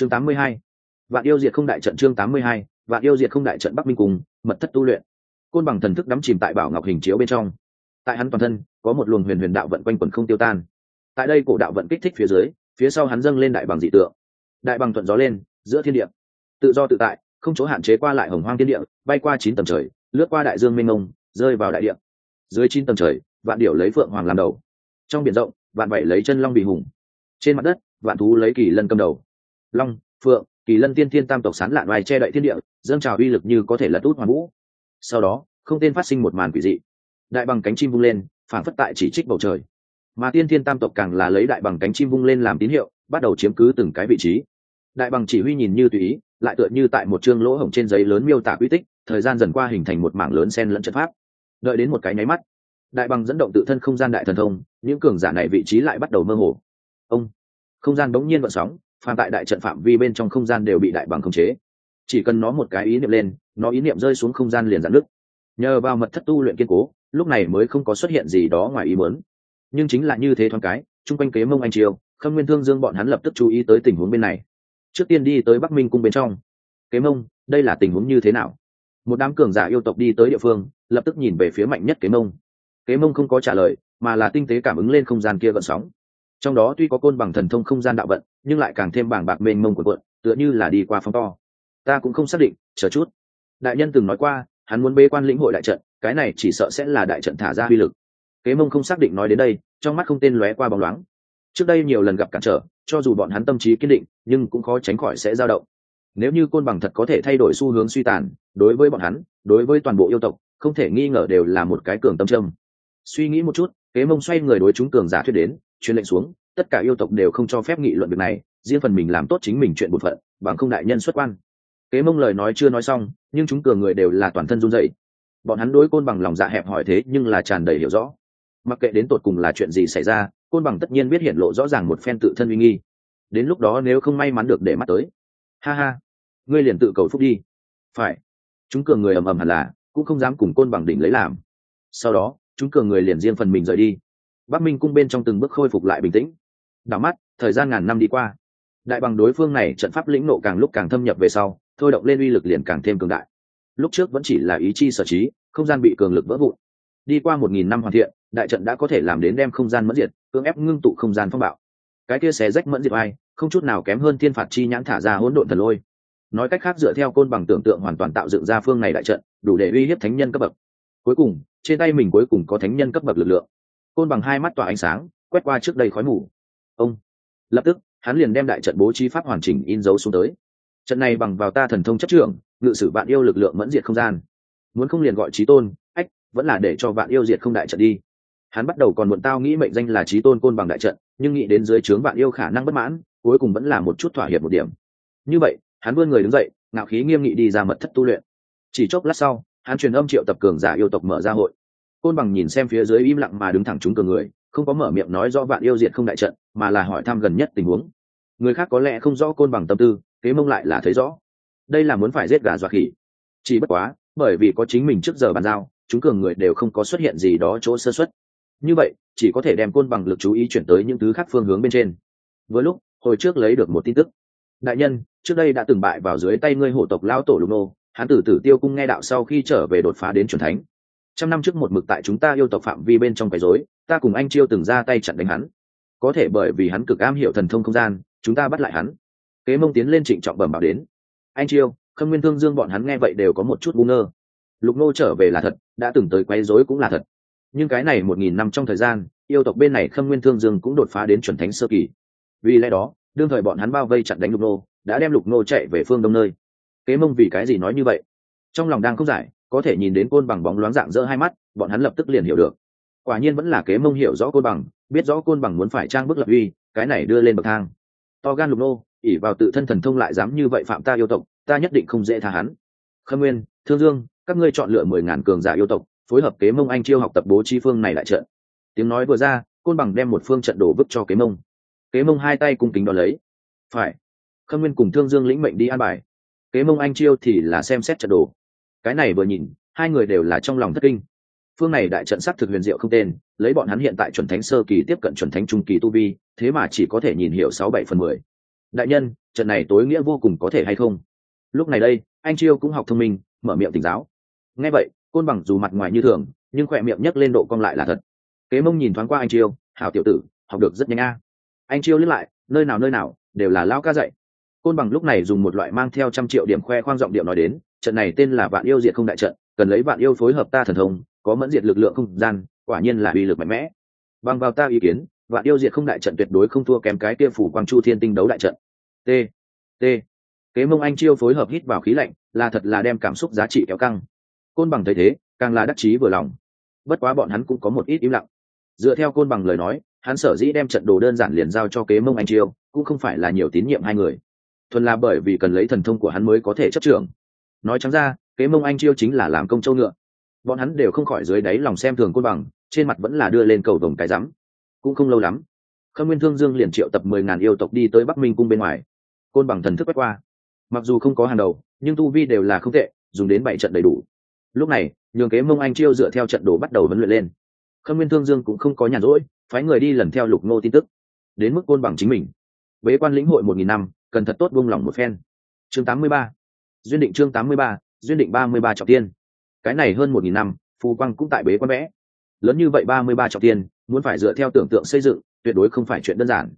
chương 82. vạn yêu diệt không đại trận chương 82. vạn yêu diệt không đại trận bắc minh cùng, mật thất tu luyện. Côn bằng thần thức đắm chìm tại bảo ngọc hình chiếu bên trong. Tại hắn toàn thân, có một luồng huyền huyền đạo vận quanh quẩn không tiêu tan. Tại đây cổ đạo vận kích thích phía dưới, phía sau hắn dâng lên đại bằng dị tượng. Đại bằng thuận gió lên, giữa thiên địa. Tự do tự tại, không chỗ hạn chế qua lại hồng hoang thiên địa, bay qua chín tầng trời, lướt qua đại dương mênh mông, rơi vào đại địa. Dưới chín tầng trời, vạn điểu lấy phượng hoàng làm đầu. Trong biển rộng, vạn vậy lấy chân long bị hùng. Trên mặt đất, vạn thú lấy kỳ lân cầm đầu long, phượng, kỳ lân tiên thiên tam tộc sán lạn oai che đậy thiên địa, dâng trào uy lực như có thể lật út hoàn vũ. Sau đó, không tên phát sinh một màn quỷ dị. Đại bằng cánh chim vung lên phản phất tại chỉ trích bầu trời. Mà tiên thiên tam tộc càng là lấy đại bằng cánh chim vung lên làm tín hiệu, bắt đầu chiếm cứ từng cái vị trí. Đại bằng chỉ huy nhìn như tùy ý, lại tựa như tại một chương lỗ hổng trên giấy lớn miêu tả quy tích, thời gian dần qua hình thành một mảng lớn sen lẫn trận pháp. Đợi đến một cái nháy mắt, đại bằng dẫn động tự thân không gian đại thần thông, những cường giả này vị trí lại bắt đầu mơ hồ. Ông, không gian bỗng nhiên vận sóng phàm tại đại trận phạm vi bên trong không gian đều bị đại bằng khống chế. Chỉ cần nó một cái ý niệm lên, nó ý niệm rơi xuống không gian liền dạn nứt. Nhờ vào mật thất tu luyện kiên cố, lúc này mới không có xuất hiện gì đó ngoài ý muốn. Nhưng chính là như thế thoáng cái, chung quanh kế mông anh triều, khâm nguyên thương dương bọn hắn lập tức chú ý tới tình huống bên này. Trước tiên đi tới bắc minh cung bên trong. Kế mông, đây là tình huống như thế nào? Một đám cường giả yêu tộc đi tới địa phương, lập tức nhìn về phía mạnh nhất kế mông. Kế mông không có trả lời, mà là tinh tế cảm ứng lên không gian kia gợn sóng trong đó tuy có côn bằng thần thông không gian đạo vận, nhưng lại càng thêm bảng bạc mênh mông của quận tựa như là đi qua phóng to. Ta cũng không xác định, chờ chút. Đại nhân từng nói qua, hắn muốn bê quan lĩnh hội đại trận, cái này chỉ sợ sẽ là đại trận thả ra uy lực. Kế mông không xác định nói đến đây, trong mắt không tên lóe qua bóng loáng. Trước đây nhiều lần gặp cản trở, cho dù bọn hắn tâm trí kiên định, nhưng cũng khó tránh khỏi sẽ dao động. Nếu như côn bằng thật có thể thay đổi xu hướng suy tàn, đối với bọn hắn, đối với toàn bộ yêu tộc, không thể nghi ngờ đều là một cái cường tâm trâm suy nghĩ một chút, kế mông xoay người đối chúng cường giả thuyết đến truyền lệnh xuống, tất cả yêu tộc đều không cho phép nghị luận việc này, riêng phần mình làm tốt chính mình chuyện bột phận, bằng không đại nhân xuất quan. Kế mông lời nói chưa nói xong, nhưng chúng cường người đều là toàn thân run dậy bọn hắn đối côn bằng lòng dạ hẹp hỏi thế nhưng là tràn đầy hiểu rõ. Mặc kệ đến tột cùng là chuyện gì xảy ra, côn bằng tất nhiên biết hiện lộ rõ ràng một phen tự thân uy nghi. Đến lúc đó nếu không may mắn được để mắt tới. Ha ha, ngươi liền tự cầu phúc đi. Phải. Chúng cường người ầm ầm hẳn là, cũng không dám cùng côn bằng đỉnh lấy làm. Sau đó, chúng cường người liền riêng phần mình rời đi bắc minh cung bên trong từng bước khôi phục lại bình tĩnh. Đảo mắt, thời gian ngàn năm đi qua. Đại bằng đối phương này trận pháp lĩnh nộ càng lúc càng thâm nhập về sau, thôi động lên uy lực liền càng thêm cường đại. Lúc trước vẫn chỉ là ý chi sở trí, không gian bị cường lực vỡ vụn. Đi qua một nghìn năm hoàn thiện, đại trận đã có thể làm đến đem không gian mẫn diệt, cưỡng ép ngưng tụ không gian phong bạo. Cái kia xé rách mẫn diệt ai, không chút nào kém hơn thiên phạt chi nhãn thả ra hỗn độn thần lôi. Nói cách khác dựa theo côn bằng tưởng tượng hoàn toàn tạo dựng ra phương này đại trận, đủ để uy hiếp thánh nhân cấp bậc. Cuối cùng, trên tay mình cuối cùng có thánh nhân cấp bậc lực lượng côn bằng hai mắt tỏa ánh sáng, quét qua trước đây khói mù. Ông. Lập tức, hắn liền đem đại trận bố trí pháp hoàn chỉnh in dấu xuống tới. Trận này bằng vào ta thần thông chất trưởng, ngự sử bạn yêu lực lượng mẫn diệt không gian. Muốn không liền gọi trí tôn, ách, vẫn là để cho bạn yêu diệt không đại trận đi. Hắn bắt đầu còn muộn tao nghĩ mệnh danh là trí tôn côn bằng đại trận, nhưng nghĩ đến dưới trướng bạn yêu khả năng bất mãn, cuối cùng vẫn là một chút thỏa hiệp một điểm. Như vậy, hắn vươn người đứng dậy, ngạo khí nghiêm nghị đi ra mật thất tu luyện. Chỉ chốc lát sau, hắn truyền âm triệu tập cường giả yêu tộc mở ra hội côn bằng nhìn xem phía dưới im lặng mà đứng thẳng chúng cường người, không có mở miệng nói rõ vạn yêu diệt không đại trận, mà là hỏi thăm gần nhất tình huống. Người khác có lẽ không rõ côn bằng tâm tư, kế mông lại là thấy rõ. Đây là muốn phải giết gà dọa khỉ. Chỉ bất quá, bởi vì có chính mình trước giờ bàn giao, chúng cường người đều không có xuất hiện gì đó chỗ sơ xuất như vậy, chỉ có thể đem côn bằng lực chú ý chuyển tới những thứ khác phương hướng bên trên. Với lúc, hồi trước lấy được một tin tức. Đại nhân, trước đây đã từng bại vào dưới tay ngươi hổ tộc lao tổ lục nô hắn tử tử tiêu cung nghe đạo sau khi trở về đột phá đến c thánh trăm năm trước một mực tại chúng ta yêu tộc phạm vi bên trong cái rối, ta cùng anh chiêu từng ra tay chặn đánh hắn. Có thể bởi vì hắn cực am hiểu thần thông không gian, chúng ta bắt lại hắn. Kế mông tiến lên trịnh trọng bẩm bảo đến. Anh chiêu, khâm nguyên thương dương bọn hắn nghe vậy đều có một chút ngu ngơ. Lục nô trở về là thật, đã từng tới quấy rối cũng là thật. Nhưng cái này một nghìn năm trong thời gian, yêu tộc bên này khâm nguyên thương dương cũng đột phá đến chuẩn thánh sơ kỳ. Vì lẽ đó, đương thời bọn hắn bao vây chặn đánh lục nô, đã đem lục nô chạy về phương đông nơi. Kế mông vì cái gì nói như vậy? Trong lòng đang không giải có thể nhìn đến côn bằng bóng loáng dạng dỡ hai mắt, bọn hắn lập tức liền hiểu được. Quả nhiên vẫn là kế mông hiểu rõ côn bằng, biết rõ côn bằng muốn phải trang bức lập uy, cái này đưa lên bậc thang. To gan lục nô ỉ vào tự thân thần thông lại dám như vậy phạm ta yêu tộc, ta nhất định không dễ tha hắn. Khâm nguyên, thương dương, các ngươi chọn lựa mười ngàn cường giả yêu tộc, phối hợp kế mông anh chiêu học tập bố chi phương này lại trận. Tiếng nói vừa ra, côn bằng đem một phương trận đổ vứt cho kế mông. Kế mông hai tay cung kính đ ó lấy. Phải. Khâm nguyên cùng thương dương lĩnh mệnh đi an bài. Kế mông anh chiêu thì là xem xét trận đồ cái này vừa nhìn, hai người đều là trong lòng thất kinh. Phương này đại trận sắc thực huyền diệu không tên, lấy bọn hắn hiện tại chuẩn thánh sơ kỳ tiếp cận chuẩn thánh trung kỳ tu vi, thế mà chỉ có thể nhìn hiểu sáu bảy phần mười. Đại nhân, trận này tối nghĩa vô cùng có thể hay không? Lúc này đây, anh chiêu cũng học thông minh, mở miệng tỉnh giáo. Nghe vậy, côn bằng dù mặt ngoài như thường, nhưng khỏe miệng nhấc lên độ cong lại là thật. Kế mông nhìn thoáng qua anh chiêu, hảo tiểu tử, học được rất nhanh a. Anh chiêu lướt lại, nơi nào nơi nào, đều là lao ca dạy. Côn bằng lúc này dùng một loại mang theo trăm triệu điểm khoe khoang giọng điệu nói đến trận này tên là vạn yêu diệt không đại trận, cần lấy vạn yêu phối hợp ta thần thông, có mẫn diệt lực lượng không gian, quả nhiên là uy lực mạnh mẽ. Bằng vào ta ý kiến, vạn yêu diệt không đại trận tuyệt đối không thua kém cái kia phủ quang chu thiên tinh đấu đại trận. T t. Kế mông anh chiêu phối hợp hít vào khí lạnh, là thật là đem cảm xúc giá trị kéo căng. Côn bằng thấy thế, càng là đắc chí vừa lòng. Bất quá bọn hắn cũng có một ít im lặng. Dựa theo côn bằng lời nói, hắn sở dĩ đem trận đồ đơn giản liền giao cho kế mông anh chiêu, cũng không phải là nhiều tín nhiệm hai người. Thuần là bởi vì cần lấy thần thông của hắn mới có thể chấp trưởng nói trắng ra, kế mông anh chiêu chính là làm công châu ngựa. Bọn hắn đều không khỏi dưới đáy lòng xem thường côn bằng, trên mặt vẫn là đưa lên cầu vồng cái rắm. Cũng không lâu lắm, khâm nguyên thương dương liền triệu tập mười ngàn yêu tộc đi tới bắc minh cung bên ngoài. Côn bằng thần thức quét qua. Mặc dù không có hàng đầu, nhưng tu vi đều là không tệ, dùng đến bảy trận đầy đủ. Lúc này, nhường kế mông anh chiêu dựa theo trận đồ bắt đầu vấn luyện lên. Khâm nguyên thương dương cũng không có nhàn rỗi, phái người đi lần theo lục ngô tin tức. Đến mức côn bằng chính mình. Bế quan lĩnh hội một nghìn năm, cần thật tốt buông lỏng một phen. Chương tám mươi ba duyên định chương tám mươi ba, duyên định ba mươi ba trọng tiên. Cái này hơn một nghìn năm, phù quang cũng tại bế quan vẽ. Lớn như vậy ba mươi ba trọng tiên, muốn phải dựa theo tưởng tượng xây dựng, tuyệt đối không phải chuyện đơn giản.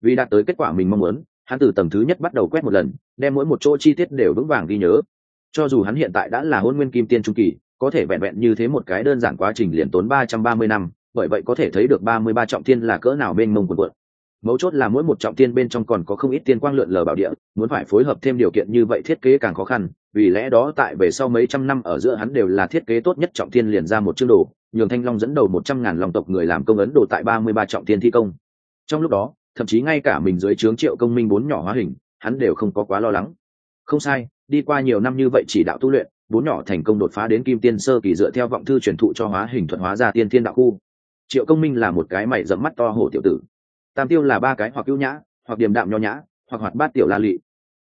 Vì đạt tới kết quả mình mong muốn, hắn từ tầng thứ nhất bắt đầu quét một lần, đem mỗi một chỗ chi tiết đều vững vàng ghi nhớ. Cho dù hắn hiện tại đã là hôn nguyên kim tiên trung kỳ, có thể vẹn vẹn như thế một cái đơn giản quá trình liền tốn ba trăm ba mươi năm, bởi vậy có thể thấy được ba mươi ba trọng thiên là cỡ nào mênh mông quần quận mấu chốt là mỗi một trọng tiên bên trong còn có không ít tiên quang lượn lờ bảo địa, muốn phải phối hợp thêm điều kiện như vậy thiết kế càng khó khăn, vì lẽ đó tại về sau mấy trăm năm ở giữa hắn đều là thiết kế tốt nhất trọng tiên liền ra một chương đồ, nhường thanh long dẫn đầu một trăm ngàn lòng tộc người làm công ấn đồ tại ba mươi ba trọng tiên thi công. Trong lúc đó, thậm chí ngay cả mình dưới trướng triệu công minh bốn nhỏ hóa hình, hắn đều không có quá lo lắng. Không sai, đi qua nhiều năm như vậy chỉ đạo tu luyện, bốn nhỏ thành công đột phá đến kim tiên sơ kỳ dựa theo vọng thư truyền thụ cho hóa hình thuận hóa ra tiên thiên đạo khu. Triệu công minh là một cái mày dẫm mắt to hổ tiểu tử tam tiêu là ba cái hoặc ưu nhã, hoặc điềm đạm nho nhã, hoặc hoạt bát tiểu la lị.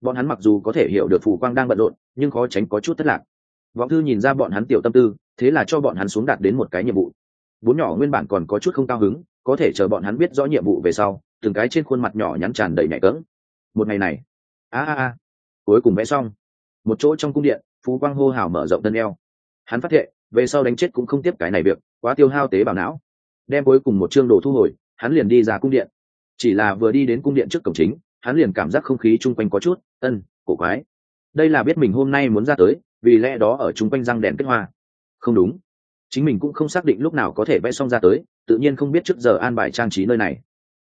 Bọn hắn mặc dù có thể hiểu được phù quang đang bận rộn, nhưng khó tránh có chút thất lạc. Vọng thư nhìn ra bọn hắn tiểu tâm tư, thế là cho bọn hắn xuống đạt đến một cái nhiệm vụ. Bốn nhỏ nguyên bản còn có chút không cao hứng, có thể chờ bọn hắn biết rõ nhiệm vụ về sau, từng cái trên khuôn mặt nhỏ nhắn tràn đầy nhạy cỡng. Một ngày này, a a a, cuối cùng vẽ xong. Một chỗ trong cung điện phú quang hô hào mở rộng tân eo. Hắn phát hiện về sau đánh chết cũng không tiếp cái này việc, quá tiêu hao tế bào não. Đem cuối cùng một chương đồ thu hồi hắn liền đi ra cung điện. Chỉ là vừa đi đến cung điện trước cổng chính hắn liền cảm giác không khí chung quanh có chút ân cổ quái. Đây là biết mình hôm nay muốn ra tới vì lẽ đó ở chung quanh răng đèn kết hoa. Không đúng. Chính mình cũng không xác định lúc nào có thể vẽ xong ra tới tự nhiên không biết trước giờ an bài trang trí nơi này.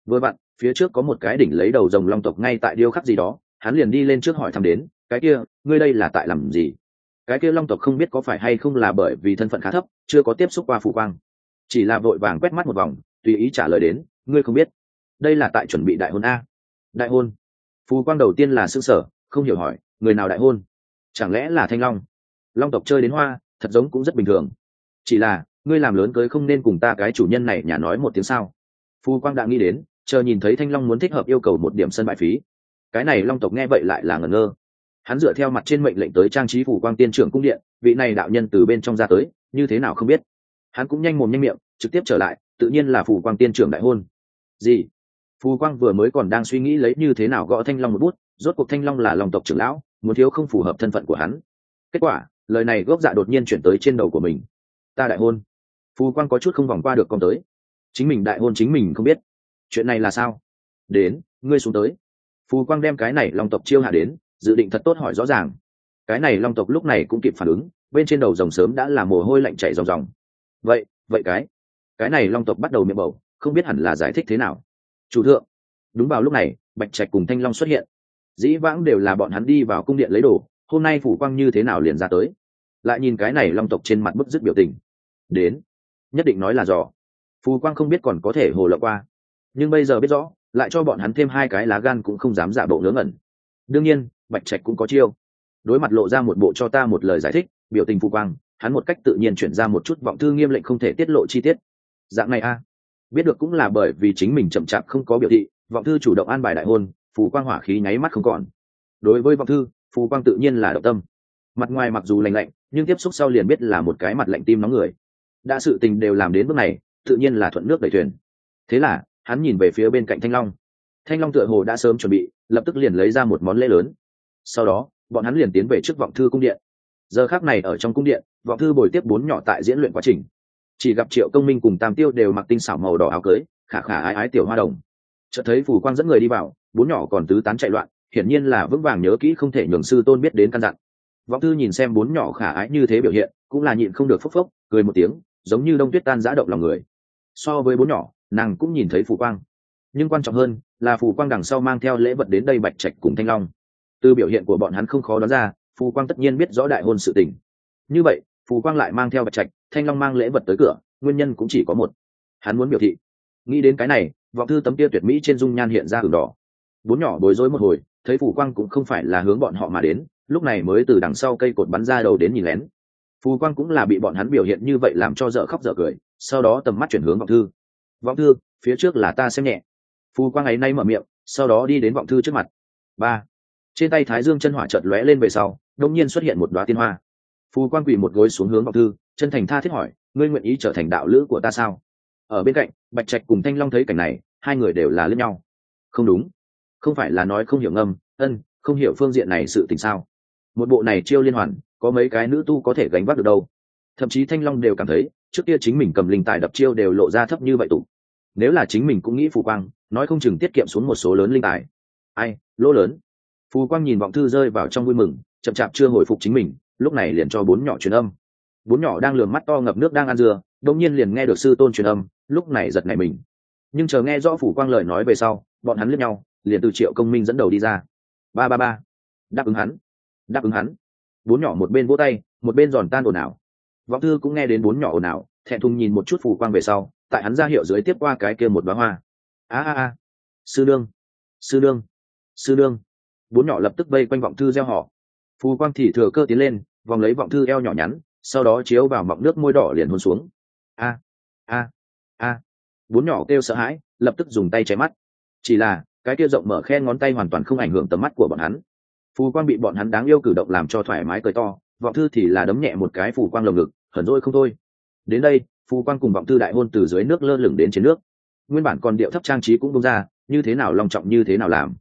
Vừa bạn, phía trước có một cái đỉnh lấy đầu rồng long tộc ngay tại điêu khắc gì đó hắn liền đi lên trước hỏi thăm đến cái kia ngươi đây là tại làm gì? Cái kia long tộc không biết có phải hay không là bởi vì thân phận khá thấp chưa có tiếp xúc qua phủ quang. Chỉ là vội vàng quét mắt một vòng tùy ý trả lời đến, ngươi không biết. Đây là tại chuẩn bị đại hôn a. Đại hôn? Phù quang đầu tiên là s ư sở không hiểu hỏi, người nào đại hôn? Chẳng lẽ là thanh long? Long tộc chơi đến hoa, thật giống cũng rất bình thường. Chỉ là, ngươi làm lớn cưới không nên cùng ta cái chủ nhân này nhà nói một tiếng sao? Phù quang đã nghĩ đến, chờ nhìn thấy thanh long muốn thích hợp yêu cầu một điểm sân bãi phí. Cái này long tộc nghe vậy lại là ngẩn ngơ. Hắn dựa theo mặt trên mệnh lệnh tới trang trí phủ quang tiên trưởng cung điện, vị này đạo nhân từ bên trong ra tới, như thế nào không biết. Hắn cũng nhanh mồm nhanh miệng trực tiếp trở lại, tự nhiên là phù quang tiên trưởng đại hôn. Gì? Phù quang vừa mới còn đang suy nghĩ lấy như thế nào gõ thanh long một bút, rốt cuộc thanh long là lòng tộc trưởng lão, muốn thiếu không phù hợp thân phận của hắn. Kết quả, lời này gốc dạ đột nhiên chuyển tới trên đầu của mình. Ta đại hôn. Phù quang có chút không vòng qua được con tới. Chính mình đại hôn chính mình không biết. Chuyện này là sao? Đến, ngươi xuống tới. Phù quang đem cái này long tộc chiêu hạ đến, dự định thật tốt hỏi rõ ràng. Cái này long tộc lúc này cũng kịp phản ứng, bên trên đầu rồng sớm đã là mồ hôi lạnh chảy ròng ròng. Vậy vậy cái cái này long tộc bắt đầu miệng bầu, không biết hẳn là giải thích thế nào. Chủ thượng, đúng vào lúc này, bạch trạch cùng thanh long xuất hiện. Dĩ vãng đều là bọn hắn đi vào cung điện lấy đồ, hôm nay phủ quang như thế nào liền ra tới. Lại nhìn cái này long tộc trên mặt bức dứt biểu tình. Đến, nhất định nói là dò. Phù quang không biết còn có thể hồ lộ qua. Nhưng bây giờ biết rõ, lại cho bọn hắn thêm hai cái lá gan cũng không dám giả bộ ngớ ngẩn. Đương nhiên, bạch trạch cũng có chiêu. Đối mặt lộ ra một bộ cho ta một lời giải thích, biểu tình phù quang, hắn một cách tự nhiên chuyển ra một chút vọng thư nghiêm lệnh không thể tiết lộ chi tiết dạng này a. Biết được cũng là bởi vì chính mình chậm chạp không có biểu thị, vọng thư chủ động an bài đại hôn, phù quang hỏa khí nháy mắt không còn. Đối với vọng thư, phù quang tự nhiên là động tâm. Mặt ngoài mặc dù lành lạnh, nhưng tiếp xúc sau liền biết là một cái mặt lạnh tim nóng người. Đã sự tình đều làm đến bước này, tự nhiên là thuận nước đẩy thuyền. Thế là, hắn nhìn về phía bên cạnh thanh long. Thanh long tựa hồ đã sớm chuẩn bị, lập tức liền lấy ra một món lễ lớn. Sau đó, bọn hắn liền tiến về trước vọng thư cung điện. Giờ khác này ở trong cung điện, vọng thư bồi tiếp bốn nhỏ tại diễn luyện quá trình chỉ gặp triệu công minh cùng tam tiêu đều mặc tinh xảo màu đỏ áo cưới, khả khả ái ái tiểu hoa đồng. Chợt thấy phủ quang dẫn người đi vào, bốn nhỏ còn tứ tán chạy loạn, hiển nhiên là vững vàng nhớ kỹ không thể nhường sư tôn biết đến căn dặn. Vọng thư nhìn xem bốn nhỏ khả ái như thế biểu hiện, cũng là nhịn không được phốc phốc, cười một tiếng, giống như đông tuyết tan giã động lòng người. So với bốn nhỏ, nàng cũng nhìn thấy phù quang. Nhưng quan trọng hơn, là phù quang đằng sau mang theo lễ vật đến đây bạch trạch cùng thanh long. Từ biểu hiện của bọn hắn không khó đoán ra, phù quang tất nhiên biết rõ đại hôn sự tình. Như vậy phù quang lại mang theo bạch trạch, thanh long mang lễ vật tới cửa, nguyên nhân cũng chỉ có một. Hắn muốn biểu thị. Nghĩ đến cái này, vọng thư tấm kia tuyệt mỹ trên dung nhan hiện ra hừng đỏ. Bốn nhỏ bối rối một hồi, thấy phù quang cũng không phải là hướng bọn họ mà đến, lúc này mới từ đằng sau cây cột bắn ra đầu đến nhìn lén. Phù quang cũng là bị bọn hắn biểu hiện như vậy làm cho dở khóc dở cười, sau đó tầm mắt chuyển hướng vọng thư. Vọng thư, phía trước là ta xem nhẹ. Phù quang ấy nay mở miệng, sau đó đi đến vọng thư trước mặt. Ba. Trên tay thái dương chân hỏa chợt lóe lên về sau đông nhiên xuất hiện một đoá tiên hoa phù quang quỳ một gối xuống hướng vọng thư, chân thành tha thiết hỏi, ngươi nguyện ý trở thành đạo lữ của ta sao? Ở bên cạnh, bạch trạch cùng thanh long thấy cảnh này, hai người đều là lẫn nhau. Không đúng. Không phải là nói không hiểu ngâm, ân, không hiểu phương diện này sự tình sao? Một bộ này chiêu liên hoàn, có mấy cái nữ tu có thể gánh vác được đâu? Thậm chí thanh long đều cảm thấy, trước kia chính mình cầm linh tài đập chiêu đều lộ ra thấp như vậy tụ. Nếu là chính mình cũng nghĩ phù quang, nói không chừng tiết kiệm xuống một số lớn linh tài. Ai, lỗ lớn. Phù quang nhìn vọng thư rơi vào trong vui mừng, chậm chạp chưa hồi phục chính mình lúc này liền cho bốn nhỏ truyền âm. Bốn nhỏ đang lường mắt to ngập nước đang ăn dừa đông nhiên liền nghe được sư tôn truyền âm, lúc này giật nảy mình. Nhưng chờ nghe rõ phủ quang lời nói về sau, bọn hắn lướt nhau, liền từ triệu công minh dẫn đầu đi ra. Ba ba ba. Đáp ứng hắn. Đáp ứng hắn. Bốn nhỏ một bên vỗ tay, một bên giòn tan ồn ào. Vọng thư cũng nghe đến bốn nhỏ ồn ào, thẹn thùng nhìn một chút phủ quang về sau, tại hắn ra hiệu dưới tiếp qua cái kia một bá hoa. A a a. Sư đương sư đương sư đương bốn nhỏ lập tức vây quanh vọng thư gieo họ phù quang thì thừa cơ tiến lên, vòng lấy vọng thư eo nhỏ nhắn, sau đó chiếu vào mọc nước môi đỏ liền hôn xuống. A a a. Bốn nhỏ kêu sợ hãi, lập tức dùng tay che mắt. Chỉ là, cái kia rộng mở khe ngón tay hoàn toàn không ảnh hưởng tầm mắt của bọn hắn. Phù quang bị bọn hắn đáng yêu cử động làm cho thoải mái cười to, vọng thư thì là đấm nhẹ một cái phù quang lồng ngực hẩn rồi không thôi. Đến đây, phù quang cùng vọng thư đại hôn từ dưới nước lơ lửng đến trên nước. Nguyên bản còn điệu thấp trang trí cũng bông ra, như thế nào long trọng như thế nào làm.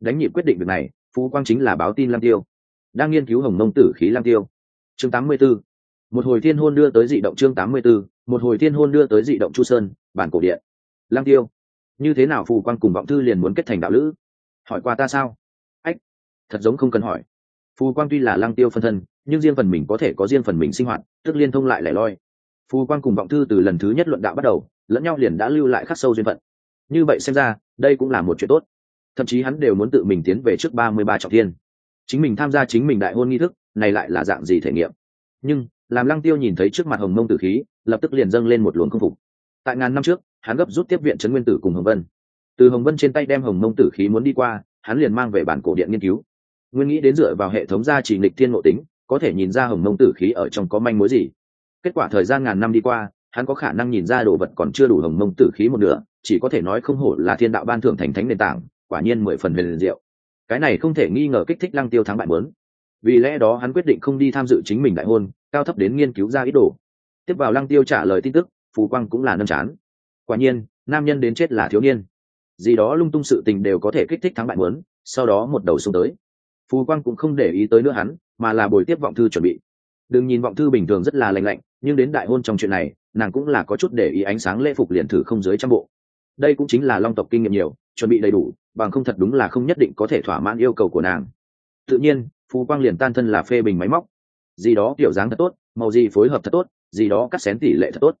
Đánh nhịp quyết định việc này phú quang chính là báo tin lam tiêu đang nghiên cứu hồng mông tử khí lang tiêu. Chương 84. một hồi thiên hôn đưa tới dị động chương 84. một hồi thiên hôn đưa tới dị động chu sơn, bản cổ điện. Lang tiêu. Như thế nào phù quang cùng vọng thư liền muốn kết thành đạo lữ? Hỏi qua ta sao? Ách, thật giống không cần hỏi. Phù quang tuy là lang tiêu phân thân, nhưng riêng phần mình có thể có riêng phần mình sinh hoạt, tức liên thông lại lẻ loi. Phù quang cùng vọng thư từ lần thứ nhất luận đạo bắt đầu, lẫn nhau liền đã lưu lại khắc sâu duyên phận. Như vậy xem ra, đây cũng là một chuyện tốt. Thậm chí hắn đều muốn tự mình tiến về trước ba mươi ba trọng thiên chính mình tham gia chính mình đại hôn nghi thức, này lại là dạng gì thể nghiệm? Nhưng, làm lăng tiêu nhìn thấy trước mặt hồng mông tử khí, lập tức liền dâng lên một luồng công phục. Tại ngàn năm trước, hắn gấp rút tiếp viện trấn nguyên tử cùng hồng vân. Từ hồng vân trên tay đem hồng mông tử khí muốn đi qua, hắn liền mang về bản cổ điện nghiên cứu. Nguyên nghĩ đến dựa vào hệ thống gia trì nghịch thiên ngộ tính, có thể nhìn ra hồng mông tử khí ở trong có manh mối gì. Kết quả thời gian ngàn năm đi qua, hắn có khả năng nhìn ra đồ vật còn chưa đủ hồng mông tử khí một nửa, chỉ có thể nói không hổ là thiên đạo ban thưởng thành thánh nền tảng, quả nhiên mười phần huyền diệu cái này không thể nghi ngờ kích thích lăng tiêu thắng bại mớn. Vì lẽ đó hắn quyết định không đi tham dự chính mình đại hôn, cao thấp đến nghiên cứu ra ý đồ. Tiếp vào lăng tiêu trả lời tin tức, phù quang cũng là nâm chán. Quả nhiên, nam nhân đến chết là thiếu niên. Gì đó lung tung sự tình đều có thể kích thích thắng bại mớn, sau đó một đầu xuống tới. Phù quang cũng không để ý tới nữa hắn, mà là buổi tiếp vọng thư chuẩn bị. Đừng nhìn vọng thư bình thường rất là lành lạnh, nhưng đến đại hôn trong chuyện này, nàng cũng là có chút để ý ánh sáng lễ phục liền thử không dưới trăm bộ. Đây cũng chính là long tộc kinh nghiệm nhiều, chuẩn bị đầy đủ bằng không thật đúng là không nhất định có thể thỏa mãn yêu cầu của nàng. Tự nhiên phú quang liền tan thân là phê bình máy móc. Gì đó kiểu dáng thật tốt màu gì phối hợp thật tốt gì đó cắt xén tỷ lệ thật tốt.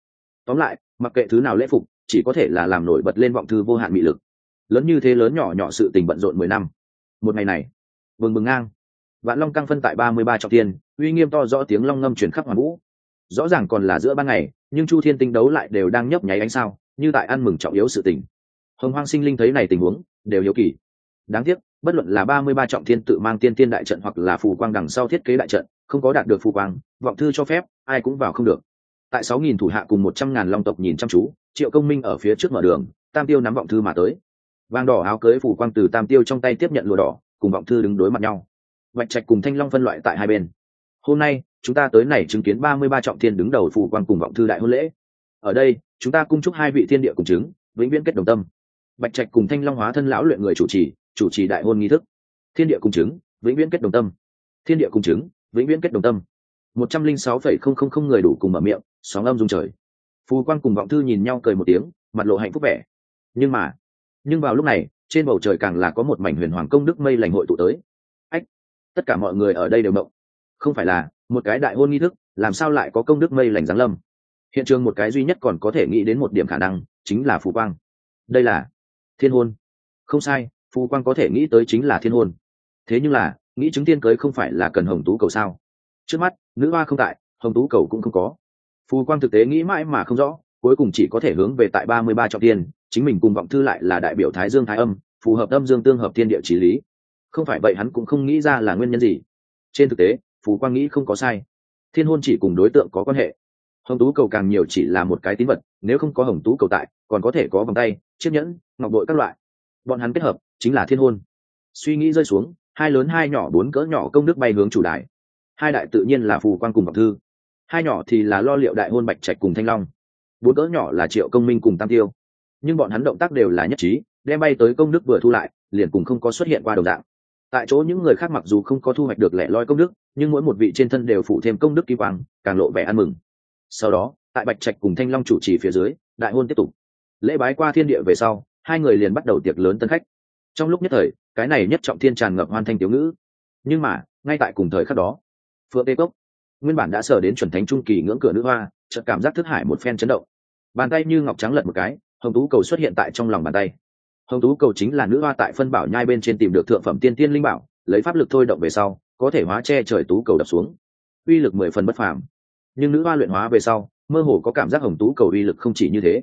Tóm lại mặc kệ thứ nào lễ phục chỉ có thể là làm nổi bật lên vọng thư vô hạn mị lực. Lớn như thế lớn nhỏ nhỏ sự tình bận rộn mười năm. Một ngày này bừng bừng ngang. Vạn long căng phân tại ba mươi ba trọng thiên, uy nghiêm to rõ tiếng long ngâm chuyển khắp hoàn vũ. Rõ ràng còn là giữa ban ngày nhưng chu thiên tinh đấu lại đều đang nhấp nháy ánh sao như tại ăn mừng trọng yếu sự tình. Hồng hoang sinh linh thấy này tình huống đều hiếu kỳ. Đáng tiếc, bất luận là ba mươi ba trọng thiên tự mang tiên tiên đại trận hoặc là phù quang đằng sau thiết kế đại trận, không có đạt được phù quang, vọng thư cho phép, ai cũng vào không được. Tại sáu nghìn thủ hạ cùng một trăm ngàn long tộc nhìn chăm chú, triệu công minh ở phía trước mở đường, tam tiêu nắm vọng thư mà tới. Vàng đỏ áo cưới phù quang từ tam tiêu trong tay tiếp nhận lụa đỏ, cùng vọng thư đứng đối mặt nhau. Vạch trạch cùng thanh long phân loại tại hai bên. Hôm nay, chúng ta tới này chứng kiến ba mươi ba trọng thiên đứng đầu phù quang cùng vọng thư đại hôn lễ. Ở đây, chúng ta cung chúc hai vị thiên địa cùng chứng, vĩnh viễn kết đồng tâm bạch trạch cùng thanh long hóa thân lão luyện người chủ trì chủ trì đại hôn nghi thức. Thiên địa cùng chứng, vĩnh viễn kết đồng tâm. Thiên địa cùng chứng, vĩnh viễn kết đồng tâm. Một trăm linh sáu phẩy không không không người đủ cùng mở miệng, sóng âm dung trời. Phù quan cùng vọng thư nhìn nhau cười một tiếng, mặt lộ hạnh phúc vẻ. Nhưng mà, nhưng vào lúc này, trên bầu trời càng là có một mảnh huyền hoàng công đức mây lành hội tụ tới. Ách, tất cả mọi người ở đây đều mộng không phải là, một cái đại hôn nghi thức, làm sao lại có công đức mây lành giáng lâm? Hiện trường một cái duy nhất còn có thể nghĩ đến một điểm khả năng, chính là phù quang. Đây là thiên hôn. Không sai phù quang có thể nghĩ tới chính là thiên hôn. Thế nhưng là, nghĩ chứng tiên cưới không phải là cần hồng tú cầu sao? Trước mắt, nữ hoa không tại, hồng tú cầu cũng không có. Phù quang thực tế nghĩ mãi mà không rõ, cuối cùng chỉ có thể hướng về tại ba mươi ba trọng tiên chính mình cùng vọng thư lại là đại biểu thái dương thái âm, phù hợp âm dương tương hợp thiên địa trí lý. Không phải vậy hắn cũng không nghĩ ra là nguyên nhân gì. Trên thực tế phù quang nghĩ không có sai. Thiên hôn chỉ cùng đối tượng có quan hệ. Hồng tú cầu càng nhiều chỉ là một cái tín vật, nếu không có hồng tú cầu tại còn có thể có vòng tay, chiếc nhẫn, ngọc bội các loại. Bọn hắn kết hợp, chính là thiên hôn. Suy nghĩ rơi xuống, hai lớn hai nhỏ bốn cỡ nhỏ công đức bay hướng chủ đại hai đại tự nhiên là phù quan cùng ngọc thư. Hai nhỏ thì là lo liệu đại hôn bạch trạch cùng thanh long. Bốn cỡ nhỏ là triệu công minh cùng tam tiêu. Nhưng bọn hắn động tác đều là nhất trí, đem bay tới công đức vừa thu lại, liền cùng không có xuất hiện qua đồng dạng. Tại chỗ những người khác mặc dù không có thu hoạch được lẻ loi công đức, nhưng mỗi một vị trên thân đều phụ thêm công đức kỳ quang, càng lộ vẻ ăn mừng. Sau đó, tại bạch trạch cùng thanh long chủ trì phía dưới, đại hôn tiếp tục lễ bái qua thiên địa về sau, hai người liền bắt đầu tiệc lớn tân khách. Trong lúc nhất thời, cái này nhất trọng thiên tràn ngập hoan thanh tiểu ngữ. Nhưng mà, ngay tại cùng thời khắc đó, phượng tê cốc, nguyên bản đã sở đến chuẩn thánh trung kỳ ngưỡng cửa nữ hoa, chợt cảm giác thức hải một phen chấn động. Bàn tay như ngọc trắng lật một cái, hồng tú cầu xuất hiện tại trong lòng bàn tay. Hồng tú cầu chính là nữ hoa tại phân bảo nhai bên trên tìm được thượng phẩm tiên tiên linh bảo, lấy pháp lực thôi động về sau, có thể hóa che trời tú cầu đập xuống. Uy lực mười phần bất phàm. Nhưng nữ hoa luyện hóa về sau, mơ hồ có cảm giác hồng tú cầu uy lực không chỉ như thế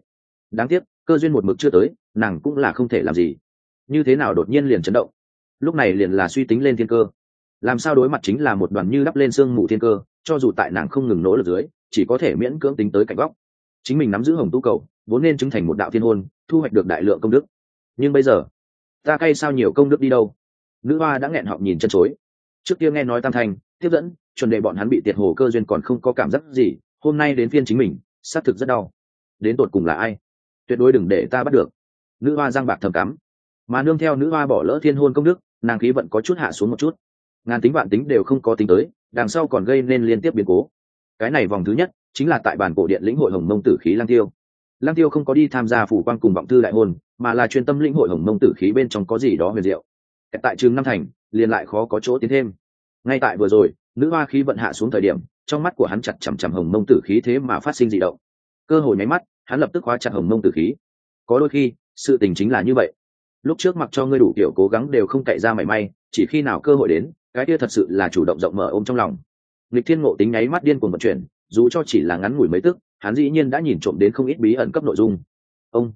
đáng tiếc, cơ duyên một mực chưa tới, nàng cũng là không thể làm gì. Như thế nào đột nhiên liền chấn động? Lúc này liền là suy tính lên thiên cơ. Làm sao đối mặt chính là một đoàn như đắp lên sương mù thiên cơ, cho dù tại nàng không ngừng nỗ lực dưới, chỉ có thể miễn cưỡng tính tới cạnh góc. Chính mình nắm giữ hồng tu cầu, vốn nên chứng thành một đạo thiên hôn, thu hoạch được đại lượng công đức. Nhưng bây giờ, ta cay sao nhiều công đức đi đâu? Nữ hoa đã nghẹn họng nhìn chân chối. Trước kia nghe nói tam thanh, tiếp dẫn, chuẩn đề bọn hắn bị tiệt hồ cơ duyên còn không có cảm giác gì, hôm nay đến phiên chính mình, xác thực rất đau. Đến tột cùng là ai? Tuyệt đối đừng để ta bắt được. Nữ hoa giang bạc thầm cắm. Mà nương theo nữ hoa bỏ lỡ thiên hôn công đức, nàng khí vận có chút hạ xuống một chút. Ngàn tính vạn tính đều không có tính tới, đằng sau còn gây nên liên tiếp biến cố. Cái này vòng thứ nhất, chính là tại bản cổ điện lĩnh hội hồng mông tử khí lang tiêu. Lang tiêu không có đi tham gia phủ quan cùng vọng thư đại hôn, mà là chuyên tâm lĩnh hội hồng mông tử khí bên trong có gì đó huyền diệu. Tại trường năm thành, liền lại khó có chỗ tiến thêm. Ngay tại vừa rồi, nữ hoa khí vận hạ xuống thời điểm, trong mắt của hắn chặt chằm chằm hồng mông tử khí thế mà phát sinh dị động. Cơ hội nháy mắt hắn lập tức khóa chặt hồng mông tử khí. Có đôi khi, sự tình chính là như vậy. Lúc trước mặc cho ngươi đủ kiểu cố gắng đều không cậy ra mảy may, chỉ khi nào cơ hội đến, cái kia thật sự là chủ động rộng mở ôm trong lòng. Lịch thiên ngộ tính nháy mắt điên cuồng vận chuyển, dù cho chỉ là ngắn ngủi mấy tức, hắn dĩ nhiên đã nhìn trộm đến không ít bí ẩn cấp nội dung. Ông,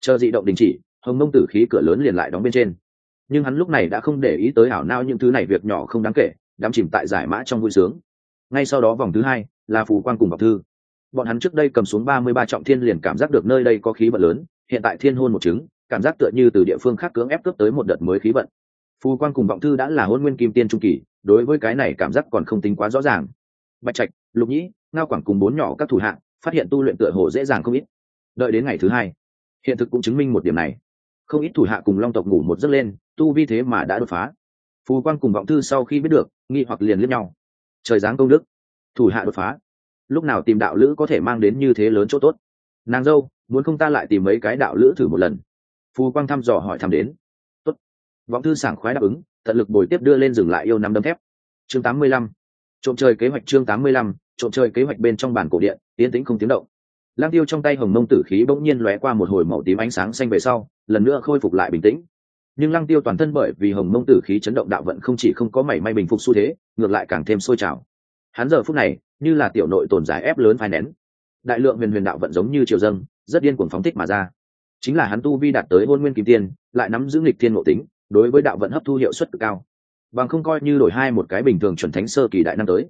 chờ dị động đình chỉ, hồng mông tử khí cửa lớn liền lại đóng bên trên. Nhưng hắn lúc này đã không để ý tới ảo nao những thứ này việc nhỏ không đáng kể, đắm chìm tại giải mã trong vui sướng. Ngay sau đó vòng thứ hai, là phù quan cùng ngọc thư bọn hắn trước đây cầm xuống ba mươi ba trọng thiên liền cảm giác được nơi đây có khí vận lớn, hiện tại thiên hôn một chứng cảm giác tựa như từ địa phương khác cưỡng ép cướp tới một đợt mới khí vận. Phù quan cùng vọng thư đã là hôn nguyên kim tiên trung kỳ, đối với cái này cảm giác còn không tính quá rõ ràng. Bạch trạch, lục nhĩ, ngao quảng cùng bốn nhỏ các thủ hạng, phát hiện tu luyện tựa hồ dễ dàng không ít. Đợi đến ngày thứ hai, hiện thực cũng chứng minh một điểm này. Không ít thủ hạ cùng long tộc ngủ một giấc lên, tu vi thế mà đã đột phá. Phù quan cùng vọng thư sau khi biết được, nghi hoặc liền liếc nhau. Trời giáng công đức. Thủ hạ đột phá lúc nào tìm đạo lữ có thể mang đến như thế lớn chỗ tốt? Nàng dâu, muốn không ta lại tìm mấy cái đạo lữ thử một lần? Phù quang thăm dò hỏi thăm đến. Tốt. vọng thư sảng khoái đáp ứng, tận lực bồi tiếp đưa lên dừng lại yêu nắm đấm thép. Chương tám mươi lăm. Trộm trời kế hoạch chương tám mươi lăm. Trộm trời kế hoạch bên trong bản cổ điện tiến tĩnh không tiếng động. Lang tiêu trong tay hồng mông tử khí bỗng nhiên lóe qua một hồi màu tím ánh sáng xanh về sau, lần nữa khôi phục lại bình tĩnh. Nhưng lăng tiêu toàn thân bởi vì hồng mông tử khí chấn động đạo vận không chỉ không có mảy may bình phục xu thế, ngược lại càng thêm sôi trào hắn giờ phút này, như là tiểu nội tồn giải ép lớn phai nén. Đại lượng huyền huyền đạo vận giống như triều dâng, rất điên cuồng phóng thích mà ra. Chính là hắn tu vi đạt tới hôn nguyên kim tiên, lại nắm giữ nghịch thiên ngộ tính, đối với đạo vận hấp thu hiệu suất cực cao. Bằng không coi như đổi hai một cái bình thường chuẩn thánh sơ kỳ đại năm tới.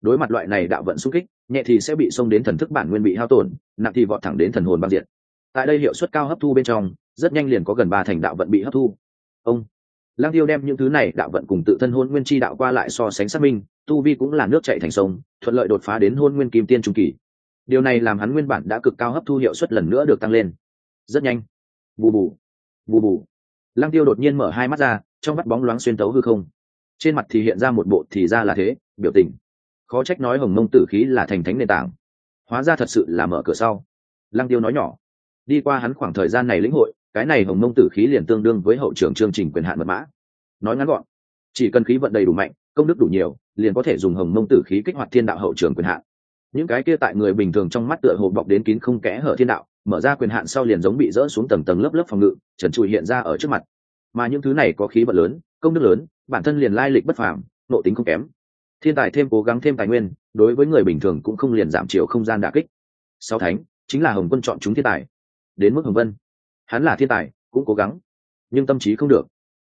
Đối mặt loại này đạo vận xung kích, nhẹ thì sẽ bị xông đến thần thức bản nguyên bị hao tổn, nặng thì vọt thẳng đến thần hồn băng diệt. Tại đây hiệu suất cao hấp thu bên trong, rất nhanh liền có gần ba thành đạo vận bị hấp thu. Ông lang tiêu đem những thứ này đạo vận cùng tự thân hôn nguyên chi đạo qua lại so sánh xác minh tu vi cũng là nước chạy thành sông, thuận lợi đột phá đến hôn nguyên kim tiên trung kỳ. Điều này làm hắn nguyên bản đã cực cao hấp thu hiệu suất lần nữa được tăng lên. Rất nhanh. Bù bù. Bù bù. Lăng tiêu đột nhiên mở hai mắt ra, trong mắt bóng loáng xuyên tấu hư không. Trên mặt thì hiện ra một bộ thì ra là thế, biểu tình. Khó trách nói hồng mông tử khí là thành thánh nền tảng. Hóa ra thật sự là mở cửa sau. Lăng tiêu nói nhỏ. Đi qua hắn khoảng thời gian này lĩnh hội, cái này hồng mông tử khí liền tương đương với hậu trưởng chương trình quyền hạn mật mã. Nói ngắn gọn. Chỉ cần khí vận đầy đủ mạnh, công đức đủ nhiều liền có thể dùng hồng mông tử khí kích hoạt thiên đạo hậu trường quyền hạn. Những cái kia tại người bình thường trong mắt tựa hồ bọc đến kín không kẽ hở thiên đạo, mở ra quyền hạn sau liền giống bị rỡ xuống tầng tầng lớp lớp phòng ngự, trần trụi hiện ra ở trước mặt. Mà những thứ này có khí vận lớn, công đức lớn, bản thân liền lai lịch bất phàm nộ tính không kém. Thiên tài thêm cố gắng thêm tài nguyên, đối với người bình thường cũng không liền giảm chiều không gian đà kích. Sáu thánh, chính là hồng quân chọn chúng thiên tài. Đến mức hồng vân, hắn là thiên tài, cũng cố gắng, nhưng tâm trí không được.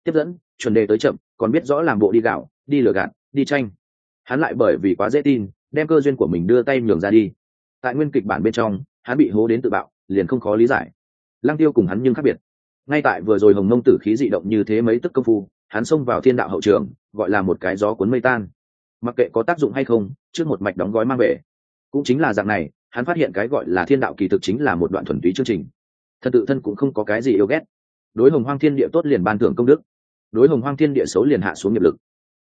Tiếp dẫn, chuẩn đề tới chậm, còn biết rõ làm bộ đi gạo, đi lừa gạt đi tranh. Hắn lại bởi vì quá dễ tin, đem cơ duyên của mình đưa tay nhường ra đi. Tại nguyên kịch bản bên trong, hắn bị hố đến tự bạo, liền không khó lý giải. Lăng tiêu cùng hắn nhưng khác biệt. Ngay tại vừa rồi hồng nông tử khí dị động như thế mấy tức công phu, hắn xông vào thiên đạo hậu trường, gọi là một cái gió cuốn mây tan. Mặc kệ có tác dụng hay không, trước một mạch đóng gói mang về. Cũng chính là dạng này, hắn phát hiện cái gọi là thiên đạo kỳ thực chính là một đoạn thuần túy chương trình. Thật tự thân cũng không có cái gì yêu ghét. Đối hồng hoang thiên địa tốt liền ban thưởng công đức. Đối hồng hoang thiên địa xấu liền hạ xuống nghiệp lực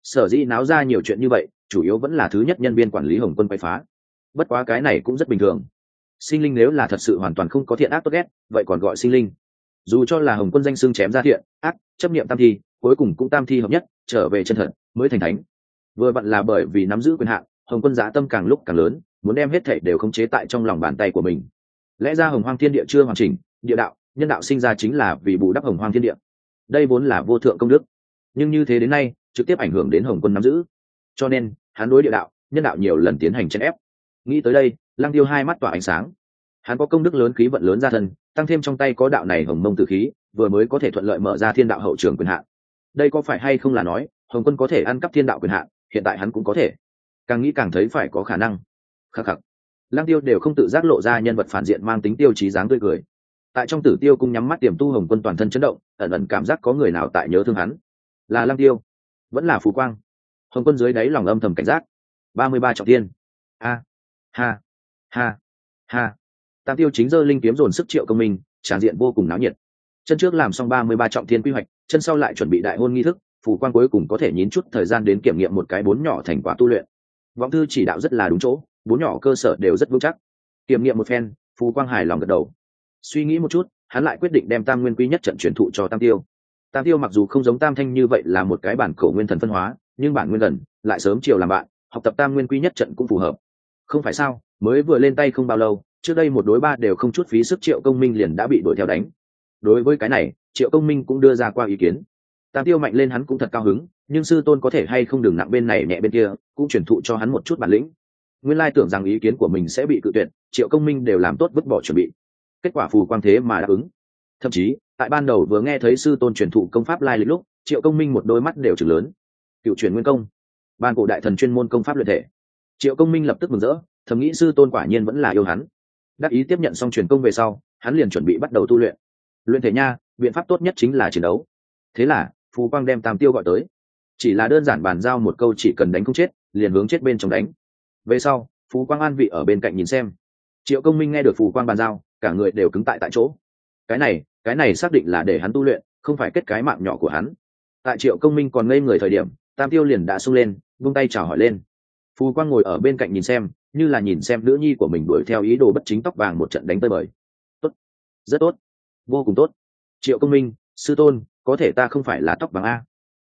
sở dĩ náo ra nhiều chuyện như vậy, chủ yếu vẫn là thứ nhất nhân viên quản lý hồng quân quay phá. Bất quá cái này cũng rất bình thường. Sinh linh nếu là thật sự hoàn toàn không có thiện ác tốt ghét, vậy còn gọi sinh linh. Dù cho là hồng quân danh xưng chém ra thiện, ác, chấp niệm tam thi, cuối cùng cũng tam thi hợp nhất, trở về chân thật, mới thành thánh. Vừa vặn là bởi vì nắm giữ quyền hạn, hồng quân giá tâm càng lúc càng lớn, muốn đem hết thảy đều khống chế tại trong lòng bàn tay của mình. Lẽ ra hồng hoang thiên địa chưa hoàn chỉnh, địa đạo, nhân đạo sinh ra chính là vì bù đắp hồng hoang thiên địa. Đây vốn là vô thượng công đức. Nhưng như thế đến nay trực tiếp ảnh hưởng đến hồng quân nắm giữ. Cho nên, hắn đối địa đạo, nhân đạo nhiều lần tiến hành chèn ép. Nghĩ tới đây, lăng tiêu hai mắt tỏa ánh sáng. Hắn có công đức lớn khí vận lớn ra thân, tăng thêm trong tay có đạo này hồng mông tử khí, vừa mới có thể thuận lợi mở ra thiên đạo hậu trường quyền hạn. Đây có phải hay không là nói, hồng quân có thể ăn cắp thiên đạo quyền hạn, hiện tại hắn cũng có thể. Càng nghĩ càng thấy phải có khả năng. Khắc khắc. Lăng tiêu đều không tự giác lộ ra nhân vật phản diện mang tính tiêu chí dáng tươi cười. Tại trong tử tiêu cung nhắm mắt tiềm tu hồng quân toàn thân chấn động, ẩn ẩn cảm giác có người nào tại nhớ thương hắn. Là lăng tiêu vẫn là phú quang. Hồng quân dưới đáy lòng âm thầm cảnh giác. Ba mươi ba trọng tiên a ha ha ha. Tam tiêu chính dơ linh kiếm dồn sức triệu công minh, tràn diện vô cùng náo nhiệt. Chân trước làm xong ba mươi ba trọng thiên quy hoạch, chân sau lại chuẩn bị đại hôn nghi thức, phù quan cuối cùng có thể nhín chút thời gian đến kiểm nghiệm một cái bốn nhỏ thành quả tu luyện. Vọng thư chỉ đạo rất là đúng chỗ, bốn nhỏ cơ sở đều rất vững chắc. Kiểm nghiệm một phen, phù quang hài lòng gật đầu. Suy nghĩ một chút, hắn lại quyết định đem tam nguyên quy nhất trận truyền thụ cho tam tiêu tam tiêu mặc dù không giống tam thanh như vậy là một cái bản cổ nguyên thần phân hóa, nhưng bản nguyên gần, lại sớm chiều làm bạn, học tập tam nguyên quy nhất trận cũng phù hợp. Không phải sao, mới vừa lên tay không bao lâu, trước đây một đối ba đều không chút phí sức triệu công minh liền đã bị đuổi theo đánh. Đối với cái này, triệu công minh cũng đưa ra qua ý kiến. Tam tiêu mạnh lên hắn cũng thật cao hứng, nhưng sư tôn có thể hay không đừng nặng bên này nhẹ bên kia, cũng truyền thụ cho hắn một chút bản lĩnh. Nguyên lai tưởng rằng ý kiến của mình sẽ bị cự tuyệt, triệu công minh đều làm tốt vứt bỏ chuẩn bị. Kết quả phù quang thế mà đáp ứng thậm chí, tại ban đầu vừa nghe thấy sư tôn truyền thụ công pháp lai lịch lúc, triệu công minh một đôi mắt đều chừng lớn. Cựu truyền nguyên công, ban cổ đại thần chuyên môn công pháp luyện thể. Triệu công minh lập tức mừng rỡ, thầm nghĩ sư tôn quả nhiên vẫn là yêu hắn. Đắc ý tiếp nhận xong truyền công về sau, hắn liền chuẩn bị bắt đầu tu luyện. Luyện thể nha, biện pháp tốt nhất chính là chiến đấu. Thế là, phù quang đem tam tiêu gọi tới. Chỉ là đơn giản bàn giao một câu chỉ cần đánh không chết, liền hướng chết bên trong đánh. Về sau, phù quang an vị ở bên cạnh nhìn xem. Triệu công minh nghe được phù quang bàn giao, cả người đều cứng tại tại chỗ cái này cái này xác định là để hắn tu luyện, không phải kết cái mạng nhỏ của hắn. Tại triệu công minh còn ngây người thời điểm, tam tiêu liền đã sung lên, vung tay chào hỏi lên. Phù quang ngồi ở bên cạnh nhìn xem, như là nhìn xem nữ nhi của mình đuổi theo ý đồ bất chính tóc vàng một trận đánh tơi bời. Tốt. Rất tốt. Vô cùng tốt. Triệu công minh, sư tôn, có thể ta không phải là tóc vàng a.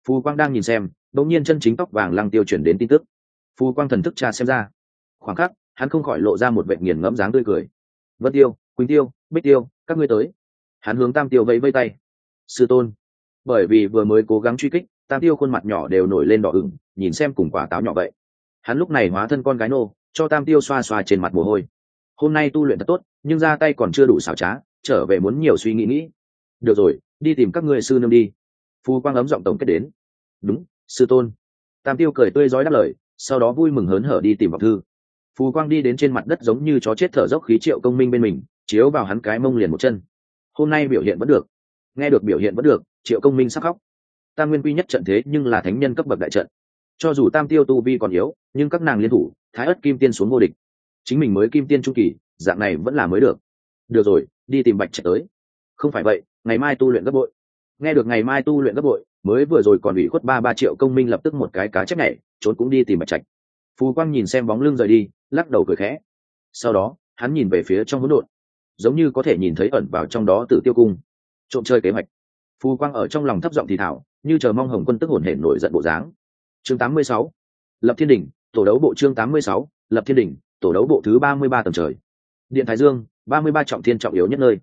Phù quang đang nhìn xem đ ỗ n g nhiên chân chính tóc vàng lăng tiêu chuyển đến tin tức. Phù quang thần thức cha xem ra. Khoảng khắc, hắn không khỏi lộ ra một vệ nghiền ngẫm dáng tươi cười. Vân tiêu, quỳnh tiêu, bích tiêu, các ngươi tới hắn hướng tam tiêu vẫy vây tay. Sư tôn. Bởi vì vừa mới cố gắng truy kích, tam tiêu khuôn mặt nhỏ đều nổi lên đỏ ửng, nhìn xem cùng quả táo nhỏ vậy. Hắn lúc này hóa thân con gái nô, cho tam tiêu xoa xoa trên mặt mồ hôi. Hôm nay tu luyện thật tốt, nhưng ra tay còn chưa đủ xảo trá, trở về muốn nhiều suy nghĩ nghĩ. Được rồi, đi tìm các ngươi sư nương đi. Phu quang ấm giọng tổng kết đến. Đúng, sư tôn. Tam tiêu cười tươi rói đáp lời, sau đó vui mừng hớn hở đi tìm vọng thư. Phù quang đi đến trên mặt đất giống như chó chết thở dốc khí triệu công minh bên mình, chiếu vào hắn cái mông liền một chân hôm nay biểu hiện vẫn được. Nghe được biểu hiện vẫn được, triệu công minh sắc khóc. Tam nguyên quy nhất trận thế nhưng là thánh nhân cấp bậc đại trận. Cho dù tam tiêu tu vi còn yếu, nhưng các nàng liên thủ, thái ất kim tiên xuống vô địch. Chính mình mới kim tiên trung kỳ, dạng này vẫn là mới được. Được rồi, đi tìm bạch trạch tới. Không phải vậy, ngày mai tu luyện gấp bội. Nghe được ngày mai tu luyện gấp bội, mới vừa rồi còn ủy khuất ba ba triệu công minh lập tức một cái cá chép nhảy, trốn cũng đi tìm bạch trạch. Phù quang nhìn xem bóng lưng rời đi, lắc đầu cười khẽ. Sau đó, hắn nhìn về phía trong hỗn độn giống như có thể nhìn thấy ẩn vào trong đó tử tiêu cung. Trộm chơi kế hoạch. Phù quang ở trong lòng thấp giọng thì thảo, như chờ mong hồng quân tức hồn hển nổi giận bộ dáng. Chương 86. lập thiên đỉnh, tổ đấu bộ chương 86. lập thiên đỉnh, tổ đấu bộ thứ ba mươi ba tầng trời. Điện thái dương, ba mươi ba trọng thiên trọng yếu nhất nơi.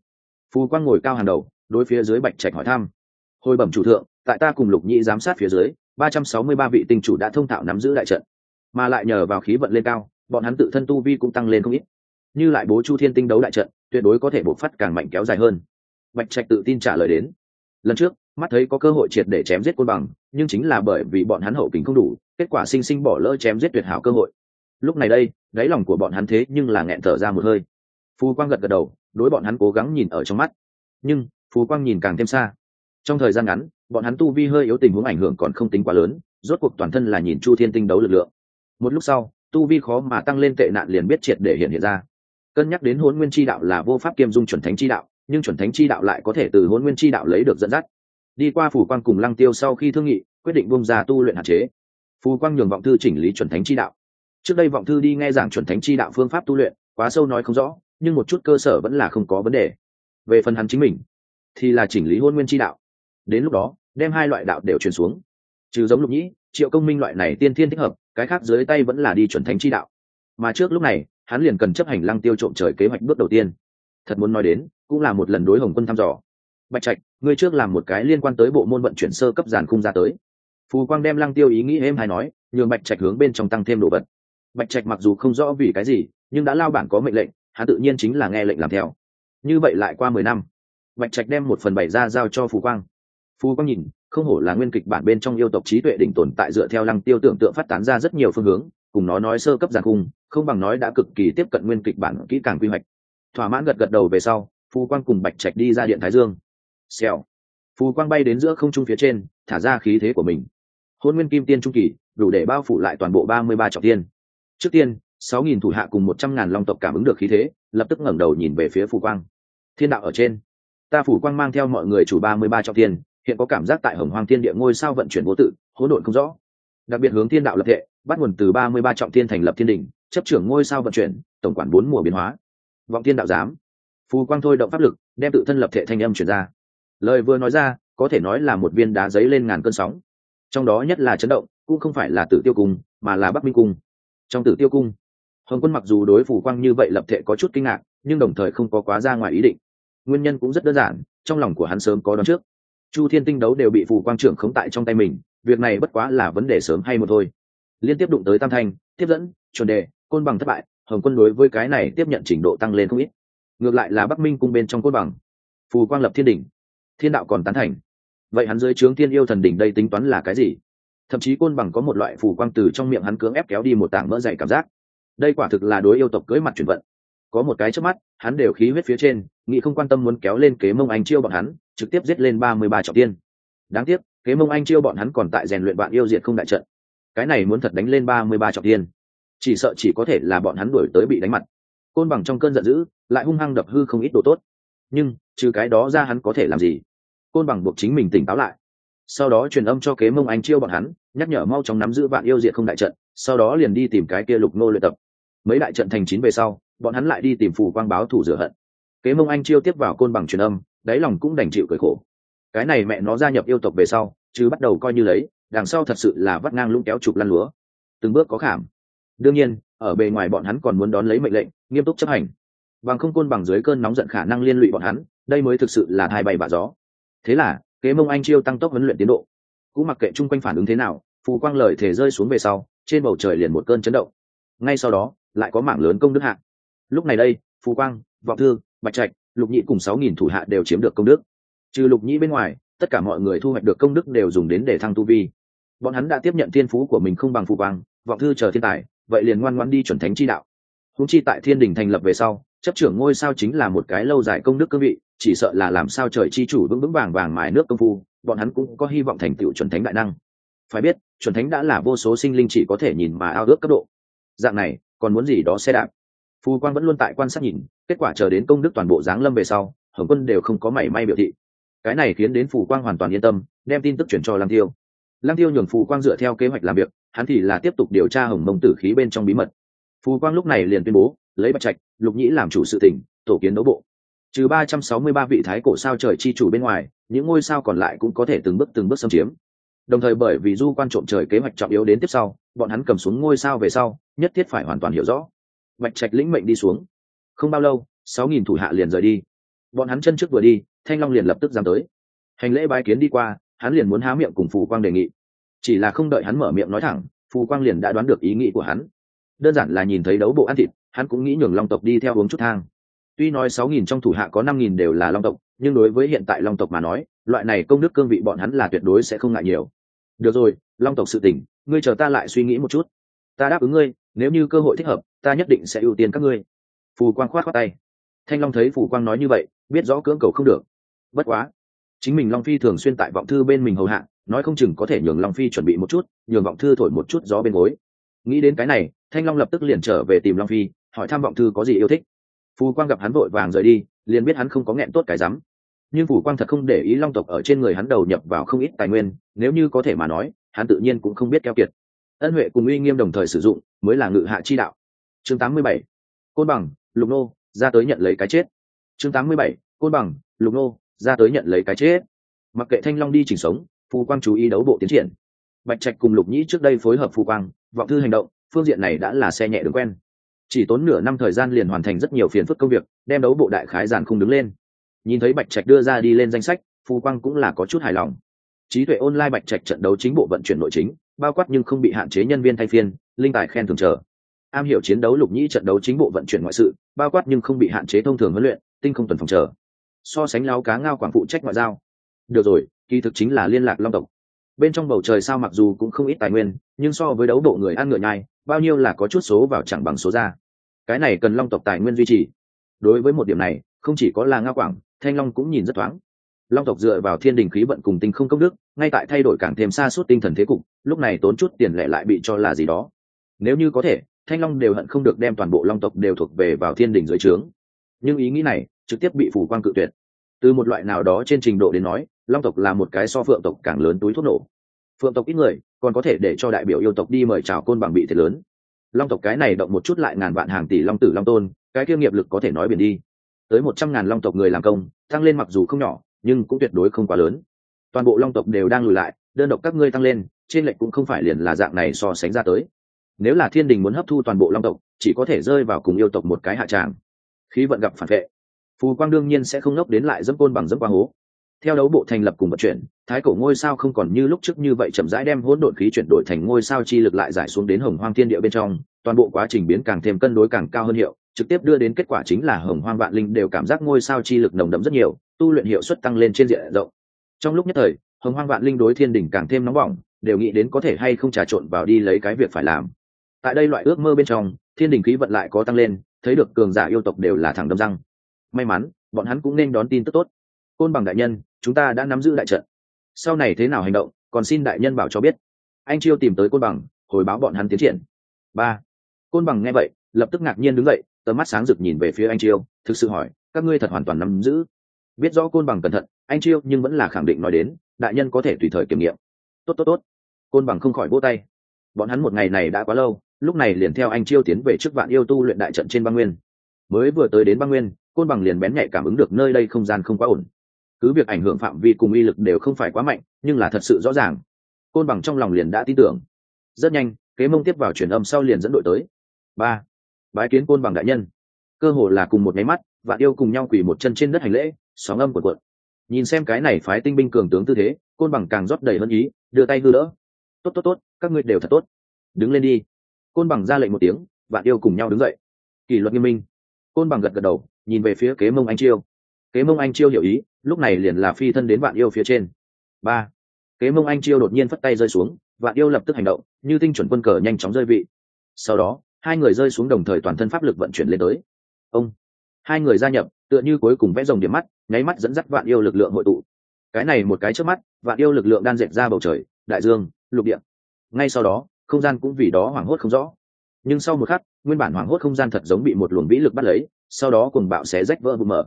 Phù quang ngồi cao hàng đầu, đối phía dưới bạch trạch hỏi thăm. Hồi bẩm chủ thượng, tại ta cùng lục nhĩ giám sát phía dưới, ba trăm sáu mươi ba vị tinh chủ đã thông thạo nắm giữ đại trận. Mà lại nhờ vào khí vận lên cao, bọn hắn tự thân tu vi cũng tăng lên không ít. Như lại bố chu thiên tinh đấu đại trận tuyệt đối có thể bộc phát càng mạnh kéo dài hơn. Bạch trạch tự tin trả lời đến. Lần trước, mắt thấy có cơ hội triệt để chém giết côn bằng, nhưng chính là bởi vì bọn hắn hậu kính không đủ, kết quả sinh sinh bỏ lỡ chém giết tuyệt hảo cơ hội. Lúc này đây, đáy lòng của bọn hắn thế nhưng là nghẹn thở ra một hơi. Phù quang gật gật đầu, đối bọn hắn cố gắng nhìn ở trong mắt. Nhưng phù quang nhìn càng thêm xa. Trong thời gian ngắn, bọn hắn tu vi hơi yếu tình huống ảnh hưởng còn không tính quá lớn, rốt cuộc toàn thân là nhìn chu thiên tinh đấu lực lượng. Một lúc sau, tu vi khó mà tăng lên tệ nạn liền biết triệt để hiện hiện ra cân nhắc đến hôn nguyên chi đạo là vô pháp kiêm dung chuẩn thánh chi đạo, nhưng chuẩn thánh chi đạo lại có thể từ hôn nguyên chi đạo lấy được dẫn dắt. Đi qua phủ quang cùng lăng tiêu sau khi thương nghị, quyết định bung ra tu luyện hạn chế. Phù quang nhường vọng thư chỉnh lý chuẩn thánh chi đạo. Trước đây vọng thư đi nghe giảng chuẩn thánh chi đạo phương pháp tu luyện, quá sâu nói không rõ, nhưng một chút cơ sở vẫn là không có vấn đề. Về phần hắn chính mình, thì là chỉnh lý hôn nguyên chi đạo. Đến lúc đó, đem hai loại đạo đều truyền xuống. Trừ giống lục nhĩ, triệu công minh loại này tiên thiên thích hợp, cái khác dưới tay vẫn là đi chuẩn thánh chi đạo mà trước lúc này, hắn liền cần chấp hành lăng tiêu trộm trời kế hoạch bước đầu tiên. Thật muốn nói đến, cũng là một lần đối hồng quân thăm dò. Bạch trạch, ngươi trước làm một cái liên quan tới bộ môn vận chuyển sơ cấp giàn khung ra tới. Phù quang đem lăng tiêu ý nghĩ êm hay nói, nhường bạch trạch hướng bên trong tăng thêm đồ vật. Bạch trạch mặc dù không rõ vì cái gì, nhưng đã lao bản có mệnh lệnh, hắn tự nhiên chính là nghe lệnh làm theo. Như vậy lại qua mười năm, bạch trạch đem một phần bảy ra giao cho phù quang. Phù quang nhìn, không hổ là nguyên kịch bản bên trong yêu tộc trí tuệ đỉnh tồn tại dựa theo lăng tiêu tưởng tượng phát tán ra rất nhiều phương hướng cùng nó nói sơ cấp giàn khung, không bằng nói đã cực kỳ tiếp cận nguyên kịch bản kỹ càng quy hoạch. Thỏa mãn gật gật đầu về sau, phù quang cùng bạch trạch đi ra điện thái dương. Xèo. Phù quang bay đến giữa không trung phía trên, thả ra khí thế của mình. Hôn nguyên kim tiên trung kỳ, đủ để bao phủ lại toàn bộ ba mươi ba trọng tiên trước tiên, sáu nghìn thủ hạ cùng một trăm ngàn long tộc cảm ứng được khí thế, lập tức ngẩng đầu nhìn về phía phù quang. Thiên đạo ở trên. Ta phủ quang mang theo mọi người chủ ba mươi ba trọng tiên hiện có cảm giác tại hồng hoang thiên địa ngôi sao vận chuyển vô tự, hỗn độn không rõ. Đặc biệt hướng thiên đạo lập thể bắt nguồn từ ba mươi ba trọng thiên thành lập thiên đình, chấp trưởng ngôi sao vận chuyển, tổng quản bốn mùa biến hóa. Vọng thiên đạo giám. Phù quang thôi động pháp lực, đem tự thân lập thể thanh âm chuyển ra. Lời vừa nói ra, có thể nói là một viên đá giấy lên ngàn cơn sóng. Trong đó nhất là chấn động, cũng không phải là tử tiêu cung, mà là bắc minh cung. Trong tử tiêu cung, hồng quân mặc dù đối phù quang như vậy lập thể có chút kinh ngạc, nhưng đồng thời không có quá ra ngoài ý định. Nguyên nhân cũng rất đơn giản, trong lòng của hắn sớm có đón trước. Chu thiên tinh đấu đều bị phù quang trưởng khống tại trong tay mình, việc này bất quá là vấn đề sớm hay một thôi liên tiếp đụng tới tam thanh, tiếp dẫn, chuẩn đề, côn bằng thất bại, hồng quân đối với cái này tiếp nhận trình độ tăng lên không ít. Ngược lại là bắc minh cung bên trong côn bằng. Phù quang lập thiên đỉnh, thiên đạo còn tán thành. Vậy hắn dưới trướng thiên yêu thần đỉnh đây tính toán là cái gì? Thậm chí côn bằng có một loại phù quang từ trong miệng hắn cưỡng ép kéo đi một tảng mỡ dày cảm giác. Đây quả thực là đối yêu tộc cưới mặt chuyển vận. Có một cái trước mắt, hắn đều khí huyết phía trên nghị không quan tâm muốn kéo lên kế mông anh chiêu bọn hắn, trực tiếp giết lên ba mươi ba trọng tiên. Đáng tiếc, kế mông anh chiêu bọn hắn còn tại rèn luyện bạn yêu diệt không đại trận cái này muốn thật đánh lên ba mươi ba trọng tiên chỉ sợ chỉ có thể là bọn hắn đuổi tới bị đánh mặt. Côn bằng trong cơn giận dữ, lại hung hăng đập hư không ít đồ tốt. Nhưng, trừ cái đó ra hắn có thể làm gì? Côn bằng buộc chính mình tỉnh táo lại. Sau đó truyền âm cho kế mông anh chiêu bọn hắn, nhắc nhở mau chóng nắm giữ bạn yêu diệt không đại trận, sau đó liền đi tìm cái kia lục nô luyện tập. Mấy đại trận thành chín về sau, bọn hắn lại đi tìm phù quang báo thủ rửa hận. Kế mông anh chiêu tiếp vào côn bằng truyền âm, đáy lòng cũng đành chịu cười khổ. Cái này mẹ nó gia nhập yêu tộc về sau, chứ bắt đầu coi như lấy đằng sau thật sự là vắt ngang lũng kéo trục lăn lúa. Từng bước có khảm. Đương nhiên, ở bề ngoài bọn hắn còn muốn đón lấy mệnh lệnh, nghiêm túc chấp hành. Bằng không côn bằng dưới cơn nóng giận khả năng liên lụy bọn hắn, đây mới thực sự là hai bày bạ gió. Thế là, kế mông anh chiêu tăng tốc huấn luyện tiến độ. Cũng mặc kệ chung quanh phản ứng thế nào, phù quang lời thể rơi xuống về sau, trên bầu trời liền một cơn chấn động. Ngay sau đó, lại có mảng lớn công đức hạ. Lúc này đây, phù quang, vọng thư, bạch trạch, lục nhị cùng sáu nghìn thủ hạ đều chiếm được công đức. Trừ lục nhị bên ngoài, tất cả mọi người thu hoạch được công đức đều dùng đến để thăng tu vi bọn hắn đã tiếp nhận thiên phú của mình không bằng phù quang vọng thư chờ thiên tài, vậy liền ngoan ngoan đi chuẩn thánh chi đạo. Húng chi tại thiên đình thành lập về sau, chấp trưởng ngôi sao chính là một cái lâu dài công đức cương vị, chỉ sợ là làm sao trời chi chủ vững vững vàng vàng mài nước công phu, bọn hắn cũng có hy vọng thành tựu chuẩn thánh đại năng. Phải biết, chuẩn thánh đã là vô số sinh linh chỉ có thể nhìn mà ao ước cấp độ. Dạng này, còn muốn gì đó xe đạp? Phù quan vẫn luôn tại quan sát nhìn, kết quả chờ đến công đức toàn bộ giáng lâm về sau, hồng quân đều không có mảy may biểu thị. Cái này khiến đến phù quang hoàn toàn yên tâm, đem tin tức chuyển cho lăng tiêu lăng tiêu nhường phù quang dựa theo kế hoạch làm việc, hắn thì là tiếp tục điều tra hồng mông tử khí bên trong bí mật. Phù quang lúc này liền tuyên bố, lấy bạch trạch, lục nhĩ làm chủ sự tỉnh, tổ kiến đấu bộ. Trừ ba trăm sáu mươi ba vị thái cổ sao trời chi chủ bên ngoài, những ngôi sao còn lại cũng có thể từng bước từng bước xâm chiếm. Đồng thời bởi vì du quan trộm trời kế hoạch trọng yếu đến tiếp sau, bọn hắn cầm xuống ngôi sao về sau, nhất thiết phải hoàn toàn hiểu rõ. Bạch trạch lĩnh mệnh đi xuống. Không bao lâu, sáu nghìn thủ hạ liền rời đi. Bọn hắn chân trước vừa đi, thanh long liền lập tức dám tới. Hành lễ bái kiến đi qua hắn liền muốn há miệng cùng phù quang đề nghị. Chỉ là không đợi hắn mở miệng nói thẳng, phù quang liền đã đoán được ý nghĩ của hắn. Đơn giản là nhìn thấy đấu bộ ăn thịt, hắn cũng nghĩ nhường long tộc đi theo uống chút thang. Tuy nói sáu nghìn trong thủ hạ có năm nghìn đều là long tộc, nhưng đối với hiện tại long tộc mà nói, loại này công đức cương vị bọn hắn là tuyệt đối sẽ không ngại nhiều. Được rồi, long tộc sự tỉnh ngươi chờ ta lại suy nghĩ một chút. Ta đáp ứng ngươi, nếu như cơ hội thích hợp, ta nhất định sẽ ưu tiên các ngươi. Phù quang khoát khoát tay. Thanh long thấy phù quang nói như vậy, biết rõ cưỡng cầu không được. Bất quá chính mình long phi thường xuyên tại vọng thư bên mình hầu hạ, nói không chừng có thể nhường long phi chuẩn bị một chút, nhường vọng thư thổi một chút gió bên gối. Nghĩ đến cái này, thanh long lập tức liền trở về tìm long phi, hỏi thăm vọng thư có gì yêu thích. Phù quang gặp hắn vội vàng rời đi, liền biết hắn không có nghẹn tốt cái rắm. Nhưng phù quang thật không để ý long tộc ở trên người hắn đầu nhập vào không ít tài nguyên, nếu như có thể mà nói, hắn tự nhiên cũng không biết keo kiệt. Ân huệ cùng uy nghiêm đồng thời sử dụng, mới là ngự hạ chi đạo. Chương 87. côn bằng, lục nô, ra tới nhận lấy cái chết. Chương 87. côn bằng, lục nô ra tới nhận lấy cái chết. Mặc kệ thanh long đi chỉnh sống, phù quang chú ý đấu bộ tiến triển. Bạch trạch cùng lục nhĩ trước đây phối hợp phù quang, vọng thư hành động, phương diện này đã là xe nhẹ đứng quen. Chỉ tốn nửa năm thời gian liền hoàn thành rất nhiều phiền phức công việc, đem đấu bộ đại khái giản không đứng lên. Nhìn thấy bạch trạch đưa ra đi lên danh sách, phù quang cũng là có chút hài lòng. Trí tuệ online bạch trạch trận đấu chính bộ vận chuyển nội chính, bao quát nhưng không bị hạn chế nhân viên thay phiên, linh tài khen thường chờ. Am hiểu chiến đấu lục nhĩ trận đấu chính bộ vận chuyển ngoại sự, bao quát nhưng không bị hạn chế thông thường huấn luyện, tinh không tuần phòng chờ so sánh lao cá ngao quảng phụ trách ngoại giao. Được rồi, kỳ thực chính là liên lạc long tộc. Bên trong bầu trời sao mặc dù cũng không ít tài nguyên, nhưng so với đấu bộ người ăn ngựa nhai, bao nhiêu là có chút số vào chẳng bằng số ra. Cái này cần long tộc tài nguyên duy trì. Đối với một điểm này, không chỉ có là ngao quảng, thanh long cũng nhìn rất thoáng. Long tộc dựa vào thiên đình khí vận cùng tinh không công đức, ngay tại thay đổi càng thêm xa suốt tinh thần thế cục, lúc này tốn chút tiền lệ lại bị cho là gì đó. Nếu như có thể, thanh long đều hận không được đem toàn bộ long tộc đều thuộc về vào thiên đình dưới trướng. Nhưng ý nghĩ này trực tiếp bị phủ quang cự tuyệt. Từ một loại nào đó trên trình độ đến nói, long tộc là một cái so phượng tộc càng lớn túi thuốc nổ. Phượng tộc ít người, còn có thể để cho đại biểu yêu tộc đi mời chào côn bằng bị thiệt lớn. Long tộc cái này động một chút lại ngàn vạn hàng tỷ long tử long tôn, cái kia nghiệp lực có thể nói biển đi. Tới một trăm ngàn long tộc người làm công, tăng lên mặc dù không nhỏ, nhưng cũng tuyệt đối không quá lớn. Toàn bộ long tộc đều đang lùi lại, đơn độc các ngươi tăng lên, trên lệnh cũng không phải liền là dạng này so sánh ra tới. Nếu là thiên đình muốn hấp thu toàn bộ long tộc, chỉ có thể rơi vào cùng yêu tộc một cái hạ tràng. Khí vận gặp phản vệ phù quang đương nhiên sẽ không ngốc đến lại dẫm côn bằng dẫm qua hố. Theo đấu bộ thành lập cùng vận chuyển, thái cổ ngôi sao không còn như lúc trước như vậy chậm rãi đem hỗn độn khí chuyển đổi thành ngôi sao chi lực lại giải xuống đến hồng hoang thiên địa bên trong, toàn bộ quá trình biến càng thêm cân đối càng cao hơn hiệu, trực tiếp đưa đến kết quả chính là hồng hoang vạn linh đều cảm giác ngôi sao chi lực nồng đậm rất nhiều, tu luyện hiệu suất tăng lên trên diện rộng. Trong lúc nhất thời, hồng hoang vạn linh đối thiên đỉnh càng thêm nóng bỏng, đều nghĩ đến có thể hay không trà trộn vào đi lấy cái việc phải làm. Tại đây loại ước mơ bên trong, thiên đình khí vận lại có tăng lên, thấy được cường giả yêu tộc đều là thẳng đâm răng may mắn, bọn hắn cũng nên đón tin tức tốt. Côn bằng đại nhân, chúng ta đã nắm giữ đại trận. Sau này thế nào hành động, còn xin đại nhân bảo cho biết. Anh chiêu tìm tới côn bằng, hồi báo bọn hắn tiến triển. Ba. Côn bằng nghe vậy, lập tức ngạc nhiên đứng dậy, tầm mắt sáng rực nhìn về phía anh chiêu, thực sự hỏi, các ngươi thật hoàn toàn nắm giữ? Biết rõ côn bằng cẩn thận, anh chiêu nhưng vẫn là khẳng định nói đến, đại nhân có thể tùy thời kiểm nghiệm. Tốt tốt tốt. Côn bằng không khỏi vỗ tay. Bọn hắn một ngày này đã quá lâu, lúc này liền theo anh chiêu tiến về trước vạn yêu tu luyện đại trận trên băng nguyên. Mới vừa tới đến băng nguyên côn bằng liền bén nhạy cảm ứng được nơi đây không gian không quá ổn. Cứ việc ảnh hưởng phạm vi cùng uy lực đều không phải quá mạnh, nhưng là thật sự rõ ràng. Côn bằng trong lòng liền đã tin tưởng. Rất nhanh, kế mông tiếp vào truyền âm sau liền dẫn đội tới. Ba. Bái kiến côn bằng đại nhân. Cơ hồ là cùng một máy mắt và yêu cùng nhau quỳ một chân trên đất hành lễ, sóng âm của quận nhìn xem cái này phái tinh binh cường tướng tư thế, côn bằng càng rót đầy hơn ý, đưa tay hư đỡ. Tốt tốt tốt, các ngươi đều thật tốt. Đứng lên đi. Côn bằng ra lệnh một tiếng, vạn yêu cùng nhau đứng dậy. Kỷ luật nghiêm minh. Côn bằng gật gật đầu nhìn về phía kế mông anh chiêu. Kế mông anh chiêu hiểu ý, lúc này liền là phi thân đến vạn yêu phía trên. Ba. Kế mông anh chiêu đột nhiên phất tay rơi xuống, vạn yêu lập tức hành động, như tinh chuẩn quân cờ nhanh chóng rơi vị. Sau đó, hai người rơi xuống đồng thời toàn thân pháp lực vận chuyển lên tới. Ông. Hai người gia nhập, tựa như cuối cùng vẽ rồng điểm mắt, nháy mắt dẫn dắt vạn yêu lực lượng hội tụ. Cái này một cái trước mắt, vạn yêu lực lượng đang dệt ra bầu trời, đại dương, lục địa. Ngay sau đó, không gian cũng vì đó hoảng hốt không rõ nhưng sau một khắc, nguyên bản hoảng hốt không gian thật giống bị một luồng vĩ lực bắt lấy, sau đó cùng bạo xé rách vỡ vụ mở.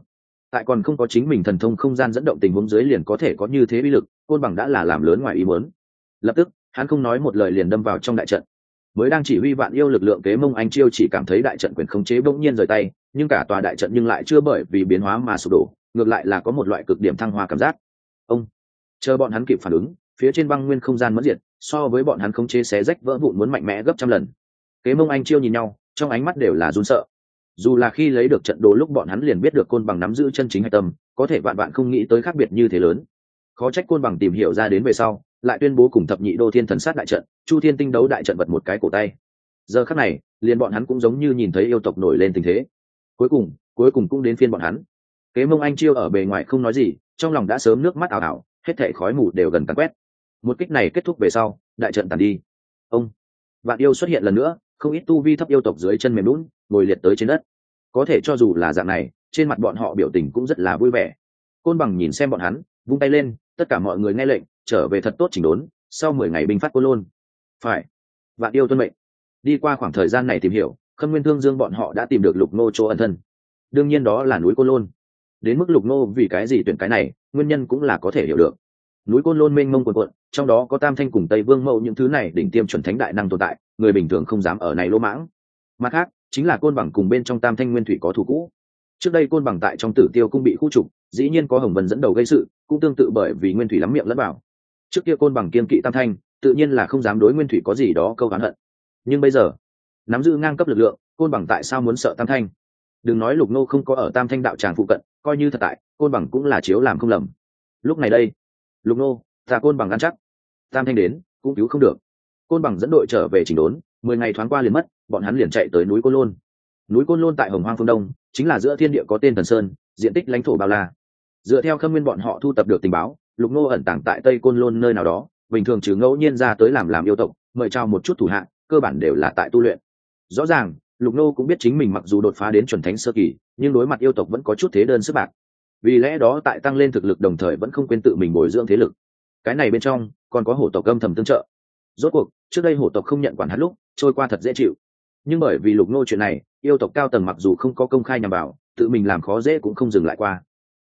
Tại còn không có chính mình thần thông không gian dẫn động tình huống dưới liền có thể có như thế vĩ lực, côn bằng đã là làm lớn ngoài ý muốn. Lập tức, hắn không nói một lời liền đâm vào trong đại trận. Mới đang chỉ huy vạn yêu lực lượng kế mông anh chiêu chỉ cảm thấy đại trận quyền khống chế bỗng nhiên rời tay, nhưng cả tòa đại trận nhưng lại chưa bởi vì biến hóa mà sụp đổ, ngược lại là có một loại cực điểm thăng hoa cảm giác. Ông, chờ bọn hắn kịp phản ứng, phía trên băng nguyên không gian mất diệt, so với bọn hắn khống chế xé rách vỡ vụn muốn mạnh mẽ gấp trăm lần kế mông anh chiêu nhìn nhau, trong ánh mắt đều là run sợ. Dù là khi lấy được trận đồ lúc bọn hắn liền biết được côn bằng nắm giữ chân chính hạch tâm, có thể vạn bạn không nghĩ tới khác biệt như thế lớn. Khó trách côn bằng tìm hiểu ra đến về sau, lại tuyên bố cùng thập nhị đô thiên thần sát đại trận, chu thiên tinh đấu đại trận vật một cái cổ tay. Giờ khắc này, liền bọn hắn cũng giống như nhìn thấy yêu tộc nổi lên tình thế. Cuối cùng cuối cùng cũng đến phiên bọn hắn. Kế mông anh chiêu ở bề ngoài không nói gì, trong lòng đã sớm nước mắt ảo ảo, hết thệ khói mù đều gần cắn quét. Một kích này kết thúc về sau, đại trận tàn đi. Ông, vạn yêu xuất hiện lần nữa không ít tu vi thấp yêu tộc dưới chân mềm lún, ngồi liệt tới trên đất. Có thể cho dù là dạng này, trên mặt bọn họ biểu tình cũng rất là vui vẻ. Côn bằng nhìn xem bọn hắn, vung tay lên, tất cả mọi người nghe lệnh, trở về thật tốt chỉnh đốn, sau mười ngày binh phát côn lôn. Phải. Vạn yêu tuân mệnh. Đi qua khoảng thời gian này tìm hiểu, khâm nguyên thương dương bọn họ đã tìm được lục nô chỗ ẩn thân. Đương nhiên đó là núi côn lôn. Đến mức lục nô vì cái gì tuyển cái này, nguyên nhân cũng là có thể hiểu được núi côn lôn mênh mông quần quận trong đó có tam thanh cùng tây vương mẫu những thứ này đỉnh tiêm chuẩn thánh đại năng tồn tại, người bình thường không dám ở này lỗ mãng. Mặt khác, chính là côn bằng cùng bên trong tam thanh nguyên thủy có thủ cũ. Trước đây côn bằng tại trong tử tiêu cũng bị khu trục, dĩ nhiên có hồng vân dẫn đầu gây sự, cũng tương tự bởi vì nguyên thủy lắm miệng lẫn bảo trước kia côn bằng kiên kỵ tam thanh, tự nhiên là không dám đối nguyên thủy có gì đó câu oán hận. Nhưng bây giờ, nắm giữ ngang cấp lực lượng, côn bằng tại sao muốn sợ tam thanh? Đừng nói lục nô không có ở tam thanh đạo tràng phụ cận, coi như thật tại, côn bằng cũng là chiếu làm không lầm. Lúc này đây lục nô, ta côn bằng ăn chắc. Tam thanh đến, cũng cứu không được. Côn bằng dẫn đội trở về chỉnh đốn, mười ngày thoáng qua liền mất, bọn hắn liền chạy tới núi côn lôn. Núi côn lôn tại hồng hoang phương đông, chính là giữa thiên địa có tên thần sơn, diện tích lãnh thổ bao la. Dựa theo khâm nguyên bọn họ thu tập được tình báo, lục nô ẩn tàng tại tây côn lôn nơi nào đó, bình thường trừ ngẫu nhiên ra tới làm làm yêu tộc, mời trao một chút thủ hạng cơ bản đều là tại tu luyện. Rõ ràng, lục nô cũng biết chính mình mặc dù đột phá đến chuẩn thánh sơ kỳ, nhưng đối mặt yêu tộc vẫn có chút thế đơn sức bạc vì lẽ đó tại tăng lên thực lực đồng thời vẫn không quên tự mình bồi dưỡng thế lực. Cái này bên trong, còn có hổ tộc âm thầm tương trợ. Rốt cuộc, trước đây hổ tộc không nhận quản hắn lúc, trôi qua thật dễ chịu. Nhưng bởi vì lục nô chuyện này, yêu tộc cao tầng mặc dù không có công khai nhằm vào, tự mình làm khó dễ cũng không dừng lại qua.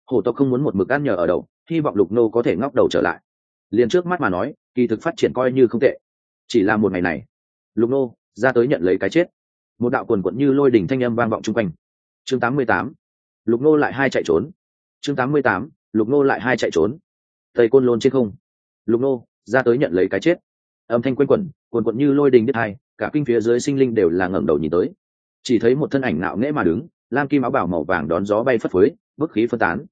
Hổ tộc không muốn một mực ăn nhờ ở đầu, hy vọng lục nô có thể ngóc đầu trở lại. Liền trước mắt mà nói, kỳ thực phát triển coi như không tệ. Chỉ là một ngày này, lục nô ra tới nhận lấy cái chết. Một đạo quần quận như lôi đỉnh thanh âm vang vọng chung quanh. Chương 88. lục nô lại hai chạy trốn chương 88. lục nô lại hai chạy trốn. Tây côn lôn trên không. Lục nô, ra tới nhận lấy cái chết. Âm thanh quen quẩn quần quận như lôi đình đứt hai, cả kinh phía dưới sinh linh đều là ngẩng đầu nhìn tới. Chỉ thấy một thân ảnh nạo nghễ mà đứng, lam kim áo bảo màu vàng đón gió bay phất phới, bức khí phân tán.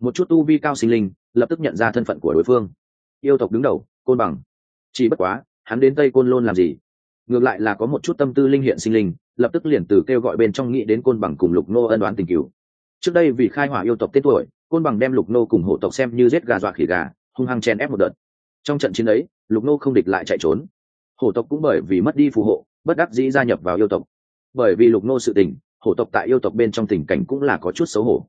Một chút tu vi cao sinh linh, lập tức nhận ra thân phận của đối phương. Yêu tộc đứng đầu, côn bằng. Chỉ bất quá, hắn đến tây côn lôn làm gì? Ngược lại là có một chút tâm tư linh hiện sinh linh, lập tức liền từ kêu gọi bên trong nghĩ đến côn bằng cùng lục nô ân đoán tình cửu trước đây vì khai hỏa yêu tộc tên tuổi, côn bằng đem lục nô cùng hộ tộc xem như giết gà dọa khỉ gà, hung hăng chen ép một đợt. Trong trận chiến ấy, lục nô không địch lại chạy trốn. Hổ tộc cũng bởi vì mất đi phù hộ, bất đắc dĩ gia nhập vào yêu tộc. Bởi vì lục nô sự tình hổ tộc tại yêu tộc bên trong tình cảnh cũng là có chút xấu hổ.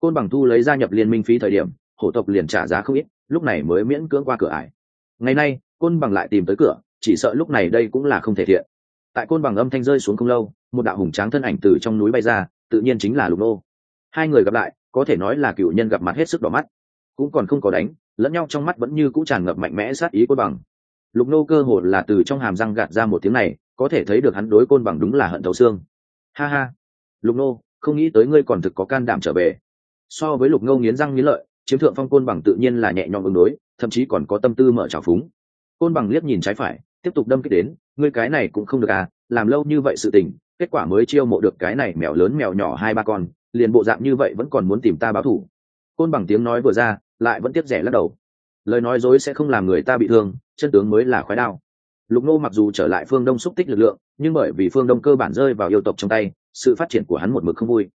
Côn bằng thu lấy gia nhập liên minh phí thời điểm hổ tộc liền trả giá không ít, lúc này mới miễn cưỡng qua cửa ải. Ngày nay, côn bằng lại tìm tới cửa, chỉ sợ lúc này đây cũng là không thể thiện. Tại côn bằng âm thanh rơi xuống không lâu, một đạo hùng tráng thân ảnh từ trong núi bay ra, tự nhiên chính là lục nô hai người gặp lại, có thể nói là cựu nhân gặp mặt hết sức đỏ mắt. Cũng còn không có đánh, lẫn nhau trong mắt vẫn như cũng tràn ngập mạnh mẽ sát ý côn bằng. Lục nô cơ hồ là từ trong hàm răng gạt ra một tiếng này, có thể thấy được hắn đối côn bằng đúng là hận thấu xương. Ha ha. Lục nô, không nghĩ tới ngươi còn thực có can đảm trở về. So với lục ngô nghiến răng nghiến lợi, chiếm thượng phong côn bằng tự nhiên là nhẹ nhõm ứng đối, thậm chí còn có tâm tư mở trào phúng. Côn bằng liếc nhìn trái phải, tiếp tục đâm kích đến, ngươi cái này cũng không được à làm lâu như vậy sự tình, kết quả mới chiêu mộ được cái này mèo lớn mèo nhỏ hai ba con liền bộ dạng như vậy vẫn còn muốn tìm ta báo thủ. Côn bằng tiếng nói vừa ra, lại vẫn tiếp rẻ lắc đầu. Lời nói dối sẽ không làm người ta bị thương, chân tướng mới là khoái đao. Lục nô mặc dù trở lại phương đông xúc tích lực lượng, nhưng bởi vì phương đông cơ bản rơi vào yêu tộc trong tay, sự phát triển của hắn một mực không vui.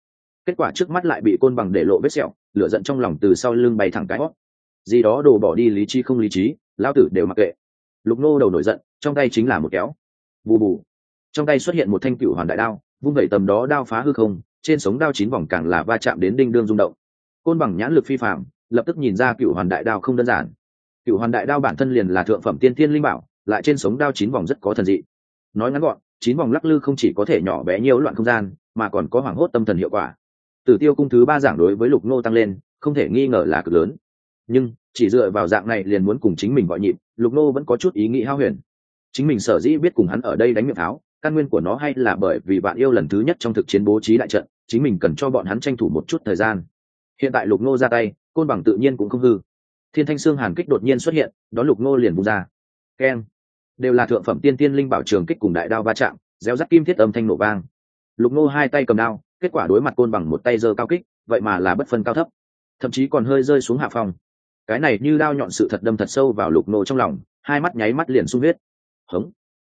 Kết quả trước mắt lại bị côn bằng để lộ vết sẹo, lửa giận trong lòng từ sau lưng bay thẳng cái hót. Gì đó đồ bỏ đi lý trí không lý trí lao tử đều mặc kệ. Lục nô đầu nổi giận, trong tay chính là một kéo. Bù bù. Trong tay xuất hiện một thanh cựu hoàn đại đao, vung vẩy tầm đó đao phá hư không trên sống đao chín vòng càng là va chạm đến đinh đương rung động. Côn bằng nhãn lực phi phạm, lập tức nhìn ra cựu hoàn đại đao không đơn giản. Cựu hoàn đại đao bản thân liền là thượng phẩm tiên thiên linh bảo, lại trên sống đao chín vòng rất có thần dị. Nói ngắn gọn, chín vòng lắc lư không chỉ có thể nhỏ bé nhiều loạn không gian, mà còn có hoảng hốt tâm thần hiệu quả. Tử tiêu cung thứ ba giảng đối với lục nô tăng lên, không thể nghi ngờ là cực lớn. Nhưng, chỉ dựa vào dạng này liền muốn cùng chính mình gọi nhịp, lục nô vẫn có chút ý nghĩ hao huyền. Chính mình sở dĩ biết cùng hắn ở đây đánh miệng tháo căn nguyên của nó hay là bởi vì bạn yêu lần thứ nhất trong thực chiến bố trí đại trận, chính mình cần cho bọn hắn tranh thủ một chút thời gian. Hiện tại lục nô ra tay, côn bằng tự nhiên cũng không hư. Thiên thanh xương hàn kích đột nhiên xuất hiện đón lục nô liền bung ra. Keng. Đều là thượng phẩm tiên tiên linh bảo trường kích cùng đại đao va chạm, réo rắt kim thiết âm thanh nổ vang. Lục nô hai tay cầm đao, kết quả đối mặt côn bằng một tay giơ cao kích, vậy mà là bất phân cao thấp. Thậm chí còn hơi rơi xuống hạ phòng. Cái này như đao nhọn sự thật đâm thật sâu vào lục nô trong lòng, hai mắt nháy mắt liền sung huyết. Hống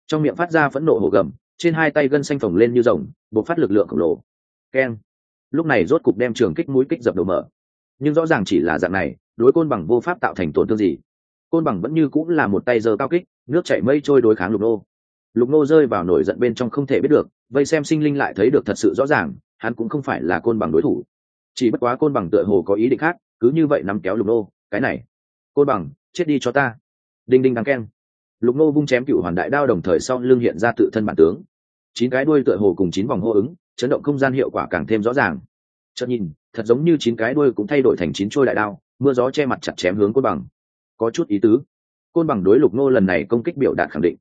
trong miệng phát ra phẫn nộ hổ gầm, trên hai tay gân xanh phồng lên như rồng buộc phát lực lượng khổng lồ. Keng. Lúc này rốt cục đem trường kích mũi kích dập đầu mở. Nhưng rõ ràng chỉ là dạng này, đối côn bằng vô pháp tạo thành tổn thương gì. Côn bằng vẫn như cũng là một tay giơ cao kích, nước chảy mây trôi đối kháng lục nô. Lục nô rơi vào nổi giận bên trong không thể biết được, vây xem sinh linh lại thấy được thật sự rõ ràng, hắn cũng không phải là côn bằng đối thủ. Chỉ bất quá côn bằng tựa hồ có ý định khác, cứ như vậy nắm kéo lục nô, cái này. Côn bằng, chết đi cho ta. Đinh đinh đáng keng lục nô vung chém cựu hoàn đại đao đồng thời sau lưng hiện ra tự thân bản tướng. Chín cái đuôi tựa hồ cùng chín vòng hô ứng, chấn động không gian hiệu quả càng thêm rõ ràng. Chợt nhìn, thật giống như chín cái đuôi cũng thay đổi thành chín trôi đại đao, mưa gió che mặt chặt chém hướng côn bằng. Có chút ý tứ. Côn bằng đối lục nô lần này công kích biểu đạt khẳng định.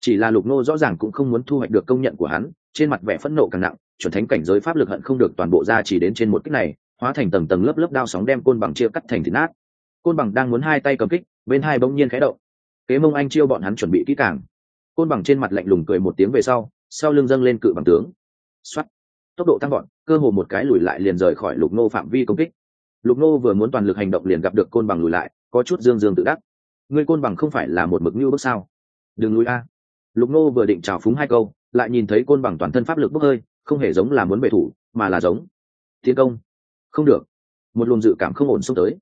Chỉ là lục nô rõ ràng cũng không muốn thu hoạch được công nhận của hắn, trên mặt vẻ phẫn nộ càng nặng, chuẩn thánh cảnh giới pháp lực hận không được toàn bộ ra chỉ đến trên một kích này, hóa thành tầng tầng lớp lớp đao sóng đem côn bằng chia cắt thành thịt nát. Côn bằng đang muốn hai tay cầm kích, bên hai bỗng nhiên khẽ động kế mông anh chiêu bọn hắn chuẩn bị kỹ càng. Côn bằng trên mặt lạnh lùng cười một tiếng về sau sau lưng dâng lên cự bằng tướng. Xuất tốc độ tăng gọn cơ hồ một cái lùi lại liền rời khỏi lục nô phạm vi công kích. Lục nô vừa muốn toàn lực hành động liền gặp được côn bằng lùi lại, có chút dương dương tự đắc. Ngươi côn bằng không phải là một mực như bước sao? Đừng lùi a. Lục nô vừa định trào phúng hai câu, lại nhìn thấy côn bằng toàn thân pháp lực bốc hơi, không hề giống là muốn bệ thủ, mà là giống. Tiến công. Không được. Một luồng dự cảm không ổn xông tới.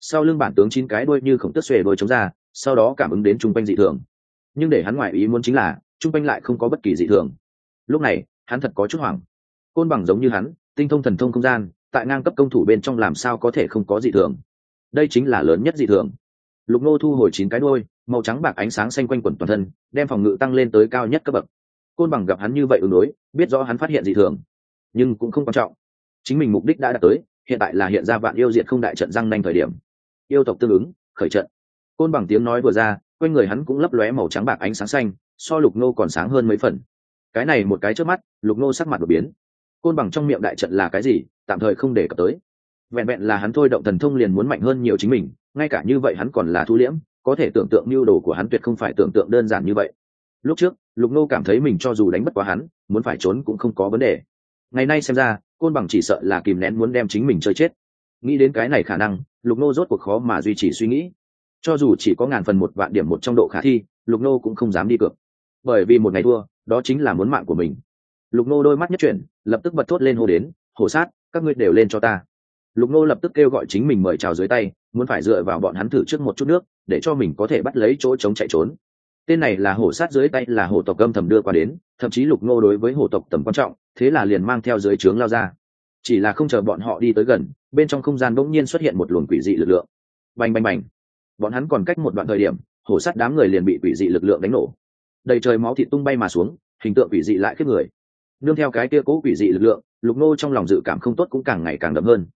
Sau lưng bản tướng chín cái đuôi như khổng tức xuề đôi chống ra sau đó cảm ứng đến trung quanh dị thường. Nhưng để hắn ngoại ý muốn chính là trung quanh lại không có bất kỳ dị thường. Lúc này, hắn thật có chút hoảng. Côn bằng giống như hắn, tinh thông thần thông không gian, tại ngang cấp công thủ bên trong làm sao có thể không có dị thường? Đây chính là lớn nhất dị thường. Lục nô thu hồi chín cái đôi màu trắng bạc ánh sáng xanh quanh quẩn toàn thân, đem phòng ngự tăng lên tới cao nhất cấp bậc. Côn bằng gặp hắn như vậy ứng đối, biết rõ hắn phát hiện dị thường, nhưng cũng không quan trọng. Chính mình mục đích đã đạt tới, hiện tại là hiện ra vạn yêu diệt không đại trận răng nanh thời điểm. Yêu tộc tương ứng, khởi trận côn bằng tiếng nói vừa ra, quanh người hắn cũng lấp lóe màu trắng bạc ánh sáng xanh, so lục nô còn sáng hơn mấy phần. Cái này một cái trước mắt, lục nô sắc mặt đột biến. Côn bằng trong miệng đại trận là cái gì, tạm thời không để cập tới. Vẹn vẹn là hắn thôi động thần thông liền muốn mạnh hơn nhiều chính mình, ngay cả như vậy hắn còn là thu liễm, có thể tưởng tượng mưu đồ của hắn tuyệt không phải tưởng tượng đơn giản như vậy. Lúc trước, lục nô cảm thấy mình cho dù đánh bất quá hắn, muốn phải trốn cũng không có vấn đề. Ngày nay xem ra, côn bằng chỉ sợ là kìm nén muốn đem chính mình chơi chết. Nghĩ đến cái này khả năng, lục nô rốt cuộc khó mà duy trì suy nghĩ cho dù chỉ có ngàn phần một vạn điểm một trong độ khả thi, lục nô cũng không dám đi cược. Bởi vì một ngày thua, đó chính là muốn mạng của mình. Lục nô đôi mắt nhất chuyển, lập tức bật thốt lên hô đến, hổ sát, các ngươi đều lên cho ta. Lục nô lập tức kêu gọi chính mình mời chào dưới tay, muốn phải dựa vào bọn hắn thử trước một chút nước, để cho mình có thể bắt lấy chỗ chống chạy trốn. Tên này là hổ sát dưới tay là hổ tộc âm thầm đưa qua đến, thậm chí lục nô đối với hổ tộc tầm quan trọng, thế là liền mang theo dưới trướng lao ra. Chỉ là không chờ bọn họ đi tới gần, bên trong không gian bỗng nhiên xuất hiện một luồng quỷ dị lực lượng. Bành bành bành bọn hắn còn cách một đoạn thời điểm, hổ sắt đám người liền bị quỷ dị lực lượng đánh nổ. Đầy trời máu thịt tung bay mà xuống, hình tượng quỷ dị lại khiếp người. Nương theo cái kia cố quỷ dị lực lượng, lục nô trong lòng dự cảm không tốt cũng càng ngày càng đậm hơn.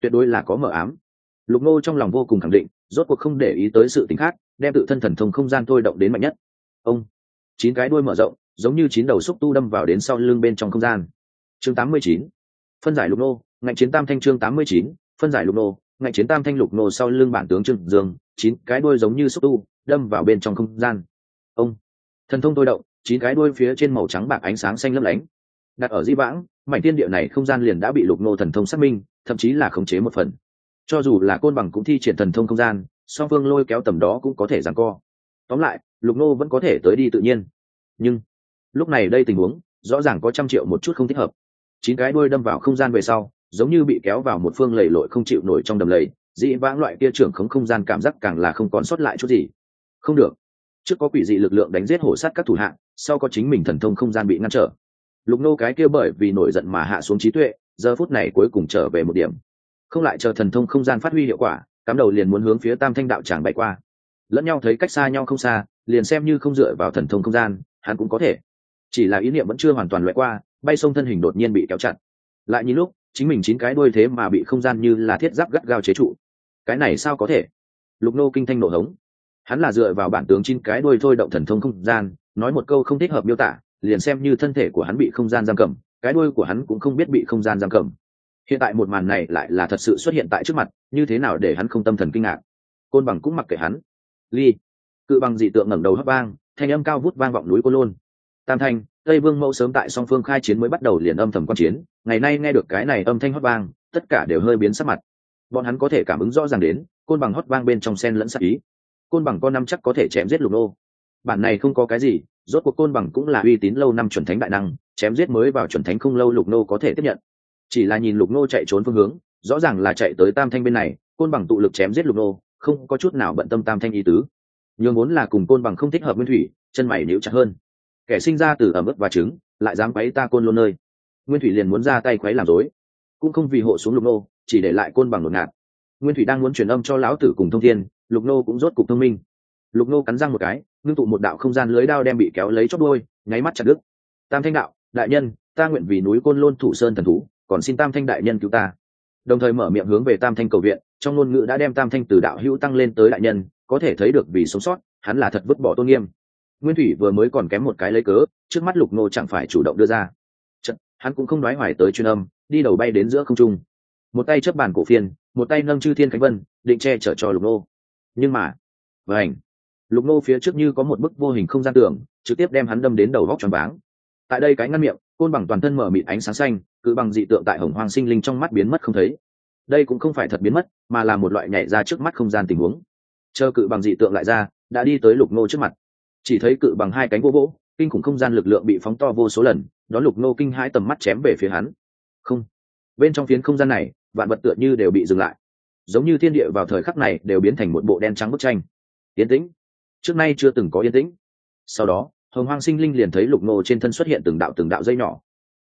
Tuyệt đối là có mờ ám. Lục nô trong lòng vô cùng khẳng định, rốt cuộc không để ý tới sự tính khác, đem tự thân thần thông không gian thôi động đến mạnh nhất. Ông, chín cái đuôi mở rộng, giống như chín đầu xúc tu đâm vào đến sau lưng bên trong không gian. Chương tám mươi chín, phân giải lục nô ngạnh chiến tam thanh chương tám mươi chín, phân giải lục nô ngạnh chiến tam thanh lục nô sau lưng bản tướng trương dương chín cái đuôi giống như xúc tu, đâm vào bên trong không gian. Ông, thần thông tôi động, chín cái đuôi phía trên màu trắng bạc ánh sáng xanh lấp lánh. Đặt ở di vãng, mảnh thiên địa này không gian liền đã bị lục nô thần thông xác minh, thậm chí là khống chế một phần. Cho dù là côn bằng cũng thi triển thần thông không gian, song phương lôi kéo tầm đó cũng có thể giằng co. Tóm lại, lục nô vẫn có thể tới đi tự nhiên. Nhưng, lúc này đây tình huống, rõ ràng có trăm triệu một chút không thích hợp. Chín cái đuôi đâm vào không gian về sau, giống như bị kéo vào một phương lầy lội không chịu nổi trong đầm lầy dị vãng loại kia trưởng khống không gian cảm giác càng là không còn sót lại chút gì. Không được. Trước có quỷ dị lực lượng đánh giết hổ sát các thủ hạng sau có chính mình thần thông không gian bị ngăn trở. Lục nô cái kia bởi vì nổi giận mà hạ xuống trí tuệ, giờ phút này cuối cùng trở về một điểm. Không lại chờ thần thông không gian phát huy hiệu quả, cắm đầu liền muốn hướng phía tam thanh đạo tràng bay qua. Lẫn nhau thấy cách xa nhau không xa, liền xem như không dựa vào thần thông không gian, hắn cũng có thể. Chỉ là ý niệm vẫn chưa hoàn toàn loại qua, bay sông thân hình đột nhiên bị kéo chặt. Lại nhìn lúc chính mình chín cái đuôi thế mà bị không gian như là thiết giáp gắt gao chế trụ. Cái này sao có thể? Lục nô kinh thanh nổ hống. Hắn là dựa vào bản tướng chín cái đuôi thôi động thần thông không gian, nói một câu không thích hợp miêu tả, liền xem như thân thể của hắn bị không gian giam cầm, cái đuôi của hắn cũng không biết bị không gian giam cầm. Hiện tại một màn này lại là thật sự xuất hiện tại trước mặt, như thế nào để hắn không tâm thần kinh ngạc? Côn bằng cũng mặc kệ hắn. Ly. Cự bằng dị tượng ngẩng đầu hấp vang, thanh âm cao vút vang vọng núi côn lôn. Tam thanh, tây vương mẫu sớm tại song phương khai chiến mới bắt đầu liền âm thầm quan chiến ngày nay nghe được cái này âm thanh hót vang, tất cả đều hơi biến sắc mặt. Bọn hắn có thể cảm ứng rõ ràng đến, côn bằng hót vang bên trong sen lẫn sắc ý. Côn bằng con năm chắc có thể chém giết lục nô. Bản này không có cái gì, rốt cuộc côn bằng cũng là uy tín lâu năm chuẩn thánh đại năng, chém giết mới vào chuẩn thánh không lâu lục nô có thể tiếp nhận. Chỉ là nhìn lục nô chạy trốn phương hướng, rõ ràng là chạy tới tam thanh bên này, côn bằng tụ lực chém giết lục nô, không có chút nào bận tâm tam thanh ý tứ. Nhường vốn là cùng côn bằng không thích hợp nguyên thủy, chân mày níu chặt hơn. Kẻ sinh ra từ ẩm ướt và trứng, lại dám quấy ta côn lôn nơi nguyên thủy liền muốn ra tay quấy làm dối cũng không vì hộ xuống lục nô, chỉ để lại côn bằng ngột ngạt. Nguyên thủy đang muốn truyền âm cho lão tử cùng thông thiên, lục nô cũng rốt cục thông minh. Lục nô cắn răng một cái, ngưng tụ một đạo không gian lưới đao đem bị kéo lấy chót đôi nháy mắt chặt đứt. Tam thanh đạo, đại nhân, ta nguyện vì núi côn lôn thủ sơn thần thú, còn xin tam thanh đại nhân cứu ta. Đồng thời mở miệng hướng về tam thanh cầu viện, trong ngôn ngữ đã đem tam thanh từ đạo hữu tăng lên tới đại nhân, có thể thấy được vì sống sót, hắn là thật vứt bỏ tôn nghiêm. Nguyên thủy vừa mới còn kém một cái lấy cớ, trước mắt lục nô chẳng phải chủ động đưa ra hắn cũng không nói hoài tới chuyên âm, đi đầu bay đến giữa không trung. Một tay chấp bàn cổ phiên một tay nâng chư thiên khánh vân, định che chở cho lục nô. Nhưng mà và ảnh lục nô phía trước như có một bức vô hình không gian tưởng, trực tiếp đem hắn đâm đến đầu vóc tròn váng. Tại đây cái ngăn miệng, côn bằng toàn thân mở mịt ánh sáng xanh, cự bằng dị tượng tại hồng hoàng sinh linh trong mắt biến mất không thấy. Đây cũng không phải thật biến mất, mà là một loại nhảy ra trước mắt không gian tình huống. Chờ cự bằng dị tượng lại ra, đã đi tới lục nô trước mặt. Chỉ thấy cự bằng hai cánh vô vỗ, kinh khủng không gian lực lượng bị phóng to vô số lần đó lục nô kinh hai tầm mắt chém về phía hắn. Không, bên trong phiến không gian này, vạn vật tựa như đều bị dừng lại. Giống như thiên địa vào thời khắc này đều biến thành một bộ đen trắng bức tranh. Yên tĩnh. Trước nay chưa từng có yên tĩnh. Sau đó, hồng hoang sinh linh liền thấy lục nô trên thân xuất hiện từng đạo từng đạo dây nhỏ.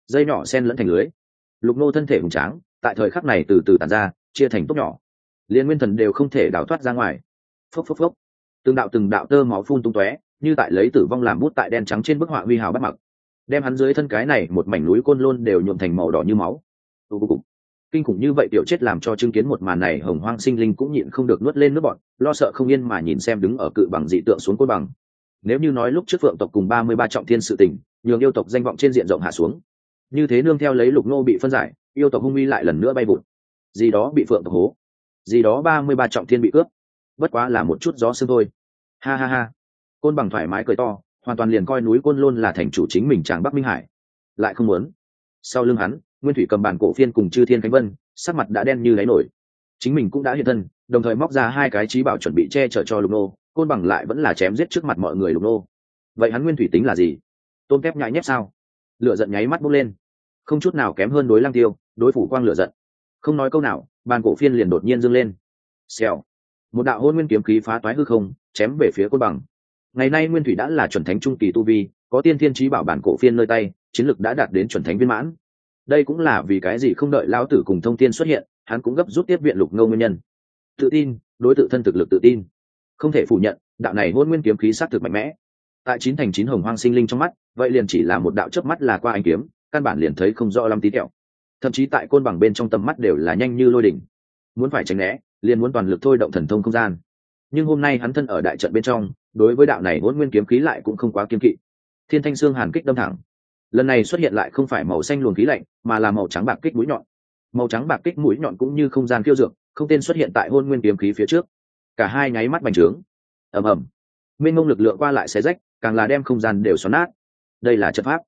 Dây nhỏ sen lẫn thành lưới. Lục nô thân thể hùng tráng, tại thời khắc này từ từ tàn ra, chia thành tốt nhỏ. Liên nguyên thần đều không thể đào thoát ra ngoài. Phốc phốc phốc. Từng đạo từng đạo tơ máu phun tung tóe, như tại lấy tử vong làm bút tại đen trắng trên bức họa huy hào bắt mặc đem hắn dưới thân cái này một mảnh núi côn lôn đều nhuộm thành màu đỏ như máu. Kinh khủng như vậy tiểu chết làm cho chứng kiến một màn này, hồng hoang sinh linh cũng nhịn không được nuốt lên nước bọn lo sợ không yên mà nhìn xem đứng ở cự bằng dị tượng xuống côn bằng. Nếu như nói lúc trước phượng tộc cùng ba mươi ba trọng thiên sự tình, nhường yêu tộc danh vọng trên diện rộng hạ xuống. Như thế nương theo lấy lục nô bị phân giải, yêu tộc hung uy lại lần nữa bay vụt. Gì đó bị phượng tộc hố. Gì đó ba mươi ba trọng thiên bị cướp. Bất quá là một chút gió sương thôi. Ha ha ha. Côn bằng thoải mái cười to hoàn toàn liền coi núi côn lôn là thành chủ chính mình chàng bắc minh hải. Lại không muốn. Sau lưng hắn, nguyên thủy cầm bàn cổ phiên cùng chư thiên khánh vân, sắc mặt đã đen như lấy nổi. Chính mình cũng đã hiện thân, đồng thời móc ra hai cái trí bảo chuẩn bị che chở cho lục nô, côn bằng lại vẫn là chém giết trước mặt mọi người lục nô. Vậy hắn nguyên thủy tính là gì? Tôn kép nhại nhép sao? Lựa giận nháy mắt bốc lên. Không chút nào kém hơn đối Lang tiêu, đối phủ quang lựa giận. Không nói câu nào, bàn cổ phiên liền đột nhiên dâng lên. Xèo. Một đạo hôn nguyên kiếm khí phá toái hư không, chém về phía côn bằng ngày nay nguyên thủy đã là chuẩn thánh trung kỳ tu vi, có tiên thiên trí bảo bản cổ phiên nơi tay, chiến lực đã đạt đến chuẩn thánh viên mãn. Đây cũng là vì cái gì không đợi lão tử cùng thông tiên xuất hiện, hắn cũng gấp rút tiếp viện lục ngô nguyên nhân. Tự tin, đối tự thân thực lực tự tin. Không thể phủ nhận, đạo này hôn nguyên kiếm khí sát thực mạnh mẽ. Tại chín thành chín hồng hoang sinh linh trong mắt, vậy liền chỉ là một đạo chớp mắt là qua anh kiếm, căn bản liền thấy không rõ lắm tí tẹo. Thậm chí tại côn bằng bên trong tầm mắt đều là nhanh như lôi đỉnh. Muốn phải tránh né, liền muốn toàn lực thôi động thần thông không gian nhưng hôm nay hắn thân ở đại trận bên trong, đối với đạo này hôn nguyên kiếm khí lại cũng không quá kiên kỵ. Thiên thanh xương hàn kích đâm thẳng. Lần này xuất hiện lại không phải màu xanh luồng khí lạnh, mà là màu trắng bạc kích mũi nhọn. Màu trắng bạc kích mũi nhọn cũng như không gian khiêu dược, không tên xuất hiện tại hôn nguyên kiếm khí phía trước. Cả hai nháy mắt bành trướng. Ầm ầm. Minh ngông lực lượng qua lại xé rách, càng là đem không gian đều xoắn nát. Đây là trận pháp.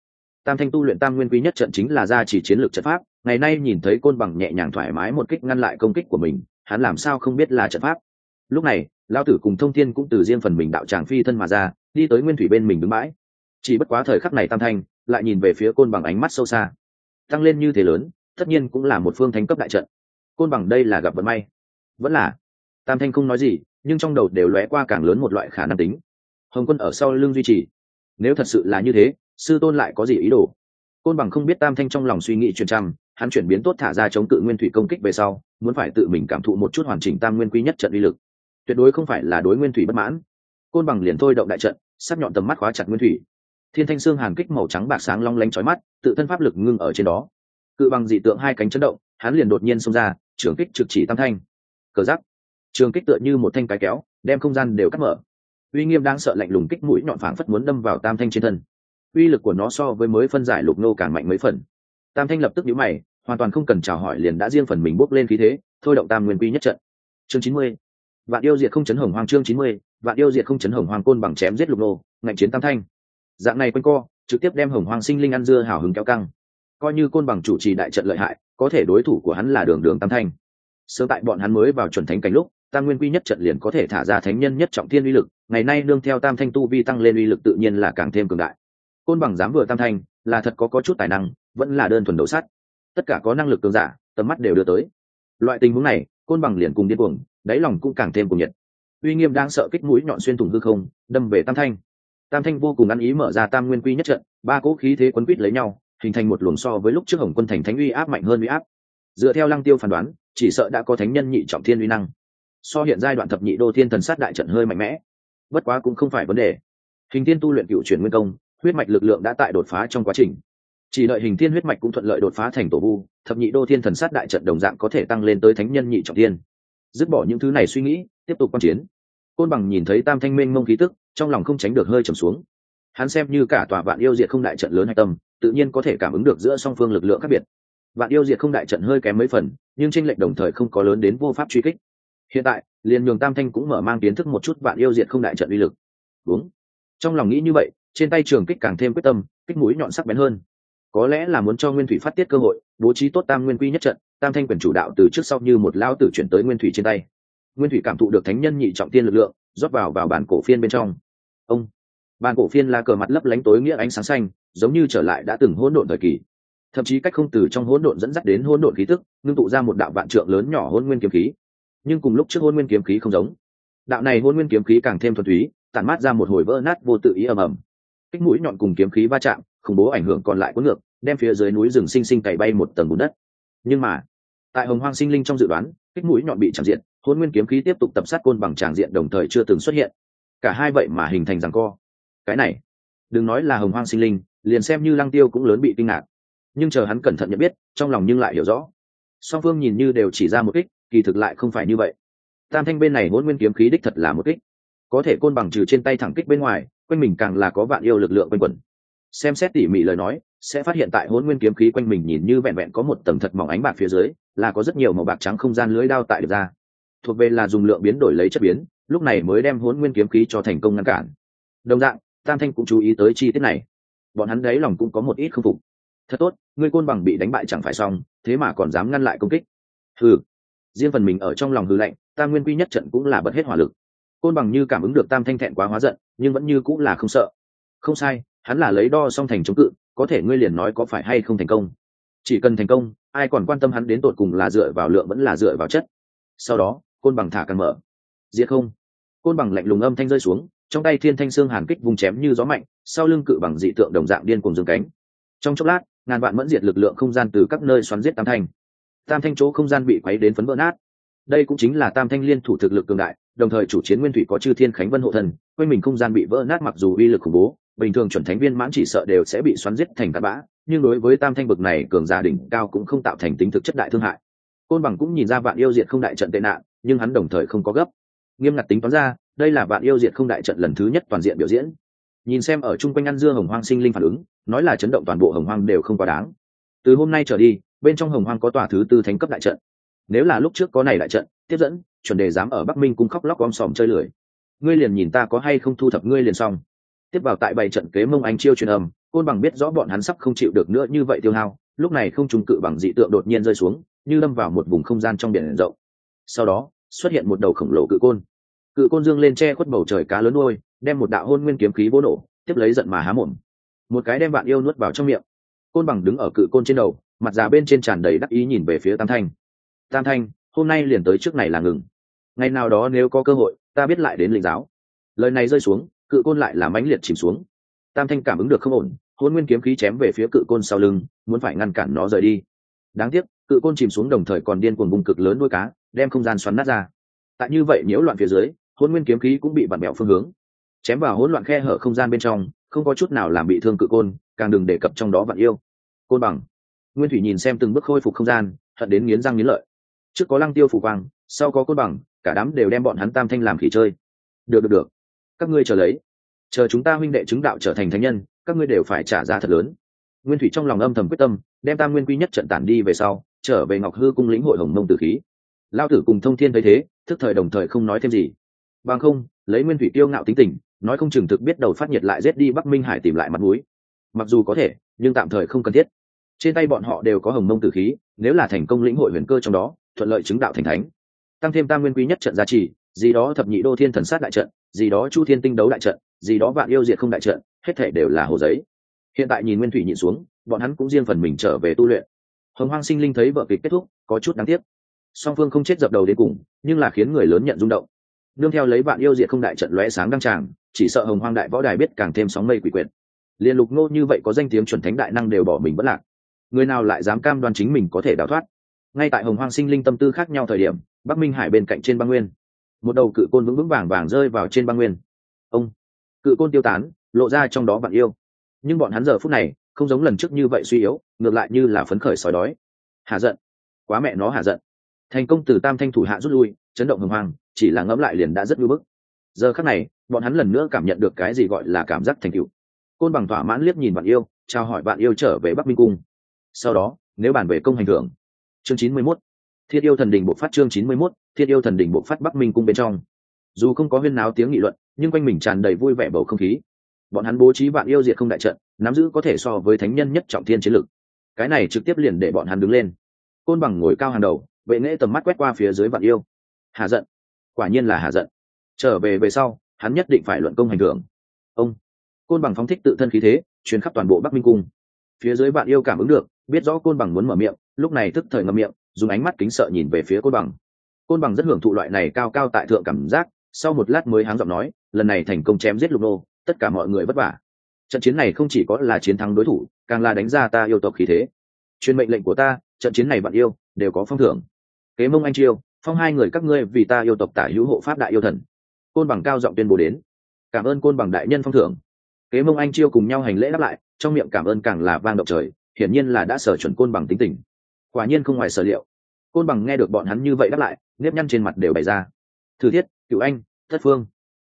Tam thanh tu luyện tam nguyên quý nhất trận chính là gia chỉ chiến lược trận pháp. Ngày nay nhìn thấy côn bằng nhẹ nhàng thoải mái một kích ngăn lại công kích của mình, hắn làm sao không biết là trận pháp. Lúc này lao tử cùng thông thiên cũng từ riêng phần mình đạo tràng phi thân mà ra, đi tới nguyên thủy bên mình đứng mãi. Chỉ bất quá thời khắc này tam thanh lại nhìn về phía côn bằng ánh mắt sâu xa. Tăng lên như thế lớn, tất nhiên cũng là một phương thánh cấp đại trận. Côn bằng đây là gặp vận may. Vẫn là. Tam thanh không nói gì, nhưng trong đầu đều lóe qua càng lớn một loại khả năng tính. Hồng quân ở sau lưng duy trì. Nếu thật sự là như thế, sư tôn lại có gì ý đồ? Côn bằng không biết tam thanh trong lòng suy nghĩ truyền trăm, hắn chuyển biến tốt thả ra chống cự nguyên thủy công kích về sau, muốn phải tự mình cảm thụ một chút hoàn chỉnh tam nguyên quý nhất trận uy lực tuyệt đối không phải là đối nguyên thủy bất mãn. Côn bằng liền thôi động đại trận sắc nhọn tầm mắt khóa chặt nguyên thủy. Thiên thanh xương hàn kích màu trắng bạc sáng long lánh trói mắt, tự thân pháp lực ngưng ở trên đó. Cự bằng dị tượng hai cánh chấn động, hắn liền đột nhiên xông ra, trường kích trực chỉ tam thanh. Cờ giắc trường kích tựa như một thanh cái kéo, đem không gian đều cắt mở. Uy nghiêm đang sợ lạnh lùng kích mũi nhọn phảng phất muốn đâm vào tam thanh trên thân. Uy lực của nó so với mới phân giải lục nô càng mạnh mấy phần. Tam thanh lập tức nhíu mày, hoàn toàn không cần chào hỏi liền đã riêng phần mình bốc lên khí thế, thôi động tam nguyên quy nhất trận. Chương chín mươi vạn yêu diệt không chấn hồng hoàng chương chín mươi, vạn yêu diệt không chấn hồng hoàng côn bằng chém giết lục nô, ngạnh chiến tam thanh. Dạng này quanh co, trực tiếp đem hồng hoàng sinh linh ăn dưa hào hứng kéo căng. Coi như côn bằng chủ trì đại trận lợi hại, có thể đối thủ của hắn là đường đường tam thanh. Sớm tại bọn hắn mới vào chuẩn thánh cảnh lúc, tam nguyên quy nhất trận liền có thể thả ra thánh nhân nhất trọng thiên uy lực, ngày nay đương theo tam thanh tu vi tăng lên uy lực tự nhiên là càng thêm cường đại. Côn bằng dám vừa tam thanh, là thật có có chút tài năng, vẫn là đơn thuần đấu sắt tất cả có năng lực cường giả, tầm mắt đều đưa tới. Loại tình huống này, côn bằng liền cùng điên cuồng đáy lòng cũng càng thêm cuồng nhiệt. Uy nghiêm đang sợ kích mũi nhọn xuyên thủng hư không, đâm về tam thanh. Tam thanh vô cùng ăn ý mở ra tam nguyên quy nhất trận, ba cỗ khí thế quấn quýt lấy nhau, hình thành một luồng so với lúc trước hồng quân thành thánh uy áp mạnh hơn uy áp. Dựa theo lăng tiêu phán đoán, chỉ sợ đã có thánh nhân nhị trọng thiên uy năng. So hiện giai đoạn thập nhị đô thiên thần sát đại trận hơi mạnh mẽ. Bất quá cũng không phải vấn đề. Hình thiên tu luyện cựu chuyển nguyên công, huyết mạch lực lượng đã tại đột phá trong quá trình. Chỉ đợi hình thiên huyết mạch cũng thuận lợi đột phá thành tổ vu, thập nhị đô thiên thần sát đại trận đồng dạng có thể tăng lên tới thánh nhân nhị trọng thiên dứt bỏ những thứ này suy nghĩ, tiếp tục quan chiến. Côn bằng nhìn thấy tam thanh minh mông khí tức, trong lòng không tránh được hơi trầm xuống. Hắn xem như cả tòa vạn yêu diệt không đại trận lớn hay tâm, tự nhiên có thể cảm ứng được giữa song phương lực lượng khác biệt. Vạn yêu diệt không đại trận hơi kém mấy phần, nhưng tranh lệch đồng thời không có lớn đến vô pháp truy kích. Hiện tại, liền nhường tam thanh cũng mở mang kiến thức một chút vạn yêu diệt không đại trận uy lực. Đúng. Trong lòng nghĩ như vậy, trên tay trường kích càng thêm quyết tâm, kích mũi nhọn sắc bén hơn có lẽ là muốn cho nguyên thủy phát tiết cơ hội, bố trí tốt tam nguyên quy nhất trận, tam thanh quyền chủ đạo từ trước sau như một lao tử chuyển tới nguyên thủy trên tay. Nguyên thủy cảm thụ được thánh nhân nhị trọng tiên lực lượng, rót vào vào bản cổ phiên bên trong. Ông, bản cổ phiên là cờ mặt lấp lánh tối nghĩa ánh sáng xanh, giống như trở lại đã từng hỗn độn thời kỳ. Thậm chí cách không từ trong hỗn độn dẫn dắt đến hỗn độn khí tức, ngưng tụ ra một đạo vạn trượng lớn nhỏ hôn nguyên kiếm khí. Nhưng cùng lúc trước hôn nguyên kiếm khí không giống. Đạo này hôn nguyên kiếm khí càng thêm thuần túy, tản mát ra một hồi vỡ nát vô tự ý ầm ầm. Kích mũi nhọn cùng kiếm khí va chạm khủng bố ảnh hưởng còn lại cuốn ngược, đem phía dưới núi rừng sinh sinh cày bay một tầng bùn đất. Nhưng mà, tại hồng hoang sinh linh trong dự đoán, kích mũi nhọn bị chạm diện hôn nguyên kiếm khí tiếp tục tập sát côn bằng tràng diện đồng thời chưa từng xuất hiện. Cả hai vậy mà hình thành rằng co. Cái này, đừng nói là hồng hoang sinh linh, liền xem như lăng tiêu cũng lớn bị kinh ngạc. Nhưng chờ hắn cẩn thận nhận biết, trong lòng nhưng lại hiểu rõ. Song phương nhìn như đều chỉ ra một kích, kỳ thực lại không phải như vậy. Tam thanh bên này hôn nguyên kiếm khí đích thật là một kích. Có thể côn bằng trừ trên tay thẳng kích bên ngoài, quanh mình càng là có vạn yêu lực lượng quanh quẩn xem xét tỉ mỉ lời nói, sẽ phát hiện tại hôn nguyên kiếm khí quanh mình nhìn như vẹn vẹn có một tầng thật mỏng ánh bạc phía dưới, là có rất nhiều màu bạc trắng không gian lưới đao tại được ra. Thuộc về là dùng lượng biến đổi lấy chất biến, lúc này mới đem hôn nguyên kiếm khí cho thành công ngăn cản. Đồng dạng, tam thanh cũng chú ý tới chi tiết này. Bọn hắn đấy lòng cũng có một ít không phục. Thật tốt, ngươi côn bằng bị đánh bại chẳng phải xong, thế mà còn dám ngăn lại công kích. Hừ. Riêng phần mình ở trong lòng hư lạnh ta nguyên quy nhất trận cũng là bật hết hỏa lực. Côn bằng như cảm ứng được tam thanh thẹn quá hóa giận, nhưng vẫn như cũng là không sợ. Không sai hắn là lấy đo song thành chống cự, có thể ngươi liền nói có phải hay không thành công. Chỉ cần thành công, ai còn quan tâm hắn đến tột cùng là dựa vào lượng vẫn là dựa vào chất. Sau đó, côn bằng thả càng mở. Diệt không. Côn bằng lạnh lùng âm thanh rơi xuống, trong tay thiên thanh xương hàn kích vùng chém như gió mạnh, sau lưng cự bằng dị tượng đồng dạng điên cùng dương cánh. Trong chốc lát, ngàn vạn mẫn diệt lực lượng không gian từ các nơi xoắn giết tam thanh. Tam thanh chỗ không gian bị quấy đến phấn vỡ nát. Đây cũng chính là tam thanh liên thủ thực lực cường đại, đồng thời chủ chiến nguyên thủy có chư thiên khánh vân hộ thần, quanh mình không gian bị vỡ nát mặc dù uy lực khủng bố bình thường chuẩn thánh viên mãn chỉ sợ đều sẽ bị xoắn giết thành tạt bã, nhưng đối với tam thanh bực này cường gia đỉnh cao cũng không tạo thành tính thực chất đại thương hại. Côn bằng cũng nhìn ra vạn yêu diệt không đại trận tệ nạn, nhưng hắn đồng thời không có gấp. Nghiêm ngặt tính toán ra, đây là vạn yêu diệt không đại trận lần thứ nhất toàn diện biểu diễn. Nhìn xem ở chung quanh ăn dưa hồng hoang sinh linh phản ứng, nói là chấn động toàn bộ hồng hoang đều không quá đáng. Từ hôm nay trở đi, bên trong hồng hoang có tòa thứ tư thánh cấp đại trận. Nếu là lúc trước có này đại trận, tiếp dẫn, chuẩn đề dám ở bắc minh cung khóc lóc om sòm chơi lười. Ngươi liền nhìn ta có hay không thu thập ngươi liền xong tiếp vào tại bảy trận kế mông anh chiêu truyền âm, côn bằng biết rõ bọn hắn sắp không chịu được nữa như vậy tiêu hao, lúc này không trùng cự bằng dị tượng đột nhiên rơi xuống, như lâm vào một vùng không gian trong biển rộng. Sau đó, xuất hiện một đầu khổng lồ cự côn. Cự côn dương lên che khuất bầu trời cá lớn nuôi, đem một đạo hôn nguyên kiếm khí vô nổ, tiếp lấy giận mà há mồm. Một cái đem bạn yêu nuốt vào trong miệng. Côn bằng đứng ở cự côn trên đầu, mặt già bên trên tràn đầy đắc ý nhìn về phía tam thanh. Tam thanh, hôm nay liền tới trước này là ngừng. Ngày nào đó nếu có cơ hội, ta biết lại đến lĩnh giáo. Lời này rơi xuống cự côn lại là mãnh liệt chìm xuống. Tam thanh cảm ứng được không ổn hôn nguyên kiếm khí chém về phía cự côn sau lưng, muốn phải ngăn cản nó rời đi. Đáng tiếc, cự côn chìm xuống đồng thời còn điên cuồng vùng cực lớn đuôi cá, đem không gian xoắn nát ra. Tại như vậy nhiễu loạn phía dưới hôn nguyên kiếm khí cũng bị vặn mẹo phương hướng. Chém vào hỗn loạn khe hở không gian bên trong, không có chút nào làm bị thương cự côn, càng đừng đề cập trong đó vặn yêu. Côn bằng. Nguyên thủy nhìn xem từng bước khôi phục không gian, hận đến nghiến răng nghiến lợi. Trước có lăng tiêu phủ quang, sau có côn bằng, cả đám đều đem bọn hắn tam thanh làm khỉ chơi. Được được được các ngươi chờ lấy. Chờ chúng ta huynh đệ chứng đạo trở thành thánh nhân, các ngươi đều phải trả giá thật lớn. Nguyên thủy trong lòng âm thầm quyết tâm, đem tam nguyên quy nhất trận tản đi về sau, trở về ngọc hư cung lĩnh hội hồng mông tử khí. Lao tử cùng thông thiên thấy thế, thức thời đồng thời không nói thêm gì. Bằng không, lấy nguyên thủy tiêu ngạo tính tình, nói không chừng thực biết đầu phát nhiệt lại rét đi bắc minh hải tìm lại mặt mũi. Mặc dù có thể, nhưng tạm thời không cần thiết. Trên tay bọn họ đều có hồng mông tử khí, nếu là thành công lĩnh hội huyền cơ trong đó, thuận lợi chứng đạo thành thánh. Tăng thêm tam nguyên quý nhất trận giá trị. gì đó thập nhị đô thiên thần sát đại trận gì đó chu thiên tinh đấu đại trận, gì đó vạn yêu diệt không đại trận, hết thể đều là hồ giấy. Hiện tại nhìn nguyên thủy nhịn xuống, bọn hắn cũng riêng phần mình trở về tu luyện. Hồng hoang sinh linh thấy vợ kịch kết thúc, có chút đáng tiếc. Song phương không chết dập đầu đến cùng, nhưng là khiến người lớn nhận rung động. Nương theo lấy bạn yêu diệt không đại trận lóe sáng đăng tràng, chỉ sợ hồng hoang đại võ đài biết càng thêm sóng mây quỷ quyệt. Liên lục ngô như vậy có danh tiếng chuẩn thánh đại năng đều bỏ mình bất lạc. Người nào lại dám cam đoan chính mình có thể đào thoát? Ngay tại hồng hoang sinh linh tâm tư khác nhau thời điểm, bắc minh hải bên cạnh trên băng nguyên một đầu cự côn vững vững vàng vàng rơi vào trên băng nguyên. Ông, cự côn tiêu tán, lộ ra trong đó bạn yêu. Nhưng bọn hắn giờ phút này, không giống lần trước như vậy suy yếu, ngược lại như là phấn khởi sói đói. Hạ giận. Quá mẹ nó hạ giận. Thành công từ tam thanh thủ hạ rút lui, chấn động hồng hoang chỉ là ngẫm lại liền đã rất ngưỡng bức. Giờ khắc này, bọn hắn lần nữa cảm nhận được cái gì gọi là cảm giác thành cựu côn bằng thỏa mãn liếc nhìn bạn yêu, chào hỏi bạn yêu trở về bắc minh cung. Sau đó, nếu bàn về công hành thưởng. Chương chín mươi mốt thiết yêu thần đình bộ phát chương chín mươi 91, thiết yêu thần đình bộ phát bắc minh cung bên trong. Dù không có huyên náo tiếng nghị luận nhưng quanh mình tràn đầy vui vẻ bầu không khí. Bọn hắn bố trí bạn yêu diệt không đại trận nắm giữ có thể so với thánh nhân nhất trọng thiên chiến lực. Cái này trực tiếp liền để bọn hắn đứng lên. Côn bằng ngồi cao hàng đầu vệ nghệ tầm mắt quét qua phía dưới vạn yêu. Hà giận. Quả nhiên là hà giận. Trở về về sau hắn nhất định phải luận công hành thưởng. Ông. Côn bằng phóng thích tự thân khí thế chuyến khắp toàn bộ bắc minh cung. Phía dưới vạn yêu cảm ứng được biết rõ côn bằng muốn mở miệng lúc này tức thời ngậm miệng dùng ánh mắt kính sợ nhìn về phía côn bằng. Côn bằng rất hưởng thụ loại này cao cao tại thượng cảm giác, sau một lát mới háng giọng nói, lần này thành công chém giết lục nô, tất cả mọi người vất vả. Trận chiến này không chỉ có là chiến thắng đối thủ, càng là đánh ra ta yêu tộc khí thế. Truyền mệnh lệnh của ta, trận chiến này bạn yêu, đều có phong thưởng. Kế mông anh chiêu, phong hai người các ngươi vì ta yêu tộc tả hữu hộ pháp đại yêu thần. Côn bằng cao giọng tuyên bố đến. Cảm ơn côn bằng đại nhân phong thưởng. Kế mông anh chiêu cùng nhau hành lễ đáp lại, trong miệng cảm ơn càng là vang động trời, hiển nhiên là đã sở chuẩn côn bằng tính tình quả nhiên không ngoài sở liệu. Côn bằng nghe được bọn hắn như vậy đáp lại, nếp nhăn trên mặt đều bày ra. Thử thiết, cựu anh, thất phương.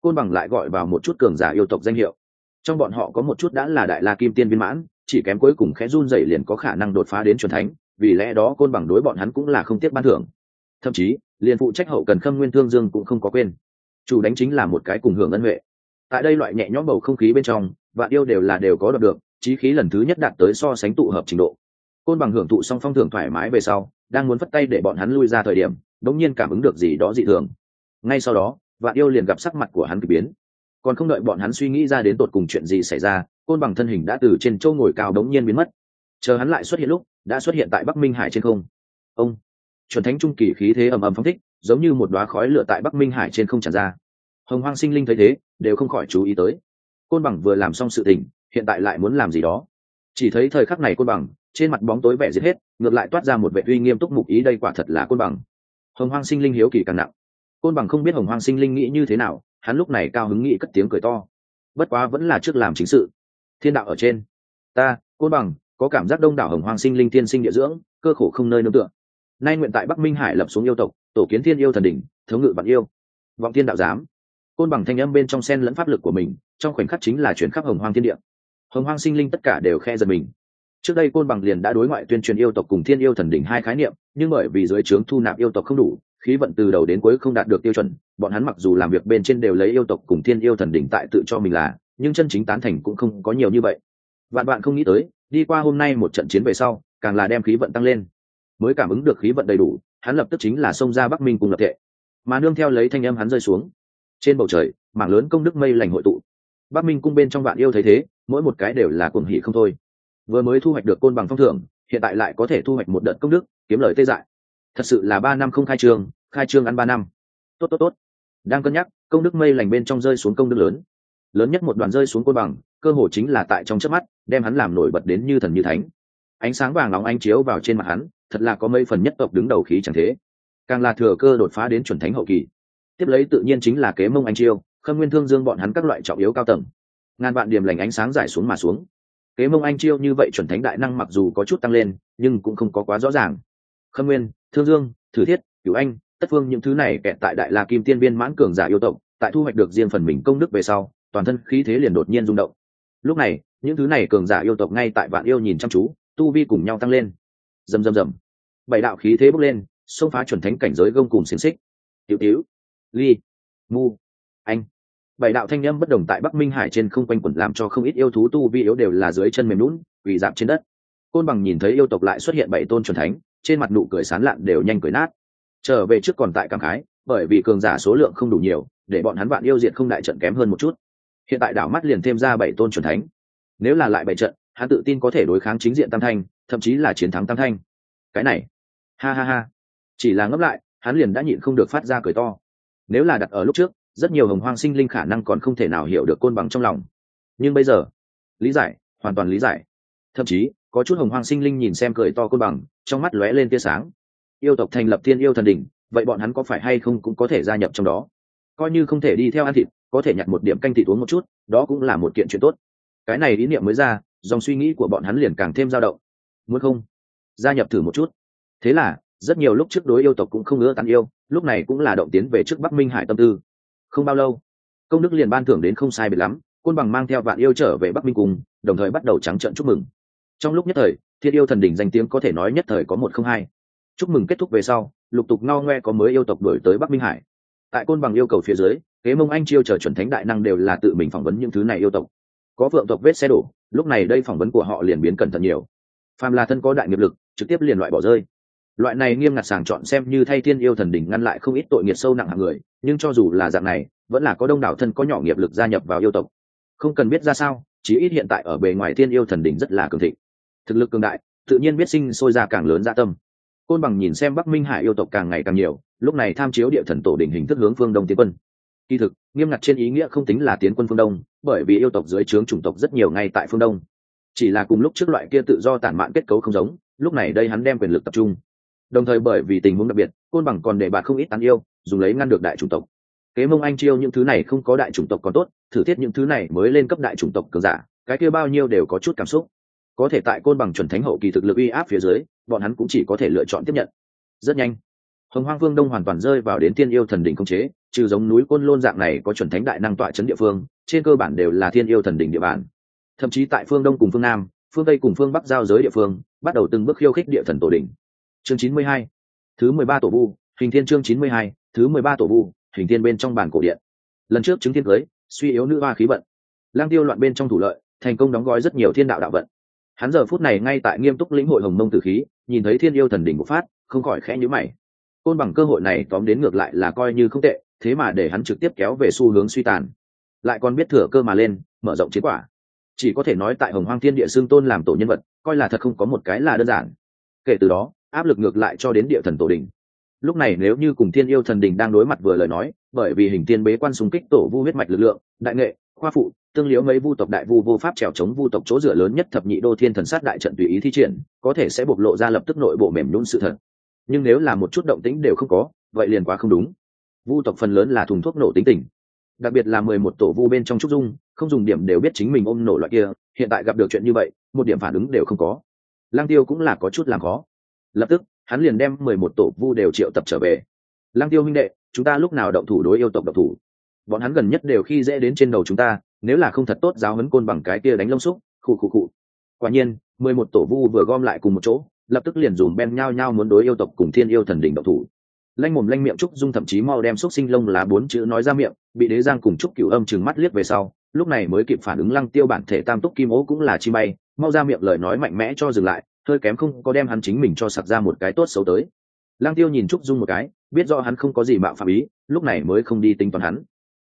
Côn bằng lại gọi vào một chút cường giả yêu tộc danh hiệu. Trong bọn họ có một chút đã là đại la kim tiên viên mãn, chỉ kém cuối cùng khẽ run dậy liền có khả năng đột phá đến c thánh, vì lẽ đó côn bằng đối bọn hắn cũng là không tiếc ban thưởng. Thậm chí, liền phụ trách hậu cần khâm nguyên thương dương cũng không có quên. Chủ đánh chính là một cái cùng hưởng ân huệ. Tại đây loại nhẹ nhõm bầu không khí bên trong, vạn yêu đều là đều có đọc được trí khí lần thứ nhất đạt tới so sánh tụ hợp trình độ côn bằng hưởng thụ xong phong thưởng thoải mái về sau, đang muốn phất tay để bọn hắn lui ra thời điểm, đống nhiên cảm ứng được gì đó dị thường. Ngay sau đó, vạn yêu liền gặp sắc mặt của hắn k ỳ biến. Còn không đợi bọn hắn suy nghĩ ra đến tột cùng chuyện gì xảy ra, côn bằng thân hình đã từ trên châu ngồi cao đống nhiên biến mất. Chờ hắn lại xuất hiện lúc, đã xuất hiện tại bắc minh hải trên không. Ông, chuẩn thánh trung kỳ khí thế ầm ầm phong thích, giống như một đoá khói lửa tại bắc minh hải trên không tràn ra. Hồng hoang sinh linh thấy thế, đều không khỏi chú ý tới. Côn bằng vừa làm xong sự tình, hiện tại lại muốn làm gì đó. Chỉ thấy thời khắc này côn bằng trên mặt bóng tối vẻ giết hết, ngược lại toát ra một vệ uy nghiêm túc mục ý, đây quả thật là côn bằng. Hồng hoang sinh linh hiếu kỳ càng nặng. Côn bằng không biết hồng hoang sinh linh nghĩ như thế nào, hắn lúc này cao hứng nghĩ cất tiếng cười to. Bất quá vẫn là trước làm chính sự. Thiên đạo ở trên. Ta, côn bằng, có cảm giác đông đảo hồng hoang sinh linh tiên sinh địa dưỡng, cơ khổ không nơi nương tựa. Nay nguyện tại bắc minh hải lập xuống yêu tộc, tổ kiến thiên yêu thần đỉnh, thống ngự vạn yêu. Vọng thiên đạo giám. Côn bằng thanh âm bên trong sen lẫn pháp lực của mình, trong khoảnh khắc chính là chuyển khắp hồng hoang thiên địa. Hồng hoang sinh linh tất cả đều khe giật mình trước đây côn bằng liền đã đối ngoại tuyên truyền yêu tộc cùng thiên yêu thần đỉnh hai khái niệm, nhưng bởi vì dưới trướng thu nạp yêu tộc không đủ, khí vận từ đầu đến cuối không đạt được tiêu chuẩn, bọn hắn mặc dù làm việc bên trên đều lấy yêu tộc cùng thiên yêu thần đỉnh tại tự cho mình là, nhưng chân chính tán thành cũng không có nhiều như vậy. Vạn bạn không nghĩ tới, đi qua hôm nay một trận chiến về sau, càng là đem khí vận tăng lên. Mới cảm ứng được khí vận đầy đủ, hắn lập tức chính là xông ra bắc minh cùng lập thể mà nương theo lấy thanh âm hắn rơi xuống. Trên bầu trời, mảng lớn công đức mây lành hội tụ. Bắc minh cung bên trong vạn yêu thấy thế, mỗi một cái đều là cuồng hỉ không thôi vừa mới thu hoạch được côn bằng phong thưởng, hiện tại lại có thể thu hoạch một đợt công đức, kiếm lời tê dại. Thật sự là ba năm không khai trương khai trương ăn ba năm. Tốt tốt tốt. Đang cân nhắc, công đức mây lành bên trong rơi xuống công đức lớn. Lớn nhất một đoàn rơi xuống côn bằng, cơ hồ chính là tại trong chớp mắt, đem hắn làm nổi bật đến như thần như thánh. Ánh sáng vàng nóng ánh chiếu vào trên mặt hắn, thật là có mấy phần nhất tộc đứng đầu khí chẳng thế. Càng là thừa cơ đột phá đến chuẩn thánh hậu kỳ. Tiếp lấy tự nhiên chính là kế mông anh chiêu, khâm nguyên thương dương bọn hắn các loại trọng yếu cao tầng. Ngàn vạn điểm lành ánh sáng giải xuống mà xuống kế mông anh chiêu như vậy chuẩn thánh đại năng mặc dù có chút tăng lên, nhưng cũng không có quá rõ ràng. Khâm nguyên, thương dương, thử thiết, cửu anh, tất phương những thứ này kẹt tại đại la kim tiên viên mãn cường giả yêu tộc, tại thu hoạch được riêng phần mình công đức về sau, toàn thân khí thế liền đột nhiên rung động. Lúc này, những thứ này cường giả yêu tộc ngay tại vạn yêu nhìn chăm chú, tu vi cùng nhau tăng lên. Rầm rầm rầm. Bảy đạo khí thế bốc lên, xông phá chuẩn thánh cảnh giới gông cùng xiềng xích. Tiểu tiểu, ly, mu, anh bảy đạo thanh âm bất đồng tại bắc minh hải trên không quanh quẩn làm cho không ít yêu thú tu vi yếu đều là dưới chân mềm lún quỳ dạp trên đất. Côn bằng nhìn thấy yêu tộc lại xuất hiện bảy tôn chuẩn thánh, trên mặt nụ cười sán lạn đều nhanh cười nát. Trở về trước còn tại cảm khái, bởi vì cường giả số lượng không đủ nhiều, để bọn hắn bạn yêu diệt không đại trận kém hơn một chút. Hiện tại đảo mắt liền thêm ra bảy tôn chuẩn thánh. Nếu là lại bảy trận, hắn tự tin có thể đối kháng chính diện tam thanh, thậm chí là chiến thắng tam thanh. Cái này, ha ha ha. Chỉ là ngấp lại, hắn liền đã nhịn không được phát ra cười to. Nếu là đặt ở lúc trước rất nhiều hồng hoang sinh linh khả năng còn không thể nào hiểu được côn bằng trong lòng. Nhưng bây giờ, lý giải, hoàn toàn lý giải. Thậm chí, có chút hồng hoang sinh linh nhìn xem cười to côn bằng, trong mắt lóe lên tia sáng. Yêu tộc thành lập thiên yêu thần đỉnh, vậy bọn hắn có phải hay không cũng có thể gia nhập trong đó? Coi như không thể đi theo ăn thịt, có thể nhặt một điểm canh thịt uống một chút, đó cũng là một kiện chuyện tốt. Cái này ý niệm mới ra, dòng suy nghĩ của bọn hắn liền càng thêm dao động. Muốn không? Gia nhập thử một chút. Thế là, rất nhiều lúc trước đối yêu tộc cũng không ngỡ tàn yêu, lúc này cũng là động tiến về trước bắc minh hải tâm tư không bao lâu, công đức liền ban thưởng đến không sai biệt lắm, côn bằng mang theo vạn yêu trở về bắc minh cùng, đồng thời bắt đầu trắng trợn chúc mừng. Trong lúc nhất thời, thiên yêu thần đỉnh danh tiếng có thể nói nhất thời có một không hai. Chúc mừng kết thúc về sau, lục tục ngao ngoe có mới yêu tộc đổi tới bắc minh hải. Tại côn bằng yêu cầu phía dưới, kế mông anh chiêu chờ chuẩn thánh đại năng đều là tự mình phỏng vấn những thứ này yêu tộc. Có vượng tộc vết xe đổ, lúc này đây phỏng vấn của họ liền biến cẩn thận nhiều. Phàm là thân có đại nghiệp lực, trực tiếp liền loại bỏ rơi loại này nghiêm ngặt sàng chọn xem như thay thiên yêu thần đỉnh ngăn lại không ít tội nghiệp sâu nặng hạng người, nhưng cho dù là dạng này, vẫn là có đông đảo thân có nhỏ nghiệp lực gia nhập vào yêu tộc. Không cần biết ra sao, chí ít hiện tại ở bề ngoài thiên yêu thần đỉnh rất là cường thịnh. Thực lực cường đại, tự nhiên biết sinh sôi ra càng lớn dạ tâm. Côn bằng nhìn xem bắc minh hải yêu tộc càng ngày càng nhiều, lúc này tham chiếu địa thần tổ đỉnh hình thức hướng phương đông tiến quân. Kỳ thực, nghiêm ngặt trên ý nghĩa không tính là tiến quân phương đông, bởi vì yêu tộc dưới trướng chủng tộc rất nhiều ngay tại phương đông. Chỉ là cùng lúc trước loại kia tự do tản mạn kết cấu không giống, lúc này đây hắn đem quyền lực tập trung đồng thời bởi vì tình huống đặc biệt, côn bằng còn để bạn không ít tán yêu, dùng lấy ngăn được đại chủng tộc. Kế mông anh chiêu những thứ này không có đại chủng tộc còn tốt, thử thiết những thứ này mới lên cấp đại chủng tộc cường giả, cái kia bao nhiêu đều có chút cảm xúc. Có thể tại côn bằng chuẩn thánh hậu kỳ thực lực uy áp phía dưới, bọn hắn cũng chỉ có thể lựa chọn tiếp nhận. Rất nhanh, hồng hoang vương đông hoàn toàn rơi vào đến tiên yêu thần đỉnh công chế, trừ giống núi côn lôn dạng này có chuẩn thánh đại năng tọa chấn địa phương, trên cơ bản đều là thiên yêu thần đỉnh địa bàn. Thậm chí tại phương đông cùng phương nam, phương tây cùng phương bắc giao giới địa phương, bắt đầu từng bước khiêu khích địa thần tổ đỉnh chương chín mươi hai, thứ mười ba tổ vu, hình thiên chương chín mươi hai, thứ mười ba tổ vu, hình thiên bên trong bản cổ điện. Lần trước chứng thiên cưới, suy yếu nữ hoa khí vận. Lang tiêu loạn bên trong thủ lợi, thành công đóng gói rất nhiều thiên đạo đạo vận. Hắn giờ phút này ngay tại nghiêm túc lĩnh hội hồng mông tử khí, nhìn thấy thiên yêu thần đỉnh bộc phát, không khỏi khẽ nhíu mày. Côn bằng cơ hội này tóm đến ngược lại là coi như không tệ, thế mà để hắn trực tiếp kéo về xu hướng suy tàn. Lại còn biết thừa cơ mà lên, mở rộng chiến quả. Chỉ có thể nói tại hồng hoang thiên địa xương tôn làm tổ nhân vật, coi là thật không có một cái là đơn giản. Kể từ đó áp lực ngược lại cho đến địa thần tổ đình. Lúc này nếu như cùng thiên yêu thần đình đang đối mặt vừa lời nói, bởi vì hình tiên bế quan xung kích tổ vu huyết mạch lực lượng, đại nghệ, khoa phụ, tương liễu mấy vu tộc đại vu vô pháp trèo chống vu tộc chỗ dựa lớn nhất thập nhị đô thiên thần sát đại trận tùy ý thi triển, có thể sẽ bộc lộ ra lập tức nội bộ mềm nhún sự thật. Nhưng nếu là một chút động tĩnh đều không có, vậy liền quá không đúng. Vu tộc phần lớn là thùng thuốc nổ tính tình. Đặc biệt là mười một tổ vu bên trong trúc dung, không dùng điểm đều biết chính mình ôm nổ loại kia, hiện tại gặp được chuyện như vậy, một điểm phản ứng đều không có. Lang tiêu cũng là có chút làm khó lập tức, hắn liền đem mười một tổ vu đều triệu tập trở về. Lang tiêu huynh đệ, chúng ta lúc nào động thủ đối yêu tộc động thủ? Bọn hắn gần nhất đều khi dễ đến trên đầu chúng ta, nếu là không thật tốt giáo hấn côn bằng cái kia đánh lông xúc, khụ khụ khụ. Quả nhiên, mười một tổ vu vừa gom lại cùng một chỗ, lập tức liền dùm ben nhau nhau muốn đối yêu tộc cùng thiên yêu thần đỉnh động thủ. Lanh mồm lanh miệng trúc dung thậm chí mau đem xúc sinh lông lá bốn chữ nói ra miệng, bị đế giang cùng trúc cửu âm chừng mắt liếc về sau, lúc này mới kịp phản ứng lăng tiêu bản thể tam túc kim ố cũng là chi bay, mau ra miệng lời nói mạnh mẽ cho dừng lại hơi kém không có đem hắn chính mình cho sặc ra một cái tốt xấu tới. Lăng tiêu nhìn trúc dung một cái, biết do hắn không có gì mạo phạm ý, lúc này mới không đi tính toán hắn.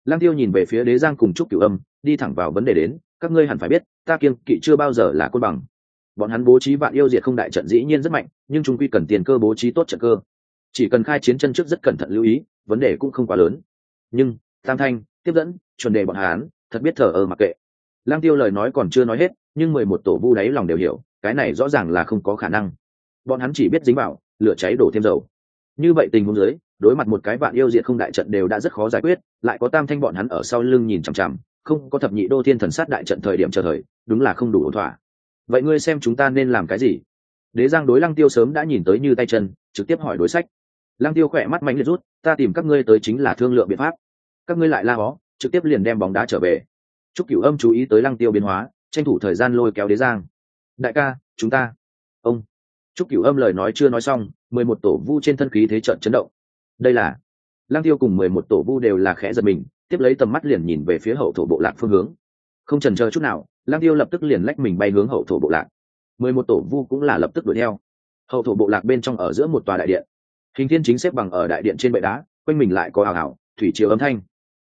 Lăng tiêu nhìn về phía đế giang cùng trúc cửu âm, đi thẳng vào vấn đề đến, các ngươi hẳn phải biết, ta kiêng kỵ chưa bao giờ là côn bằng. Bọn hắn bố trí vạn yêu diệt không đại trận dĩ nhiên rất mạnh, nhưng chúng quy cần tiền cơ bố trí tốt trận cơ. Chỉ cần khai chiến chân trước rất cẩn thận lưu ý, vấn đề cũng không quá lớn. Nhưng, tam thanh, tiếp dẫn, chuẩn đề bọn hán thật biết thờ ơ mặc kệ. Lang tiêu lời nói còn chưa nói hết, nhưng mười một tổ vu đáy lòng đều hiểu cái này rõ ràng là không có khả năng. Bọn hắn chỉ biết dính vào, lửa cháy đổ thêm dầu. Như vậy tình huống dưới, đối mặt một cái vạn yêu diệt không đại trận đều đã rất khó giải quyết, lại có tam thanh bọn hắn ở sau lưng nhìn chằm chằm, không có thập nhị đô thiên thần sát đại trận thời điểm chờ thời, đúng là không đủ ổn thỏa. Vậy ngươi xem chúng ta nên làm cái gì? Đế giang đối lăng tiêu sớm đã nhìn tới như tay chân, trực tiếp hỏi đối sách. Lăng tiêu khỏe mắt mạnh liệt rút, ta tìm các ngươi tới chính là thương lượng biện pháp. Các ngươi lại la hó, trực tiếp liền đem bóng đá trở về. Chúc cửu âm chú ý tới lăng tiêu biến hóa, tranh thủ thời gian lôi kéo đế giang đại ca, chúng ta. Ông. Chúc cửu âm lời nói chưa nói xong, mười một tổ vu trên thân khí thế trận chấn động. Đây là lang tiêu cùng mười một tổ vu đều là khẽ giật mình, tiếp lấy tầm mắt liền nhìn về phía hậu thổ bộ lạc phương hướng. Không trần chờ chút nào lang tiêu lập tức liền lách mình bay hướng hậu thổ bộ lạc. Mười một tổ vu cũng là lập tức đuổi theo. Hậu thổ bộ lạc bên trong ở giữa một tòa đại điện. Hình thiên chính xếp bằng ở đại điện trên bệ đá, quanh mình lại có ảo ảo, thủy chiều âm thanh.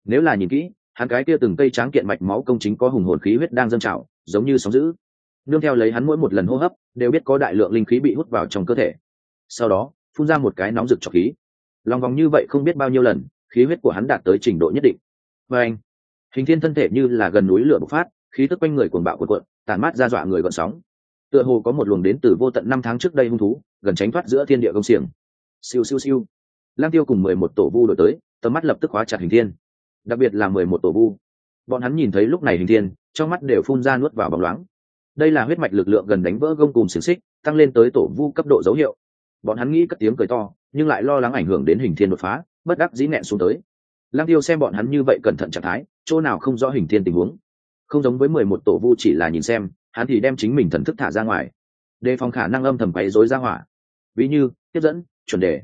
Nếu là nhìn kỹ, hắn cái kia từng cây tráng kiện mạch máu công chính có hùng hồn khí huyết đang dâng trào, giống như sóng dữ nương theo lấy hắn mỗi một lần hô hấp, đều biết có đại lượng linh khí bị hút vào trong cơ thể. Sau đó, phun ra một cái nóng rực cho khí. Lòng vòng như vậy không biết bao nhiêu lần, khí huyết của hắn đạt tới trình độ nhất định. Và anh, hình thiên thân thể như là gần núi lửa bộc phát, khí tức quanh người cuồng bạo cuộn cuộn tàn mát ra dọa người gọn sóng. Tựa hồ có một luồng đến từ vô tận năm tháng trước đây hung thú, gần tránh thoát giữa thiên địa công xiềng. Siêu siêu siêu. Lang tiêu cùng mười một tổ vu đổi tới, tầm mắt lập tức hóa chặt hình thiên. Đặc biệt là mười một tổ vu. Bọn hắn nhìn thấy lúc này hình thiên, trong mắt đều phun ra nuốt vào bóng loáng đây là huyết mạch lực lượng gần đánh vỡ gông cùng xiềng xích, tăng lên tới tổ vu cấp độ dấu hiệu. Bọn hắn nghĩ cất tiếng cười to, nhưng lại lo lắng ảnh hưởng đến hình thiên đột phá, bất đắc dĩ nẹn xuống tới. Lang tiêu xem bọn hắn như vậy cẩn thận trạng thái, chỗ nào không rõ hình thiên tình huống. Không giống với mười một tổ vu chỉ là nhìn xem, hắn thì đem chính mình thần thức thả ra ngoài. Đề phòng khả năng âm thầm quấy rối ra hỏa. Ví như, tiếp dẫn, chuẩn đề.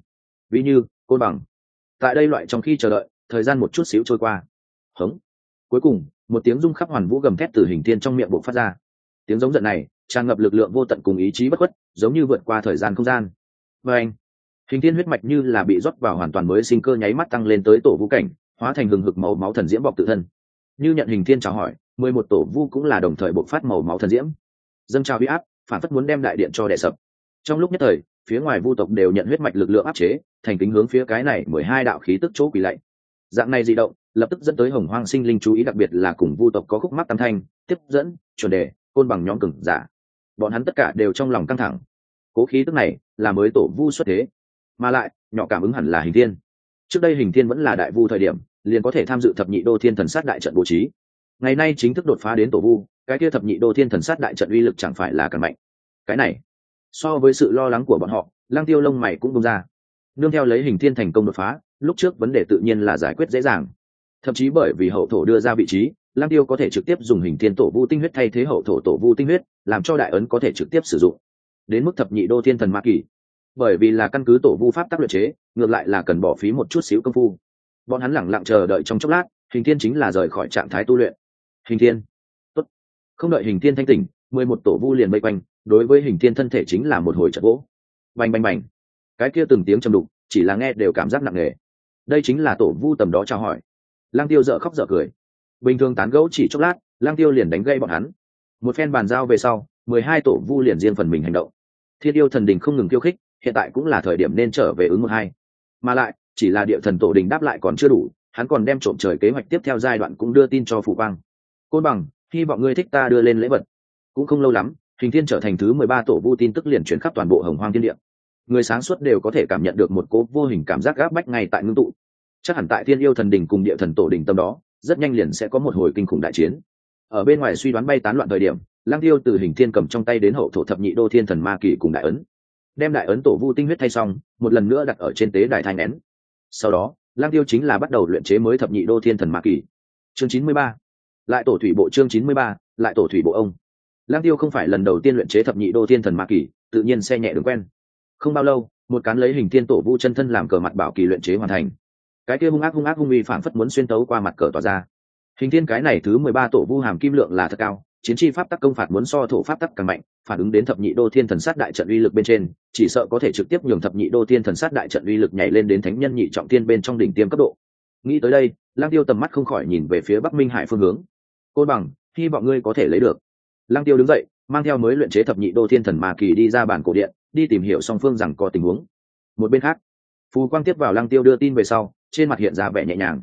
Ví như, côn bằng. Tại đây loại trong khi chờ đợi, thời gian một chút xíu trôi qua. Hống. Cuối cùng, một tiếng rung khắp hoàn vũ gầm thét từ hình thiên trong miệng bộ phát ra tiếng giống giận này tràn ngập lực lượng vô tận cùng ý chí bất khuất, giống như vượt qua thời gian không gian. Và anh, hình thiên huyết mạch như là bị rót vào hoàn toàn mới sinh cơ nháy mắt tăng lên tới tổ vũ cảnh, hóa thành hừng hực màu máu thần diễm bọc tự thân. Như nhận hình thiên chào hỏi, mười một tổ vu cũng là đồng thời bộc phát màu máu thần diễm. Dâng trào huy áp, phản phất muốn đem đại điện cho đẻ sập. Trong lúc nhất thời, phía ngoài vu tộc đều nhận huyết mạch lực lượng áp chế, thành kính hướng phía cái này mười hai đạo khí tức chỗ quỳ lạy. Dạng này di động, lập tức dẫn tới hồng hoang sinh linh chú ý, đặc biệt là cùng vu tộc có khúc mắc tam thanh, tiếp dẫn, chuẩn đề côn bằng nhóm cừng giả. Bọn hắn tất cả đều trong lòng căng thẳng. Cố khí tức này là mới tổ vu xuất thế, mà lại, nhỏ cảm ứng hẳn là hình thiên. Trước đây hình thiên vẫn là đại vu thời điểm, liền có thể tham dự thập nhị đô thiên thần sát đại trận bố trí. Ngày nay chính thức đột phá đến tổ vu, cái kia thập nhị đô thiên thần sát đại trận uy lực chẳng phải là càng mạnh. Cái này, so với sự lo lắng của bọn họ, lăng tiêu lông mày cũng bông ra. Nương theo lấy hình thiên thành công đột phá, lúc trước vấn đề tự nhiên là giải quyết dễ dàng. Thậm chí bởi vì hậu thổ đưa ra vị trí Lang tiêu có thể trực tiếp dùng hình thiên tổ vu tinh huyết thay thế hậu thổ tổ vu tinh huyết, làm cho đại ấn có thể trực tiếp sử dụng. Đến mức thập nhị đô thiên thần ma kỳ. Bởi vì là căn cứ tổ vu pháp tác luyện chế, ngược lại là cần bỏ phí một chút xíu công phu. Bọn hắn lẳng lặng chờ đợi trong chốc lát, hình thiên chính là rời khỏi trạng thái tu luyện. Hình thiên. Tốt. không đợi hình thiên thanh tỉnh, mười một tổ vu liền vây quanh, đối với hình thiên thân thể chính là một hồi trận gỗ bành bành bành. Cái kia từng tiếng trầm đục, chỉ là nghe đều cảm giác nặng nề. Đây chính là tổ vu tầm đó cho hỏi. Lang tiêu dợ khóc dợ cười bình thường tán gẫu chỉ chốc lát, lang tiêu liền đánh gây bọn hắn. Một phen bàn giao về sau, mười hai tổ vu liền riêng phần mình hành động. Thiên yêu thần đình không ngừng khiêu khích, hiện tại cũng là thời điểm nên trở về ứng một hai. Mà lại, chỉ là địa thần tổ đình đáp lại còn chưa đủ, hắn còn đem trộm trời kế hoạch tiếp theo giai đoạn cũng đưa tin cho phụ quang. Côn bằng, hy vọng ngươi thích ta đưa lên lễ vật. Cũng không lâu lắm, hình thiên trở thành thứ mười ba tổ vu tin tức liền chuyển khắp toàn bộ hồng hoang thiên địa. Người sáng suốt đều có thể cảm nhận được một cố vô hình cảm giác gáp bách ngay tại ngưng tụ. Chắc hẳn tại thiên yêu thần đình cùng địa thần tổ đình tâm đó rất nhanh liền sẽ có một hồi kinh khủng đại chiến. Ở bên ngoài suy đoán bay tán loạn thời điểm lang tiêu từ hình thiên cầm trong tay đến hậu thổ thập nhị đô thiên thần ma kỳ cùng đại ấn. Đem đại ấn tổ vu tinh huyết thay xong, một lần nữa đặt ở trên tế đài thai nén. Sau đó lang tiêu chính là bắt đầu luyện chế mới thập nhị đô thiên thần ma kỳ. Chương chín mươi ba. Lại tổ thủy bộ chương chín mươi ba, lại tổ thủy bộ ông. Lang tiêu không phải lần đầu tiên luyện chế thập nhị đô thiên thần ma kỳ, tự nhiên xe nhẹ đường quen. Không bao lâu, một cán lấy hình thiên tổ vu chân thân làm cờ mặt bảo kỳ luyện chế hoàn thành cái kia hung ác hung ác hung uy phản phất muốn xuyên tấu qua mặt cờ tỏa ra. Hình thiên cái này thứ mười ba tổ vu hàm kim lượng là thật cao, chiến chi pháp tắc công phạt muốn so thổ pháp tắc càng mạnh, phản ứng đến thập nhị đô thiên thần sát đại trận uy lực bên trên, chỉ sợ có thể trực tiếp nhường thập nhị đô thiên thần sát đại trận uy lực nhảy lên đến thánh nhân nhị trọng tiên bên trong đỉnh tiêm cấp độ. Nghĩ tới đây lang tiêu tầm mắt không khỏi nhìn về phía bắc minh hải phương hướng. Côn bằng, hy vọng ngươi có thể lấy được. Lang tiêu đứng dậy, mang theo mới luyện chế thập nhị đô thiên thần ma kỳ đi ra bản cổ điện, đi tìm hiểu song phương rằng có tình huống. Một bên khác, phù quang tiếp vào lang tiêu đưa tin về sau trên mặt hiện ra vẻ nhẹ nhàng.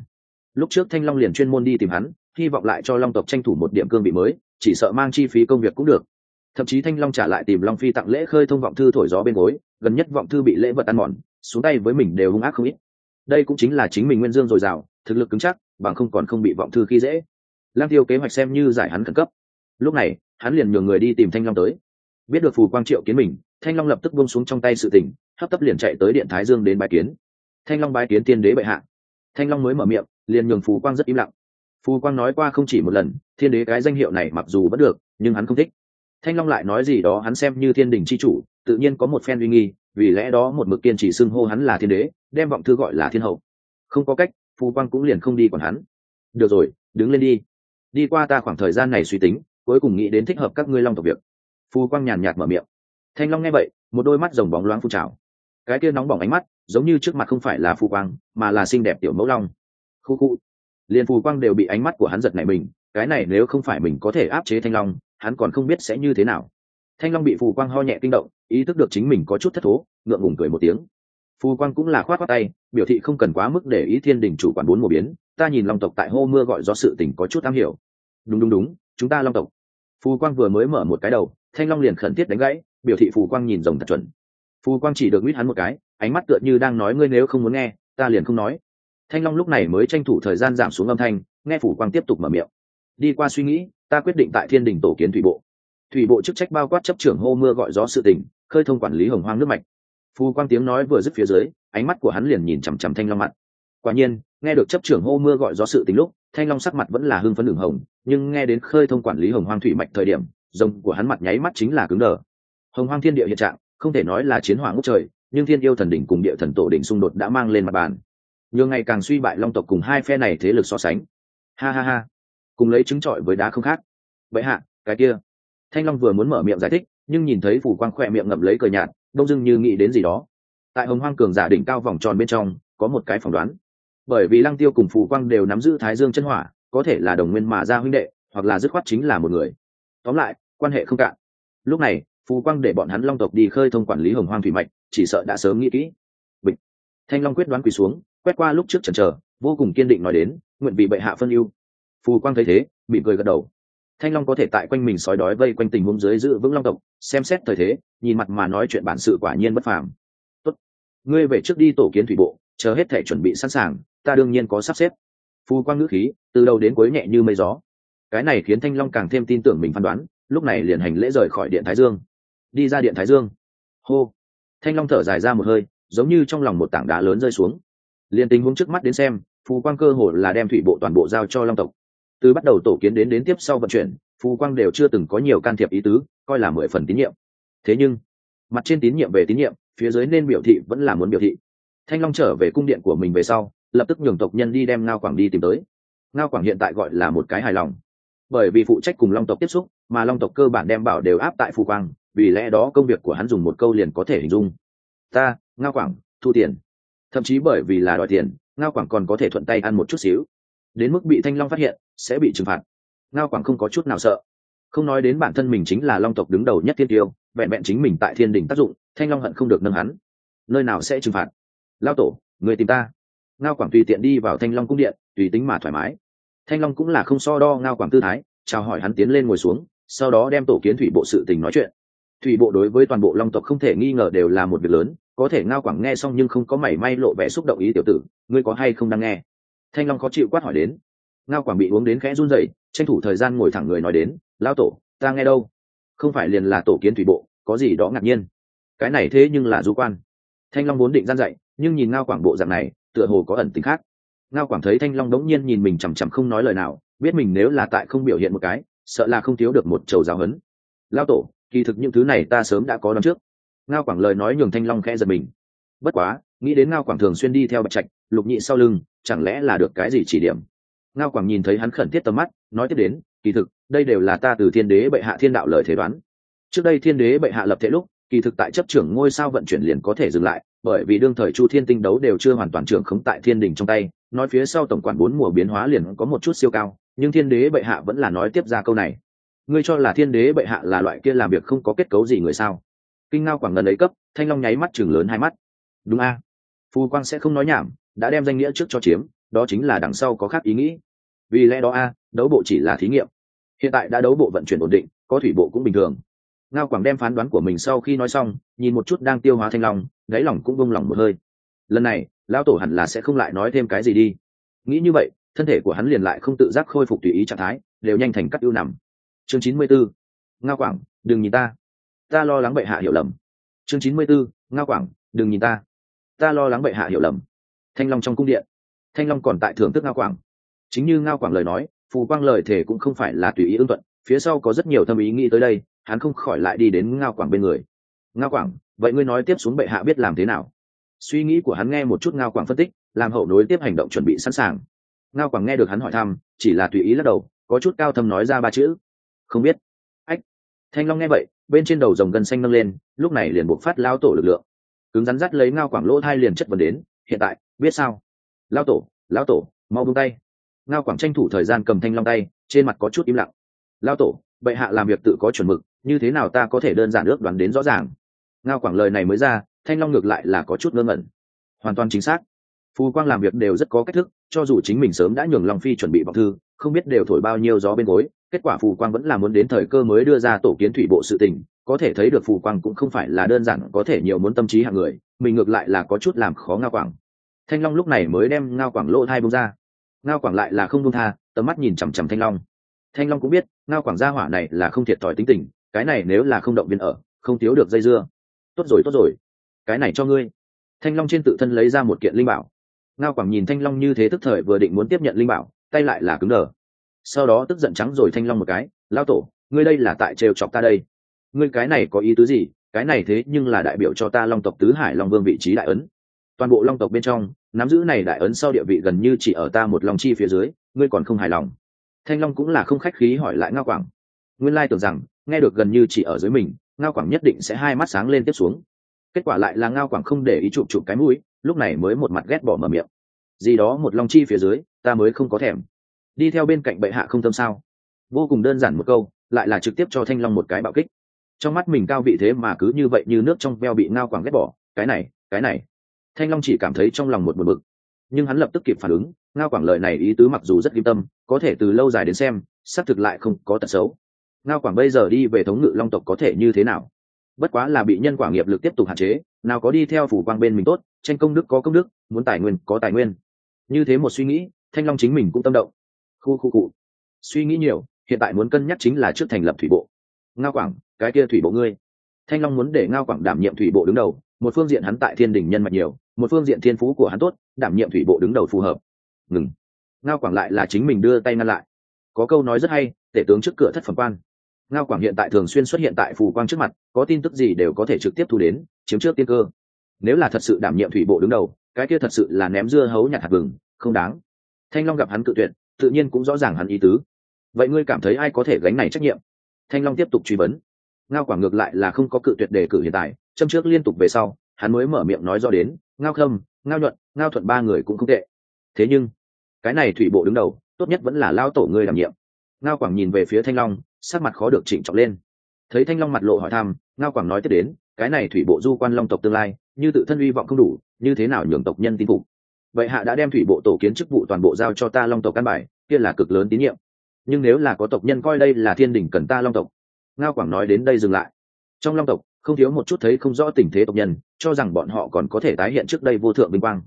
Lúc trước thanh long liền chuyên môn đi tìm hắn, hy vọng lại cho long tộc tranh thủ một điểm cương vị mới, chỉ sợ mang chi phí công việc cũng được. Thậm chí thanh long trả lại tìm long phi tặng lễ khơi thông vọng thư thổi gió bên gối, gần nhất vọng thư bị lễ vật ăn mòn, xuống tay với mình đều hung ác không ít. Đây cũng chính là chính mình nguyên dương dồi dào, thực lực cứng chắc, bằng không còn không bị vọng thư khi dễ. Lang tiêu kế hoạch xem như giải hắn khẩn cấp. Lúc này, hắn liền nhường người đi tìm thanh long tới. Biết được phù quang triệu kiến mình, thanh long lập tức buông xuống trong tay sự tình, hấp tấp liền chạy tới điện thái dương đến bài kiến thanh long bái kiến tiên đế bệ hạ. Thanh long mới mở miệng, liền nhường phù quang rất im lặng. Phù quang nói qua không chỉ một lần, thiên đế cái danh hiệu này mặc dù vẫn được, nhưng hắn không thích. Thanh long lại nói gì đó hắn xem như thiên đình c h i chủ, tự nhiên có một phen uy nghi, vì lẽ đó một mực kiên chỉ xưng hô hắn là thiên đế, đem vọng thư gọi là thiên hậu. Không có cách, phù quang cũng liền không đi còn hắn. Được rồi, đứng lên đi. Đi qua ta khoảng thời gian này suy tính, cuối cùng nghĩ đến thích hợp các ngươi long tộc việc. Phù quang nhàn nhạt mở miệng. Thanh long nghe vậy, một đôi mắt rồng bóng loáng phun trào. Cái kia nóng bỏng ánh mắt giống như trước mặt không phải là phù quang, mà là xinh đẹp tiểu mẫu long. Khu khu. Liền phù quang đều bị ánh mắt của hắn giật này mình, cái này nếu không phải mình có thể áp chế thanh long, hắn còn không biết sẽ như thế nào. Thanh long bị phù quang ho nhẹ kinh động, ý thức được chính mình có chút thất thố, ngượng ngùng cười một tiếng. Phù quang cũng là khoát khoát tay, biểu thị không cần quá mức để ý thiên đình chủ quản bốn mùa biến, ta nhìn long tộc tại hô mưa gọi do sự tình có chút am hiểu. Đúng đúng đúng, chúng ta long tộc. Phù quang vừa mới mở một cái đầu, thanh long liền khẩn thiết đánh gãy, biểu thị phù quang nhìn rồng thật chuẩn. Phù quang chỉ được mít hắn một cái ánh mắt tựa như đang nói ngươi nếu không muốn nghe, ta liền không nói. Thanh long lúc này mới tranh thủ thời gian giảm xuống âm thanh, nghe Phủ quang tiếp tục mở miệng. Đi qua suy nghĩ, ta quyết định tại thiên đình tổ kiến thủy bộ. Thủy bộ chức trách bao quát chấp trưởng hô mưa gọi gió sự tình, khơi thông quản lý hồng hoang nước mạch. Phù quang tiếng nói vừa dứt phía dưới, ánh mắt của hắn liền nhìn chằm chằm thanh long mặt. Quả nhiên, nghe được chấp trưởng hô mưa gọi gió sự tình lúc, thanh long sắc mặt vẫn là hưng phấn đường hồng, nhưng nghe đến khơi thông quản lý hồng hoang thủy mạch thời điểm, rồng của hắn mặt nháy mắt chính là cứng đờ. Hồng hoang thiên địa hiện trạng, không thể nói là chiến hỏa ngốc trời nhưng thiên yêu thần đỉnh cùng địa thần tổ đỉnh xung đột đã mang lên mặt bàn. Nhường ngày càng suy bại long tộc cùng hai phe này thế lực so sánh. Ha ha ha. Cùng lấy trứng trọi với đá không khác. Vậy hạ, cái kia. Thanh long vừa muốn mở miệng giải thích, nhưng nhìn thấy phủ quang khỏe miệng ngậm lấy cờ nhạt, đông dưng như nghĩ đến gì đó. Tại hồng hoang cường giả đỉnh cao vòng tròn bên trong, có một cái phỏng đoán. Bởi vì lăng tiêu cùng phù quang đều nắm giữ thái dương chân hỏa, có thể là đồng nguyên mà ra huynh đệ, hoặc là dứt khoát chính là một người. Tóm lại, quan hệ không cạn. Lúc này phù quang để bọn hắn long tộc đi khơi thông quản lý hồng hoang thủy mạch, chỉ sợ đã sớm nghĩ kỹ. Bịch. Thanh long quyết đoán quỳ xuống, quét qua lúc trước chần chờ, vô cùng kiên định nói đến, nguyện vì bệ hạ phân ưu. Phù quang thấy thế bị cười gật đầu. Thanh long có thể tại quanh mình sói đói vây quanh tình huống dưới giữ vững long tộc, xem xét thời thế, nhìn mặt mà nói chuyện bản sự quả nhiên bất phàm. Tốt. Ngươi về trước đi tổ kiến thủy bộ, chờ hết thể chuẩn bị sẵn sàng, ta đương nhiên có sắp xếp. Phù quang ngữ khí, từ đầu đến cuối nhẹ như mây gió. Cái này khiến thanh long càng thêm tin tưởng mình phán đoán, lúc này liền hành lễ rời khỏi điện thái dương đi ra điện thái dương. Hô. Thanh long thở dài ra một hơi, giống như trong lòng một tảng đá lớn rơi xuống. Liền tình huống trước mắt đến xem, phù quang cơ hồ là đem thủy bộ toàn bộ giao cho long tộc. Từ bắt đầu tổ kiến đến đến tiếp sau vận chuyển, phù quang đều chưa từng có nhiều can thiệp ý tứ, coi là mười phần tín nhiệm. Thế nhưng, mặt trên tín nhiệm về tín nhiệm, phía dưới nên biểu thị vẫn là muốn biểu thị. Thanh long trở về cung điện của mình về sau, lập tức nhường tộc nhân đi đem ngao quảng đi tìm tới. Ngao quảng hiện tại gọi là một cái hài lòng. Bởi vì phụ trách cùng long tộc tiếp xúc, mà long tộc cơ bản đem bảo đều áp tại phù quang vì lẽ đó công việc của hắn dùng một câu liền có thể hình dung. Ta, ngao quảng, thu tiền. Thậm chí bởi vì là đòi tiền, ngao quảng còn có thể thuận tay ăn một chút xíu. Đến mức bị thanh long phát hiện, sẽ bị trừng phạt. Ngao quảng không có chút nào sợ. Không nói đến bản thân mình chính là long tộc đứng đầu nhất thiên tiêu, vẹn vẹn chính mình tại thiên đình tác dụng, thanh long hận không được nâng hắn. Nơi nào sẽ trừng phạt? Lao tổ, người tìm ta. Ngao quảng tùy tiện đi vào thanh long cung điện, tùy tính mà thoải mái. Thanh long cũng là không so đo ngao quảng tư thái, chào hỏi hắn tiến lên ngồi xuống, sau đó đem tổ kiến thủy bộ sự tình nói chuyện thủy bộ đối với toàn bộ long tộc không thể nghi ngờ đều là một việc lớn, có thể ngao quảng nghe xong nhưng không có mảy may lộ vẻ xúc động ý tiểu tử, ngươi có hay không đang nghe? Thanh long khó chịu quát hỏi đến. Ngao quảng bị uống đến khẽ run rẩy, tranh thủ thời gian ngồi thẳng người nói đến lao tổ, ta nghe đâu? Không phải liền là tổ kiến thủy bộ, có gì đó ngạc nhiên. Cái này thế nhưng là du quan. Thanh long vốn định gian dạy, nhưng nhìn ngao quảng bộ dạng này, tựa hồ có ẩn tính khác. Ngao quảng thấy thanh long đống nhiên nhìn mình chằm chằm không nói lời nào, biết mình nếu là tại không biểu hiện một cái, sợ là không thiếu được một trầu giáo hấn lao tổ kỳ thực những thứ này ta sớm đã có đón trước. Ngao quảng lời nói nhường thanh long khẽ giật mình. Bất quá, nghĩ đến ngao quảng thường xuyên đi theo bạch trạch, lục nhị sau lưng, chẳng lẽ là được cái gì chỉ điểm? Ngao quảng nhìn thấy hắn khẩn thiết tầm mắt, nói tiếp đến, kỳ thực, đây đều là ta từ thiên đế bệ hạ thiên đạo lời thế đoán. Trước đây thiên đế bệ hạ lập thế lúc, kỳ thực tại chấp trưởng ngôi sao vận chuyển liền có thể dừng lại, bởi vì đương thời chu thiên tinh đấu đều chưa hoàn toàn trưởng khống tại thiên đình trong tay, nói phía sau tổng quản bốn mùa biến hóa liền có một chút siêu cao, nhưng thiên đế bệ hạ vẫn là nói tiếp ra câu này ngươi cho là thiên đế bệ hạ là loại kia làm việc không có kết cấu gì người sao? Kinh ngao quảng ngần ấy cấp, thanh long nháy mắt chừng lớn hai mắt. Đúng a. À? phù quang sẽ không nói nhảm, đã đem danh nghĩa trước cho chiếm, đó chính là đằng sau có khác ý nghĩ. Vì lẽ đó a, đấu bộ chỉ là thí nghiệm. Hiện tại đã đấu bộ vận chuyển ổn định, có thủy bộ cũng bình thường. Ngao quảng đem phán đoán của mình sau khi nói xong, nhìn một chút đang tiêu hóa thanh long, đáy lòng cũng bông lòng một hơi. Lần này, lão tổ hẳn là sẽ không lại nói thêm cái gì đi. Nghĩ như vậy, thân thể của hắn liền lại không tự giác khôi phục tùy ý trạng thái, đều nhanh thành cắt ưu nằm chương chín mươi bốn ngao quảng đừng nhìn ta. Ta lo lắng bệ hạ hiểu lầm. Chương chín mươi 94, ngao quảng đừng nhìn ta. Ta lo lắng bệ hạ hiểu lầm. Thanh long trong cung điện. Thanh long còn tại thưởng thức ngao quảng. Chính như ngao quảng lời nói phù quang lời thể cũng không phải là tùy ý ưng thuận. Phía sau có rất nhiều tâm ý nghĩ tới đây hắn không khỏi lại đi đến ngao quảng bên người. Ngao quảng vậy ngươi nói tiếp xuống bệ hạ biết làm thế nào? Suy nghĩ của hắn nghe một chút ngao quảng phân tích làm hậu nối tiếp hành động chuẩn bị sẵn sàng. Ngao quảng nghe được hắn hỏi thăm chỉ là tùy ý lắc đầu có chút cao thâm nói ra ba chữ không biết. Ách. Thanh long nghe vậy, bên trên đầu dòng gân xanh nâng lên, lúc này liền buộc phát lao tổ lực lượng. Cứng rắn rắt lấy ngao quảng lỗ thai liền chất vấn đến, hiện tại, biết sao? Lao tổ lao tổ, mau buông tay. Ngao quảng tranh thủ thời gian cầm thanh long tay, trên mặt có chút im lặng. Lao tổ, bệ hạ làm việc tự có chuẩn mực, như thế nào ta có thể đơn giản ước đoán đến rõ ràng? Ngao quảng lời này mới ra, thanh long ngược lại là có chút ngơ ngẩn. Hoàn toàn chính xác. Phù quang làm việc đều rất có cách thức, cho dù chính mình sớm đã nhường long phi chuẩn bị bọc thư không biết đều thổi bao nhiêu gió bên gối, kết quả phù quang vẫn là muốn đến thời cơ mới đưa ra tổ kiến thủy bộ sự tình, có thể thấy được phù quang cũng không phải là đơn giản, có thể nhiều muốn tâm trí hạng người, mình ngược lại là có chút làm khó ngao quảng. Thanh long lúc này mới đem ngao quảng lỗ thai bông ra. Ngao quảng lại là không bông tha, tầm mắt nhìn chằm chằm thanh long. Thanh long cũng biết, ngao quảng gia hỏa này là không thiệt thòi tính tình, cái này nếu là không động viên ở, không thiếu được dây dưa. Tốt rồi tốt rồi. Cái này cho ngươi. Thanh long trên tự thân lấy ra một kiện linh bảo. Ngao quảng nhìn thanh long như thế tức thời vừa định muốn tiếp nhận linh bảo tay lại là cứng đờ. Sau đó tức giận trắng rồi thanh long một cái lao tổ, ngươi đây là tại trêu chọc ta đây. Ngươi cái này có ý tứ gì? Cái này thế nhưng là đại biểu cho ta long tộc tứ hải long vương vị trí đại ấn. Toàn bộ long tộc bên trong, nắm giữ này đại ấn sau địa vị gần như chỉ ở ta một long chi phía dưới, ngươi còn không hài lòng. Thanh long cũng là không khách khí hỏi lại ngao quảng. Nguyên lai tưởng rằng, nghe được gần như chỉ ở dưới mình, ngao quảng nhất định sẽ hai mắt sáng lên tiếp xuống. Kết quả lại là ngao quảng không để ý chụp chụp cái mũi, lúc này mới một mặt ghét bỏ mở miệng. Gì đó một long chi phía dưới ta mới không có thèm. Đi theo bên cạnh bệ hạ không tâm sao? Vô cùng đơn giản một câu, lại là trực tiếp cho thanh long một cái bạo kích. Trong mắt mình cao vị thế mà cứ như vậy như nước trong veo bị ngao quảng ghét bỏ, cái này cái này. Thanh long chỉ cảm thấy trong lòng một bực bực. Nhưng hắn lập tức kịp phản ứng, ngao quảng lời này ý tứ mặc dù rất kim tâm, có thể từ lâu dài đến xem, xác thực lại không có tật xấu. Ngao quảng bây giờ đi về thống ngự long tộc có thể như thế nào? Bất quá là bị nhân quả nghiệp lực tiếp tục hạn chế, nào có đi theo phủ quang bên mình tốt, tranh công đức có công đức, muốn tài nguyên có tài nguyên. Như thế một suy nghĩ thanh long chính mình cũng tâm động. Khu khu cụ. Suy nghĩ nhiều, hiện tại muốn cân nhắc chính là trước thành lập thủy bộ. Ngao quảng, cái kia thủy bộ ngươi. Thanh long muốn để ngao quảng đảm nhiệm thủy bộ đứng đầu, một phương diện hắn tại thiên đình nhân mạch nhiều, một phương diện thiên phú của hắn tốt, đảm nhiệm thủy bộ đứng đầu phù hợp. Ngừng. Ngao quảng lại là chính mình đưa tay ngăn lại. Có câu nói rất hay, tể tướng trước cửa thất phẩm quan. Ngao quảng hiện tại thường xuyên xuất hiện tại phù quang trước mặt, có tin tức gì đều có thể trực tiếp thu đến, chiếm trước tiên cơ. Nếu là thật sự đảm nhiệm thủy bộ đứng đầu, cái kia thật sự là ném dưa hấu nhặt hạt vừng, không đáng thanh long gặp hắn cự tuyệt, tự nhiên cũng rõ ràng hắn ý tứ. Vậy ngươi cảm thấy ai có thể gánh này trách nhiệm? Thanh long tiếp tục truy vấn. Ngao quảng ngược lại là không có cự tuyệt đề cử hiện tại, châm trước liên tục về sau, hắn mới mở miệng nói do đến, ngao khâm, ngao nhuận, ngao thuận ba người cũng không tệ. Thế nhưng, cái này thủy bộ đứng đầu, tốt nhất vẫn là lao tổ ngươi đảm nhiệm. Ngao quảng nhìn về phía thanh long, sắc mặt khó được chỉnh trọng lên. Thấy thanh long mặt lộ hỏi thăm, ngao quảng nói tiếp đến, cái này thủy bộ du quan long tộc tương lai, như tự thân uy vọng không đủ, như thế nào nhường tộc nhân tin phục? Vậy hạ đã đem thủy bộ tổ kiến chức vụ toàn bộ giao cho ta long tộc căn bài, kia là cực lớn tín nhiệm. Nhưng nếu là có tộc nhân coi đây là thiên đình cần ta long tộc. Ngao quảng nói đến đây dừng lại. Trong long tộc, không thiếu một chút thấy không rõ tình thế tộc nhân, cho rằng bọn họ còn có thể tái hiện trước đây vô thượng vinh quang.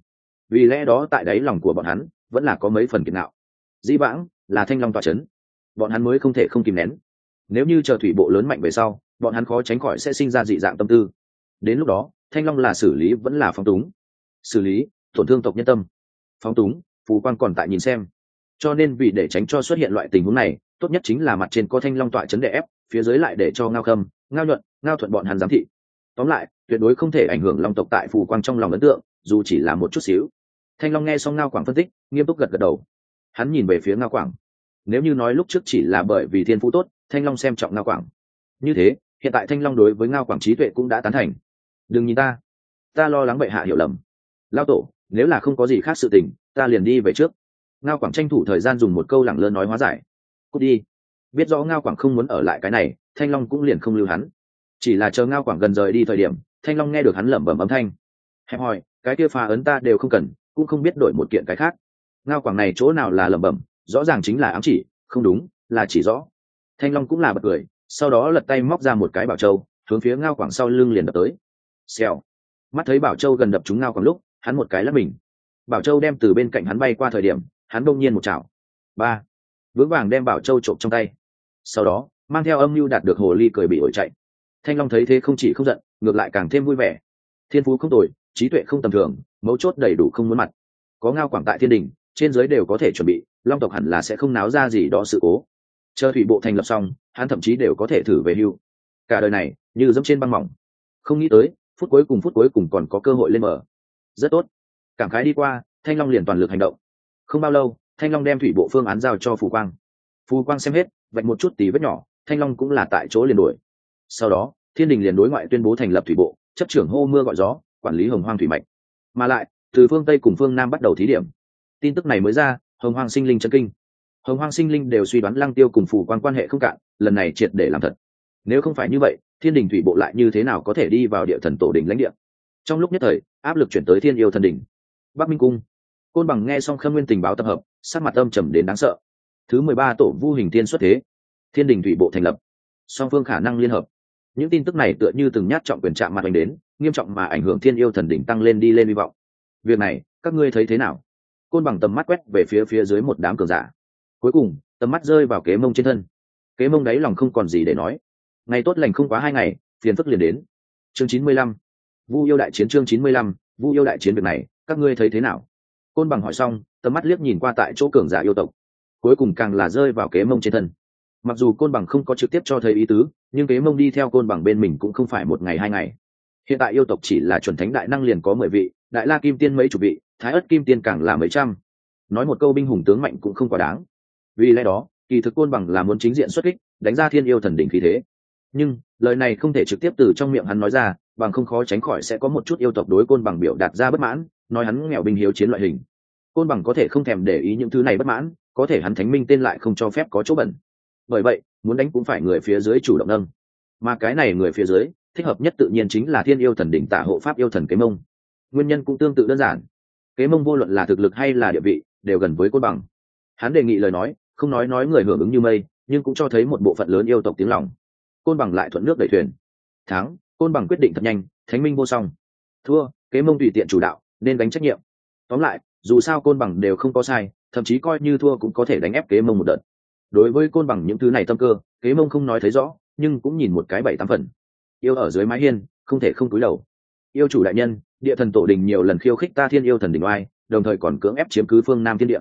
Vì lẽ đó tại đáy lòng của bọn hắn, vẫn là có mấy phần kiệt nạo. Dĩ vãng, là thanh long tọa c h ấ n bọn hắn mới không thể không kìm nén. Nếu như chờ thủy bộ lớn mạnh về sau, bọn hắn khó tránh khỏi sẽ sinh ra dị dạng tâm tư. Đến lúc đó, thanh long là xử lý vẫn là phong túng. Xử lý tổn thương tộc nhân tâm. Phóng túng, phù quang còn tại nhìn xem. Cho nên vì để tránh cho xuất hiện loại tình huống này, tốt nhất chính là mặt trên có thanh long tọa chấn đè ép, phía dưới lại để cho ngao khâm, ngao nhuận, ngao thuận bọn hắn giám thị. Tóm lại, tuyệt đối không thể ảnh hưởng long tộc tại phù quang trong lòng ấn tượng, dù chỉ là một chút xíu. Thanh long nghe xong ngao quảng phân tích, nghiêm túc gật gật đầu. Hắn nhìn về phía ngao quảng. Nếu như nói lúc trước chỉ là bởi vì thiên phú tốt, thanh long xem trọng ngao quảng. Như thế, hiện tại thanh long đối với ngao quảng trí tuệ cũng đã tán thành. Đừng nhìn ta. Ta lo lắng bệ hạ hiểu lầm. Lao tổ nếu là không có gì khác sự tình ta liền đi về trước. Ngao quảng tranh thủ thời gian dùng một câu lẳng lơ nói hóa giải. Cút đi. Biết rõ ngao quảng không muốn ở lại cái này thanh long cũng liền không lưu hắn. Chỉ là chờ ngao quảng gần rời đi thời điểm thanh long nghe được hắn lẩm bẩm âm thanh. Hẹp hòi, cái kia phá ấn ta đều không cần cũng không biết đổi một kiện cái khác. Ngao quảng này chỗ nào là lẩm bẩm rõ ràng chính là ám chỉ không đúng là chỉ rõ. Thanh long cũng là bật cười sau đó lật tay móc ra một cái bảo châu hướng phía ngao quảng sau lưng liền đập tới. Xèo. Mắt thấy bảo châu gần đập chúng ngao quảng lúc hắn một cái lắp mình. Bảo châu đem từ bên cạnh hắn bay qua thời điểm, hắn đông nhiên một chảo. Ba. Vững vàng đem bảo châu trộm trong tay. Sau đó, mang theo âm mưu đạt được hồ ly cười bị ổi chạy. Thanh long thấy thế không chỉ không giận, ngược lại càng thêm vui vẻ. Thiên phú không tồi, trí tuệ không tầm thường, mấu chốt đầy đủ không muốn mặt. Có ngao quảng tại thiên đình, trên giới đều có thể chuẩn bị, long tộc hẳn là sẽ không náo ra gì đó sự cố. Chờ thủy bộ thành lập xong, hắn thậm chí đều có thể thử về hưu. Cả đời này, như dẫm trên băng mỏng. Không nghĩ tới, phút cuối cùng phút cuối cùng còn có cơ hội lên mở rất tốt. Cảm khái đi qua, thanh long liền toàn lực hành động. Không bao lâu, thanh long đem thủy bộ phương án giao cho phù quang. Phù quang xem hết, vạch một chút tí vết nhỏ, thanh long cũng là tại chỗ liền đuổi. Sau đó, thiên đình liền đối ngoại tuyên bố thành lập thủy bộ, chấp trưởng hô mưa gọi gió, quản lý hồng hoang thủy mạch. Mà lại, từ phương tây cùng phương nam bắt đầu thí điểm. Tin tức này mới ra, hồng hoang sinh linh chân kinh. Hồng hoang sinh linh đều suy đoán lăng tiêu cùng phù quan quan hệ không cạn, lần này triệt để làm thật. Nếu không phải như vậy, thiên đình thủy bộ lại như thế nào có thể đi vào địa thần tổ đình lãnh địa? Trong lúc nhất thời, áp lực chuyển tới thiên yêu thần đỉnh. bắc minh cung. Côn bằng nghe xong khâm nguyên tình báo tập hợp, sắc mặt âm trầm đến đáng sợ. Thứ mười ba tổ vu hình Thiên xuất thế. Thiên đình thủy bộ thành lập. Song phương khả năng liên hợp. Những tin tức này tựa như từng nhát trọng quyền chạm mặt đánh đến, nghiêm trọng mà ảnh hưởng thiên yêu thần đỉnh tăng lên đi lên hy vọng. Việc này, các ngươi thấy thế nào? Côn bằng tầm mắt quét về phía phía dưới một đám cường giả. Cuối cùng, tầm mắt rơi vào kế mông trên thân. Kế mông đáy lòng không còn gì để nói. Ngày tốt lành không quá hai ngày, phiền phức liền đến. Chương chín mươi lăm vu yêu đại chiến chương chín mươi lăm, vu yêu đại chiến việc này, các ngươi thấy thế nào? Côn bằng hỏi xong, tầm mắt liếc nhìn qua tại chỗ cường giả yêu tộc. Cuối cùng càng là rơi vào kế mông trên thân. Mặc dù côn bằng không có trực tiếp cho thấy ý tứ, nhưng kế mông đi theo côn bằng bên mình cũng không phải một ngày hai ngày. Hiện tại yêu tộc chỉ là chuẩn thánh đại năng liền có mười vị, đại la kim tiên mấy chục vị, thái ất kim tiên càng là mấy trăm. Nói một câu binh hùng tướng mạnh cũng không quá đáng. Vì lẽ đó, kỳ thực côn bằng là muốn chính diện xuất kích, đánh ra thiên yêu thần đỉnh khí thế. Nhưng lời này không thể trực tiếp từ trong miệng hắn nói ra, bằng không khó tránh khỏi sẽ có một chút yêu tộc đối côn bằng biểu đạt ra bất mãn, nói hắn nghèo binh hiếu chiến loại hình. Côn bằng có thể không thèm để ý những thứ này bất mãn, có thể hắn thánh minh tên lại không cho phép có chỗ bẩn. Bởi vậy, muốn đánh cũng phải người phía dưới chủ động nâng. Mà cái này người phía dưới, thích hợp nhất tự nhiên chính là thiên yêu thần đỉnh tả hộ pháp yêu thần kế mông. Nguyên nhân cũng tương tự đơn giản. Kế mông vô luận là thực lực hay là địa vị, đều gần với côn bằng. Hắn đề nghị lời nói, không nói nói người hưởng ứng như mây, nhưng cũng cho thấy một bộ phận lớn yêu tộc tiếng lòng côn bằng lại thuận nước đẩy thuyền. Thắng, côn bằng quyết định thật nhanh, thánh minh vô song. Thua, kế mông tùy tiện chủ đạo, nên đánh trách nhiệm. Tóm lại, dù sao côn bằng đều không có sai, thậm chí coi như thua cũng có thể đánh ép kế mông một đợt. Đối với côn bằng những thứ này tâm cơ, kế mông không nói thấy rõ, nhưng cũng nhìn một cái bảy tám phần. Yêu ở dưới mái hiên, không thể không cúi đầu. Yêu chủ đại nhân, địa thần tổ đình nhiều lần khiêu khích ta thiên yêu thần đình oai, đồng thời còn cưỡng ép chiếm cứ phương nam thiên địa.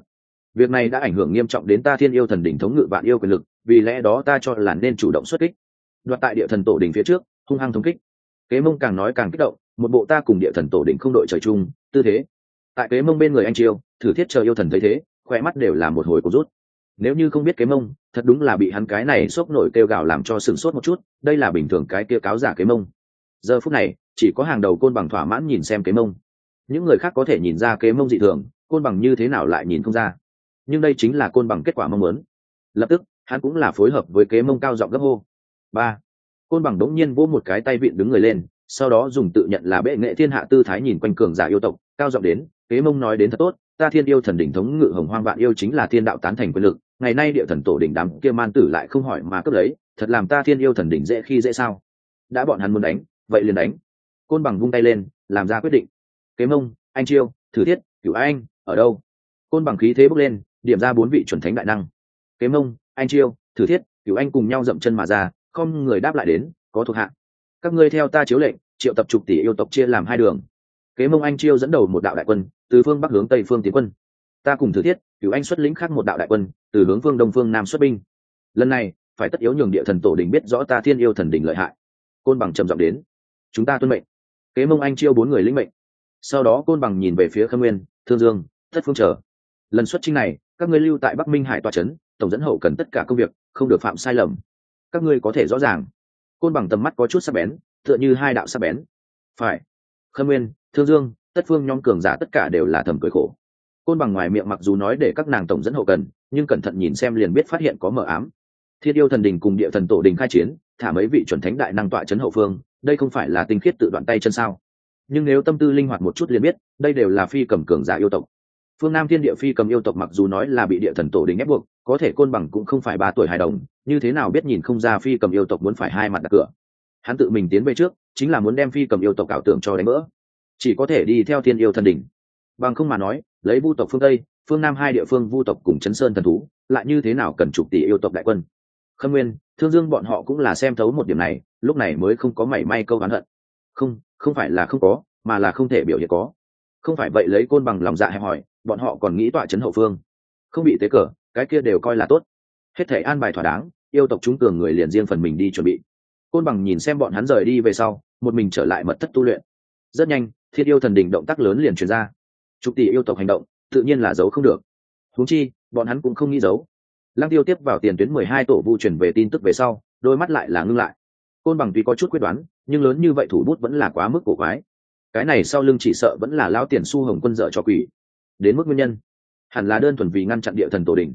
Việc này đã ảnh hưởng nghiêm trọng đến ta thiên yêu thần đỉnh thống ngự vạn yêu quyền lực, vì lẽ đó ta cho là nên chủ động xuất kích đoạt tại địa thần tổ đỉnh phía trước, hung hăng thống kích. Kế mông càng nói càng kích động, một bộ ta cùng địa thần tổ đỉnh không đội trời chung, tư thế. Tại kế mông bên người anh chiêu thử thiết chờ yêu thần thấy thế khoe mắt đều là một hồi cố rút. Nếu như không biết kế mông, thật đúng là bị hắn cái này xốc nổi kêu gào làm cho sừng sốt một chút, đây là bình thường cái kia cáo giả kế mông. Giờ phút này, chỉ có hàng đầu côn bằng thỏa mãn nhìn xem kế mông. Những người khác có thể nhìn ra kế mông dị thường, côn bằng như thế nào lại nhìn không ra. Nhưng đây chính là côn bằng kết quả mong muốn. Lập tức, hắn cũng là phối hợp với kế mông cao giọng gấp hô ba. Côn bằng đống nhiên vỗ một cái tay vịn đứng người lên, sau đó dùng tự nhận là bệ nghệ thiên hạ tư thái nhìn quanh cường giả yêu tộc, cao giọng đến, kế mông nói đến thật tốt, ta thiên yêu thần đỉnh thống ngự hồng hoang vạn yêu chính là thiên đạo tán thành quyền lực, ngày nay địa thần tổ đỉnh đám kia man tử lại không hỏi mà cướp lấy, thật làm ta thiên yêu thần đỉnh dễ khi dễ sao? Đã bọn hắn muốn đánh, vậy liền đánh. Côn bằng vung tay lên, làm ra quyết định. Kế mông, anh chiêu, thử thiết, cửu anh, ở đâu? Côn bằng khí thế bốc lên, điểm ra bốn vị chuẩn thánh đại năng. Kế mông, anh chiêu, thử thiết, cửu anh cùng nhau dậm chân mà ra không người đáp lại đến, có thuộc hạ các ngươi theo ta chiếu lệnh, triệu tập trục tỷ yêu tộc chia làm hai đường. Kế mông anh chiêu dẫn đầu một đạo đại quân, từ phương bắc hướng tây phương tiến quân. Ta cùng thử thiết cựu anh xuất lĩnh khác một đạo đại quân, từ hướng phương đông phương nam xuất binh. Lần này, phải tất yếu nhường địa thần tổ đình biết rõ ta thiên yêu thần đình lợi hại. Côn bằng trầm giọng đến. Chúng ta tuân mệnh. Kế mông anh chiêu bốn người lĩnh mệnh. Sau đó côn bằng nhìn về phía khâm nguyên, thương dương, thất phương trở. Lần xuất chinh này, các ngươi lưu tại bắc minh hải tòa trấn tổng dẫn hậu cần tất cả công việc, không được phạm sai lầm các ngươi có thể rõ ràng. Côn bằng tầm mắt có chút sắc bén, tựa như hai đạo sắc bén. Phải. Khâm nguyên, thương dương, tất phương nhóm cường giả tất cả đều là thầm cười khổ. Côn bằng ngoài miệng mặc dù nói để các nàng tổng dẫn hậu cần, nhưng cẩn thận nhìn xem liền biết phát hiện có mờ ám. Thiên yêu thần đình cùng địa thần tổ đình khai chiến, thả mấy vị chuẩn thánh đại năng tọa trấn hậu phương, đây không phải là tinh khiết tự đoạn tay chân sao? Nhưng nếu tâm tư linh hoạt một chút liền biết, đây đều là phi cầm cường giả yêu tộc phương nam thiên địa phi cầm yêu tộc mặc dù nói là bị địa thần tổ đình ép buộc, có thể côn bằng cũng không phải ba tuổi hài đồng, như thế nào biết nhìn không ra phi cầm yêu tộc muốn phải hai mặt đặt cửa. Hắn tự mình tiến về trước, chính là muốn đem phi cầm yêu tộc ảo tưởng cho đánh vỡ chỉ có thể đi theo thiên yêu thần đỉnh. Bằng không mà nói, lấy vu tộc phương tây, phương nam hai địa phương vu tộc cùng chấn sơn thần thú, lại như thế nào cần chục tỷ yêu tộc đại quân? Khâm nguyên, thương dương bọn họ cũng là xem thấu một điểm này, lúc này mới không có mảy may câu hắn hận. Không không phải là không có, mà là không thể biểu hiện có. Không phải vậy lấy côn bằng lòng dạ hẹp hỏi bọn họ còn nghĩ tọa chấn hậu phương. Không bị tế cờ, cái kia đều coi là tốt. Hết thể an bài thỏa đáng, yêu tộc chúng cường người liền riêng phần mình đi chuẩn bị. Côn bằng nhìn xem bọn hắn rời đi về sau, một mình trở lại mật thất tu luyện. Rất nhanh thiết yêu thần đình động tác lớn liền truyền ra. Chục tỷ yêu tộc hành động, tự nhiên là giấu không được. Huống chi, bọn hắn cũng không nghĩ giấu. Lăng tiêu tiếp vào tiền tuyến mười hai tổ vu chuyển về tin tức về sau, đôi mắt lại là ngưng lại. Côn bằng tuy có chút quyết đoán, nhưng lớn như vậy thủ bút vẫn là quá mức cổ quái. Cái này sau lưng chỉ sợ vẫn là lao tiền su hồng quân dợ cho quỷ đến mức nguyên nhân. Hẳn là đơn thuần vì ngăn chặn địa thần tổ đình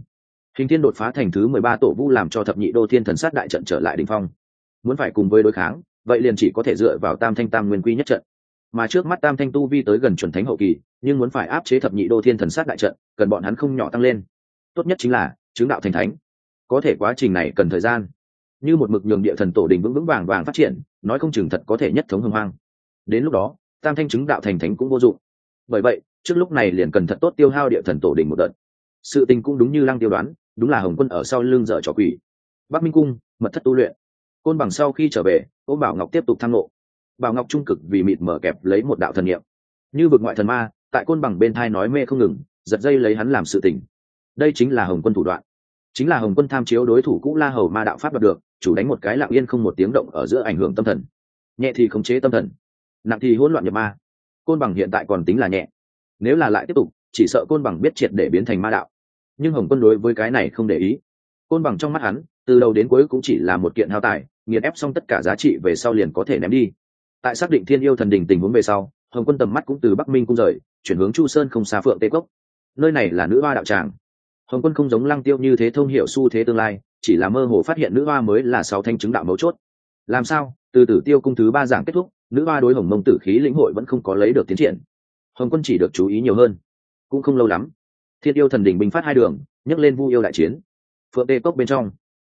hình thiên đột phá thành thứ mười ba tổ vu làm cho thập nhị đô thiên thần sát đại trận trở lại đình phong. Muốn phải cùng với đối kháng, vậy liền chỉ có thể dựa vào tam thanh tam nguyên quy nhất trận. Mà trước mắt tam thanh tu vi tới gần chuẩn thánh hậu kỳ, nhưng muốn phải áp chế thập nhị đô thiên thần sát đại trận, cần bọn hắn không nhỏ tăng lên. Tốt nhất chính là, chứng đạo thành thánh. Có thể quá trình này cần thời gian. Như một mực nhường địa thần tổ đình vững vững vàng vàng phát triển, nói không chừng thật có thể nhất thống hưng hoang. Đến lúc đó, tam thanh chứng đạo thành thánh cũng vô dụng. Bởi vậy trước lúc này liền cần thật tốt tiêu hao địa thần tổ đình một đợt. Sự tình cũng đúng như lăng tiêu đoán, đúng là hồng quân ở sau lưng dở trò quỷ. Bắc minh cung, mật thất tu luyện. Côn bằng sau khi trở về ô bảo ngọc tiếp tục thăng lộ. Bảo ngọc trung cực vì mịt mở kẹp lấy một đạo thần niệm. Như vực ngoại thần ma, tại côn bằng bên thai nói mê không ngừng, giật dây lấy hắn làm sự tình. Đây chính là hồng quân thủ đoạn. Chính là hồng quân tham chiếu đối thủ cũ la hầu ma đạo pháp đạt được, chủ đánh một cái lặng yên không một tiếng động ở giữa ảnh hưởng tâm thần. Nhẹ thì khống chế tâm thần, nặng thì hỗn loạn nhập ma. Côn bằng hiện tại còn tính là nhẹ nếu là lại tiếp tục, chỉ sợ côn bằng biết triệt để biến thành ma đạo. Nhưng hồng quân đối với cái này không để ý. Côn bằng trong mắt hắn, từ đầu đến cuối cũng chỉ là một kiện hao tài, nghiền ép xong tất cả giá trị về sau liền có thể ném đi. Tại xác định thiên yêu thần đình tình huống về sau, hồng quân tầm mắt cũng từ bắc minh cung rời, chuyển hướng chu sơn không xa phượng tê cốc. Nơi này là nữ hoa đạo tràng. Hồng quân không giống lăng tiêu như thế thông hiệu xu thế tương lai, chỉ là mơ hồ phát hiện nữ hoa mới là sáu thanh chứng đạo mấu chốt. Làm sao? Từ tử tiêu cung thứ ba giảng kết thúc, nữ hoa đối hồng mông tử khí lĩnh hội vẫn không có lấy được tiến triển hồng quân chỉ được chú ý nhiều hơn. Cũng không lâu lắm, thiên yêu thần đình binh phát hai đường, nhấc lên vu yêu đại chiến. Phượng tê cốc bên trong,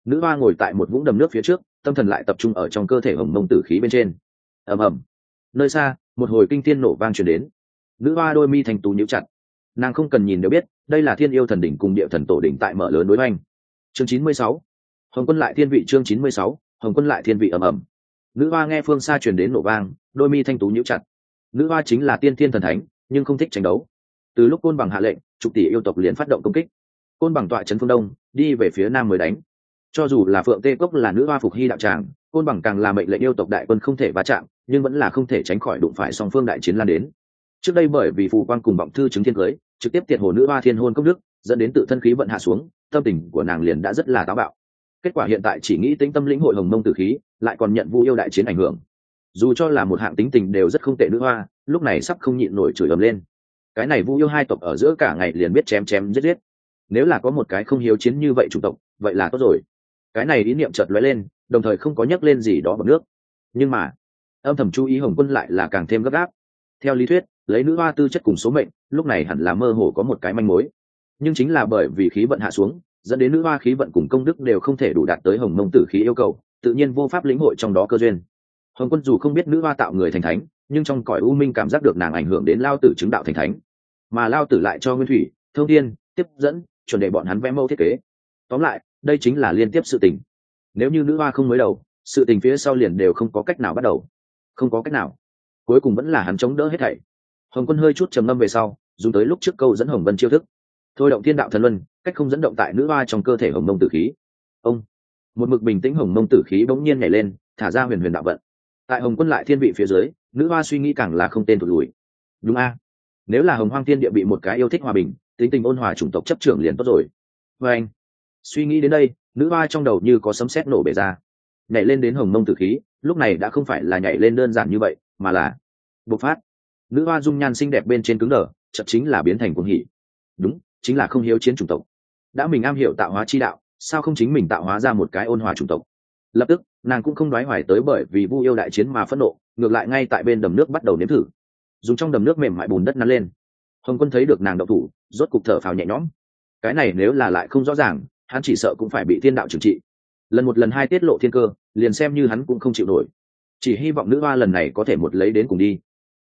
nữ hoa ngồi tại một vũng đầm nước phía trước, tâm thần lại tập trung ở trong cơ thể hồng mông tử khí bên trên. Ầm ầm. Nơi xa, một hồi kinh thiên nổ vang truyền đến. Nữ hoa đôi mi thành tú nhíu chặt. Nàng không cần nhìn đều biết, đây là thiên yêu thần đỉnh cùng địa thần tổ đỉnh tại mở lớn đối oanh chương chín mươi sáu. Hồng quân lại thiên vị, chương chín mươi sáu. Hồng quân lại thiên vị, ầm ầm. Nữ hoa nghe phương xa truyền đến nổ vang, đôi mi thanh tú nhíu chặt nữ hoa chính là tiên thiên thần thánh, nhưng không thích tranh đấu. Từ lúc côn bằng hạ lệnh chục tỷ yêu tộc liền phát động công kích. Côn bằng tọa trấn phương đông, đi về phía nam mới đánh. Cho dù là phượng tê cốc là nữ hoa phục hy đạo tràng, côn bằng càng là mệnh lệnh yêu tộc đại quân không thể va chạm, nhưng vẫn là không thể tránh khỏi đụng phải song phương đại chiến lan đến. Trước đây bởi vì phù quan cùng vọng thư chứng thiên cưới, trực tiếp tiệt hồ nữ hoa thiên hôn công đức, dẫn đến tự thân khí vận hạ xuống, tâm tình của nàng liền đã rất là táo bạo. Kết quả hiện tại chỉ nghĩ tính tâm lĩnh hội hồng mông tử khí, lại còn nhận vu yêu đại chiến ảnh hưởng dù cho là một hạng tính tình đều rất không tệ nữ hoa, lúc này sắp không nhịn nổi chửi ầm lên. Cái này vu yêu hai tộc ở giữa cả ngày liền biết chém chém giết giết. Nếu là có một cái không hiếu chiến như vậy chủ tộc, vậy là tốt rồi. Cái này ý niệm chợt lóe lên, đồng thời không có nhắc lên gì đó bằng nước. Nhưng mà, âm thầm chú ý hồng quân lại là càng thêm gấp gáp. Theo lý thuyết, lấy nữ hoa tư chất cùng số mệnh, lúc này hẳn là mơ hồ có một cái manh mối. Nhưng chính là bởi vì khí vận hạ xuống, dẫn đến nữ hoa khí vận cùng công đức đều không thể đủ đạt tới hồng mông tử khí yêu cầu, tự nhiên vô pháp lĩnh hội trong đó cơ duyên hồng quân dù không biết nữ hoa tạo người thành thánh, nhưng trong cõi u minh cảm giác được nàng ảnh hưởng đến lao tử chứng đạo thành thánh. Mà lao tử lại cho nguyên thủy, thông thiên, tiếp dẫn, chuẩn để bọn hắn vẽ mẫu thiết kế. Tóm lại, đây chính là liên tiếp sự tình. Nếu như nữ hoa không mới đầu, sự tình phía sau liền đều không có cách nào bắt đầu. Không có cách nào. Cuối cùng vẫn là hắn chống đỡ hết thảy. Hồng quân hơi chút trầm ngâm về sau, dùng tới lúc trước câu dẫn hồng vân chiêu thức. Thôi động thiên đạo thần luân, cách không dẫn động tại nữ hoa trong cơ thể hồng mông tử khí. Ông, một mực bình tĩnh hồng mông tử khí bỗng nhiên nhảy lên, thả ra huyền huyền đạo vận tại hồng quân lại thiên vị phía dưới, nữ hoa suy nghĩ càng là không tên thụt lùi. Đúng a. Nếu là hồng hoang thiên địa bị một cái yêu thích hòa bình, tính tình ôn hòa chủng tộc chấp trưởng liền tốt rồi. Vê anh, suy nghĩ đến đây, nữ hoa trong đầu như có sấm sét nổ bể ra. Nhảy lên đến hồng mông tử khí, lúc này đã không phải là nhảy lên đơn giản như vậy, mà là bộc phát. Nữ hoa dung nhan xinh đẹp bên trên cứng đờ, chậm chính là biến thành cuồng hỉ. Đúng, chính là không hiếu chiến chủng tộc. Đã mình am hiểu tạo hóa chi đạo, sao không chính mình tạo hóa ra một cái ôn hòa chủng tộc? Lập tức nàng cũng không đoái hoài tới bởi vì vu yêu đại chiến mà phẫn nộ, ngược lại ngay tại bên đầm nước bắt đầu nếm thử. Dùng trong đầm nước mềm mại bùn đất nắn lên. Hồng quân thấy được nàng đậu thủ, rốt cục thở phào nhẹ nhõm. Cái này nếu là lại không rõ ràng, hắn chỉ sợ cũng phải bị thiên đạo trừng trị. Lần một lần hai tiết lộ thiên cơ, liền xem như hắn cũng không chịu nổi. Chỉ hy vọng nữ hoa lần này có thể một lấy đến cùng đi.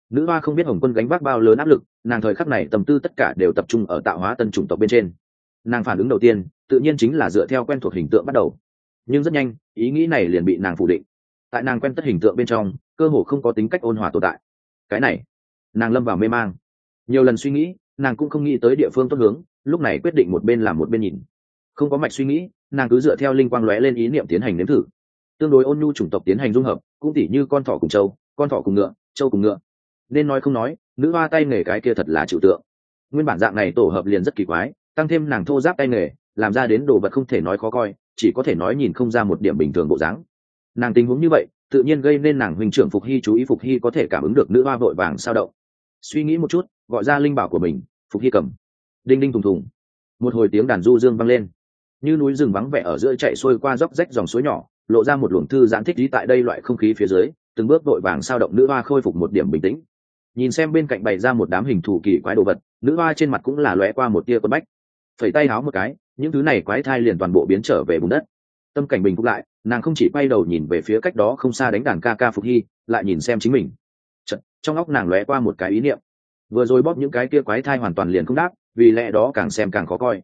Nữ hoa không biết hồng quân gánh vác bao lớn áp lực, nàng thời khắc này tầm tư tất cả đều tập trung ở tạo hóa tân chủng tộc bên trên. Nàng phản ứng đầu tiên, tự nhiên chính là dựa theo quen thuộc hình tượng bắt đầu nhưng rất nhanh, ý nghĩ này liền bị nàng phủ định. Tại nàng quen tất hình tượng bên trong, cơ hồ không có tính cách ôn hòa tồn tại. Cái này, nàng lâm vào mê mang. Nhiều lần suy nghĩ, nàng cũng không nghĩ tới địa phương tốt hướng, lúc này quyết định một bên làm một bên nhìn. Không có mạch suy nghĩ, nàng cứ dựa theo linh quang lóe lên ý niệm tiến hành nếm thử. Tương đối ôn nhu chủng tộc tiến hành dung hợp, cũng tỉ như con thỏ cùng trâu, con thỏ cùng ngựa, trâu cùng ngựa. Nên nói không nói, nữ hoa tay nghề cái kia thật là trừu tượng. Nguyên bản dạng này tổ hợp liền rất kỳ quái, tăng thêm nàng thô giáp tay nghề, làm ra đến đồ vật không thể nói khó coi chỉ có thể nói nhìn không ra một điểm bình thường bộ dáng. Nàng tình huống như vậy, tự nhiên gây nên nàng huynh trưởng phục hy chú ý phục hy có thể cảm ứng được nữ hoa vội vàng sao động. Suy nghĩ một chút, gọi ra linh bảo của mình, phục hy cầm. Đinh đinh thùng thùng. Một hồi tiếng đàn du dương vang lên. Như núi rừng vắng vẻ ở giữa chạy xuôi qua dốc rách dòng suối nhỏ, lộ ra một luồng thư giãn thích lý tại đây loại không khí phía dưới, từng bước vội vàng sao động nữ hoa khôi phục một điểm bình tĩnh. Nhìn xem bên cạnh bày ra một đám hình thù kỳ quái đồ vật, nữ hoa trên mặt cũng là lóe qua một tia quất bách. Phẩy tay háo một cái những thứ này quái thai liền toàn bộ biến trở về bùn đất. Tâm cảnh bình phục lại nàng không chỉ quay đầu nhìn về phía cách đó không xa đánh đàn ca ca phục hy lại nhìn xem chính mình. Chật, trong óc nàng lóe qua một cái ý niệm. Vừa rồi bóp những cái kia quái thai hoàn toàn liền không đáp vì lẽ đó càng xem càng khó coi.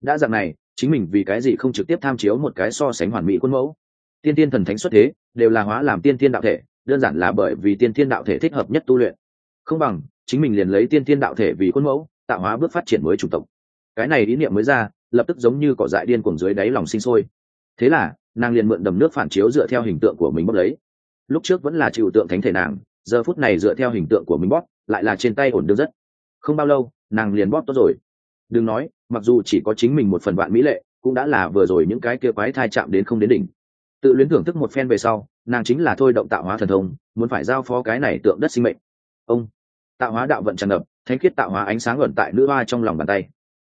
Đã dạng này chính mình vì cái gì không trực tiếp tham chiếu một cái so sánh hoàn mỹ quân mẫu? Tiên tiên thần thánh xuất thế đều là hóa làm tiên tiên đạo thể đơn giản là bởi vì tiên tiên đạo thể thích hợp nhất tu luyện. Không bằng chính mình liền lấy tiên tiên đạo thể vì quân mẫu tạo hóa bước phát triển mới chủng tộc. Cái này ý niệm mới ra lập tức giống như cỏ dại điên cuồng dưới đáy lòng sinh sôi. Thế là, nàng liền mượn đầm nước phản chiếu dựa theo hình tượng của mình bóp lấy. Lúc trước vẫn là chịu tượng thánh thể nàng, giờ phút này dựa theo hình tượng của mình bóp, lại là trên tay ổn đương rất. Không bao lâu, nàng liền bóp tốt rồi. Đừng nói, mặc dù chỉ có chính mình một phần bạn mỹ lệ, cũng đã là vừa rồi những cái kia quái thai chạm đến không đến đỉnh. Tự luyến thưởng thức một phen về sau, nàng chính là thôi động tạo hóa thần thông, muốn phải giao phó cái này tượng đất sinh mệnh. Ông, tạo hóa đạo vận tràn ngập, thánh khiết tạo hóa ánh sáng ẩn tại nữ hoa trong lòng bàn tay.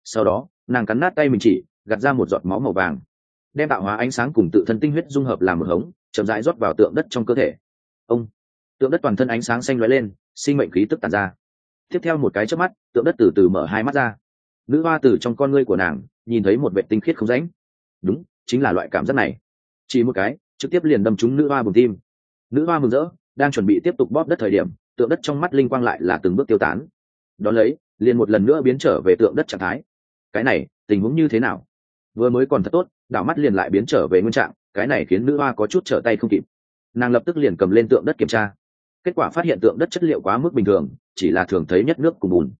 Sau đó nàng cắn nát tay mình chỉ, gạt ra một giọt máu màu vàng. Đem tạo hóa ánh sáng cùng tự thân tinh huyết dung hợp làm một hống, chậm rãi rót vào tượng đất trong cơ thể. Ông, tượng đất toàn thân ánh sáng xanh lóe lên, sinh mệnh khí tức tàn ra. Tiếp theo một cái chớp mắt, tượng đất từ từ mở hai mắt ra. Nữ hoa từ trong con ngươi của nàng, nhìn thấy một vệ tinh khiết không ránh. đúng, chính là loại cảm giác này. Chỉ một cái, trực tiếp liền đâm trúng nữ hoa bùng tim. Nữ hoa mừng rỡ, đang chuẩn bị tiếp tục bóp đất thời điểm, tượng đất trong mắt linh quang lại là từng bước tiêu tán. Đ ó lấy, liền một lần nữa biến trở về tượng đất trạng thái cái này, tình huống như thế nào? Vừa mới còn thật tốt, đảo mắt liền lại biến trở về nguyên trạng, cái này khiến nữ hoa có chút trở tay không kịp. Nàng lập tức liền cầm lên tượng đất kiểm tra. Kết quả phát hiện tượng đất chất liệu quá mức bình thường, chỉ là thường thấy nhất nước cùng bùn.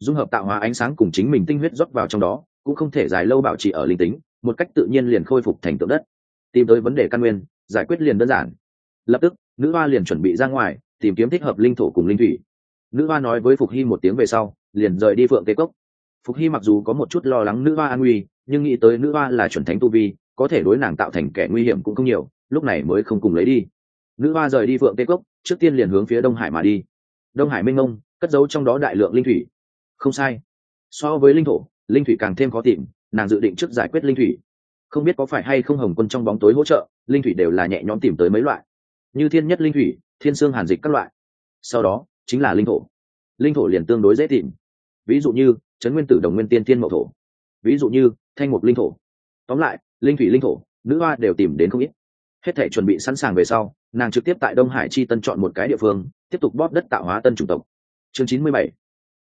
Dung hợp tạo hóa ánh sáng cùng chính mình tinh huyết rót vào trong đó, cũng không thể dài lâu bảo trì ở linh tính, một cách tự nhiên liền khôi phục thành tượng đất. Tìm tới vấn đề căn nguyên, giải quyết liền đơn giản. Lập tức, nữ hoa liền chuẩn bị ra ngoài, tìm kiếm thích hợp linh thổ cùng linh thủy. Nữ hoa nói với phục hy một tiếng về sau, liền rời đi phượng tê cốc phục hy mặc dù có một chút lo lắng nữ hoa an nguy, nhưng nghĩ tới nữ hoa là chuẩn thánh tu vi, có thể đối nàng tạo thành kẻ nguy hiểm cũng không nhiều, lúc này mới không cùng lấy đi. Nữ hoa rời đi phượng tê cốc, trước tiên liền hướng phía đông hải mà đi. Đông hải minh ông cất giấu trong đó đại lượng linh thủy. Không sai. So với linh thổ, linh thủy càng thêm khó tìm, nàng dự định trước giải quyết linh thủy. Không biết có phải hay không hồng quân trong bóng tối hỗ trợ, linh thủy đều là nhẹ nhõm tìm tới mấy loại. Như thiên nhất linh thủy, thiên sương hàn dịch các loại. Sau đó, chính là linh thổ. Linh thổ liền tương đối dễ tìm ví dụ như, trấn nguyên tử đồng nguyên tiên tiên mậu thổ. Ví dụ như, thanh mục linh thổ. Tóm lại, linh thủy linh thổ, nữ hoa đều tìm đến không ít. Hết thể chuẩn bị sẵn sàng về sau, nàng trực tiếp tại đông hải chi tân chọn một cái địa phương, tiếp tục bóp đất tạo hóa tân chủng tộc. Chương chín mươi bảy.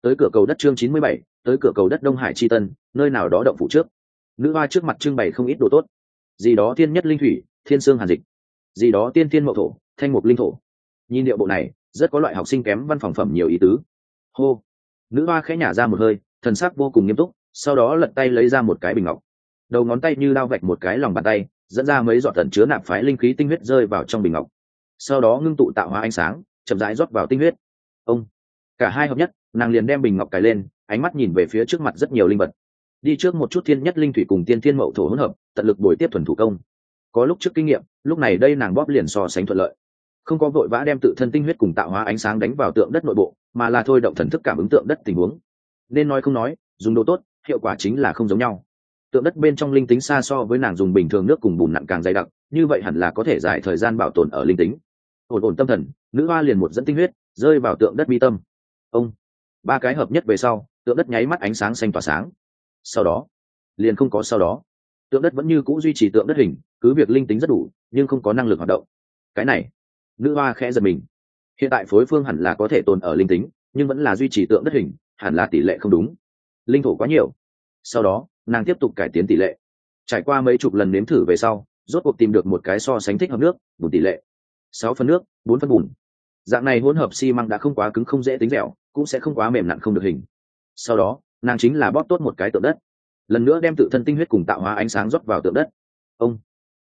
Tới cửa cầu đất chương chín mươi bảy, tới cửa cầu đất đông hải chi tân, nơi nào đó động phủ trước. Nữ hoa trước mặt trưng bày không ít đồ tốt. Gì đó thiên nhất linh thủy, thiên sương hàn dịch. Gì đó tiên tiên mậu thổ, thanh mục linh thổ. Nhìn điệu bộ này, rất có loại học sinh kém văn phòng phẩm nhiều ý tứ. Hô nữ hoa khẽ nhả ra một hơi, thần sắc vô cùng nghiêm túc, sau đó lật tay lấy ra một cái bình ngọc. Đầu ngón tay như lao vạch một cái lòng bàn tay, dẫn ra mấy giọt tần chứa nạp phái linh khí tinh huyết rơi vào trong bình ngọc. Sau đó ngưng tụ tạo hóa ánh sáng, chậm rãi rót vào tinh huyết. Ông! Cả hai hợp nhất, nàng liền đem bình ngọc cài lên, ánh mắt nhìn về phía trước mặt rất nhiều linh vật. Đi trước một chút thiên nhất linh thủy cùng tiên thiên mậu thổ hỗn hợp, tận lực bồi tiếp thuần thủ công. Có lúc trước kinh nghiệm, lúc này đây nàng bóp liền so sánh thuận lợi không có vội vã đem tự thân tinh huyết cùng tạo hóa ánh sáng đánh vào tượng đất nội bộ, mà là thôi động thần thức cảm ứng tượng đất tình huống. Nên nói không nói, dùng đồ tốt, hiệu quả chính là không giống nhau. Tượng đất bên trong linh tính xa so với nàng dùng bình thường nước cùng bùn nặng càng dày đặc, như vậy hẳn là có thể dài thời gian bảo tồn ở linh tính. Ổn ổn tâm thần, nữ hoa liền một dẫn tinh huyết, rơi vào tượng đất mi tâm. Ông. Ba cái hợp nhất về sau, tượng đất nháy mắt ánh sáng xanh tỏa sáng. Sau đó, liền không có sau đó. Tượng đất vẫn như c ũ duy trì tượng đất hình, cứ việc linh tính rất đủ, nhưng không có năng lực hoạt động. Cái này nữ hoa khẽ giật mình. Hiện tại phối phương hẳn là có thể tồn ở linh tính, nhưng vẫn là duy trì tượng đất hình, hẳn là tỷ lệ không đúng. Linh thổ quá nhiều. Sau đó, nàng tiếp tục cải tiến tỷ lệ. Trải qua mấy chục lần nếm thử về sau, rốt cuộc tìm được một cái so sánh thích hợp nước bùn tỷ lệ. Sáu phân nước, bốn phân bùn. Dạng này hỗn hợp xi măng đã không quá cứng không dễ tính dẻo, cũng sẽ không quá mềm nặng không được hình. Sau đó, nàng chính là bóp tốt một cái tượng đất. Lần nữa đem tự thân tinh huyết cùng tạo hóa ánh sáng rót vào tượng đất. Ông.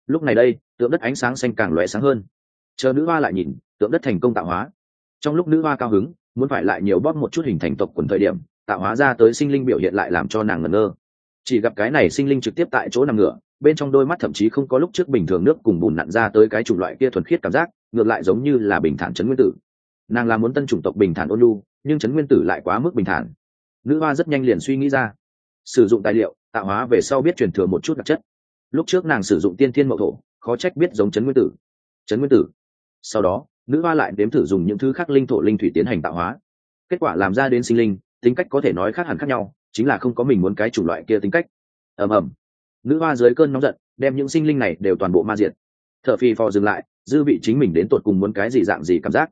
Lúc này đây, tượng đất ánh sáng xanh càng lóe sáng hơn chờ nữ hoa lại nhìn, tượng đất thành công tạo hóa. Trong lúc nữ hoa cao hứng, muốn phải lại nhiều bóp một chút hình thành tộc quần thời điểm, tạo hóa ra tới sinh linh biểu hiện lại làm cho nàng ngẩn ngơ. Chỉ gặp cái này sinh linh trực tiếp tại chỗ nằm ngửa, bên trong đôi mắt thậm chí không có lúc trước bình thường nước cùng bùn nặn ra tới cái chủng loại kia thuần khiết cảm giác, ngược lại giống như là bình thản trấn nguyên tử. Nàng là muốn tân chủng tộc bình thản ôn lu nhưng trấn nguyên tử lại quá mức bình thản. Nữ hoa rất nhanh liền suy nghĩ ra, sử dụng tài liệu, tạo hóa về sau biết truyền thừa một chút đặc chất. Lúc trước nàng sử dụng tiên thiên mậu thổ, khó trách biết giống trấn nguyên tử. Trấn nguyên tử sau đó, nữ hoa lại đếm thử dùng những thứ khác linh thổ linh thủy tiến hành tạo hóa. Kết quả làm ra đến sinh linh, tính cách có thể nói khác hẳn khác nhau, chính là không có mình muốn cái chủng loại kia tính cách. Ầm ầm. Nữ hoa dưới cơn nóng giận, đem những sinh linh này đều toàn bộ ma diệt. T h ở phi phò dừng lại, dư vị chính mình đến tột cùng muốn cái gì dạng gì cảm giác.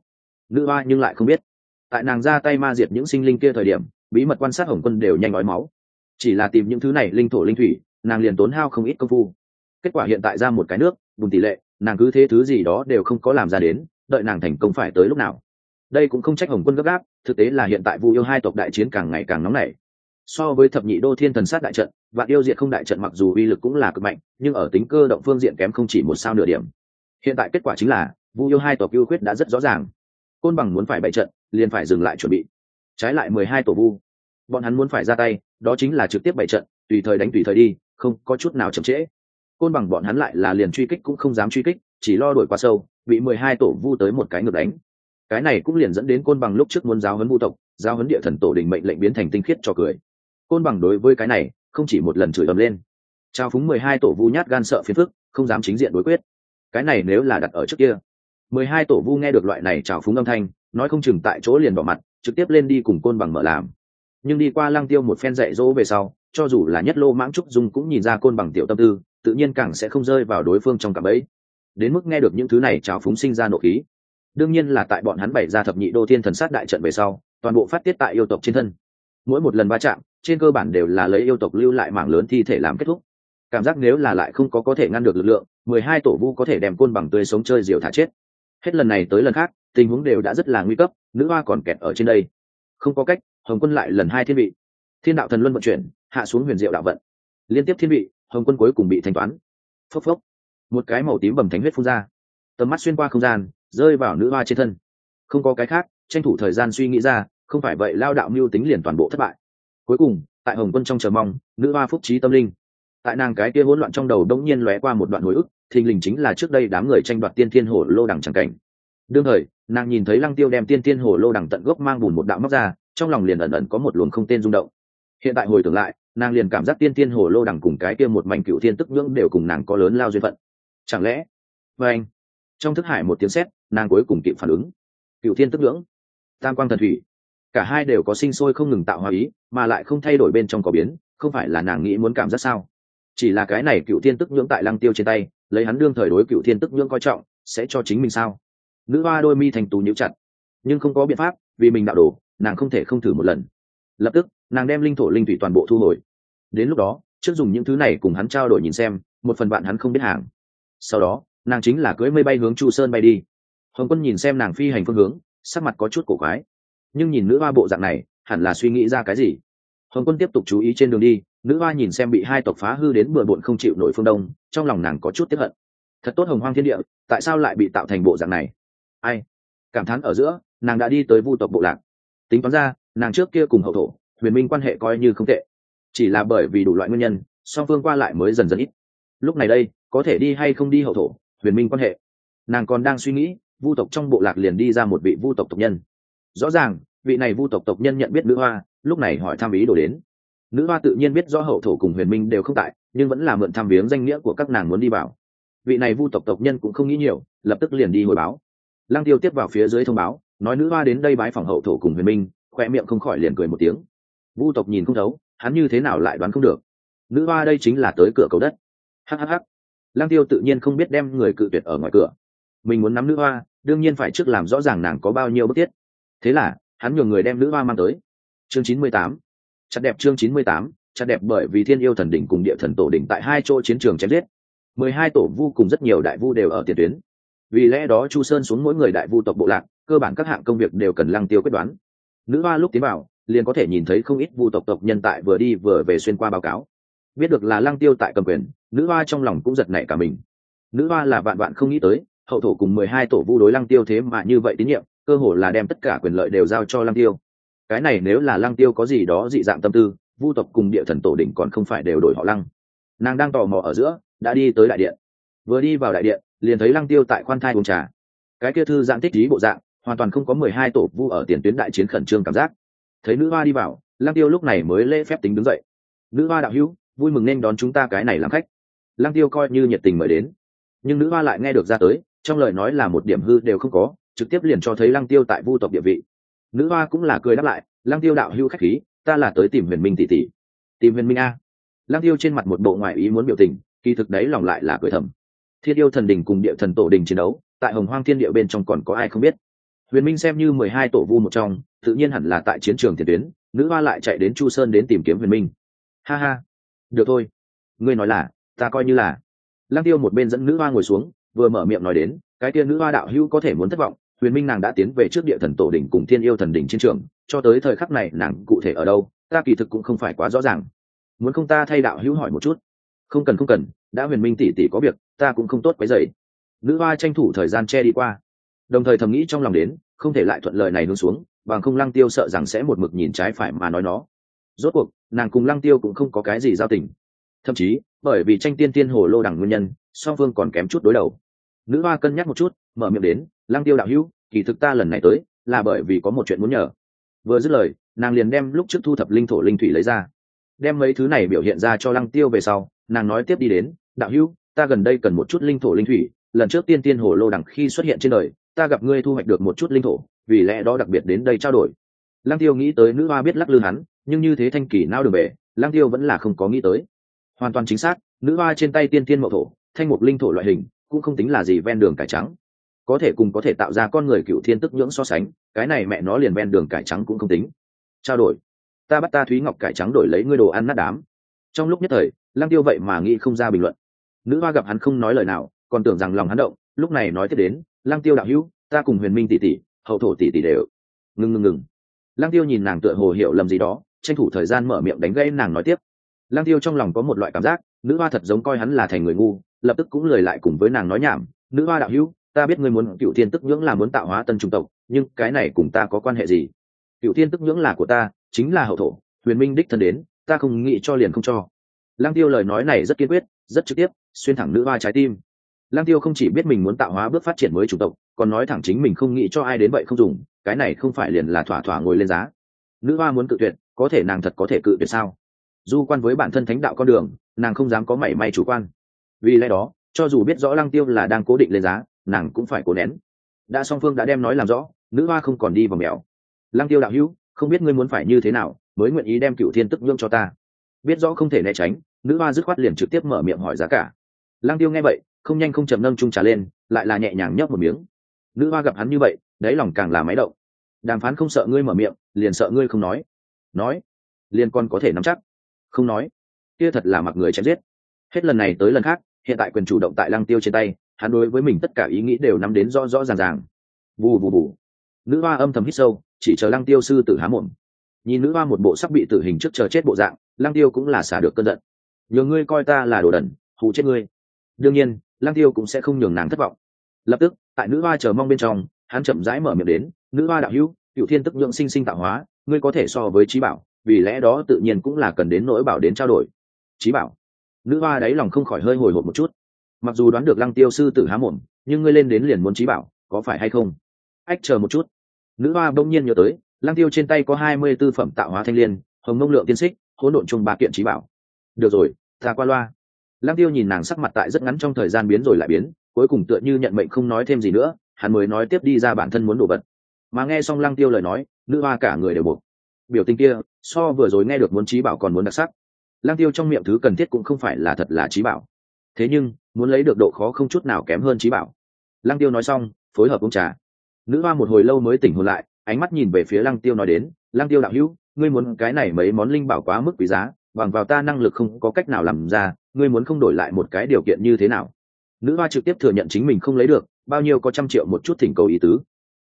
Nữ hoa nhưng lại không biết. Tại nàng ra tay ma diệt những sinh linh kia thời điểm, bí mật quan sát hồng quân đều nhanh nói máu. Chỉ là tìm những thứ này linh thổ linh thủy, nàng liền tốn hao không ít công phu. Kết quả hiện tại ra một cái nước, bùn tỷ lệ nàng cứ thế thứ gì đó đều không có làm ra đến, đợi nàng thành công phải tới lúc nào. Đây cũng không trách hồng quân gấp gáp, thực tế là hiện tại vu yêu hai tộc đại chiến càng ngày càng nóng nảy. So với thập nhị đô thiên thần sát đại trận, vạn yêu diệt không đại trận mặc dù uy lực cũng là cực mạnh, nhưng ở tính cơ động phương diện kém không chỉ một sao nửa điểm. Hiện tại kết quả chính là, vu yêu hai tộc ưu khuyết đã rất rõ ràng. Côn bằng muốn phải bày trận, liền phải dừng lại chuẩn bị. Trái lại mười hai tổ vu. Bọn hắn muốn phải ra tay, đó chính là trực tiếp bày trận, tùy thời đánh tùy thời đi, không có chút nào chậm trễ côn bằng bọn hắn lại là liền truy kích cũng không dám truy kích, chỉ lo đuổi qua sâu, bị mười hai tổ vu tới một cái ngược đánh. Cái này cũng liền dẫn đến côn bằng lúc trước muốn giáo huấn vu tộc, giáo huấn địa thần tổ đình mệnh lệnh biến thành tinh khiết cho cười. Côn bằng đối với cái này, không chỉ một lần chửi ầm lên. Trao phúng mười hai tổ vu nhát gan sợ phiền phức, không dám chính diện đối quyết. Cái này nếu là đặt ở trước kia, mười hai tổ vu nghe được loại này trào phúng âm thanh, nói không chừng tại chỗ liền bỏ mặt, trực tiếp lên đi cùng côn bằng mở làm. Nhưng đi qua lăng tiêu một phen dạy dỗ về sau, cho dù là nhất lô mãng trúc dung cũng nhìn ra côn bằng tiểu tâm tư tự nhiên càng sẽ không rơi vào đối phương trong cặp ấy đến mức nghe được những thứ này trào phúng sinh ra nộ khí. Đương nhiên là tại bọn hắn bày ra thập nhị đô thiên thần sát đại trận về sau, toàn bộ phát tiết tại yêu tộc trên thân. Mỗi một lần va chạm, trên cơ bản đều là lấy yêu tộc lưu lại mảng lớn thi thể làm kết thúc. Cảm giác nếu là lại không có có thể ngăn được lực lượng, mười hai tổ vu có thể đem côn bằng tươi sống chơi diều thả chết. Hết lần này tới lần khác, tình huống đều đã rất là nguy cấp, nữ hoa còn kẹt ở trên đây. Không có cách, hồng quân lại lần hai thiên vị. Thiên đạo thần luân vận chuyển, hạ xuống huyền diệu đạo vận. Liên tiếp thiên vị hồng quân cuối cùng bị thanh toán. Phốc phốc. Một cái màu tím bầm thánh huyết phun ra. Tầm mắt xuyên qua không gian, rơi vào nữ hoa trên thân. Không có cái khác, tranh thủ thời gian suy nghĩ ra, không phải vậy lao đạo mưu tính liền toàn bộ thất bại. Cuối cùng, tại hồng quân trong chờ mong, nữ hoa phúc trí tâm linh. Tại nàng cái kia hỗn loạn trong đầu đông nhiên lóe qua một đoạn hồi ức, thình lình chính là trước đây đám người tranh đoạt tiên thiên hồ lô đằng chẳng cảnh. Đương thời, nàng nhìn thấy lăng tiêu đem tiên thiên hồ lô đằng tận gốc mang bùn một đạo móc ra, trong lòng liền ẩn ẩn có một luồng không tên rung động. Hiện tại hồi tưởng lại nàng liền cảm giác tiên tiên hồ lô đằng cùng cái kia một mảnh cựu thiên tức nhưỡng đều cùng nàng có lớn lao duyên phận. Chẳng lẽ? Và anh, trong thức hải một tiếng sét, nàng cuối cùng kịp phản ứng. Cựu thiên tức nhưỡng, tam quang thần thủy. Cả hai đều có sinh sôi không ngừng tạo hòa ý, mà lại không thay đổi bên trong có biến, không phải là nàng nghĩ muốn cảm giác sao? Chỉ là cái này cựu thiên tức nhưỡng tại lăng tiêu trên tay, lấy hắn đương thời đối cựu thiên tức nhưỡng coi trọng, sẽ cho chính mình sao? Nữ hoa đôi mi thành tù nhiễu chặt, nhưng không có biện pháp, vì mình đạo đồ, nàng không thể không thử một lần. Lập tức nàng đem linh thổ linh thủy toàn bộ thu hồi. Đến lúc đó, trước dùng những thứ này cùng hắn trao đổi nhìn xem, một phần bạn hắn không biết hàng. Sau đó, nàng chính là cưỡi mây bay hướng chu sơn bay đi. Hồng quân nhìn xem nàng phi hành phương hướng, sắc mặt có chút cổ quái. Nhưng nhìn nữ hoa bộ dạng này, hẳn là suy nghĩ ra cái gì? Hồng quân tiếp tục chú ý trên đường đi, nữ hoa nhìn xem bị hai tộc phá hư đến bừa bộn không chịu nổi phương đông, trong lòng nàng có chút tiếp hận. Thật tốt hồng hoang thiên địa, tại sao lại bị tạo thành bộ dạng này? Ai? Cảm thán ở giữa, nàng đã đi tới vu tộc bộ lạc. Tính toán ra, nàng trước kia cùng hậu thổ huyền minh quan hệ coi như không tệ. Chỉ là bởi vì đủ loại nguyên nhân, song phương qua lại mới dần dần ít. Lúc này đây, có thể đi hay không đi hậu thổ, huyền minh quan hệ. Nàng còn đang suy nghĩ, vu tộc trong bộ lạc liền đi ra một vị vu tộc tộc nhân. Rõ ràng, vị này vu tộc tộc nhân nhận biết nữ hoa, lúc này hỏi thăm ý đồ đến. Nữ hoa tự nhiên biết do hậu thổ cùng huyền minh đều không tại, nhưng vẫn là mượn thăm viếng danh nghĩa của các nàng muốn đi vào. Vị này vu tộc tộc nhân cũng không nghĩ nhiều, lập tức liền đi hồi báo. Lăng tiêu tiếp vào phía dưới thông báo, nói nữ hoa đến đây bái phòng hậu thổ cùng huyền minh khoe miệng không khỏi liền cười một tiếng vu tộc nhìn không thấu, hắn như thế nào lại đoán không được. Nữ hoa đây chính là tới cửa cầu đất. Hhh Lang tiêu tự nhiên không biết đem người cự tuyệt ở ngoài cửa. Mình muốn nắm nữ hoa, đương nhiên phải trước làm rõ ràng nàng có bao nhiêu bức thiết. Thế là, hắn nhường người đem nữ hoa mang tới. Chương chín mươi tám. Chặt đẹp chương chín mươi tám. Chặt đẹp bởi vì thiên yêu thần đỉnh cùng địa thần tổ đỉnh tại hai chỗ chiến trường chém giết. mười hai tổ vu cùng rất nhiều đại vu đều ở tiền tuyến. Vì lẽ đó chu sơn xuống mỗi người đại vu tộc bộ lạc, cơ bản các hạng công việc đều cần lăng tiêu quyết đoán. Nữ hoa lúc tiến vào liền có thể nhìn thấy không ít vu tộc tộc nhân tại vừa đi vừa về xuyên qua báo cáo. Biết được là lăng tiêu tại cầm quyền, nữ hoa trong lòng cũng giật nảy cả mình. Nữ hoa là vạn vạn không nghĩ tới, hậu thổ cùng mười hai tổ vu đối lăng tiêu thế mà như vậy tín nhiệm, cơ hồ là đem tất cả quyền lợi đều giao cho lăng tiêu. Cái này nếu là lăng tiêu có gì đó dị dạng tâm tư, vu tộc cùng địa thần tổ đỉnh còn không phải đều đổi họ lăng. Nàng đang tò mò ở giữa, đã đi tới đại điện. Vừa đi vào đại điện, liền thấy lăng tiêu tại khoan thai uống trà. Cái kia thư giãn tích trí bộ dạng, hoàn toàn không có mười hai tổ vu ở tiền tuyến đại chiến khẩn trương cảm giác thấy nữ hoa đi vào, lăng tiêu lúc này mới lễ phép tính đứng dậy. Nữ hoa đạo hữu, vui mừng nên đón chúng ta cái này làm khách. Lăng tiêu coi như nhiệt tình mời đến. Nhưng nữ hoa lại nghe được ra tới, trong lời nói là một điểm hư đều không có, trực tiếp liền cho thấy lăng tiêu tại vu tộc địa vị. Nữ hoa cũng là cười đáp lại, lăng tiêu đạo hữu khách khí, ta là tới tìm huyền minh tỷ tỷ. Tìm huyền minh a? Lăng tiêu trên mặt một bộ ngoại ý muốn biểu tình, kỳ thực đấy lòng lại là cười thầm. Thiên yêu thần đình cùng địa thần tổ đình chiến đấu, tại hồng hoang thiên địa bên trong còn có ai không biết. Huyền minh xem như mười hai tổ vu một trong tự nhiên hẳn là tại chiến trường tiền tuyến, nữ hoa lại chạy đến chu sơn đến tìm kiếm huyền minh. Ha ha, được thôi. Ngươi nói là, ta coi như là. Lăng tiêu một bên dẫn nữ hoa ngồi xuống, vừa mở miệng nói đến, cái tiên nữ hoa đạo hữu có thể muốn thất vọng, huyền minh nàng đã tiến về trước địa thần tổ đỉnh cùng thiên yêu thần đỉnh chiến trường, cho tới thời khắc này nàng cụ thể ở đâu, ta kỳ thực cũng không phải quá rõ ràng. Muốn không ta thay đạo hữu hỏi một chút? Không cần không cần, đã huyền minh tỷ tỷ có việc, ta cũng không tốt quấy dậy nữ hoa tranh thủ thời gian che đi qua. Đồng thời thầm nghĩ trong lòng đến, không thể lại thuận lợi này hướng xuống bằng không lăng tiêu sợ rằng sẽ một mực nhìn trái phải mà nói nó. Rốt cuộc, nàng cùng lăng tiêu cũng không có cái gì giao tình. Thậm chí, bởi vì tranh tiên tiên hồ lô đẳng nguyên nhân, song phương còn kém chút đối đầu. Nữ hoa cân nhắc một chút, mở miệng đến, lăng tiêu đạo hữu, kỳ thực ta lần này tới, là bởi vì có một chuyện muốn nhờ. Vừa dứt lời, nàng liền đem lúc trước thu thập linh thổ linh thủy lấy ra. Đem mấy thứ này biểu hiện ra cho lăng tiêu về sau, nàng nói tiếp đi đến, đạo hữu, ta gần đây cần một chút linh thổ linh thủy, lần trước tiên tiên hồ lô đẳng khi xuất hiện trên đời, ta gặp ngươi thu hoạch được một chút linh thổ vì lẽ đó đặc biệt đến đây trao đổi. Lăng tiêu nghĩ tới nữ hoa biết lắc lư hắn, nhưng như thế thanh kỳ nao đường bể lăng tiêu vẫn là không có nghĩ tới. Hoàn toàn chính xác, nữ hoa trên tay tiên tiên mậu thổ, thanh mục linh thổ loại hình, cũng không tính là gì ven đường cải trắng. Có thể cùng có thể tạo ra con người cựu thiên tức nhưỡng so sánh, cái này mẹ nó liền ven đường cải trắng cũng không tính. Trao đổi. Ta bắt ta thúy ngọc cải trắng đổi lấy ngươi đồ ăn nát đám. Trong lúc nhất thời, lăng tiêu vậy mà nghĩ không ra bình luận. Nữ hoa gặp hắn không nói lời nào, còn tưởng rằng lòng hắn động, lúc này nói tiếp đến, lăng tiêu đạo hữu, ta cùng huyền minh tỷ tỷ hậu thổ tỷ tỷ đều. Ngừng ngừng ngừng lăng tiêu nhìn nàng tựa hồ hiểu lầm gì đó, tranh thủ thời gian mở miệng đánh gãy nàng nói tiếp. Lăng tiêu trong lòng có một loại cảm giác, nữ hoa thật giống coi hắn là thành người ngu, lập tức cũng lời lại cùng với nàng nói nhảm, nữ hoa đạo hữu, ta biết ngươi muốn, cựu thiên tức nhưỡng là muốn tạo hóa tân trung tộc, nhưng cái này cùng ta có quan hệ gì? Cựu thiên tức nhưỡng là của ta, chính là hậu thổ, huyền minh đích thân đến, ta không nghĩ cho liền không cho. Lăng tiêu lời nói này rất kiên quyết, rất trực tiếp, xuyên thẳng nữ hoa trái tim. Lang tiêu không chỉ biết mình muốn tạo hóa bước phát triển mới chủng tộc, còn nói thẳng chính mình không nghĩ cho ai đến vậy không dùng, cái này không phải liền là thỏa thỏa ngồi lên giá. Nữ hoa muốn cự tuyệt, có thể nàng thật có thể cự tuyệt sao? Du quan với bản thân thánh đạo con đường, nàng không dám có mảy may chủ quan. Vì lẽ đó, cho dù biết rõ lăng tiêu là đang cố định lên giá, nàng cũng phải cố nén. Đã song phương đã đem nói làm rõ, nữ hoa không còn đi vào mèo. Lăng tiêu đạo hữu, không biết ngươi muốn phải như thế nào, mới nguyện ý đem cựu thiên tức nhượng cho ta? Biết rõ không thể né tránh, nữ hoa dứt khoát liền trực tiếp mở miệng hỏi giá cả. Lăng tiêu nghe vậy không nhanh không chậm nâng trung trà lên, lại là nhẹ nhàng nhấp một miếng. Nữ hoa gặp hắn như vậy, đáy lòng càng là máy động. Đàm phán không sợ ngươi mở miệng, liền sợ ngươi không nói. Nói, liền con có thể nắm chắc. Không nói, kia thật là mặc người chém giết. Hết lần này tới lần khác, hiện tại quyền chủ động tại lăng tiêu trên tay, hắn đối với mình tất cả ý nghĩ đều nắm đến rõ rõ ràng ràng. Bù bù bù. nữ hoa âm thầm hít sâu, chỉ chờ lăng tiêu sư tử há mồm. Nhìn nữ hoa một bộ sắc bị tử hình trước chờ chết bộ dạng, lăng tiêu cũng là xả được cơn giận. Nhờ ngươi coi ta là đồ đần, hù chết ngươi. Đương nhiên Lang tiêu cũng sẽ không nhường nàng thất vọng. Lập tức, tại nữ hoa chờ mong bên trong, hắn chậm rãi mở miệng đến, nữ hoa đạo hữu cựu thiên tức nhượng sinh sinh tạo hóa, ngươi có thể so với trí bảo, vì lẽ đó tự nhiên cũng là cần đến nỗi bảo đến trao đổi. Trí bảo? Nữ hoa đáy lòng không khỏi hơi hồi hộp một chút. Mặc dù đoán được lăng tiêu sư tử há mồm, nhưng ngươi lên đến liền muốn trí bảo, có phải hay không? Ách, chờ một chút. Nữ hoa bỗng nhiên nhớ tới lăng tiêu trên tay có hai mươi tư phẩm tạo hóa thanh liên, hồng mông lượng tiên xích, hỗn độn chung ba kiện trí bảo. Được rồi, ta qua loa lăng tiêu nhìn nàng sắc mặt tại rất ngắn trong thời gian biến rồi lại biến, cuối cùng tựa như nhận mệnh không nói thêm gì nữa, hắn mới nói tiếp đi ra bản thân muốn đổ vật. Mà nghe xong lăng tiêu lời nói, nữ hoa cả người đều buộc. Biểu tình kia, so vừa rồi nghe được muốn trí bảo còn muốn đặc sắc. Lăng tiêu trong miệng thứ cần thiết cũng không phải là thật là trí bảo. Thế nhưng, muốn lấy được độ khó không chút nào kém hơn trí bảo. Lăng tiêu nói xong, phối hợp uống trà. Nữ hoa một hồi lâu mới tỉnh hồn lại, ánh mắt nhìn về phía lăng tiêu nói đến, lăng tiêu đạo hữu, ngươi muốn cái này mấy món linh bảo quá mức quý giá, bằng vào ta năng lực không có cách nào làm ra ngươi muốn không đổi lại một cái điều kiện như thế nào? Nữ hoa trực tiếp thừa nhận chính mình không lấy được, bao nhiêu có trăm triệu một chút thỉnh cầu ý tứ.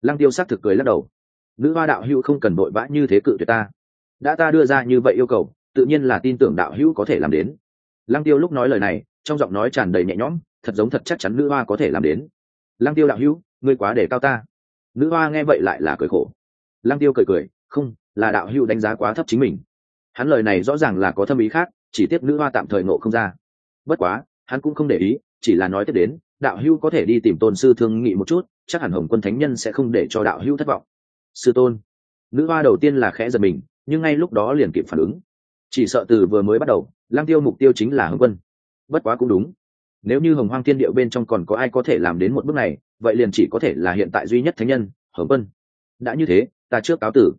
Lăng tiêu s ắ c thực cười lắc đầu. Nữ hoa đạo hữu không cần vội vã như thế cự tuyệt ta. Đã ta đưa ra như vậy yêu cầu, tự nhiên là tin tưởng đạo hữu có thể làm đến. Lăng tiêu lúc nói lời này, trong giọng nói tràn đầy nhẹ nhõm, thật giống thật chắc chắn nữ hoa có thể làm đến. Lăng tiêu đạo hữu, ngươi quá để cao ta. Nữ hoa nghe vậy lại là cười khổ. Lăng tiêu cười cười, không, là đạo hữu đánh giá quá thấp chính mình. Hắn lời này rõ ràng là có thâm ý khác chỉ tiếp nữ hoa tạm thời nộ không ra. Bất quá, hắn cũng không để ý, chỉ là nói tiếp đến, đạo hưu có thể đi tìm tôn sư thương nghị một chút, chắc hẳn hồng quân thánh nhân sẽ không để cho đạo hưu thất vọng. Sư tôn. Nữ hoa đầu tiên là khẽ giật mình, nhưng ngay lúc đó liền kịp phản ứng. Chỉ sợ từ vừa mới bắt đầu lang tiêu mục tiêu chính là hồng quân. Bất quá cũng đúng. Nếu như hồng hoang thiên điệu bên trong còn có ai có thể làm đến một bước này, vậy liền chỉ có thể là hiện tại duy nhất thánh nhân, hồng quân. Đã như thế, ta trước cáo tử.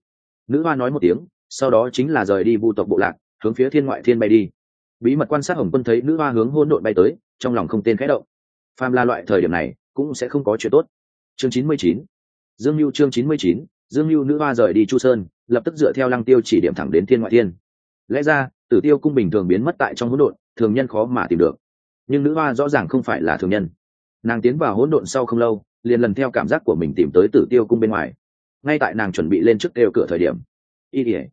Nữ hoa nói một tiếng, sau đó chính là rời đi vu tộc bộ lạc hướng phía thiên ngoại thiên bay đi. Bí mật quan sát hồng quân thấy nữ hoa hướng hôn đội bay tới, trong lòng không tên khẽ động. Phàm là loại thời điểm này, cũng sẽ không có chuyện tốt. Chương chín mươi chín. Dương lưu chương chín mươi chín. Dương lưu nữ hoa rời đi chu sơn, lập tức dựa theo lăng tiêu chỉ điểm thẳng đến thiên ngoại thiên. Lẽ ra, tử tiêu cung bình thường biến mất tại trong hỗn độn, thường nhân khó mà tìm được. Nhưng nữ hoa rõ ràng không phải là thường nhân. Nàng tiến vào hỗn độn sau không lâu, liền lần theo cảm giác của mình tìm tới tử tiêu cung bên ngoài. Ngay tại nàng chuẩn bị lên trước kêu cửa thời điểm, y ỉa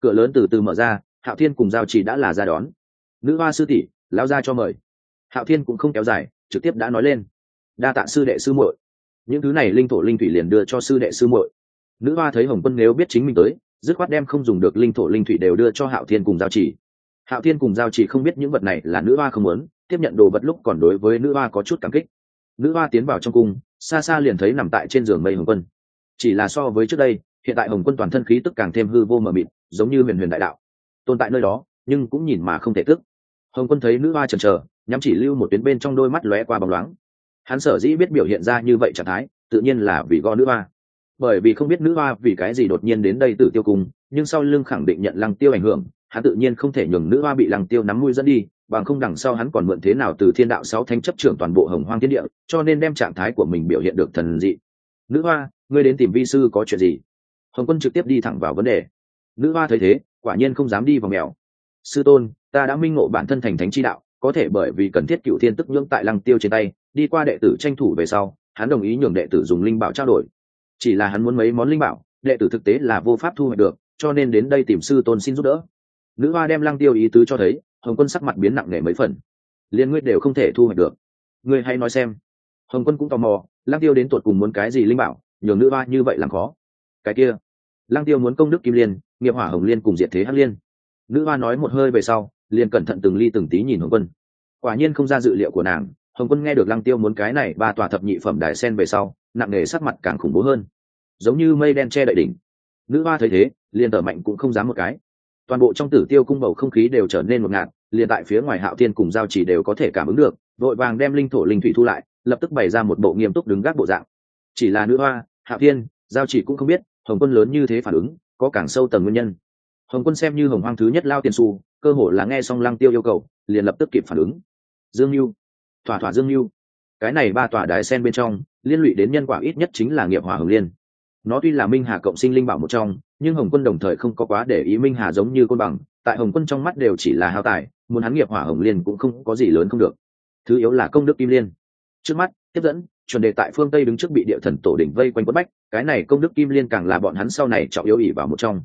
cửa lớn từ từ mở ra hạo thiên cùng giao chỉ đã là ra đón. Nữ hoa sư tỷ lao ra cho mời. Hạo thiên cũng không kéo dài, trực tiếp đã nói lên. Đa tạ sư đệ sư muội. Những thứ này linh thổ linh thủy liền đưa cho sư đệ sư muội. Nữ hoa thấy hồng quân nếu biết chính mình tới, dứt khoát đem không dùng được linh thổ linh thủy đều đưa cho hạo thiên cùng giao chỉ. Hạo thiên cùng giao chỉ không biết những vật này là nữ hoa không muốn, tiếp nhận đồ vật lúc còn đối với nữ hoa có chút cảm kích. Nữ hoa tiến vào trong cung, xa xa liền thấy nằm tại trên giường mây hồng quân. Chỉ là so với trước đây, hiện tại hồng quân toàn thân khí tức càng thêm hư vô mờ mịt, giống như huyền huyền đại đạo tồn tại nơi đó, nhưng cũng nhìn mà không thể tức. Hồng quân thấy nữ hoa chần chờ, nhắm chỉ lưu một tuyến bên trong đôi mắt lóe qua bóng loáng. Hắn sở dĩ biết biểu hiện ra như vậy trạng thái, tự nhiên là vì gõ nữ hoa. Bởi vì không biết nữ hoa vì cái gì đột nhiên đến đây tự tiêu cung nhưng sau lưng khẳng định nhận lăng tiêu ảnh hưởng, hắn tự nhiên không thể nhường nữ hoa bị lăng tiêu nắm mũi dẫn đi, bằng không đằng sau hắn còn mượn thế nào từ thiên đạo sáu thanh chấp trưởng toàn bộ hồng hoang thiên địa, cho nên đem trạng thái của mình biểu hiện được thần dị. Nữ hoa, ngươi đến tìm vi sư có chuyện gì? Hồng quân trực tiếp đi thẳng vào vấn đề. Nữ hoa thấy thế quả nhiên không dám đi vào mèo. Sư tôn, ta đã minh ngộ bản thân thành thánh chi đạo, có thể bởi vì cần thiết cựu thiên tức nhưỡng tại lăng tiêu trên tay, đi qua đệ tử tranh thủ về sau, hắn đồng ý nhường đệ tử dùng linh bảo trao đổi. Chỉ là hắn muốn mấy món linh bảo, đệ tử thực tế là vô pháp thu hoạch được, cho nên đến đây tìm sư tôn xin giúp đỡ. Nữ hoa đem lăng tiêu ý tứ cho thấy, hồng quân sắc mặt biến nặng nề mấy phần. Liên nguyên đều không thể thu hoạch được. Ngươi hay nói xem. Hồng quân cũng tò mò, lăng tiêu đến tuột cùng muốn cái gì linh bảo, nhường nữ hoa như vậy làm khó. Cái kia lăng tiêu muốn công đức kim liên, nghiệp hỏa hồng liên cùng diệt thế hắc liên. Nữ hoa nói một hơi về sau, liền cẩn thận từng ly từng tí nhìn hồng quân. Quả nhiên không ra dự liệu của nàng, hồng quân nghe được lăng tiêu muốn cái này ba tòa thập nhị phẩm đài sen về sau, nặng nề sắc mặt càng khủng bố hơn. Giống như mây đen che đậy đỉnh. Nữ hoa thấy thế, liền tở mạnh cũng không dám một cái. Toàn bộ trong tử tiêu cung bầu không khí đều trở nên một ngạt, liền tại phía ngoài hạo thiên cùng giao chỉ đều có thể cảm ứng được, vội vàng đem linh thổ linh thủy thu lại, lập tức bày ra một bộ nghiêm túc đứng gác bộ dạng. Chỉ là nữ hoa, hạo thiên, giao chỉ cũng không biết hồng quân lớn như thế phản ứng, có càng sâu tầng nguyên nhân. Hồng quân xem như hồng hoang thứ nhất lao tiền su, cơ hội là nghe xong lăng tiêu yêu cầu, liền lập tức kịp phản ứng. Dương mưu thỏa thỏa dương mưu cái này ba tòa đài sen bên trong, liên lụy đến nhân quả ít nhất chính là nghiệp hỏa hồng liên. Nó tuy là minh hà cộng sinh linh bảo một trong, nhưng hồng quân đồng thời không có quá để ý minh hà giống như côn bằng, tại hồng quân trong mắt đều chỉ là hao tài, muốn hắn nghiệp hỏa hồng liên cũng không có gì lớn không được. Thứ yếu là công đức kim liên. Trước mắt, tiếp dẫn chuẩn đề tại phương tây đứng trước bị địa thần tổ đỉnh vây quanh quất bách, cái này công đức kim liên càng là bọn hắn sau này trọng yếu ỉ vào một trong.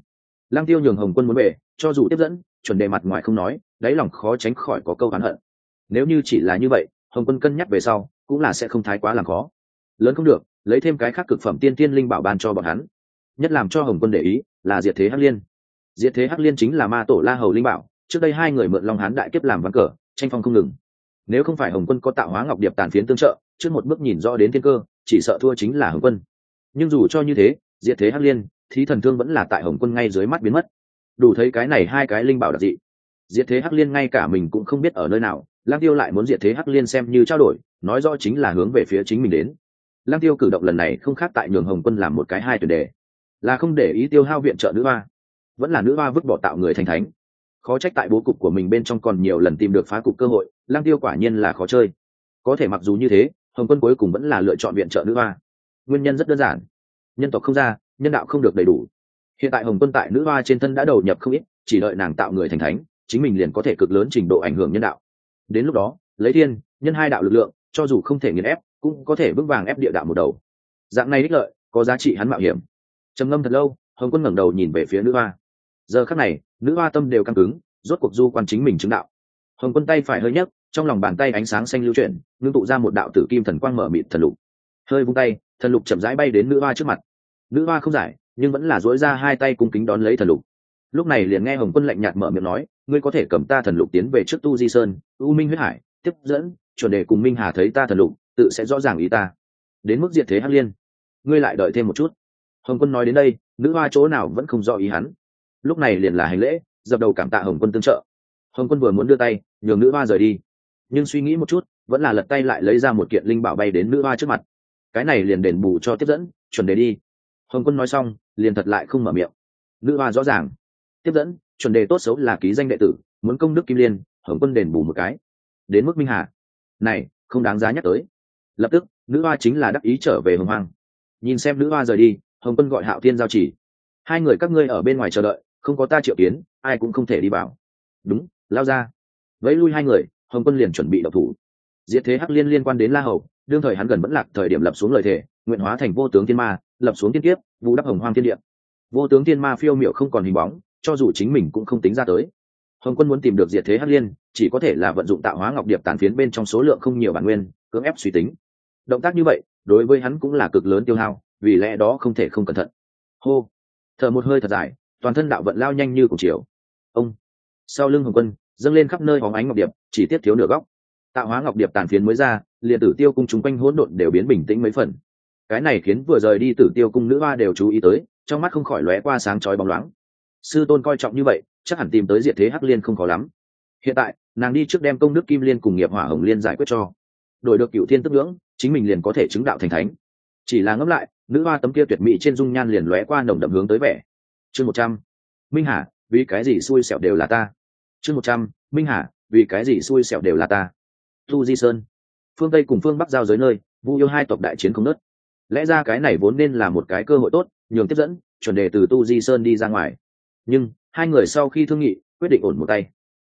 Lăng tiêu nhường hồng quân muốn về, cho dù tiếp dẫn, chuẩn đề mặt ngoài không nói, đáy lòng khó tránh khỏi có câu hắn hận. Nếu như chỉ là như vậy, hồng quân cân nhắc về sau, cũng là sẽ không thái quá làm khó. Lớn không được, lấy thêm cái khác cực phẩm tiên tiên linh bảo ban cho bọn hắn. Nhất làm cho hồng quân để ý, là diệt thế hắc liên. Diệt thế hắc liên chính là ma tổ la hầu linh bảo, trước đây hai người mượn long hán đại kiếp làm ván cờ, tranh phong không ngừng. Nếu không phải hồng quân có tạo hóa ngọc điệp tàn phiến tương trợ trước một bước nhìn rõ đến thiên cơ, chỉ sợ thua chính là hồng quân. Nhưng dù cho như thế, diệt thế hắc liên, thí thần thương vẫn là tại hồng quân ngay dưới mắt biến mất. Đủ thấy cái này hai cái linh bảo đặc dị. Diệt thế hắc liên ngay cả mình cũng không biết ở nơi nào lang tiêu lại muốn diệt thế hắc liên xem như trao đổi, nói rõ chính là hướng về phía chính mình đến. Lang tiêu cử động lần này không khác tại nhường hồng quân làm một cái hai tuyển đề. Là không để ý tiêu hao viện trợ nữ hoa, vẫn là nữ hoa vứt bỏ tạo người thành thánh. Khó trách tại bố cục của mình bên trong còn nhiều lần tìm được phá cục cơ hội lang tiêu quả nhiên là khó chơi. Có thể mặc dù như thế hồng quân cuối cùng vẫn là lựa chọn viện trợ nữ hoa. Nguyên nhân rất đơn giản. Nhân tộc không ra, nhân đạo không được đầy đủ. Hiện tại hồng quân tại nữ hoa trên thân đã đầu nhập không ít, chỉ đợi nàng tạo người thành thánh, chính mình liền có thể cực lớn trình độ ảnh hưởng nhân đạo. Đến lúc đó, lấy thiên, nhân hai đạo lực lượng, cho dù không thể nghiền ép, cũng có thể vững vàng ép địa đạo một đầu. Dạng này đích lợi, có giá trị hắn mạo hiểm. Trầm ngâm thật lâu, hồng quân ngẩng đầu nhìn về phía nữ hoa. Giờ khắc này, nữ hoa tâm đều căng cứng, rốt cuộc du quan chính mình chứng đạo. Hồng quân tay phải hơi nhấc trong lòng bàn tay ánh sáng xanh lưu chuyển, ngưng tụ ra một đạo tử kim thần quang mở mịt thần lục. Hơi vung tay, thần lục chậm rãi bay đến nữ hoa trước mặt. Nữ hoa không giải, nhưng vẫn là dối ra hai tay cung kính đón lấy thần lục. Lúc này liền nghe hồng quân lạnh nhạt mở miệng nói, ngươi có thể cầm ta thần lục tiến về trước tu di sơn, u minh huyết hải, tiếp dẫn, chuẩn đề cùng minh hà thấy ta thần lục, tự sẽ rõ ràng ý ta. Đến mức diệt thế hắc liên. Ngươi lại đợi thêm một chút. Hồng quân nói đến đây, nữ hoa chỗ nào vẫn không rõ ý hắn. Lúc này liền là hành lễ, dập đầu cảm tạ hồng quân tương trợ. Hồng quân vừa muốn đưa tay, nhường nữ hoa rời đi nhưng suy nghĩ một chút, vẫn là lật tay lại lấy ra một kiện linh bảo bay đến nữ hoa trước mặt. Cái này liền đền bù cho tiếp dẫn, chuẩn đề đi. Hồng quân nói xong, liền thật lại không mở miệng. Nữ hoa rõ ràng. Tiếp dẫn, chuẩn đề tốt xấu là ký danh đệ tử, muốn công đức kim liên, hồng quân đền bù một cái. Đến mức minh hà. Này, không đáng giá nhắc tới. Lập tức, nữ hoa chính là đắc ý trở về hồng hoang. Nhìn xem nữ hoa rời đi, hồng quân gọi hạo thiên giao chỉ. Hai người các ngươi ở bên ngoài chờ đợi, không có ta triệu kiến, ai cũng không thể đi vào. Đúng, lao ra. Vẫy lui hai người hồng quân liền chuẩn bị độc thủ. Diệt thế hắc liên liên quan đến la hầu, đương thời hắn gần vẫn lạc thời điểm lập xuống lời thề, nguyện hóa thành vô tướng thiên ma, lập xuống tiên kiếp, vũ đắp hồng hoang thiên địa. Vô tướng thiên ma phiêu miệu không còn hình bóng, cho dù chính mình cũng không tính ra tới. Hồng quân muốn tìm được diệt thế hắc liên, chỉ có thể là vận dụng tạo hóa ngọc điệp tàn phiến bên trong số lượng không nhiều bản nguyên, cưỡng ép suy tính. Động tác như vậy, đối với hắn cũng là cực lớn tiêu hao, vì lẽ đó không thể không cẩn thận. Hô. Thở một hơi thật dài, toàn thân đạo vận lao nhanh như cùng chiều. Ông. Sau lưng hồng quân dâng lên khắp nơi hóng ánh ngọc điệp, chỉ tiếp thiếu nửa góc. Tạo hóa ngọc điệp tàn phiến mới ra, liền tử tiêu cung chúng quanh hỗn độn đều biến bình tĩnh mấy phần. Cái này khiến vừa rời đi tử tiêu cung nữ hoa đều chú ý tới, trong mắt không khỏi lóe qua sáng chói bóng loáng. Sư tôn coi trọng như vậy, chắc hẳn tìm tới diệt thế hắc liên không khó lắm. Hiện tại, nàng đi trước đem công đức kim liên cùng nghiệp hỏa hồng liên giải quyết cho. Đổi được cựu thiên tức ngưỡng, chính mình liền có thể chứng đạo thành thánh. Chỉ là ngẫm lại, nữ hoa tấm kia tuyệt mỹ trên dung nhan liền lóe qua nồng đậm hướng tới vẻ. Chương một trăm. Minh hà, vì cái gì xui xẻo đều là ta? Chương một trăm, minh hà, vì cái gì xui xẻo đều là ta? Tu di sơn. Phương tây cùng phương bắc giao giới nơi, vu yêu hai tộc đại chiến không nớt lẽ ra cái này vốn nên là một cái cơ hội tốt, nhường tiếp dẫn, chuẩn đề từ tu di sơn đi ra ngoài. Nhưng, hai người sau khi thương nghị, quyết định ổn một tay.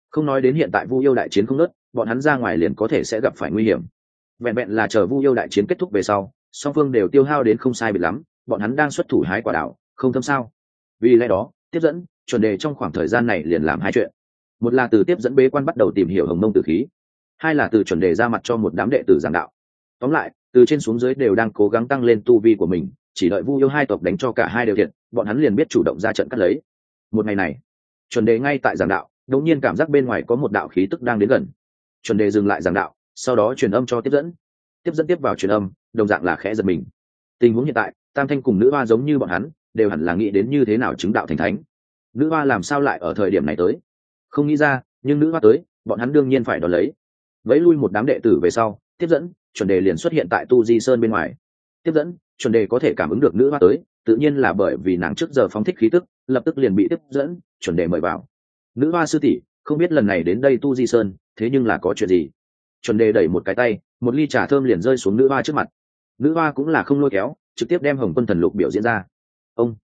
Không nói đến hiện tại vu yêu đại chiến không nớt bọn hắn ra ngoài liền có thể sẽ gặp phải nguy hiểm. Vẹn vẹn là chờ vu yêu đại chiến kết thúc về sau, song phương đều tiêu hao đến không sai biệt lắm, bọn hắn đang xuất thủ hái quả đảo không thâm sao? Vì lẽ đó, tiếp dẫn, chuẩn đề trong khoảng thời gian này liền làm hai chuyện một là từ tiếp dẫn bế quan bắt đầu tìm hiểu hồng mông tử khí, hai là từ chuẩn đề ra mặt cho một đám đệ tử giảng đạo. Tóm lại, từ trên xuống dưới đều đang cố gắng tăng lên tu vi của mình, chỉ đợi vu yêu hai tộc đánh cho cả hai đều thiệt, bọn hắn liền biết chủ động ra trận cắt lấy. Một ngày này, chuẩn đề ngay tại giảng đạo, đột nhiên cảm giác bên ngoài có một đạo khí tức đang đến gần. Chuẩn đề dừng lại giảng đạo, sau đó truyền âm cho tiếp dẫn. Tiếp dẫn tiếp vào truyền âm, đồng dạng là khẽ giật mình. Tình huống hiện tại, tam thanh cùng nữ hoa giống như bọn hắn, đều hẳn là nghĩ đến như thế nào chứng đạo thành thánh. Nữ hoa làm sao lại ở thời điểm này tới? Không nghĩ ra, nhưng nữ hoa tới, bọn hắn đương nhiên phải đón lấy. Vẫy lui một đám đệ tử về sau, tiếp dẫn, chuẩn đề liền xuất hiện tại tu di sơn bên ngoài. Tiếp dẫn, chuẩn đề có thể cảm ứng được nữ hoa tới, tự nhiên là bởi vì nàng trước giờ phóng thích khí tức, lập tức liền bị tiếp dẫn, chuẩn đề mời vào. Nữ hoa sư tỷ, không biết lần này đến đây tu di sơn, thế nhưng là có chuyện gì? Chuẩn đề đẩy một cái tay, một ly trà thơm liền rơi xuống nữ hoa trước mặt. Nữ hoa cũng là không lôi kéo, trực tiếp đem hồng quân thần lục biểu diễn ra. Ông.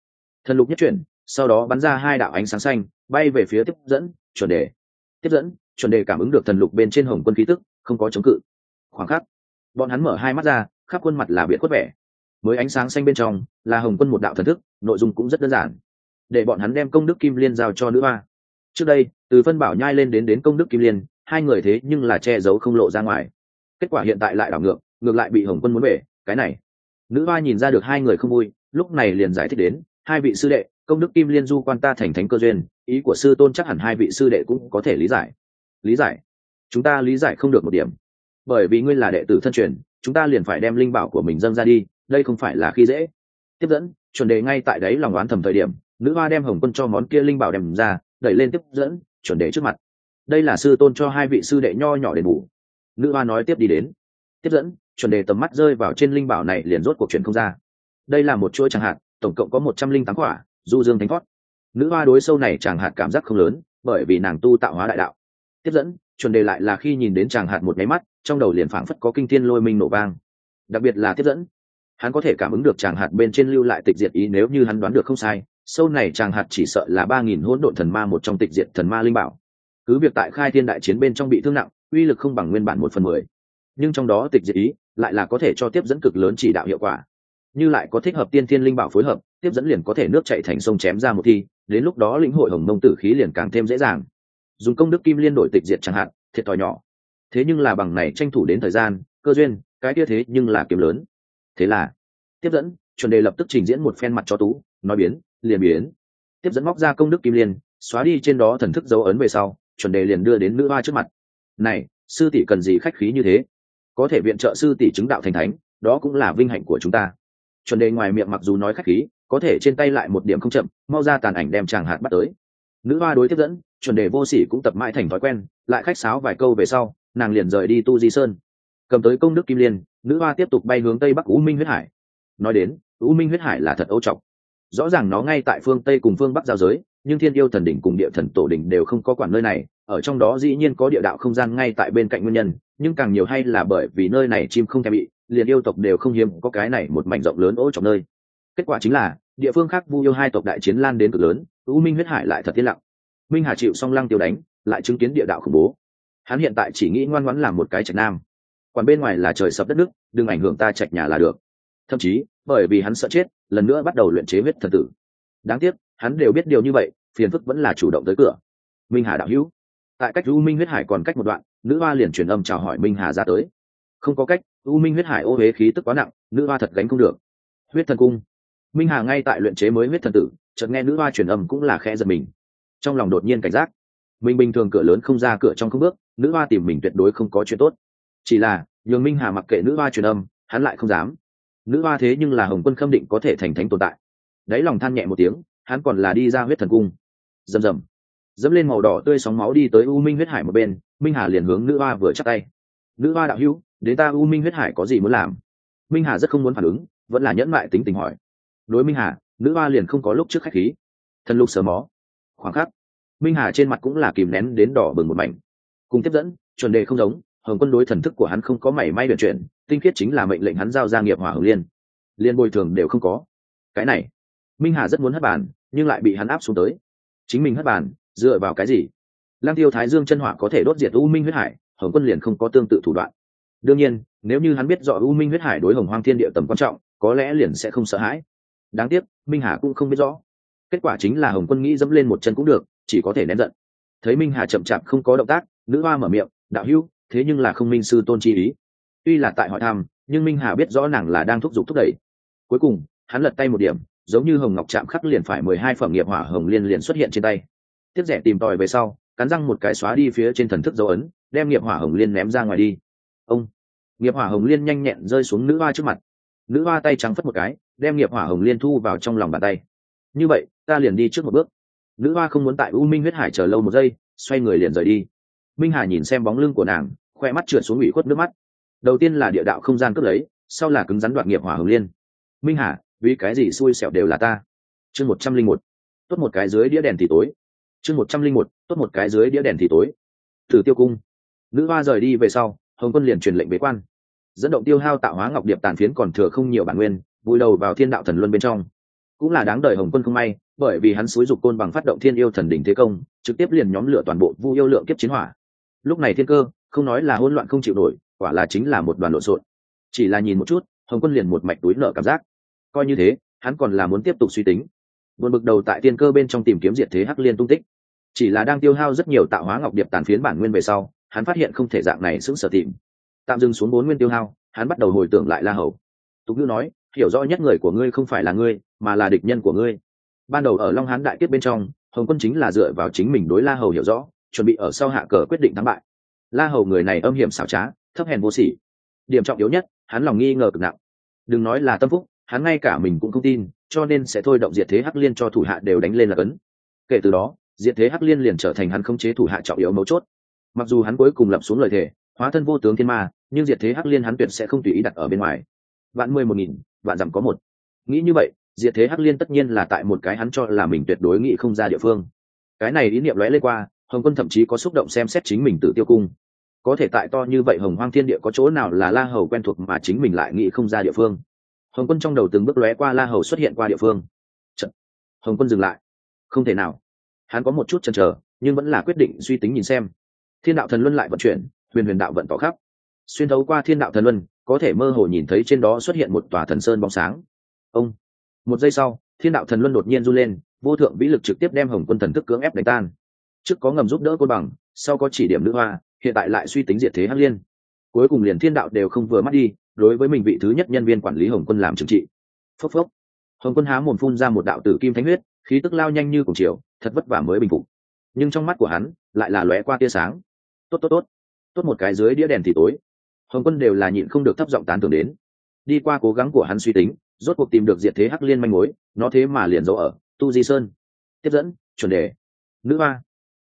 Thần lục nhất chuyển, sau đó bắn ra hai đạo ánh sáng xanh, bay về phía tiếp dẫn chuẩn đề. Tiếp dẫn, chuẩn đề cảm ứng được thần lục bên trên hồng quân khí tức, không có chống cự. Khoảng khắc, bọn hắn mở hai mắt ra, khắp khuôn mặt là biệt khuất vẻ. Mới ánh sáng xanh bên trong, là hồng quân một đạo thần thức, nội dung cũng rất đơn giản. Để bọn hắn đem công đức kim liên giao cho nữ hoa. Trước đây, từ phân bảo nhai lên đến đến công đức kim liên, hai người thế nhưng là che giấu không lộ ra ngoài. Kết quả hiện tại lại đảo ngược ngược lại bị hồng quân muốn về cái này. Nữ hoa nhìn ra được hai người không vui, lúc này liền giải thích đến, hai vị sư đệ công đức kim liên du quan ta thành thánh cơ duyên, ý của sư tôn chắc hẳn hai vị sư đệ cũng có thể lý giải. Lý giải? Chúng ta lý giải không được một điểm. Bởi vì ngươi là đệ tử thân truyền, chúng ta liền phải đem linh bảo của mình dâng ra đi, đây không phải là khi dễ. Tiếp dẫn, chuẩn đề ngay tại đấy lòng oán thầm thời điểm, nữ hoa đem hồng quân cho món kia linh bảo đem ra, đẩy lên tiếp dẫn, chuẩn đề trước mặt. Đây là sư tôn cho hai vị sư đệ nho nhỏ đền bù. Nữ hoa nói tiếp đi đến. Tiếp dẫn, chuẩn đề tầm mắt rơi vào trên linh bảo này liền rốt cuộc chuyện không ra. Đây là một chuỗi chẳng hạn, tổng cộng có một trăm linh tám quả du dương thánh thoát. Nữ hoa đối sâu này chẳng hạt cảm giác không lớn, bởi vì nàng tu tạo hóa đại đạo. Tiếp dẫn, chuẩn đề lại là khi nhìn đến chàng hạt một máy mắt, trong đầu liền phảng phất có kinh thiên lôi minh nổ vang. Đặc biệt là tiếp dẫn, hắn có thể cảm ứng được chàng hạt bên trên lưu lại tịch diệt ý nếu như hắn đoán được không sai, sâu này chàng hạt chỉ sợ là ba nghìn hỗn độn thần ma một trong tịch diệt thần ma linh bảo. Cứ việc tại khai thiên đại chiến bên trong bị thương nặng, uy lực không bằng nguyên bản một phần mười. Nhưng trong đó tịch diệt ý lại là có thể cho tiếp dẫn cực lớn chỉ đạo hiệu quả như lại có thích hợp tiên thiên linh bảo phối hợp, tiếp dẫn liền có thể nước chạy thành sông chém ra một thi, đến lúc đó lĩnh hội hồng mông tử khí liền càng thêm dễ dàng. Dùng công đức kim liên đổi tịch diệt chẳng hạn, thiệt thòi nhỏ. Thế nhưng là bằng này tranh thủ đến thời gian, cơ duyên, cái kia thế nhưng là kiếm lớn. Thế là, tiếp dẫn, chuẩn đề lập tức trình diễn một phen mặt cho tú, nói biến, liền biến. Tiếp dẫn móc ra công đức kim liên, xóa đi trên đó thần thức dấu ấn về sau, chuẩn đề liền đưa đến nữ hoa trước mặt. Này, sư tỷ cần gì khách khí như thế? Có thể viện trợ sư tỷ chứng đạo thành thánh, đó cũng là vinh hạnh của chúng ta chuẩn đề ngoài miệng mặc dù nói khách khí, có thể trên tay lại một điểm không chậm, mau ra tàn ảnh đem chàng hạt bắt tới. Nữ hoa đối tiếp dẫn, chuẩn đề vô sỉ cũng tập mãi thành thói quen, lại khách sáo vài câu về sau, nàng liền rời đi tu di sơn. Cầm tới công đức kim liên, nữ hoa tiếp tục bay hướng tây bắc u minh huyết hải. Nói đến, u minh huyết hải là thật âu trọng. Rõ ràng nó ngay tại phương tây cùng phương bắc giao giới nhưng thiên yêu thần đỉnh cùng địa thần tổ đỉnh đều không có quản nơi này, ở trong đó dĩ nhiên có địa đạo không gian ngay tại bên cạnh nguyên nhân, nhưng càng nhiều hay là bởi vì nơi này chim không thèm bị, liền yêu tộc đều không hiếm có cái này một mảnh rộng lớn ô trong nơi. Kết quả chính là, địa phương khác vu yêu hai tộc đại chiến lan đến cực lớn, u minh huyết hải lại thật yên lặng. Minh hà chịu song lăng tiêu đánh, lại chứng kiến địa đạo khủng bố. Hắn hiện tại chỉ nghĩ ngoan ngoãn làm một cái trạch nam. Còn bên ngoài là trời sập đất nước, đừng ảnh hưởng ta trạch nhà là được. Thậm chí, bởi vì hắn sợ chết, lần nữa bắt đầu luyện chế huyết thần tử. Đáng tiếc hắn đều biết điều như vậy, phiền phức vẫn là chủ động tới cửa. Minh hà đạo hữu. Tại cách u minh huyết hải còn cách một đoạn, nữ hoa liền truyền âm chào hỏi minh hà ra tới. Không có cách, u minh huyết hải ô huế khí tức quá nặng, nữ hoa thật gánh không được. Huyết thần cung. Minh hà ngay tại luyện chế mới huyết thần tử, chợt nghe nữ hoa truyền âm cũng là khe giật mình. Trong lòng đột nhiên cảnh giác. Mình bình thường cửa lớn không ra cửa trong không bước, nữ hoa tìm mình tuyệt đối không có chuyện tốt. Chỉ là, nhường minh hà mặc kệ nữ hoa truyền âm, hắn lại không dám. Nữ hoa thế nhưng là hồng quân khâm định có thể thành thánh tồn tại. Đáy lòng than nhẹ một tiếng hắn còn là đi ra huyết thần cung. Rầm rầm. Dẫm lên màu đỏ tươi sóng máu đi tới u minh huyết hải một bên, minh hà liền hướng nữ hoa vừa chắc tay. Nữ hoa đạo hữu, đến ta u minh huyết hải có gì muốn làm? Minh hà rất không muốn phản ứng, vẫn là nhẫn mại tính tình hỏi. Đối minh hà, nữ hoa liền không có lúc trước khách khí. Thần lục sờ mó. Khoảng khắc, minh hà trên mặt cũng là kìm nén đến đỏ bừng một mảnh. Cùng tiếp dẫn, chuẩn đề không giống, hồng quân đối thần thức của hắn không có mảy may vận chuyển, tinh khiết chính là mệnh lệnh hắn giao ra nghiệp hỏa hồng liên. Liên bồi thường đều không có. Cái này minh hà rất muốn hất bàn, nhưng lại bị hắn áp xuống tới. Chính mình hất bàn, dựa vào cái gì? Lang tiêu thái dương chân hỏa có thể đốt diệt u minh huyết hải, hồng quân liền không có tương tự thủ đoạn. Đương nhiên, nếu như hắn biết rõ u minh huyết hải đối hồng hoang thiên địa tầm quan trọng, có lẽ liền sẽ không sợ hãi. Đáng tiếc, minh hà cũng không biết rõ. Kết quả chính là hồng quân nghĩ dẫm lên một chân cũng được, chỉ có thể nén giận. Thấy minh hà chậm chạp không có động tác, nữ hoa mở miệng, đạo hữu, thế nhưng là không minh sư tôn chi ý. Tuy là tại hỏi thăm, nhưng minh hà biết rõ nàng là đang thúc giục thúc đẩy. Cuối cùng, hắn lật tay một điểm giống như hồng ngọc chạm khắc liền phải mười hai phẩm nghiệp hỏa hồng liên liền xuất hiện trên tay. Tiếp rẻ tìm tòi về sau, cắn răng một cái xóa đi phía trên thần thức dấu ấn, đem nghiệp hỏa hồng liên ném ra ngoài đi. Ông, nghiệp hỏa hồng liên nhanh nhẹn rơi xuống nữ hoa trước mặt. Nữ hoa tay trắng phất một cái, đem nghiệp hỏa hồng liên thu vào trong lòng bàn tay. Như vậy, ta liền đi trước một bước. Nữ hoa không muốn tại u minh huyết hải chờ lâu một giây, xoay người liền rời đi. Minh hà nhìn xem bóng lưng của nàng khoe mắt trượt xuống ủy khuất nước mắt. Đầu tiên là địa đạo không gian cướp lấy, sau là cứng rắn đoạn nghiệp hỏa hồng liên. Minh hà vì cái gì xui xẻo đều là ta? Chương một trăm linh một, tốt một cái dưới đĩa đèn thì tối. Chương một trăm linh một, tốt một cái dưới đĩa đèn thì tối. Thử tiêu cung. Nữ hoa rời đi về sau, hồng quân liền truyền lệnh bế quan. Dẫn động tiêu hao tạo hóa ngọc điệp tàn phiến còn thừa không nhiều bản nguyên, vùi đầu vào thiên đạo thần luân bên trong. Cũng là đáng đời hồng quân không may, bởi vì hắn xúi dục côn bằng phát động thiên yêu thần đỉnh thế công, trực tiếp liền nhóm lửa toàn bộ vu yêu lượng kiếp chiến hỏa. Lúc này thiên cơ, không nói là hỗn loạn không chịu nổi, quả là chính là một đoàn lộn xộn. Chỉ là nhìn một chút, hồng quân liền một mạch túi nợ cảm giác coi như thế, hắn còn là muốn tiếp tục suy tính. Buồn bực đầu tại tiên cơ bên trong tìm kiếm diệt thế hắc liên tung tích. Chỉ là đang tiêu hao rất nhiều tạo hóa ngọc điệp tàn phiến bản nguyên về sau, hắn phát hiện không thể dạng này sững sở tìm. Tạm dừng xuống bốn nguyên tiêu hao, hắn bắt đầu hồi tưởng lại la hầu. Tục ngữ nói, hiểu rõ nhất người của ngươi không phải là ngươi, mà là địch nhân của ngươi. Ban đầu ở long hán đại tiết bên trong, hồng quân chính là dựa vào chính mình đối la hầu hiểu rõ, chuẩn bị ở sau hạ cờ quyết định thắng bại. La hầu người này âm hiểm xảo trá, thấp hèn vô sỉ. Điểm trọng yếu nhất, hắn lòng nghi ngờ cực nặng. Đừng nói là tâm phúc hắn ngay cả mình cũng không tin, cho nên sẽ thôi động diệt thế hắc liên cho thủ hạ đều đánh lên là cấn. Kể từ đó, diệt thế hắc liên liền trở thành hắn không chế thủ hạ trọng yếu mấu chốt. Mặc dù hắn cuối cùng lập xuống lời thề, hóa thân vô tướng thiên ma, nhưng diệt thế hắc liên hắn tuyệt sẽ không tùy ý đặt ở bên ngoài. Vạn mười một nghìn, vạn dặm có một. Nghĩ như vậy, diệt thế hắc liên tất nhiên là tại một cái hắn cho là mình tuyệt đối nghĩ không ra địa phương. Cái này ý niệm lóe lên qua, hồng quân thậm chí có xúc động xem xét chính mình tự tiêu cung. Có thể tại to như vậy hồng hoang thiên địa có chỗ nào là la hầu quen thuộc mà chính mình lại nghĩ không ra địa phương? Hồng quân trong đầu từng bước lóe qua la hầu xuất hiện qua địa phương. Chật. hồng quân dừng lại. Không thể nào. Hắn có một chút chần chờ, nhưng vẫn là quyết định suy tính nhìn xem. Thiên đạo thần luân lại vận chuyển, huyền huyền đạo vận tỏ khắp. Xuyên thấu qua thiên đạo thần luân, có thể mơ hồ nhìn thấy trên đó xuất hiện một tòa thần sơn bóng sáng. Ông. Một giây sau, thiên đạo thần luân đột nhiên run lên, vô thượng vĩ lực trực tiếp đem hồng quân thần thức cưỡng ép đánh tan. Trước có ngầm giúp đỡ côn bằng, sau có chỉ điểm nữ hoa, hiện tại lại suy tính diệt thế hắc liên. Cuối cùng liền thiên đạo đều không vừa mắt đi đối với mình vị thứ nhất nhân viên quản lý hồng quân làm trừng trị. Phốc phốc. Hồng quân há mồm phun ra một đạo tử kim thánh huyết, khí tức lao nhanh như cùng chiều, thật vất vả mới bình phục. Nhưng trong mắt của hắn, lại là lóe qua tia sáng. Tốt tốt tốt. Tốt một cái dưới đĩa đèn thì tối. Hồng quân đều là nhịn không được thấp giọng tán tưởng đến. Đi qua cố gắng của hắn suy tính, rốt cuộc tìm được diệt thế hắc liên manh mối, nó thế mà liền giấu ở tu di sơn. Tiếp dẫn, chuẩn đề. Nữ hoa.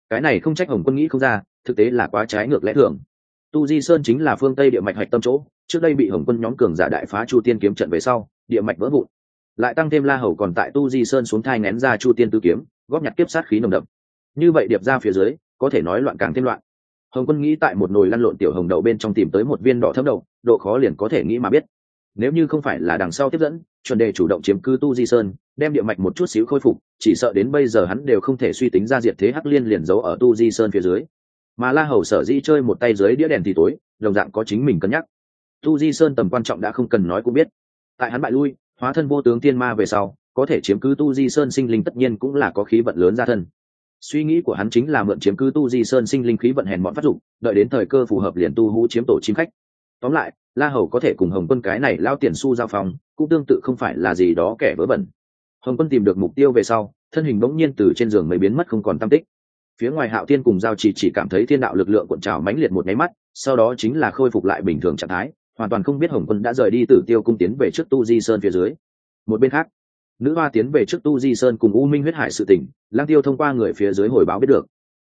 Cái này không trách hồng quân nghĩ không ra, thực tế là quá trái ngược lẽ thường. Tu di sơn chính là phương tây địa mạch hạch tâm chỗ trước đây bị hồng quân nhóm cường giả đại phá chu tiên kiếm trận về sau, địa mạch vỡ vụn. Lại tăng thêm la hầu còn tại tu di sơn xuống thai ngén ra chu tiên tư kiếm, góp nhặt kiếp sát khí nồng đậm. Như vậy điệp ra phía dưới, có thể nói loạn càng thêm loạn. Hồng quân nghĩ tại một nồi lăn lộn tiểu hồng đậu bên trong tìm tới một viên đỏ thấm đậu, độ khó liền có thể nghĩ mà biết. Nếu như không phải là đằng sau tiếp dẫn, chuẩn đề chủ động chiếm cư tu di sơn, đem địa mạch một chút xíu khôi phục, chỉ sợ đến bây giờ hắn đều không thể suy tính ra diệt thế hắc liên liền giấu ở tu di sơn phía dưới. Mà la hầu sở dĩ chơi một tay dưới đĩa đèn thì tối, đồng dạng có chính mình cân nhắc tu di sơn tầm quan trọng đã không cần nói cũng biết. Tại hắn bại lui, hóa thân vô tướng tiên ma về sau, có thể chiếm cứ tu di sơn sinh linh tất nhiên cũng là có khí vận lớn ra thân. Suy nghĩ của hắn chính là mượn chiếm cứ tu di sơn sinh linh khí vận hèn bọn phát dụng đợi đến thời cơ phù hợp liền tu hú chiếm tổ chim khách. Tóm lại, la hầu có thể cùng hồng quân cái này lao tiền su giao phòng, cũng tương tự không phải là gì đó kẻ vớ vẩn. Hồng quân tìm được mục tiêu về sau, thân hình bỗng nhiên từ trên giường mới biến mất không còn tam tích. Phía ngoài hạo thiên cùng giao chỉ chỉ cảm thấy thiên đạo lực lượng cuộn trào mãnh liệt một nháy mắt, sau đó chính là khôi phục lại bình thường trạng thái hoàn toàn không biết hồng quân đã rời đi tử tiêu cung tiến về trước tu di sơn phía dưới. Một bên khác, nữ hoa tiến về trước tu di sơn cùng u minh huyết hải sự tỉnh lang tiêu thông qua người phía dưới hồi báo biết được.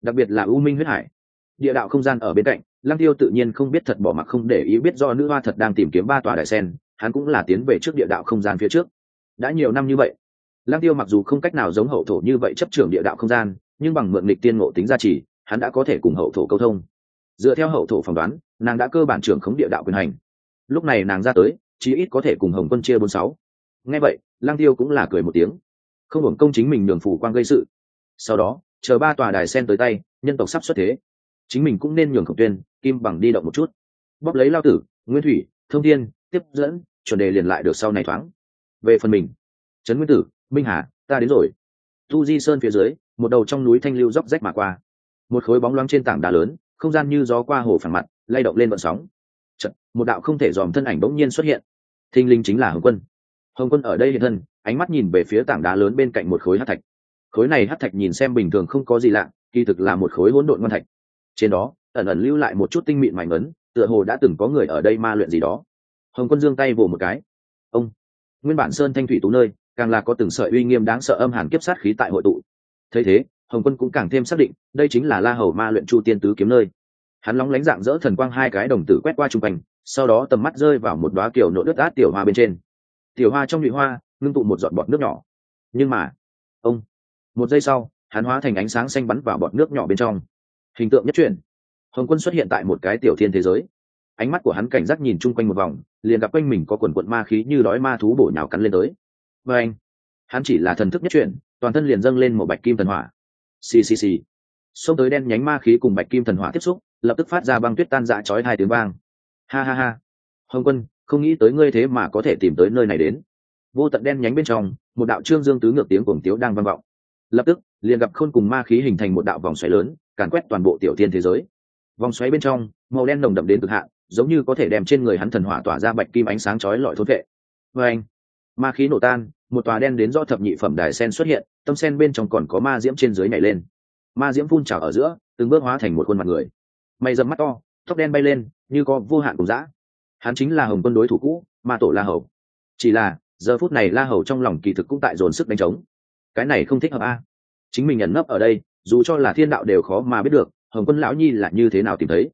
Đặc biệt là u minh huyết hải, địa đạo không gian ở bên cạnh lang tiêu tự nhiên không biết thật bỏ mặc không để ý biết do nữ hoa thật đang tìm kiếm ba tòa đại sen, hắn cũng là tiến về trước địa đạo không gian phía trước. Đã nhiều năm như vậy lang tiêu mặc dù không cách nào giống hậu thổ như vậy chấp trưởng địa đạo không gian, nhưng bằng mượn lịch tiên ngộ tính gia trì, hắn đã có thể cùng hậu thổ câu thông. Dựa theo hậu thổ phỏng đoán, nàng đã cơ bản trưởng khống địa đạo quyền hành lúc này nàng ra tới, chí ít có thể cùng hồng quân chia bốn sáu. Nghe vậy lang tiêu cũng là cười một tiếng. Không hưởng công chính mình nhường phủ quang gây sự. Sau đó, chờ ba tòa đài sen tới tay, nhân tộc sắp xuất thế. Chính mình cũng nên nhường khổng tuyên, kim bằng đi động một chút. Bóp lấy lao tử, nguyên thủy, thông thiên, tiếp dẫn, chuẩn đề liền lại được sau này thoáng. Về phần mình, trấn nguyên tử, minh hà, ta đến rồi. Tu di sơn phía dưới, một đầu trong núi thanh lưu róc rách mà qua. Một khối bóng loáng trên tảng đá lớn, không gian như gió qua hồ phẳng mặt, lay động lên vận sóng một đạo không thể dòm thân ảnh bỗng nhiên xuất hiện. Thinh linh chính là hồng quân. Hồng quân ở đây hiện thân, ánh mắt nhìn về phía tảng đá lớn bên cạnh một khối hát thạch. Khối này hát thạch nhìn xem bình thường không có gì lạ, kỳ thực là một khối hỗn độn ngon thạch. Trên đó, ẩn ẩn lưu lại một chút tinh mịn mảnh ấn, tựa hồ đã từng có người ở đây ma luyện gì đó. Hồng quân giương tay vồ một cái. Ông, nguyên bản sơn thanh thủy tú nơi, càng là có từng sợi uy nghiêm đáng sợ âm hàn kiếp sát khí tại hội tụ. Thấy thế, hồng quân cũng càng thêm xác định, đây chính là la hầu ma luyện chu tiên tứ kiếm nơi. Hắn lóng lánh dạng dỡ thần quang hai cái đồng tử quét qua trung quanh sau đó tầm mắt rơi vào một đoá kiểu nộ đất át tiểu hoa bên trên. Tiểu hoa trong nhụy hoa, ngưng tụ một giọt bọt nước nhỏ. Nhưng mà, ông, một giây sau, hắn hóa thành ánh sáng xanh bắn vào bọt nước nhỏ bên trong. Hình tượng nhất truyền hồng quân xuất hiện tại một cái tiểu thiên thế giới. Ánh mắt của hắn cảnh giác nhìn chung quanh một vòng, liền gặp quanh mình có quần quận ma khí như đói ma thú bổ nhào cắn lên tới. Và anh, hắn chỉ là thần thức nhất truyền toàn thân liền dâng lên một bạch kim thần hỏa. Xì xì xì. Xông tới đen nhánh ma khí cùng bạch kim thần hỏa tiếp xúc, lập tức phát ra băng tuyết tan dạ chói hai tiếng vang ha ha ha. Hồng quân, không nghĩ tới ngươi thế mà có thể tìm tới nơi này đến. Vô tận đen nhánh bên trong, một đạo trương dương tứ ngược tiếng cuồng tiếu đang vang vọng. Lập tức, liền gặp khôn cùng ma khí hình thành một đạo vòng xoáy lớn, càn quét toàn bộ tiểu thiên thế giới. Vòng xoáy bên trong, màu đen nồng đậm đến cực hạn, giống như có thể đem trên người hắn thần hỏa tỏa ra bạch kim ánh sáng chói lọi thốt vệ. Vê anh ma khí nổ tan, một tòa đen đến do thập nhị phẩm đài sen xuất hiện, tâm sen bên trong còn có ma diễm trên dưới nhảy lên. Ma diễm phun trào ở giữa, từng bước hóa thành một khuôn mặt người. Mày dầm mắt to tóc đen bay lên, như có vô hạn cùng dã. Hắn chính là hồng quân đối thủ cũ ma tổ la hầu. Chỉ là, giờ phút này la hầu trong lòng kỳ thực cũng tại dồn sức đánh trống. Cái này không thích hợp a. Chính mình ẩn nấp ở đây, dù cho là thiên đạo đều khó mà biết được, hồng quân lão nhi là như thế nào tìm thấy.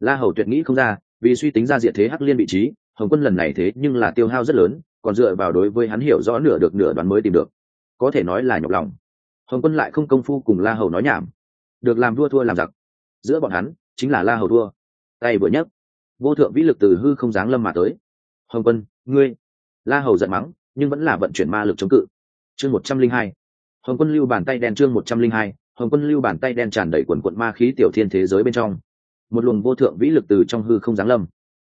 La hầu tuyệt nghĩ không ra, vì suy tính ra diện thế hắc liên vị trí, hồng quân lần này thế nhưng là tiêu hao rất lớn, còn dựa vào đối với hắn hiểu rõ nửa được nửa đoán mới tìm được. Có thể nói là nhọc lòng. Hồng quân lại không công phu cùng la hầu nói nhảm. Được làm vua thua làm giặc. Giữa bọn hắn, chính là la hầu thua tay vừa nhấc, vô thượng vĩ lực từ hư không giáng lâm mà tới. Hồng quân, ngươi, la hầu giận mắng, nhưng vẫn là vận chuyển ma lực chống cự. Chương một trăm linh hai, hồng quân lưu bàn tay đen chương một trăm linh hai, hồng quân lưu bàn tay đen tràn đầy quần quận ma khí tiểu thiên thế giới bên trong. Một luồng vô thượng vĩ lực từ trong hư không giáng lâm.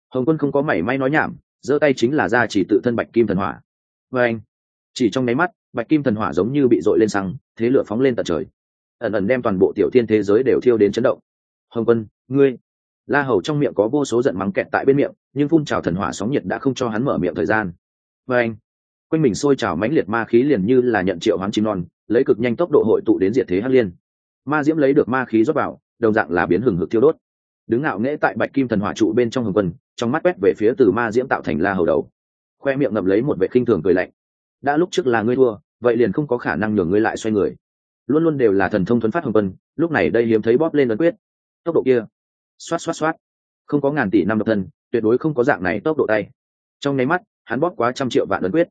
Hồng quân không có mảy may nói nhảm, giơ tay chính là ra chỉ tự thân bạch kim thần hỏa. Và anh, chỉ trong nháy mắt, bạch kim thần hỏa giống như bị dội lên xăng, thế lửa phóng lên tận trời. Ẩn ẩn đem toàn bộ tiểu thiên thế giới đều thiêu đến chấn động. Hồng quân, ngươi la hầu trong miệng có vô số giận mắng kẹt tại bên miệng, nhưng phun trào thần hỏa sóng nhiệt đã không cho hắn mở miệng thời gian. Và anh, quanh mình sôi trào mãnh liệt ma khí liền như là nhận triệu hoán chim non, lấy cực nhanh tốc độ hội tụ đến diệt thế hắc liên. Ma diễm lấy được ma khí rót vào, đồng dạng là biến hừng hực thiêu đốt. Đứng ngạo nghễ tại bạch kim thần hỏa trụ bên trong hồng quân, trong mắt quét về phía từ ma diễm tạo thành la hầu đầu. Khoe miệng ngậm lấy một vệ khinh thường cười lạnh. Đã lúc trước là ngươi thua, vậy liền không có khả năng nhường ngươi lại xoay người. Luôn luôn đều là thần thông thuấn phát hồng quân, lúc này đây hiếm thấy bóp lên ấn quyết. Tốc độ kia xoát xoát xoát. Không có ngàn tỷ năm độc thân, tuyệt đối không có dạng này tốc độ tay. Trong nháy mắt, hắn bóp quá trăm triệu vạn ấn quyết.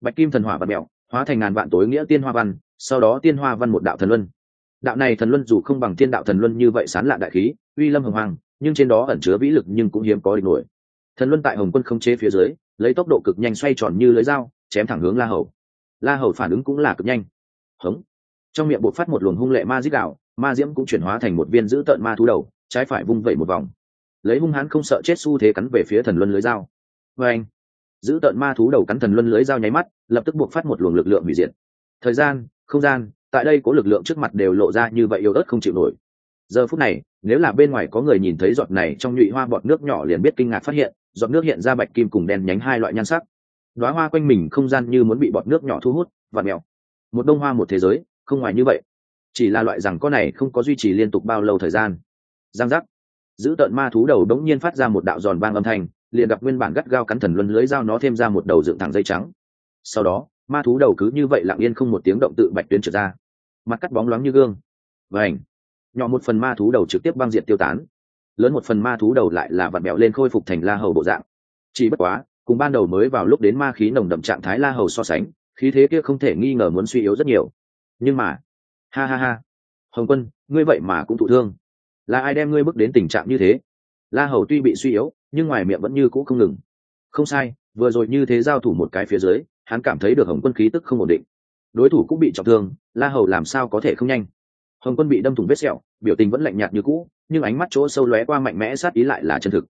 Bạch kim thần hỏa và mẹo hóa thành ngàn vạn tối nghĩa tiên hoa văn, sau đó tiên hoa văn một đạo thần luân. Đạo này thần luân dù không bằng thiên đạo thần luân như vậy sán lạ đại khí, uy lâm hồng hoàng, nhưng trên đó ẩn chứa vĩ lực nhưng cũng hiếm có địch nổi. Thần luân tại hồng quân không chế phía dưới, lấy tốc độ cực nhanh xoay tròn như lưới dao, chém thẳng hướng la hầu. La hầu phản ứng cũng là cực nhanh. Hống. Trong miệng bộc phát một luồng hung lệ ma dích đạo ma diễm cũng chuyển hóa thành một viên dữ tợn ma thú đầu trái phải vung vẩy một vòng. Lấy hung hãn không sợ chết xu thế cắn về phía thần luân lưới dao. Vê anh, giữ tợn ma thú đầu cắn thần luân lưới dao nháy mắt, lập tức buộc phát một luồng lực lượng hủy diệt. Thời gian, không gian, tại đây có lực lượng trước mặt đều lộ ra như vậy yếu ớt không chịu nổi. Giờ phút này, nếu là bên ngoài có người nhìn thấy giọt này trong nhụy hoa bọt nước nhỏ liền biết kinh ngạc phát hiện, giọt nước hiện ra bạch kim cùng đen nhánh hai loại nhan sắc. Đoá hoa quanh mình không gian như muốn bị bọt nước nhỏ thu hút và mèo. Một đông hoa một thế giới, không ngoài như vậy. Chỉ là loại rằng con này không có duy trì liên tục bao lâu thời gian giang giác. Giữ tợn ma thú đầu đống nhiên phát ra một đạo giòn vang âm thanh, liền gặp nguyên bản gắt gao cắn thần luân lưới dao nó thêm ra một đầu dựng thẳng dây trắng. Sau đó, ma thú đầu cứ như vậy lặng yên không một tiếng động tự bạch tuyến trở ra. Mặt cắt bóng loáng như gương. Và ảnh nhỏ một phần ma thú đầu trực tiếp băng diện tiêu tán. Lớn một phần ma thú đầu lại là vặn bẹo lên khôi phục thành la hầu bộ dạng. Chỉ bất quá, cùng ban đầu mới vào lúc đến ma khí nồng đậm trạng thái la hầu so sánh, khí thế kia không thể nghi ngờ muốn suy yếu rất nhiều. Nhưng mà, ha ha ha. Hồng quân, ngươi vậy mà cũng thụ thương là ai đem ngươi bước đến tình trạng như thế? La hầu tuy bị suy yếu, nhưng ngoài miệng vẫn như cũ không ngừng. Không sai, vừa rồi như thế giao thủ một cái phía dưới, hắn cảm thấy được hồng quân khí tức không ổn định. Đối thủ cũng bị trọng thương, la hầu làm sao có thể không nhanh? Hồng quân bị đâm thủng vết sẹo, biểu tình vẫn lạnh nhạt như cũ, nhưng ánh mắt chỗ sâu lóe qua mạnh mẽ sát ý lại là chân thực.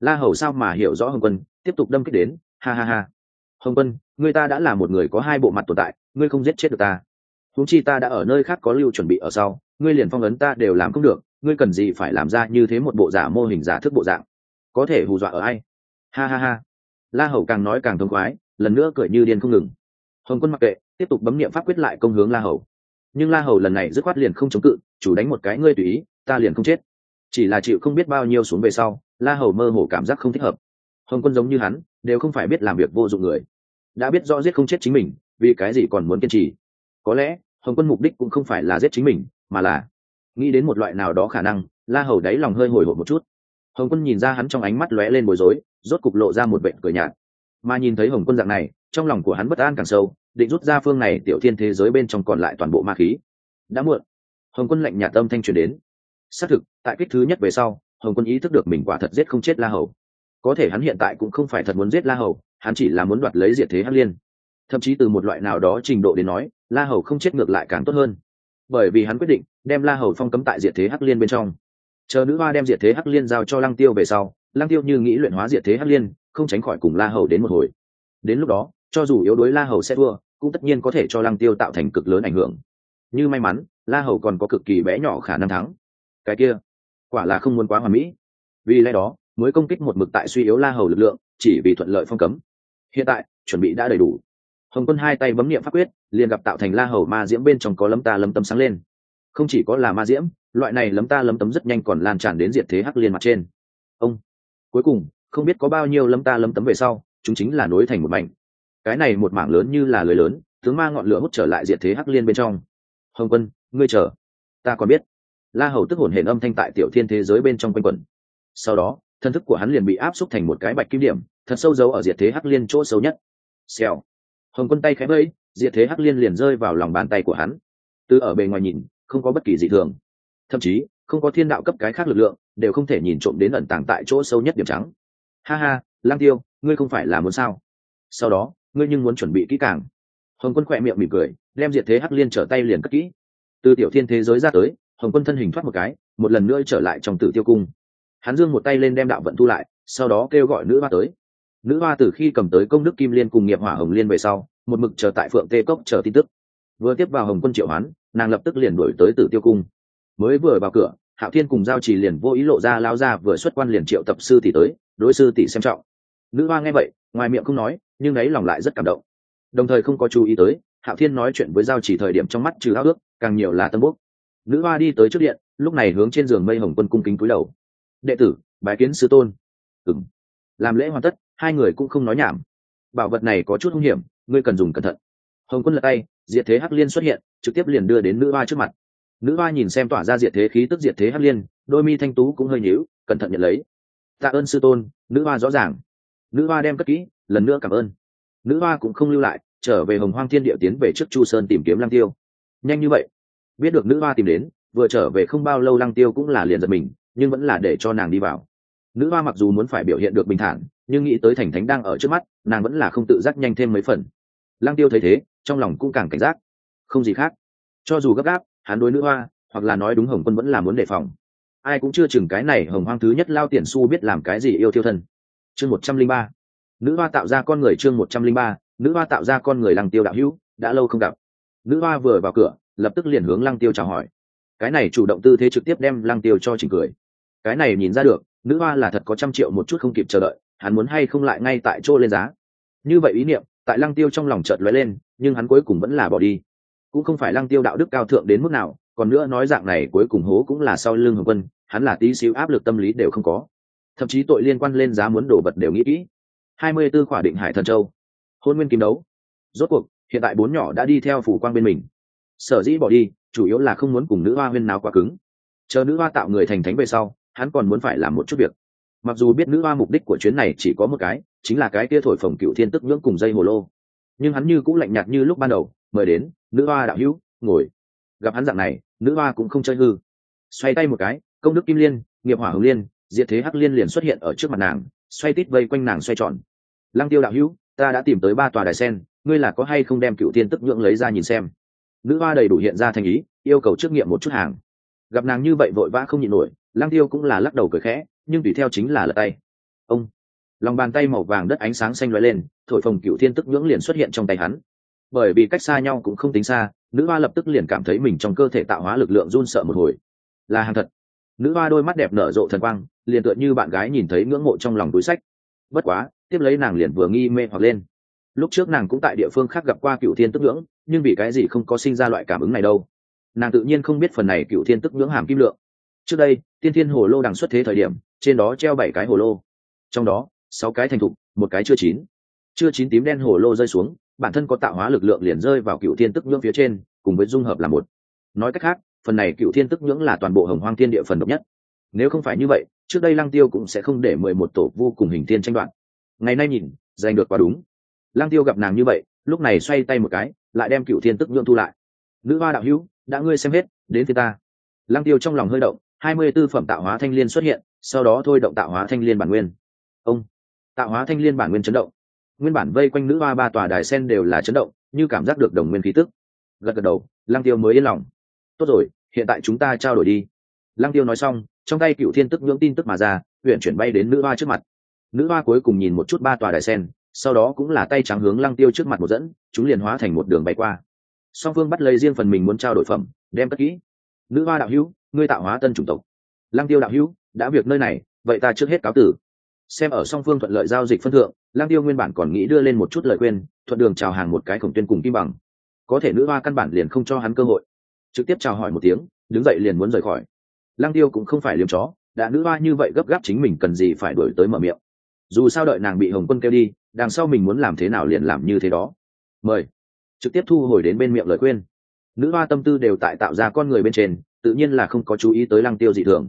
La hầu sao mà hiểu rõ hồng quân, tiếp tục đâm kích đến, ha ha ha. Hồng quân, người ta đã là một người có hai bộ mặt tồn tại, ngươi không giết chết được ta. Huống chi ta đã ở nơi khác có lưu chuẩn bị ở sau, ngươi liền phong ấn ta đều làm không được ngươi cần gì phải làm ra như thế một bộ giả mô hình giả thức bộ dạng? Có thể hù dọa ở ai? Ha ha ha. La hầu càng nói càng thông khoái, lần nữa cười như điên không ngừng. Hồng quân mặc kệ, tiếp tục bấm niệm pháp quyết lại công hướng la hầu. Nhưng la hầu lần này dứt khoát liền không chống cự, chủ đánh một cái ngươi tùy ý, ta liền không chết. Chỉ là chịu không biết bao nhiêu xuống về sau, la hầu mơ hồ cảm giác không thích hợp. Hồng quân giống như hắn, đều không phải biết làm việc vô dụng người. Đã biết rõ giết không chết chính mình, vì cái gì còn muốn kiên trì? Có lẽ, hồng quân mục đích cũng không phải là giết chính mình, mà là nghĩ đến một loại nào đó khả năng, la hầu đáy lòng hơi hồi hộp một chút. Hồng quân nhìn ra hắn trong ánh mắt lóe lên bối rối, rốt cục lộ ra một bệnh cười nhạt. Mà nhìn thấy hồng quân dạng này, trong lòng của hắn bất an càng sâu, định rút ra phương này tiểu thiên thế giới bên trong còn lại toàn bộ ma khí. Đã muộn. Hồng quân lạnh nhạt tâm thanh truyền đến. Xác thực, tại kích thứ nhất về sau, hồng quân ý thức được mình quả thật giết không chết la hầu. Có thể hắn hiện tại cũng không phải thật muốn giết la hầu, hắn chỉ là muốn đoạt lấy diệt thế hắc liên. Thậm chí từ một loại nào đó trình độ đến nói, la hầu không chết ngược lại càng tốt hơn bởi vì hắn quyết định đem la hầu phong cấm tại diệt thế hắc liên bên trong. Chờ nữ hoa đem diệt thế hắc liên giao cho lăng tiêu về sau, lăng tiêu như nghĩ luyện hóa diệt thế hắc liên, không tránh khỏi cùng la hầu đến một hồi. Đến lúc đó, cho dù yếu đuối la hầu sẽ thua, cũng tất nhiên có thể cho lăng tiêu tạo thành cực lớn ảnh hưởng. Như may mắn, la hầu còn có cực kỳ bé nhỏ khả năng thắng. Cái kia, quả là không muốn quá hoàn mỹ. Vì lẽ đó, mới công kích một mực tại suy yếu la hầu lực lượng, chỉ vì thuận lợi phong cấm. Hiện tại, chuẩn bị đã đầy đủ hồng quân hai tay bấm niệm pháp quyết, liền gặp tạo thành la hầu ma diễm bên trong có lấm ta lấm tấm sáng lên. Không chỉ có là ma diễm, loại này lấm ta lấm tấm rất nhanh còn lan tràn đến diệt thế hắc liên mặt trên. Ông! Cuối cùng, không biết có bao nhiêu lấm ta lấm tấm về sau, chúng chính là nối thành một mảnh. Cái này một mảng lớn như là lưới lớn, tướng ma ngọn lửa hút trở lại diệt thế hắc liên bên trong. Hồng quân, ngươi chờ. Ta còn biết. La hầu tức hồn hển âm thanh tại tiểu thiên thế giới bên trong quanh quẩn. Sau đó, thân thức của hắn liền bị áp xúc thành một cái bạch kim điểm, thật sâu dấu ở diệt thế hắc liên chỗ sâu nhất. Xèo hồng quân tay khẽ vẫy diệt thế hắc liên liền rơi vào lòng bàn tay của hắn. Từ ở bề ngoài nhìn, không có bất kỳ gì thường. Thậm chí, không có thiên đạo cấp cái khác lực lượng, đều không thể nhìn trộm đến ẩn tàng tại chỗ sâu nhất điểm trắng. Ha ha, lang tiêu, ngươi không phải là muốn sao? Sau đó, ngươi nhưng muốn chuẩn bị kỹ càng. Hồng quân khỏe miệng mỉm cười, đem diệt thế hắc liên trở tay liền cất kỹ. Từ tiểu thiên thế giới ra tới, hồng quân thân hình thoát một cái, một lần nữa trở lại trong tử tiêu cung. Hắn dương một tay lên đem đạo vận thu lại, sau đó kêu gọi nữ hoa tới nữ hoa từ khi cầm tới công đức kim liên cùng nghiệp hỏa hồng liên về sau, một mực chờ tại phượng tê cốc chờ tin tức. Vừa tiếp vào hồng quân triệu hoán, nàng lập tức liền đổi tới tử tiêu cung. Mới vừa vào cửa, hạo thiên cùng giao trì liền vô ý lộ ra lao ra vừa xuất quan liền triệu tập sư tỷ tới, đối sư tỷ xem trọng. Nữ hoa nghe vậy, ngoài miệng không nói, nhưng ấy lòng lại rất cảm động. Đồng thời không có chú ý tới, hạo thiên nói chuyện với giao chỉ thời điểm trong mắt trừ háo ước, càng nhiều là tân bốc. Nữ hoa đi tới trước điện, lúc này hướng trên giường mây hồng quân cung kính cúi đầu. Đệ tử, bái kiến sư tôn. Ừng làm lễ hoàn tất hai người cũng không nói nhảm. Bảo vật này có chút hung hiểm, ngươi cần dùng cẩn thận. Hồng quân lật tay, diệt thế hắc liên xuất hiện, trực tiếp liền đưa đến nữ hoa trước mặt. Nữ hoa nhìn xem tỏa ra diệt thế khí tức diệt thế hắc liên, đôi mi thanh tú cũng hơi nhíu, cẩn thận nhận lấy. Tạ ơn sư tôn, nữ hoa rõ ràng. Nữ hoa đem cất kỹ, lần nữa cảm ơn. Nữ hoa cũng không lưu lại, trở về hồng hoang thiên địa tiến về trước chu sơn tìm kiếm lăng tiêu. Nhanh như vậy, biết được nữ hoa tìm đến, vừa trở về không bao lâu lăng tiêu cũng là liền giật mình, nhưng vẫn là để cho nàng đi vào. Nữ hoa mặc dù muốn phải biểu hiện được bình thản nhưng nghĩ tới thành thánh đang ở trước mắt, nàng vẫn là không tự giác nhanh thêm mấy phần. Lăng tiêu thấy thế, trong lòng cũng càng cảnh giác. Không gì khác. Cho dù gấp gáp, hắn đối nữ hoa, hoặc là nói đúng hồng quân vẫn là muốn đề phòng. Ai cũng chưa chừng cái này hồng hoang thứ nhất lao tiền su biết làm cái gì yêu thiêu thân. Chương một trăm linh ba. Nữ hoa tạo ra con người chương một trăm linh ba. Nữ hoa tạo ra con người lăng tiêu đạo hữu, đã lâu không gặp. Nữ hoa vừa vào cửa, lập tức liền hướng lăng tiêu chào hỏi. Cái này chủ động tư thế trực tiếp đem lăng tiêu cho chỉnh cười. Cái này nhìn ra được, nữ hoa là thật có trăm triệu một chút không kịp chờ đợi hắn muốn hay không lại ngay tại chỗ lên giá. Như vậy ý niệm, tại lăng tiêu trong lòng chợt lóe lên, nhưng hắn cuối cùng vẫn là bỏ đi. Cũng không phải lăng tiêu đạo đức cao thượng đến mức nào, còn nữa nói dạng này cuối cùng hố cũng là sau lưng hồng quân, hắn là tí xíu áp lực tâm lý đều không có. Thậm chí tội liên quan lên giá muốn đổ vật đều nghĩ kỹ. Hai mươi b ố khỏa định hải thần châu. Hôn nguyên kim đấu. Rốt cuộc, hiện tại bốn nhỏ đã đi theo phủ quang bên mình. Sở dĩ bỏ đi, chủ yếu là không muốn cùng nữ hoa huyên nào quá cứng. Chờ nữ hoa tạo người thành thánh về sau, hắn còn muốn phải làm một chút việc mặc dù biết nữ hoa mục đích của chuyến này chỉ có một cái, chính là cái kia thổi phồng cựu thiên tức ngưỡng cùng dây hồ lô. Nhưng hắn như cũng lạnh nhạt như lúc ban đầu, mời đến, nữ hoa đạo hữu, ngồi. Gặp hắn dạng này, nữ hoa cũng không chơi hư. Xoay tay một cái, công đức kim liên, nghiệp hỏa hồng liên, diệt thế hắc liên liền xuất hiện ở trước mặt nàng, xoay tít vây quanh nàng xoay tròn. Lăng tiêu đạo hữu, ta đã tìm tới ba tòa đài sen, ngươi là có hay không đem cựu thiên tức nhượng lấy ra nhìn xem? Nữ hoa đầy đủ hiện ra thành ý, yêu cầu trước nghiệm một chút hàng. Gặp nàng như vậy vội vã không nhịn nổi, lăng tiêu cũng là lắc đầu cười khẽ nhưng tùy theo chính là lật tay. Ông. Lòng bàn tay màu vàng đất ánh sáng xanh lóe lên, thổi phồng cựu thiên tức nhưỡng liền xuất hiện trong tay hắn. Bởi vì cách xa nhau cũng không tính xa, nữ hoa lập tức liền cảm thấy mình trong cơ thể tạo hóa lực lượng run sợ một hồi. Là hàng thật. Nữ hoa đôi mắt đẹp nở rộ thần quang, liền tựa như bạn gái nhìn thấy ngưỡng mộ trong lòng túi sách. Bất quá, tiếp lấy nàng liền vừa nghi mê hoặc lên. Lúc trước nàng cũng tại địa phương khác gặp qua cựu thiên tức ngưỡng nhưng vì cái gì không có sinh ra loại cảm ứng này đâu. Nàng tự nhiên không biết phần này cựu thiên tức ngưỡng hàm kim lượng. Trước đây, tiên thiên hồ lô đằng xuất thế thời điểm trên đó treo bảy cái hồ lô. Trong đó, sáu cái thành thục, một cái chưa chín. Chưa chín tím đen hồ lô rơi xuống, bản thân có tạo hóa lực lượng liền rơi vào cựu thiên tức nhưỡng phía trên, cùng với dung hợp là một. Nói cách khác, phần này cựu thiên tức nhưỡng là toàn bộ hồng hoang thiên địa phần độc nhất. Nếu không phải như vậy, trước đây lăng tiêu cũng sẽ không để mười một tổ vô cùng hình thiên tranh đoạn ngày nay nhìn, giành được quá đúng. Lăng tiêu gặp nàng như vậy, lúc này xoay tay một cái, lại đem cựu thiên tức nhưỡng thu lại. Nữ hoa đạo hữu, đã ngươi xem hết, đến thì ta. Lăng tiêu trong lòng hơi động, hai mươi tư phẩm tạo hóa thanh liên xuất hiện sau đó thôi động tạo hóa thanh liên bản nguyên. Ông, tạo hóa thanh liên bản nguyên chấn động. Nguyên bản vây quanh nữ hoa ba tòa đài sen đều là chấn động, như cảm giác được đồng nguyên khí tức. Gật gật đầu, lăng tiêu mới yên lòng. Tốt rồi, hiện tại chúng ta trao đổi đi. Lăng tiêu nói xong, trong tay cựu thiên tức nhưỡng tin tức mà ra huyện chuyển bay đến nữ hoa trước mặt. Nữ hoa cuối cùng nhìn một chút ba tòa đài sen, sau đó cũng là tay trắng hướng lăng tiêu trước mặt một dẫn, chúng liền hóa thành một đường bay qua. Song phương bắt lấy riêng phần mình muốn trao đổi phẩm, đem cất kỹ. Nữ hoa đạo hữu, ngươi tạo hóa tân chủng tộc lăng tiêu đạo hữu, đã việc nơi này, vậy ta trước hết cáo tử. Xem ở song phương thuận lợi giao dịch phân thượng, lăng tiêu nguyên bản còn nghĩ đưa lên một chút lời khuyên, thuận đường chào hàng một cái khổng tuyên cùng kim bằng. Có thể nữ hoa căn bản liền không cho hắn cơ hội. Trực tiếp chào hỏi một tiếng, đứng dậy liền muốn rời khỏi. Lăng tiêu cũng không phải liếm chó, đã nữ hoa như vậy gấp gáp chính mình cần gì phải đổi tới mở miệng. Dù sao đợi nàng bị hồng quân kêu đi, đằng sau mình muốn làm thế nào liền làm như thế đó. Mời. Trực tiếp thu hồi đến bên miệng lời khuyên. Nữ hoa tâm tư đều tại tạo ra con người bên trên, tự nhiên là không có chú ý tới lăng tiêu dị thường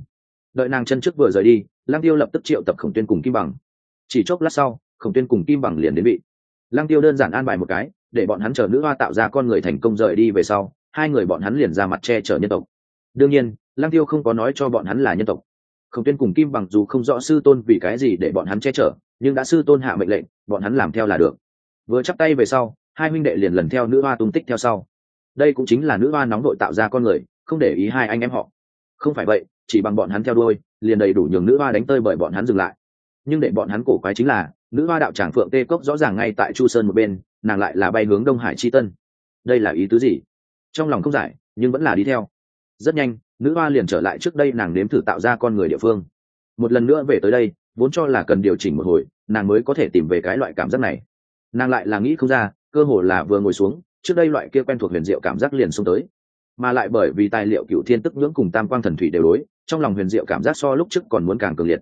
đợi nàng chân trước vừa rời đi Lang tiêu lập tức triệu tập khổng tuyên cùng kim bằng. Chỉ chốc lát sau, khổng tuyên cùng kim bằng liền đến bị Lang tiêu đơn giản an bài một cái, để bọn hắn chờ nữ hoa tạo ra con người thành công rời đi về sau, hai người bọn hắn liền ra mặt che chở nhân tộc. Đương nhiên Lang tiêu không có nói cho bọn hắn là nhân tộc. Khổng tuyên cùng kim bằng dù không rõ sư tôn vì cái gì để bọn hắn che chở, nhưng đã sư tôn hạ mệnh lệnh, bọn hắn làm theo là được. Vừa chắp tay về sau, hai huynh đệ liền lần theo nữ hoa tung tích theo sau. Đây cũng chính là nữ hoa nóng đội tạo ra con người, không để ý hai anh em họ không phải vậy, chỉ bằng bọn hắn theo đuôi, liền đầy đủ nhường nữ hoa đánh tơi bởi bọn hắn dừng lại. Nhưng để bọn hắn cổ quái chính là, nữ hoa đạo tràng phượng tê cốc rõ ràng ngay tại chu sơn một bên, nàng lại là bay hướng đông hải chi tân. Đây là ý tứ gì? Trong lòng không giải, nhưng vẫn là đi theo. Rất nhanh, nữ hoa liền trở lại trước đây nàng nếm thử tạo ra con người địa phương. Một lần nữa về tới đây, vốn cho là cần điều chỉnh một hồi, nàng mới có thể tìm về cái loại cảm giác này. Nàng lại là nghĩ không ra, cơ hồ là vừa ngồi xuống, trước đây loại kia quen thuộc huyền diệu cảm giác liền xông tới mà lại bởi vì tài liệu cựu thiên tức nhưỡng cùng tam quang thần thủy đều đối, trong lòng huyền diệu cảm giác so lúc trước còn muốn càng cường liệt.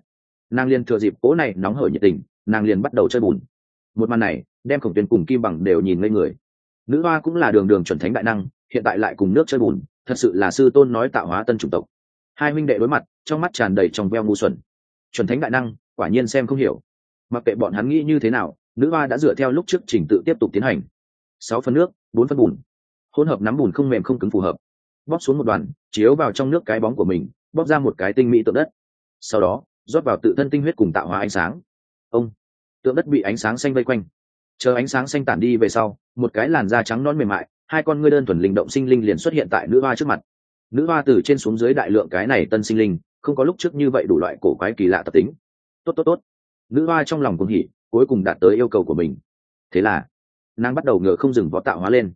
Nàng liền thừa dịp cố này nóng hởi nhiệt tình, nàng liền bắt đầu chơi bùn. Một màn này, đem khổng tuyên cùng kim bằng đều nhìn ngây người. Nữ hoa cũng là đường đường chuẩn thánh đại năng, hiện tại lại cùng nước chơi bùn, thật sự là sư tôn nói tạo hóa tân chủng tộc. Hai minh đệ đối mặt, trong mắt tràn đầy trong veo ngu xuẩn. Chuẩn thánh đại năng, quả nhiên xem không hiểu. Mặc kệ bọn hắn nghĩ như thế nào, nữ hoa đã dựa theo lúc trước trình tự tiếp tục tiến hành. Sáu phân nước, bốn phân bùn. Hỗn hợp nắm bùn không mềm không cứng phù hợp bóp xuống một đoàn, chiếu vào trong nước cái bóng của mình, bóp ra một cái tinh mỹ tượng đất. Sau đó, rót vào tự thân tinh huyết cùng tạo hóa ánh sáng. Ông, tượng đất bị ánh sáng xanh vây quanh. Chờ ánh sáng xanh tản đi về sau, một cái làn da trắng non mềm mại, hai con ngươi đơn thuần linh động sinh linh liền xuất hiện tại nữ hoa trước mặt. Nữ hoa từ trên xuống dưới đại lượng cái này tân sinh linh, không có lúc trước như vậy đủ loại cổ quái kỳ lạ tập tính. Tốt tốt tốt. Nữ hoa trong lòng cũng hỉ, cuối cùng đạt tới yêu cầu của mình. Thế là, nàng bắt đầu ngựa không dừng võ tạo hóa lên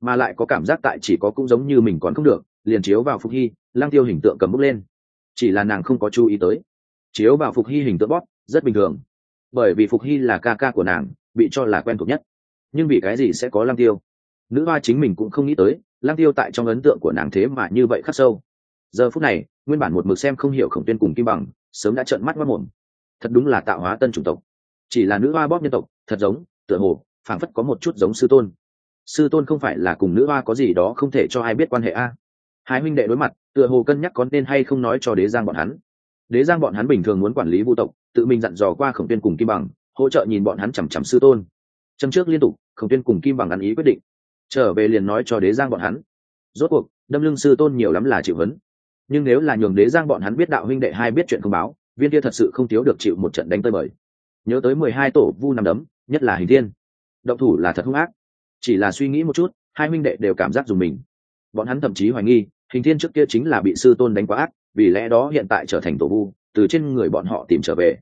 mà lại có cảm giác tại chỉ có cũng giống như mình còn không được, liền chiếu vào phục hy lang tiêu hình tượng cầm bút lên. Chỉ là nàng không có chú ý tới. Chiếu vào phục hy hình tượng bóp, rất bình thường. Bởi vì phục hy là ca ca của nàng, bị cho là quen thuộc nhất. Nhưng vì cái gì sẽ có lang tiêu? Nữ hoa chính mình cũng không nghĩ tới lang tiêu tại trong ấn tượng của nàng thế mà như vậy khắc sâu. Giờ phút này, nguyên bản một mực xem không hiểu khổng tuyên cùng kim bằng, sớm đã trợn mắt mất mồm. Thật đúng là tạo hóa tân chủng tộc. Chỉ là nữ hoa bóp nhân tộc, thật giống, tựa hồ, phảng phất có một chút giống sư tôn sư tôn không phải là cùng nữ hoa có gì đó không thể cho ai biết quan hệ a? Hai huynh đệ đối mặt, tựa hồ cân nhắc có nên hay không nói cho đế giang bọn hắn. Đế giang bọn hắn bình thường muốn quản lý vũ tộc, tự mình dặn dò qua khổng tuyên cùng kim bằng, hỗ trợ nhìn bọn hắn chằm chằm sư tôn. Châm trước liên tục, khổng tuyên cùng kim bằng ăn ý quyết định. Trở về liền nói cho đế giang bọn hắn. Rốt cuộc, đâm lưng sư tôn nhiều lắm là chịu vấn nhưng nếu là nhường đế giang bọn hắn biết đạo huynh đệ hai biết chuyện không báo, viên kia thật sự không thiếu được chịu một trận đánh tơi bời. Nhớ tới mười hai tổ vu nằm đấm, nhất là hình thiên. Động thủ là thật hung ác chỉ là suy nghĩ một chút, hai minh đệ đều cảm giác dùng mình. Bọn hắn thậm chí hoài nghi, hình thiên trước kia chính là bị sư tôn đánh quá ác, vì lẽ đó hiện tại trở thành tổ vu, từ trên người bọn họ tìm trở về.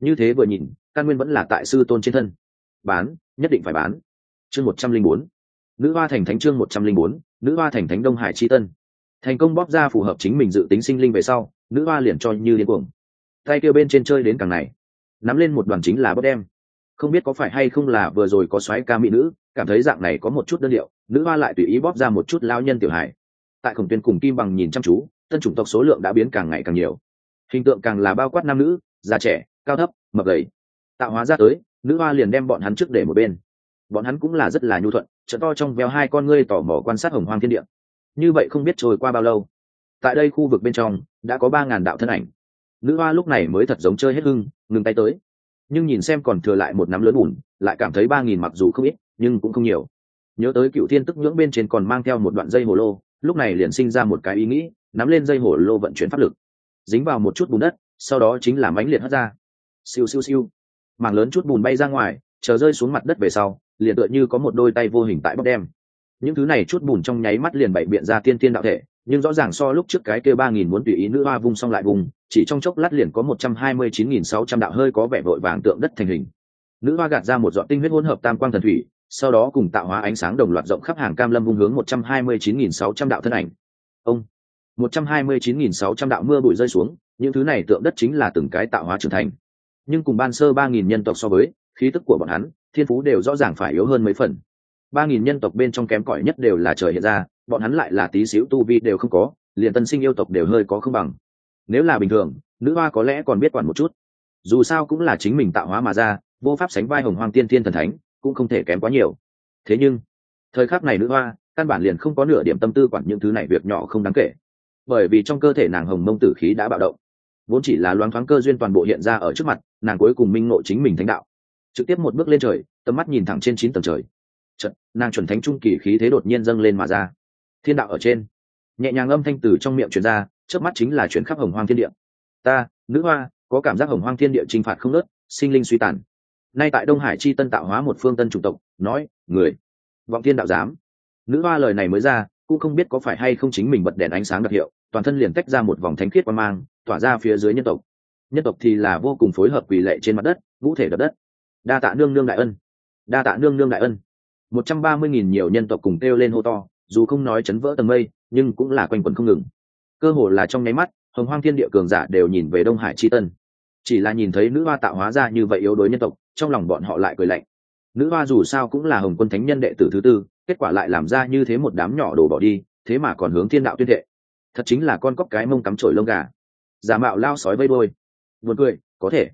Như thế vừa nhìn, căn nguyên vẫn là tại sư tôn trên thân. Bán, nhất định phải bán. Chương một trăm linh bốn. Nữ hoa thành thánh chương một trăm linh bốn, nữ hoa thành thánh đông hải c tân. Thành công bóp ra phù hợp chính mình dự tính sinh linh về sau, nữ hoa liền cho như điên cuồng. Tay kêu bên trên chơi đến càng này. Nắm lên một đoàn chính là bóp đem không biết có phải hay không là vừa rồi có xoáy ca mỹ nữ, cảm thấy dạng này có một chút đơn điệu, nữ hoa lại tùy ý bóp ra một chút lao nhân tiểu hải tại khổng tuyên cùng kim bằng nhìn chăm chú, tân chủng tộc số lượng đã biến càng ngày càng nhiều. Hình tượng càng là bao quát nam nữ, già trẻ, cao thấp, mập gầy tạo hóa ra tới, nữ hoa liền đem bọn hắn trước để một bên. Bọn hắn cũng là rất là nhu thuận, trận to trong veo hai con ngươi tò mò quan sát hồng hoang thiên địa. Như vậy không biết trôi qua bao lâu. Tại đây khu vực bên trong, đã có ba ngàn đạo thân ảnh. Nữ hoa lúc này mới thật giống chơi hết hưng, ngừng tay tới nhưng nhìn xem còn thừa lại một nắm lớn bùn, lại cảm thấy ba nghìn mặc dù không ít, nhưng cũng không nhiều. Nhớ tới cựu thiên tức nhưỡng bên trên còn mang theo một đoạn dây hồ lô, lúc này liền sinh ra một cái ý nghĩ, nắm lên dây hồ lô vận chuyển pháp lực. Dính vào một chút bùn đất, sau đó chính là mánh liệt hất ra. Siêu siêu siêu. Mảng lớn chút bùn bay ra ngoài, chờ rơi xuống mặt đất về sau, liền tựa như có một đôi tay vô hình tại bóc đem. Những thứ này chút bùn trong nháy mắt liền bậy biện ra tiên tiên đạo thể, nhưng rõ ràng so lúc trước cái kia ba nghìn muốn tùy ý nữ hoa vung xong lại vùng chỉ trong chốc lát liền có một trăm hai mươi chín nghìn sáu trăm đạo hơi có vẻ vội vàng tượng đất thành hình. Nữ hoa gạt ra một dọn tinh huyết hỗn hợp tam quang thần thủy, sau đó cùng tạo hóa ánh sáng đồng loạt rộng khắp hàng cam lâm vung hướng một trăm hai mươi chín nghìn sáu trăm đạo thân ảnh. Ông! một trăm hai mươi chín nghìn sáu trăm đạo mưa bụi rơi xuống, những thứ này tượng đất chính là từng cái tạo hóa trưởng thành. Nhưng cùng ban sơ ba nghìn nhân tộc so với, khí tức của bọn hắn, thiên phú đều rõ ràng phải yếu hơn mấy phần. ba nghìn nhân tộc bên trong kém cỏi nhất đều là trời hiện ra, bọn hắn lại là tí xíu tu vi đều không có, liền tân sinh yêu tộc đều hơi có không bằng nếu là bình thường nữ hoa có lẽ còn biết quản một chút. Dù sao cũng là chính mình tạo hóa mà ra vô pháp sánh vai hồng hoang tiên thiên thần thánh cũng không thể kém quá nhiều. Thế nhưng thời khắc này nữ hoa căn bản liền không có nửa điểm tâm tư quản những thứ này việc nhỏ không đáng kể. Bởi vì trong cơ thể nàng hồng mông tử khí đã bạo động. Vốn chỉ là loáng thoáng cơ duyên toàn bộ hiện ra ở trước mặt nàng cuối cùng minh ngộ chính mình thánh đạo. Trực tiếp một bước lên trời tầm mắt nhìn thẳng trên chín tầng trời. Chật, nàng chuẩn thánh trung kỳ khí thế đột nhiên dâng lên mà ra. Thiên đạo ở trên. Nhẹ nhàng âm thanh từ trong miệng truyền ra trước mắt chính là chuyển khắp hồng hoang thiên địa. Ta, nữ hoa, có cảm giác hồng hoang thiên địa t r i n h phạt không nớt sinh linh suy tàn. Nay tại đông hải chi tân tạo hóa một phương tân chủng tộc, nói, người, vọng thiên đạo giám. Nữ hoa lời này mới ra, cũng không biết có phải hay không chính mình bật đèn ánh sáng đặc hiệu, toàn thân liền tách ra một vòng thánh khiết quan mang, tỏa ra phía dưới nhân tộc. Nhân tộc thì là vô cùng phối hợp quỳ lệ trên mặt đất, ngũ thể đập đất. Đa tạ nương nương đại ân. Đa tạ nương nương đại ân. Một trăm ba mươi nghìn nhiều nhân tộc cùng kêu lên hô to, dù không nói chấn vỡ tầng mây, nhưng cũng là quanh quẩn không ngừng cơ hồ là trong nháy mắt, hồng hoang thiên địa cường giả đều nhìn về đông hải c h i tân. Chỉ là nhìn thấy nữ hoa tạo hóa ra như vậy yếu đuối nhân tộc, trong lòng bọn họ lại cười lạnh. Nữ hoa dù sao cũng là hồng quân thánh nhân đệ tử thứ tư, kết quả lại làm ra như thế một đám nhỏ đổ bỏ đi, thế mà còn hướng thiên đạo tuyên thệ. Thật chính là con cóc cái mông cắm trổi lông gà. Giả mạo lao sói vây đôi buồn cười, có thể.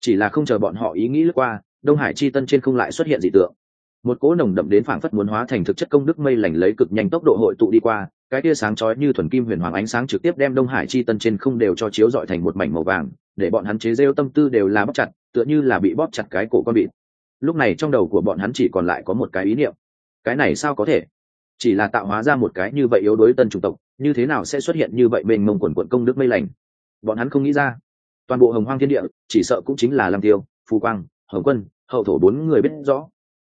Chỉ là không chờ bọn họ ý nghĩ lướt qua, đông hải chi tân trên không lại xuất hiện dị tượng. Một cỗ nồng đậm đến phảng phất muốn hóa thành thực chất công đức mây lành lấy cực nhanh tốc độ hội tụ đi qua cái tia sáng chói như thuần kim huyền hoàng ánh sáng trực tiếp đem đông hải chi tân trên không đều cho chiếu dọi thành một mảnh màu vàng, để bọn hắn chế rêu tâm tư đều là bóp chặt, tựa như là bị bóp chặt cái cổ con vịt. Lúc này trong đầu của bọn hắn chỉ còn lại có một cái ý niệm. Cái này sao có thể? Chỉ là tạo hóa ra một cái như vậy yếu đuối tân chủng tộc, như thế nào sẽ xuất hiện như vậy mênh mông quần quận công đức mây lành? Bọn hắn không nghĩ ra. Toàn bộ hồng hoang thiên địa, chỉ sợ cũng chính là lam tiêu, phù quang, hồng quân, hậu thổ bốn người biết rõ.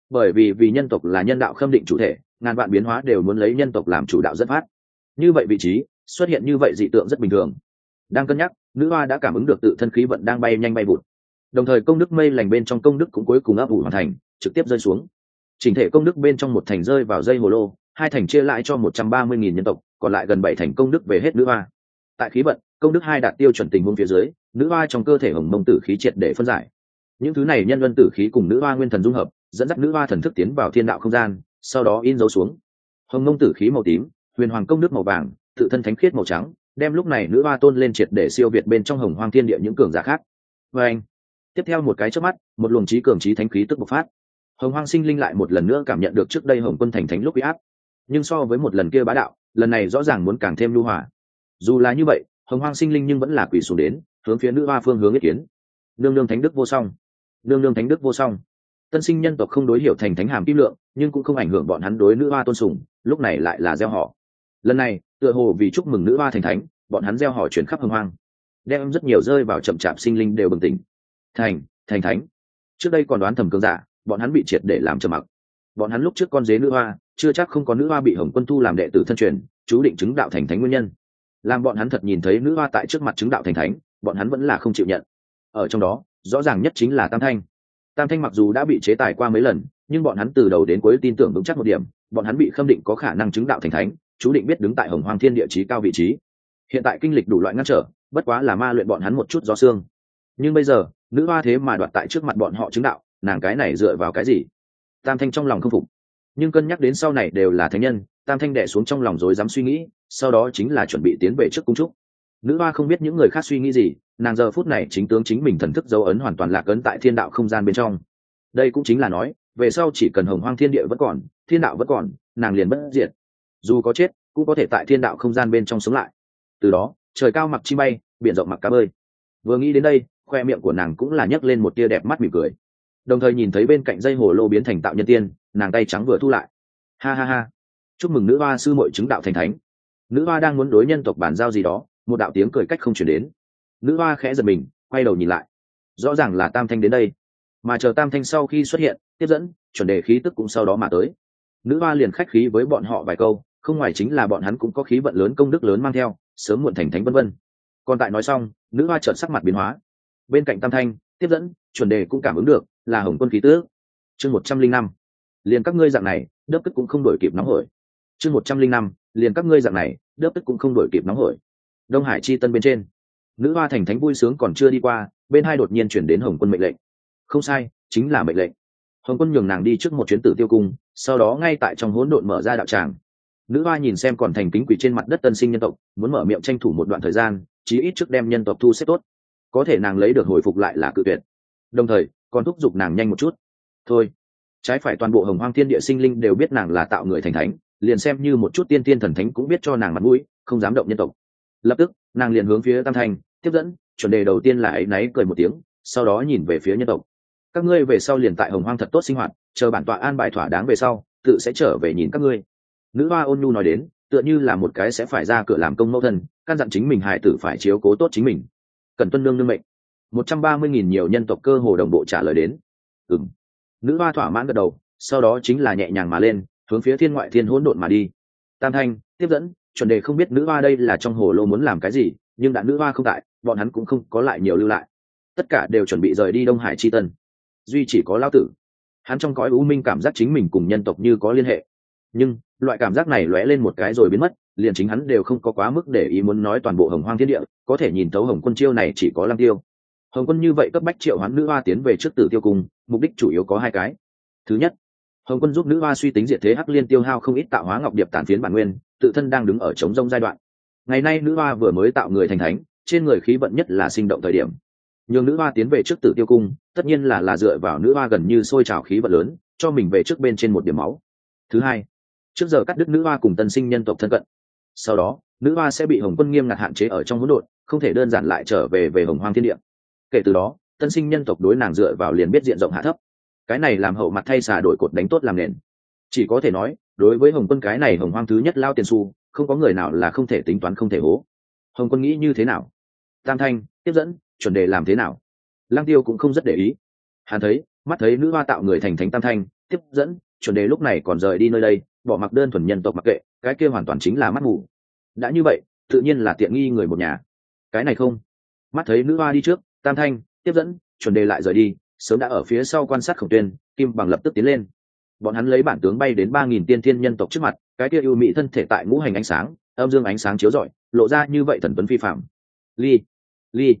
Bởi vì vì nhân tộc là nhân đạo khâm định chủ thể ngàn vạn biến hóa đều muốn lấy nhân tộc làm chủ đạo dẫn phát. Như vậy vị trí, xuất hiện như vậy dị tượng rất bình thường. Đang cân nhắc, nữ hoa đã cảm ứng được tự thân khí vận đang bay nhanh bay vụt. Đồng thời công đức mây lành bên trong công đức cũng cuối cùng ấp ủ hoàn thành, trực tiếp rơi xuống. Chỉnh thể công đức bên trong một thành rơi vào dây hồ lô, hai thành chia lại cho một trăm ba mươi nghìn nhân tộc, còn lại gần bảy thành công đức về hết nữ hoa. Tại khí vận, công đức hai đạt tiêu chuẩn tình huống phía dưới, nữ hoa trong cơ thể hồng mông tử khí triệt để phân giải. Những thứ này nhân luân tử khí cùng nữ hoa nguyên thần dung hợp, dẫn dắt nữ hoa thần thức tiến vào thiên đạo không gian sau đó in dấu xuống. Hồng mông tử khí màu tím, huyền hoàng công đức màu vàng, tự thân thánh khiết màu trắng, đem lúc này nữ hoa tôn lên triệt để siêu việt bên trong hồng hoang thiên địa những cường giả khác. Và anh, tiếp theo một cái trước mắt, một luồng trí cường trí thánh khí tức bộc phát. Hồng hoang sinh linh lại một lần nữa cảm nhận được trước đây hồng quân thành thánh lúc bị áp. Nhưng so với một lần kia bá đạo, lần này rõ ràng muốn càng thêm lưu hòa. Dù là như vậy, hồng hoang sinh linh nhưng vẫn là quỷ xuống đến, hướng phía nữ hoa phương hướng ý kiến. Nương nương thánh đức vô song. Nương nương thánh đức vô song. Tân sinh nhân tộc không đối hiểu thành thánh hàm kim lượng nhưng cũng không ảnh hưởng bọn hắn đối nữ hoa tôn sùng, lúc này lại là gieo họ. Lần này, tựa hồ vì chúc mừng nữ hoa thành thánh, bọn hắn gieo họ chuyển khắp hưng hoang, đem rất nhiều rơi vào chậm chạp sinh linh đều bừng tỉnh. Thành thành thánh. Trước đây còn đoán thầm cường giả, bọn hắn bị triệt để làm trầm mặc. Bọn hắn lúc trước con dế nữ hoa, chưa chắc không có nữ hoa bị hồng quân thu làm đệ tử thân truyền, chú định chứng đạo thành thánh nguyên nhân. Làm bọn hắn thật nhìn thấy nữ hoa tại trước mặt chứng đạo thành thánh, bọn hắn vẫn là không chịu nhận. Ở trong đó, rõ ràng nhất chính là tam thanh. Tam thanh mặc dù đã bị chế tài qua mấy lần nhưng bọn hắn từ đầu đến cuối tin tưởng vững chắc một điểm, bọn hắn bị khâm định có khả năng chứng đạo thành thánh, chú định biết đứng tại hồng hoàng thiên địa chí cao vị trí. Hiện tại kinh lịch đủ loại ngăn trở, bất quá là ma luyện bọn hắn một chút gió xương. Nhưng bây giờ, nữ hoa thế mà đoạt tại trước mặt bọn họ chứng đạo, nàng cái này dựa vào cái gì? Tam thanh trong lòng không phục. Nhưng cân nhắc đến sau này đều là thánh nhân, tam thanh đẻ xuống trong lòng rồi dám suy nghĩ, sau đó chính là chuẩn bị tiến về trước cung trúc. Nữ hoa không biết những người khác suy nghĩ gì, nàng giờ phút này chính tướng chính mình thần thức dấu ấn hoàn toàn lạc ấn tại thiên đạo không gian bên trong. Đây cũng chính là nói về sau chỉ cần hồng hoang thiên địa vẫn còn, thiên đạo vẫn còn, nàng liền bất diệt. Dù có chết, cũng có thể tại thiên đạo không gian bên trong sống lại. Từ đó, trời cao mặc chi bay, biển rộng mặc cá bơi. Vừa nghĩ đến đây, khoe miệng của nàng cũng là nhấc lên một tia đẹp mắt mỉm cười. Đồng thời nhìn thấy bên cạnh dây hồ lô biến thành tạo nhân tiên, nàng tay trắng vừa thu lại. Ha ha ha. Chúc mừng nữ hoa sư mội chứng đạo thành thánh. Nữ hoa đang muốn đối nhân tộc bàn giao gì đó, một đạo tiếng cười cách không chuyển đến. Nữ hoa khẽ giật mình, quay đầu nhìn lại. Rõ ràng là tam thanh đến đây mà chờ tam thanh sau khi xuất hiện, tiếp dẫn, chuẩn đề khí tức cũng sau đó mà tới. Nữ hoa liền khách khí với bọn họ vài câu, không ngoài chính là bọn hắn cũng có khí vận lớn công đức lớn mang theo, sớm muộn thành thánh vân vân. Còn tại nói xong, nữ hoa trợn sắc mặt biến hóa. Bên cạnh tam thanh, tiếp dẫn, chuẩn đề cũng cảm ứng được, là hồng quân khí tước. Chương một trăm linh năm, liền các ngươi dạng này, đớp tức cũng không đổi kịp nóng hổi. Chương một trăm linh năm, liền các ngươi dạng này, đớp tức cũng không đổi kịp nóng hổi. Đông hải chi tân bên trên. Nữ hoa thành thánh vui sướng còn chưa đi qua, bên hai đột nhiên chuyển đến hồng quân mệnh lệnh không sai, chính là mệnh lệnh. Hồng quân nhường nàng đi trước một chuyến tử tiêu cung, sau đó ngay tại trong hỗn độn mở ra đạo tràng. Nữ hoa nhìn xem còn thành kính quỷ trên mặt đất tân sinh nhân tộc, muốn mở miệng tranh thủ một đoạn thời gian, chí ít trước đem nhân tộc thu xếp tốt. Có thể nàng lấy được hồi phục lại là cự tuyệt. Đồng thời, còn thúc giục nàng nhanh một chút. Thôi. Trái phải toàn bộ hồng hoang thiên địa sinh linh đều biết nàng là tạo người thành thánh, liền xem như một chút tiên tiên thần thánh cũng biết cho nàng mặt mũi, không dám động nhân tộc. Lập tức, nàng liền hướng phía tam thành, tiếp dẫn, chuẩn đề đầu tiên là ấy náy cười một tiếng, sau đó nhìn về phía nhân tộc các ngươi về sau liền tại hồng hoang thật tốt sinh hoạt, chờ bản tọa an bài thỏa đáng về sau, tự sẽ trở về nhìn các ngươi. Nữ hoa ôn nhu nói đến, tựa như là một cái sẽ phải ra cửa làm công mẫu thân, căn dặn chính mình hài tử phải chiếu cố tốt chính mình. Cần tuân lương nương mệnh. Một trăm ba mươi nghìn nhiều nhân tộc cơ hồ đồng bộ trả lời đến. Ừng nữ hoa thỏa mãn gật đầu, sau đó chính là nhẹ nhàng mà lên, hướng phía thiên ngoại thiên hỗn độn mà đi. Tam thanh, tiếp dẫn, chuẩn đề không biết nữ hoa đây là trong hồ lô muốn làm cái gì, nhưng đã nữ hoa không tại, bọn hắn cũng không có lại nhiều lưu lại. Tất cả đều chuẩn bị rời đi đông hải chi tân duy chỉ có lao tử. Hắn trong cõi u minh cảm giác chính mình cùng nhân tộc như có liên hệ. Nhưng, loại cảm giác này lóe lên một cái rồi biến mất, liền chính hắn đều không có quá mức để ý muốn nói toàn bộ hồng hoang thiên địa, có thể nhìn thấu hồng quân chiêu này chỉ có lăng tiêu. Hồng quân như vậy cấp bách triệu hoán nữ hoa tiến về trước tử tiêu cung, mục đích chủ yếu có hai cái. Thứ nhất, hồng quân giúp nữ hoa suy tính diệt thế hắc liên tiêu hao không ít tạo hóa ngọc điệp tản phiến bản nguyên, tự thân đang đứng ở chống rông giai đoạn. Ngày nay nữ hoa vừa mới tạo người thành thánh, trên người khí vận nhất là sinh động thời điểm nhường nữ hoa tiến về trước tử tiêu cung, tất nhiên là là dựa vào nữ hoa gần như sôi trào khí vận lớn, cho mình về trước bên trên một điểm máu. Thứ hai, trước giờ cắt đứt nữ hoa cùng tân sinh nhân tộc thân cận. Sau đó, nữ hoa sẽ bị hồng quân nghiêm ngặt hạn chế ở trong hỗn độn, không thể đơn giản lại trở về về hồng hoang thiên địa. Kể từ đó, tân sinh nhân tộc đối nàng dựa vào liền biết diện rộng hạ thấp. Cái này làm hậu mặt thay xà đổi cột đánh tốt làm nền. Chỉ có thể nói, đối với hồng quân cái này hồng hoang thứ nhất lao tiền su không có người nào là không thể tính toán không thể hố. Hồng quân nghĩ như thế nào? Tam thanh, tiếp dẫn chuẩn đề làm thế nào? Lang tiêu cũng không rất để ý. Hắn thấy, mắt thấy nữ hoa tạo người thành thánh tam thanh, tiếp dẫn, chuẩn đề lúc này còn rời đi nơi đây, bỏ mặc đơn thuần nhân tộc mặc kệ, cái kia hoàn toàn chính là mắt mù. Đã như vậy, tự nhiên là tiện nghi người một nhà. Cái này không. Mắt thấy nữ hoa đi trước, tam thanh, tiếp dẫn, chuẩn đề lại rời đi, sớm đã ở phía sau quan sát khổng tuyên, kim bằng lập tức tiến lên. Bọn hắn lấy bản tướng bay đến ba nghìn tiên thiên nhân tộc trước mặt, cái kia ưu mỹ thân thể tại ngũ hành ánh sáng, âm dương ánh sáng chiếu rọi, lộ ra như vậy thần tuấn phi phạm ly ly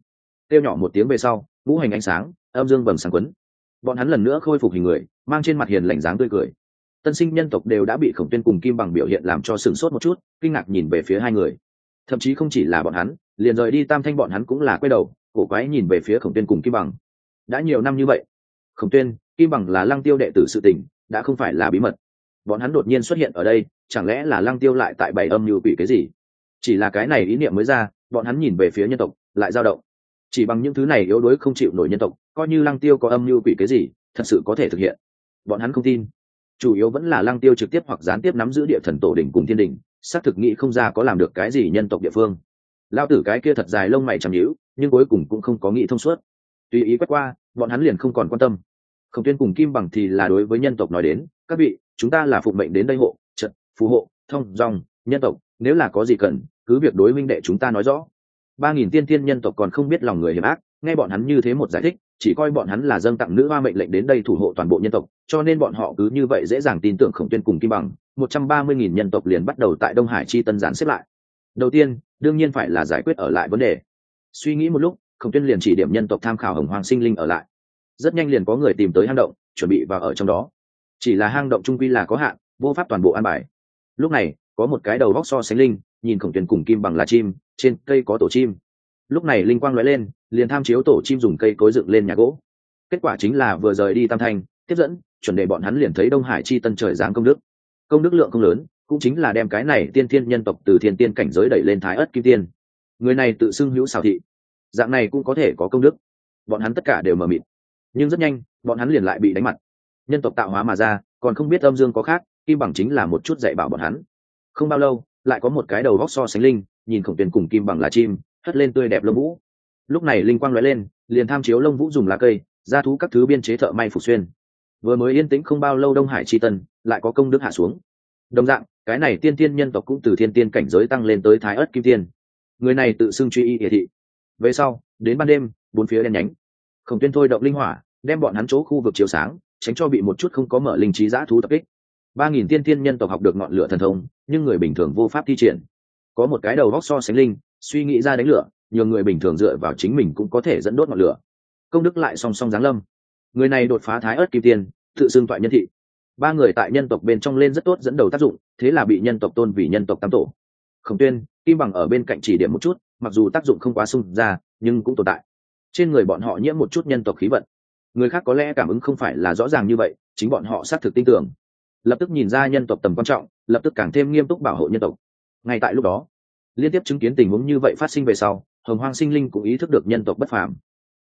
kêu nhỏ một tiếng về sau, ngũ hành ánh sáng, âm dương bầm sáng quấn. Bọn hắn lần nữa khôi phục hình người, mang trên mặt hiền lành dáng tươi cười. Tân sinh nhân tộc đều đã bị khổng tuyên cùng kim bằng biểu hiện làm cho sửng sốt một chút, kinh ngạc nhìn về phía hai người. Thậm chí không chỉ là bọn hắn, liền rời đi tam thanh bọn hắn cũng là quay đầu, cổ quái nhìn về phía khổng tuyên cùng kim bằng. Đã nhiều năm như vậy, khổng tuyên, kim bằng là lăng tiêu đệ tử sự tình, đã không phải là bí mật. Bọn hắn đột nhiên xuất hiện ở đây, chẳng lẽ là lăng tiêu lại tại bảy âm như quỷ cái gì? Chỉ là cái này ý niệm mới ra, bọn hắn nhìn về phía nhân tộc, lại dao động chỉ bằng những thứ này yếu đuối không chịu nổi nhân tộc, coi như lăng tiêu có âm mưu quỷ cái gì, thật sự có thể thực hiện. Bọn hắn không tin. Chủ yếu vẫn là lăng tiêu trực tiếp hoặc gián tiếp nắm giữ địa thần tổ đỉnh cùng thiên đỉnh, xác thực nghĩ không ra có làm được cái gì nhân tộc địa phương. Lao tử cái kia thật dài lông mày chằm nhữ nhưng cuối cùng cũng không có nghĩ thông suốt. Tùy ý quét qua, bọn hắn liền không còn quan tâm. Không tuyên cùng kim bằng thì là đối với nhân tộc nói đến, các vị, chúng ta là phụ mệnh đến đây hộ, trận, phù hộ, thông dòng, nhân tộc, nếu là có gì cần, cứ việc đối minh đệ chúng ta nói rõ ba nghìn tiên tiên nhân tộc còn không biết lòng người hiểm ác, nghe bọn hắn như thế một giải thích, chỉ coi bọn hắn là dâng tặng nữ hoa mệnh lệnh đến đây thủ hộ toàn bộ nhân tộc, cho nên bọn họ cứ như vậy dễ dàng tin tưởng khổng tuyên cùng kim bằng, một trăm ba mươi nghìn nhân tộc liền bắt đầu tại đông hải chi tân giản xếp lại. Đầu tiên, đương nhiên phải là giải quyết ở lại vấn đề. Suy nghĩ một lúc, khổng tuyên liền chỉ điểm nhân tộc tham khảo hồng hoàng sinh linh ở lại. Rất nhanh liền có người tìm tới hang động, chuẩn bị vào ở trong đó. Chỉ là hang động trung quy là có hạn, vô pháp toàn bộ an bài. Lúc này, có một cái đầu vóc so sánh linh, nhìn khổng tuyên cùng kim bằng là chim trên cây có tổ chim. Lúc này linh quang nói lên, liền tham chiếu tổ chim dùng cây cối dựng lên nhà gỗ. Kết quả chính là vừa rời đi tam thanh, tiếp dẫn, chuẩn đề bọn hắn liền thấy đông hải chi tân trời giáng công đức. Công đức lượng không lớn, cũng chính là đem cái này tiên thiên nhân tộc từ thiên tiên cảnh giới đẩy lên thái ất kim tiên. Người này tự xưng hữu xào thị. Dạng này cũng có thể có công đức. Bọn hắn tất cả đều mờ mịt. Nhưng rất nhanh, bọn hắn liền lại bị đánh mặt. Nhân tộc tạo hóa mà ra, còn không biết âm dương có khác, kim bằng chính là một chút dạy bảo bọn hắn. Không bao lâu, lại có một cái đầu vóc so sánh linh nhìn khổng tuyền cùng kim bằng là chim, hất lên tươi đẹp lông vũ. Lúc này linh quang nói lên, liền tham chiếu lông vũ dùng lá cây, ra thú các thứ biên chế thợ may phục xuyên. Vừa mới yên tĩnh không bao lâu đông hải tri tân lại có công đức hạ xuống. Đồng dạng, cái này tiên tiên nhân tộc cũng từ thiên tiên cảnh giới tăng lên tới thái ớt kim tiên. Người này tự xưng truy y địa thị. Về sau, đến ban đêm, bốn phía đen nhánh. Khổng tuyên thôi động linh hỏa, đem bọn hắn chỗ khu vực chiếu sáng, tránh cho bị một chút không có mở linh trí giã thú tập kích. Ba nghìn tiên tiên nhân tộc học được ngọn lửa thần thông, nhưng người bình thường vô pháp thi triển có một cái đầu góc so sánh linh, suy nghĩ ra đánh lửa nhiều người bình thường dựa vào chính mình cũng có thể dẫn đốt ngọn lửa. Công đức lại song song giáng lâm. Người này đột phá thái ớt kim tiên, tự xưng toại nhân thị. Ba người tại nhân tộc bên trong lên rất tốt dẫn đầu tác dụng, thế là bị nhân tộc tôn vì nhân tộc tam tổ. Khổng tuyên, kim bằng ở bên cạnh chỉ điểm một chút, mặc dù tác dụng không quá sung ra, nhưng cũng tồn tại. Trên người bọn họ nhiễm một chút nhân tộc khí vận. Người khác có lẽ cảm ứng không phải là rõ ràng như vậy, chính bọn họ xác thực tin tưởng. Lập tức nhìn ra nhân tộc tầm quan trọng, lập tức càng thêm nghiêm túc bảo hộ nhân tộc ngay tại lúc đó, liên tiếp chứng kiến tình huống như vậy phát sinh về sau, hồng hoang sinh linh cũng ý thức được nhân tộc bất phàm.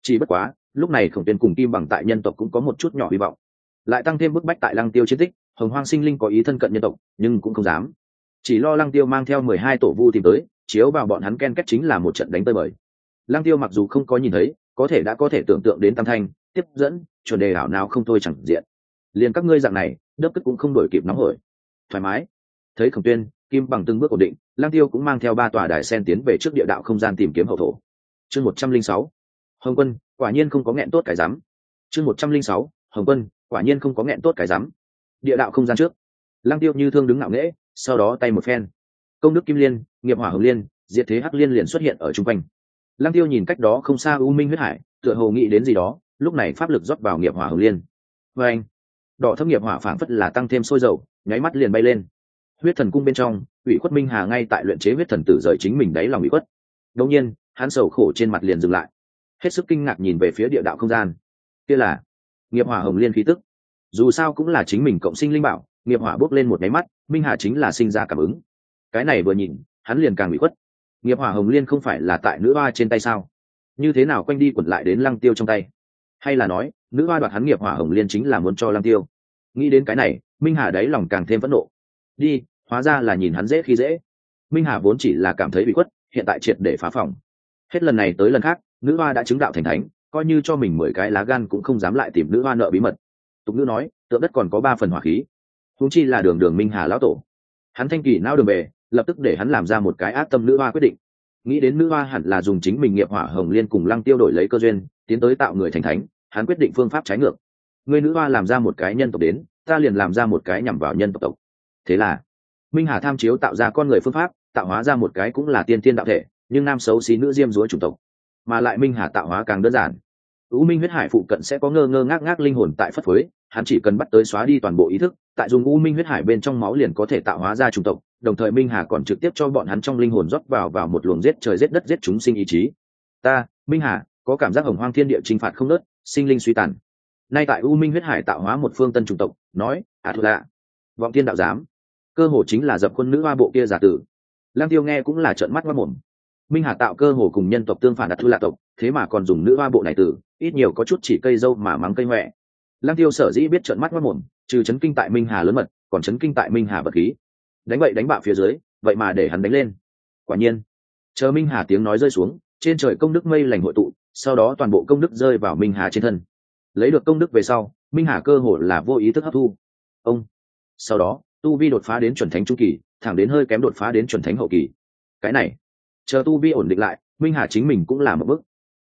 Chỉ bất quá, lúc này khổng tiên cùng kim bằng tại nhân tộc cũng có một chút nhỏ hy vọng. Lại tăng thêm bức bách tại lăng tiêu chiến tích, hồng hoang sinh linh có ý thân cận nhân tộc, nhưng cũng không dám. Chỉ lo lăng tiêu mang theo mười hai tổ vu tìm tới, chiếu vào bọn hắn ken kết chính là một trận đánh tơi bời. Lăng tiêu mặc dù không có nhìn thấy, có thể đã có thể tưởng tượng đến tam thanh, tiếp dẫn, chuẩn đề ảo nào không thôi chẳng diện. Liền các ngươi dạng này đớp cất cũng không đổi kịp nóng hổi. Thoải mái. Thấy khổng tuyên kim bằng từng bước ổn định, lang tiêu cũng mang theo ba tòa đài sen tiến về trước địa đạo không gian tìm kiếm hậu thổ. Chương một trăm linh sáu, hồng quân, quả nhiên không có nghẹn tốt cái rắm. Chương một trăm linh sáu, hồng quân, quả nhiên không có nghẹn tốt cái rắm. Địa đạo không gian trước. Lang tiêu như thương đứng ngạo nghễ, sau đó tay một phen. Công đức kim liên, nghiệp hỏa hồng liên, diệt thế hắc liên liền xuất hiện ở chung quanh. Lang tiêu nhìn cách đó không xa u minh huyết hải, tựa hồ nghĩ đến gì đó, lúc này pháp lực rót vào nghiệp hỏa hồng liên. Và anh, đỏ thâm nghiệp hỏa phảng phất là tăng thêm sôi dầu, nháy mắt liền bay lên huyết thần cung bên trong, ủy khuất minh hà ngay tại luyện chế huyết thần tử rời chính mình đáy lòng ủy khuất. Đông nhiên, hắn sầu khổ trên mặt liền dừng lại. Hết sức kinh ngạc nhìn về phía địa đạo không gian. Kia là nghiệp hỏa hồng liên khí tức. Dù sao cũng là chính mình cộng sinh linh bảo, nghiệp hỏa bốc lên một nháy mắt, minh hà chính là sinh ra cảm ứng. Cái này vừa nhìn, hắn liền càng bị khuất. Nghiệp hỏa hồng liên không phải là tại nữ hoa trên tay sao? Như thế nào quanh đi quẩn lại đến lăng tiêu trong tay? Hay là nói, nữ hoa đoạt hắn nghiệp hỏa hồng liên chính là muốn cho lăng tiêu? Nghĩ đến cái này, minh hà đáy lòng càng thêm phẫn nộ. Đi hóa ra là nhìn hắn dễ khi dễ. Minh hà vốn chỉ là cảm thấy bị khuất, hiện tại triệt để phá phòng. Hết lần này tới lần khác, nữ hoa đã chứng đạo thành thánh, coi như cho mình mười cái lá gan cũng không dám lại tìm nữ hoa nợ bí mật. Tục nữ nói, tượng đất còn có ba phần hỏa khí. Húng chi là đường đường minh hà lão tổ. Hắn thanh kỳ nao đường về lập tức để hắn làm ra một cái ác tâm nữ hoa quyết định. Nghĩ đến nữ hoa hẳn là dùng chính mình nghiệp hỏa hồng liên cùng lăng tiêu đổi lấy cơ duyên, tiến tới tạo người thành thánh, hắn quyết định phương pháp trái ngược. Người nữ hoa làm ra một cái nhân tộc đến, ta liền làm ra một cái nhằm vào nhân tộc tộc. Thế là minh hà tham chiếu tạo ra con người phương pháp, tạo hóa ra một cái cũng là tiên tiên đạo thể, nhưng nam xấu xí nữ diêm dúa chủng tộc. Mà lại minh hà tạo hóa càng đơn giản. U minh huyết hải phụ cận sẽ có ngơ ngơ ngác ngác linh hồn tại phất phới, hắn chỉ cần bắt tới xóa đi toàn bộ ý thức, tại dùng u minh huyết hải bên trong máu liền có thể tạo hóa ra chủng tộc, đồng thời minh hà còn trực tiếp cho bọn hắn trong linh hồn rót vào vào một luồng giết trời giết đất giết chúng sinh ý chí. Ta, minh hà, có cảm giác hồng hoang thiên địa chinh phạt không nớt, sinh linh suy tàn. Nay tại u minh huyết hải tạo hóa một phương tân chủng tộc, nói à thu lạ, vọng tiên đạo giám cơ hồ chính là dập quân nữ hoa bộ kia giả tử. Lang tiêu nghe cũng là trợn mắt mất mồm minh hà tạo cơ hồ cùng nhân tộc tương phản đặt thu lạ tộc, thế mà còn dùng nữ hoa bộ này tử, ít nhiều có chút chỉ cây dâu mà mắng cây huệ lang tiêu sở dĩ biết trợn mắt mất mồm trừ chấn kinh tại minh hà lớn mật, còn chấn kinh tại minh hà vật khí. Đánh vậy đánh bạo phía dưới, vậy mà để hắn đánh lên. Quả nhiên, chờ minh hà tiếng nói rơi xuống, trên trời công đức mây lành hội tụ, sau đó toàn bộ công đức rơi vào minh hà trên thân. Lấy được công đức về sau, minh hà cơ hội là vô ý thức hấp thu. Ông, sau đó tu vi đột phá đến chuẩn thánh trung kỳ, thẳng đến hơi kém đột phá đến chuẩn thánh hậu kỳ. Cái này, chờ tu vi ổn định lại, minh hà chính mình cũng là một bước.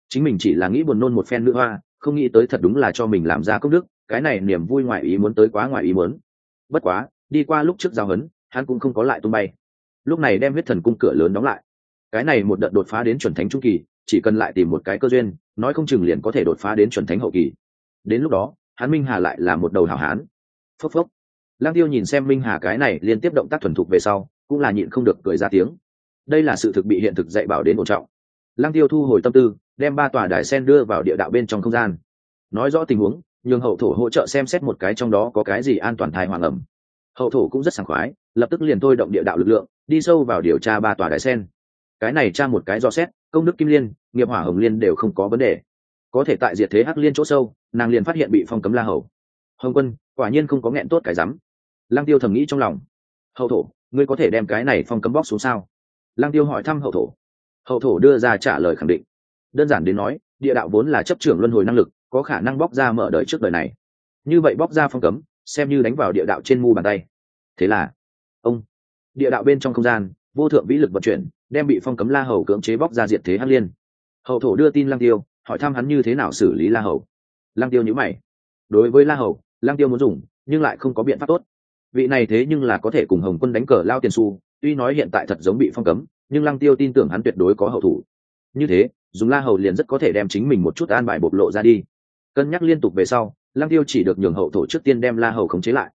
Chính mình chỉ là nghĩ buồn nôn một phen nữ hoa, không nghĩ tới thật đúng là cho mình làm ra công đức, cái này niềm vui ngoài ý muốn tới quá ngoài ý muốn. Bất quá, đi qua lúc trước giao hấn, hắn cũng không có lại tung bay. Lúc này đem huyết thần cung cửa lớn đóng lại. Cái này một đợt đột phá đến chuẩn thánh trung kỳ, chỉ cần lại tìm một cái cơ duyên, nói không chừng liền có thể đột phá đến chuẩn thánh hậu kỳ. Đến lúc đó, hắn minh hà lại là một đầu hảo hán. Phốc phốc lăng tiêu nhìn xem minh hà cái này liên tiếp động tác thuần thục về sau, cũng là nhịn không được cười ra tiếng. Đây là sự thực bị hiện thực dạy bảo đến ổn trọng. Lăng tiêu thu hồi tâm tư, đem ba tòa đài sen đưa vào địa đạo bên trong không gian. Nói rõ tình huống, nhường hậu thổ hỗ trợ xem xét một cái trong đó có cái gì an toàn thai hoàng ẩm. Hậu thổ cũng rất sảng khoái, lập tức liền thôi động địa đạo lực lượng, đi sâu vào điều tra ba tòa đài sen. Cái này tra một cái do xét, công đức kim liên, nghiệp hỏa hồng liên đều không có vấn đề. Có thể tại diệt thế hắc liên chỗ sâu, nàng liền phát hiện bị phong cấm la hầu. Hồng quân, quả nhiên không có nghẹn tốt cái rắm lăng tiêu thầm nghĩ trong lòng. Hậu thổ, ngươi có thể đem cái này phong cấm bóc xuống sao? Lăng tiêu hỏi thăm hậu thổ. Hậu thổ đưa ra trả lời khẳng định. Đơn giản đến nói, địa đạo vốn là chấp trưởng luân hồi năng lực, có khả năng bóc ra mở đời trước đời này. Như vậy bóc ra phong cấm, xem như đánh vào địa đạo trên mu bàn tay. Thế là, ông, địa đạo bên trong không gian, vô thượng vĩ lực vận chuyển, đem bị phong cấm la hầu cưỡng chế bóc ra diệt thế hắc liên. Hậu thổ đưa tin lăng tiêu, hỏi thăm hắn như thế nào xử lý la hầu. Lăng tiêu nhữ mày. Đối với la hầu, lăng tiêu muốn dùng, nhưng lại không có biện pháp tốt vị này thế nhưng là có thể cùng hồng quân đánh cờ lao tiền su tuy nói hiện tại thật giống bị phong cấm, nhưng lăng tiêu tin tưởng hắn tuyệt đối có hậu thủ. Như thế, dùng la hầu liền rất có thể đem chính mình một chút an bài bộc lộ ra đi. Cân nhắc liên tục về sau, lăng tiêu chỉ được nhường hậu thổ trước tiên đem la hầu khống chế lại.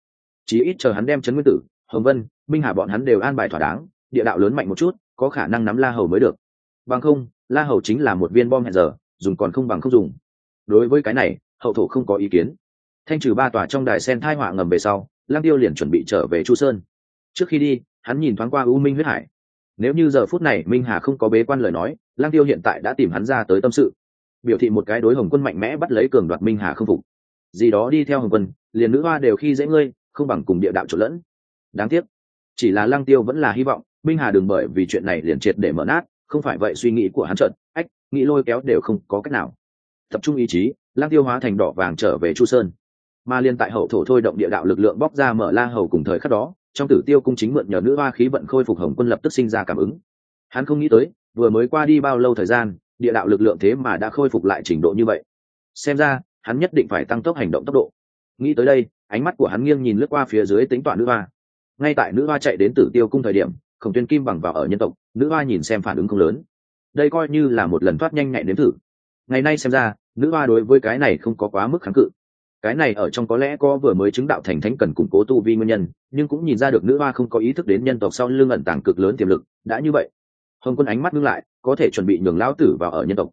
Chí ít chờ hắn đem Trấn nguyên tử, hồng vân, minh hà bọn hắn đều an bài thỏa đáng, địa đạo lớn mạnh một chút, có khả năng nắm la hầu mới được. Bằng không, la hầu chính là một viên bom hẹn giờ, dùng còn không bằng không dùng. Đối với cái này, hậu thổ không có ý kiến. Thanh trừ ba tòa trong đài sen thai họa ngầm về sau lang tiêu liền chuẩn bị trở về chu sơn. Trước khi đi, hắn nhìn thoáng qua u minh huyết hải. Nếu như giờ phút này minh hà không có bế quan lời nói, lang tiêu hiện tại đã tìm hắn ra tới tâm sự. Biểu thị một cái đối hồng quân mạnh mẽ bắt lấy cường đoạt minh hà không phục. Gì đó đi theo hồng quân, liền nữ hoa đều khi dễ ngươi, không bằng cùng địa đạo trộn lẫn. Đáng tiếc, chỉ là lang tiêu vẫn là hy vọng, minh hà đừng bởi vì chuyện này liền triệt để mở nát, không phải vậy suy nghĩ của hắn trận ách, nghĩ lôi kéo đều không có cách nào. Tập trung ý chí, lang tiêu hóa thành đỏ vàng trở về chu sơn mà liên tại hậu thổ thôi động địa đạo lực lượng bóc ra mở la hầu cùng thời khắc đó, trong tử tiêu cung chính mượn nhờ nữ hoa khí vận khôi phục hồng quân lập tức sinh ra cảm ứng. Hắn không nghĩ tới, vừa mới qua đi bao lâu thời gian, địa đạo lực lượng thế mà đã khôi phục lại trình độ như vậy. Xem ra, hắn nhất định phải tăng tốc hành động tốc độ. Nghĩ tới đây, ánh mắt của hắn nghiêng nhìn lướt qua phía dưới tính toán nữ hoa. Ngay tại nữ hoa chạy đến tử tiêu cung thời điểm, khổng tuyên kim bằng vào ở nhân tộc, nữ hoa nhìn xem phản ứng không lớn. Đây coi như là một lần thoát nhanh nhạy nếm thử. Ngày nay xem ra, nữ hoa đối với cái này không có quá mức kháng cự cái này ở trong có lẽ có vừa mới chứng đạo thành thánh cần củng cố tu vi nguyên nhân, nhưng cũng nhìn ra được nữ hoa không có ý thức đến nhân tộc sau lưng ẩn tàng cực lớn tiềm lực, đã như vậy. Hồng quân ánh mắt ngưng lại, có thể chuẩn bị nhường lão tử vào ở nhân tộc.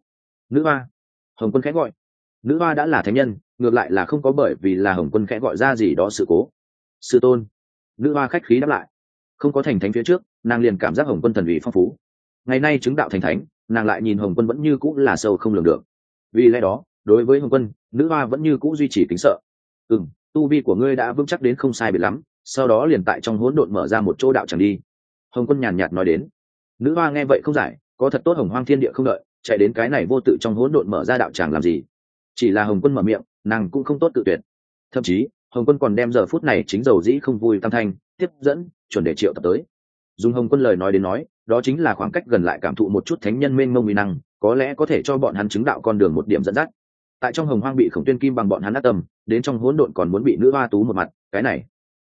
Nữ hoa. Hồng quân khẽ gọi. Nữ hoa đã là thánh nhân, ngược lại là không có bởi vì là hồng quân khẽ gọi ra gì đó sự cố. Sư tôn. Nữ hoa khách khí đáp lại. Không có thành thánh phía trước, nàng liền cảm giác hồng quân thần ủy phong phú. Ngày nay chứng đạo thành thánh, nàng lại nhìn hồng quân vẫn như cũng là sâu không lường được. Vì lẽ đó đối với hồng quân, nữ hoa vẫn như cũ duy trì kính sợ. Ừ m tu vi của ngươi đã vững chắc đến không sai biệt lắm, sau đó liền tại trong hỗn độn mở ra một chỗ đạo chẳng đi. Hồng quân nhàn nhạt nói đến. Nữ hoa nghe vậy không giải, có thật tốt hồng hoang thiên địa không đợi, chạy đến cái này vô tự trong hỗn độn mở ra đạo tràng làm gì. Chỉ là hồng quân mở miệng, nàng cũng không tốt tự tuyệt. Thậm chí, hồng quân còn đem giờ phút này chính dầu dĩ không vui tam thanh, tiếp dẫn, chuẩn để triệu tập tới. Dùng hồng quân lời nói đến nói, đó chính là khoảng cách gần lại cảm thụ một chút thánh nhân mênh mông uy năng, có lẽ có thể cho bọn hắn chứng đạo con đường một điểm dẫn dắt tại trong hồng hoang bị khổng tuyên kim bằng bọn hắn ác tâm, đến trong hỗn độn còn muốn bị nữ hoa tú một mặt, cái này.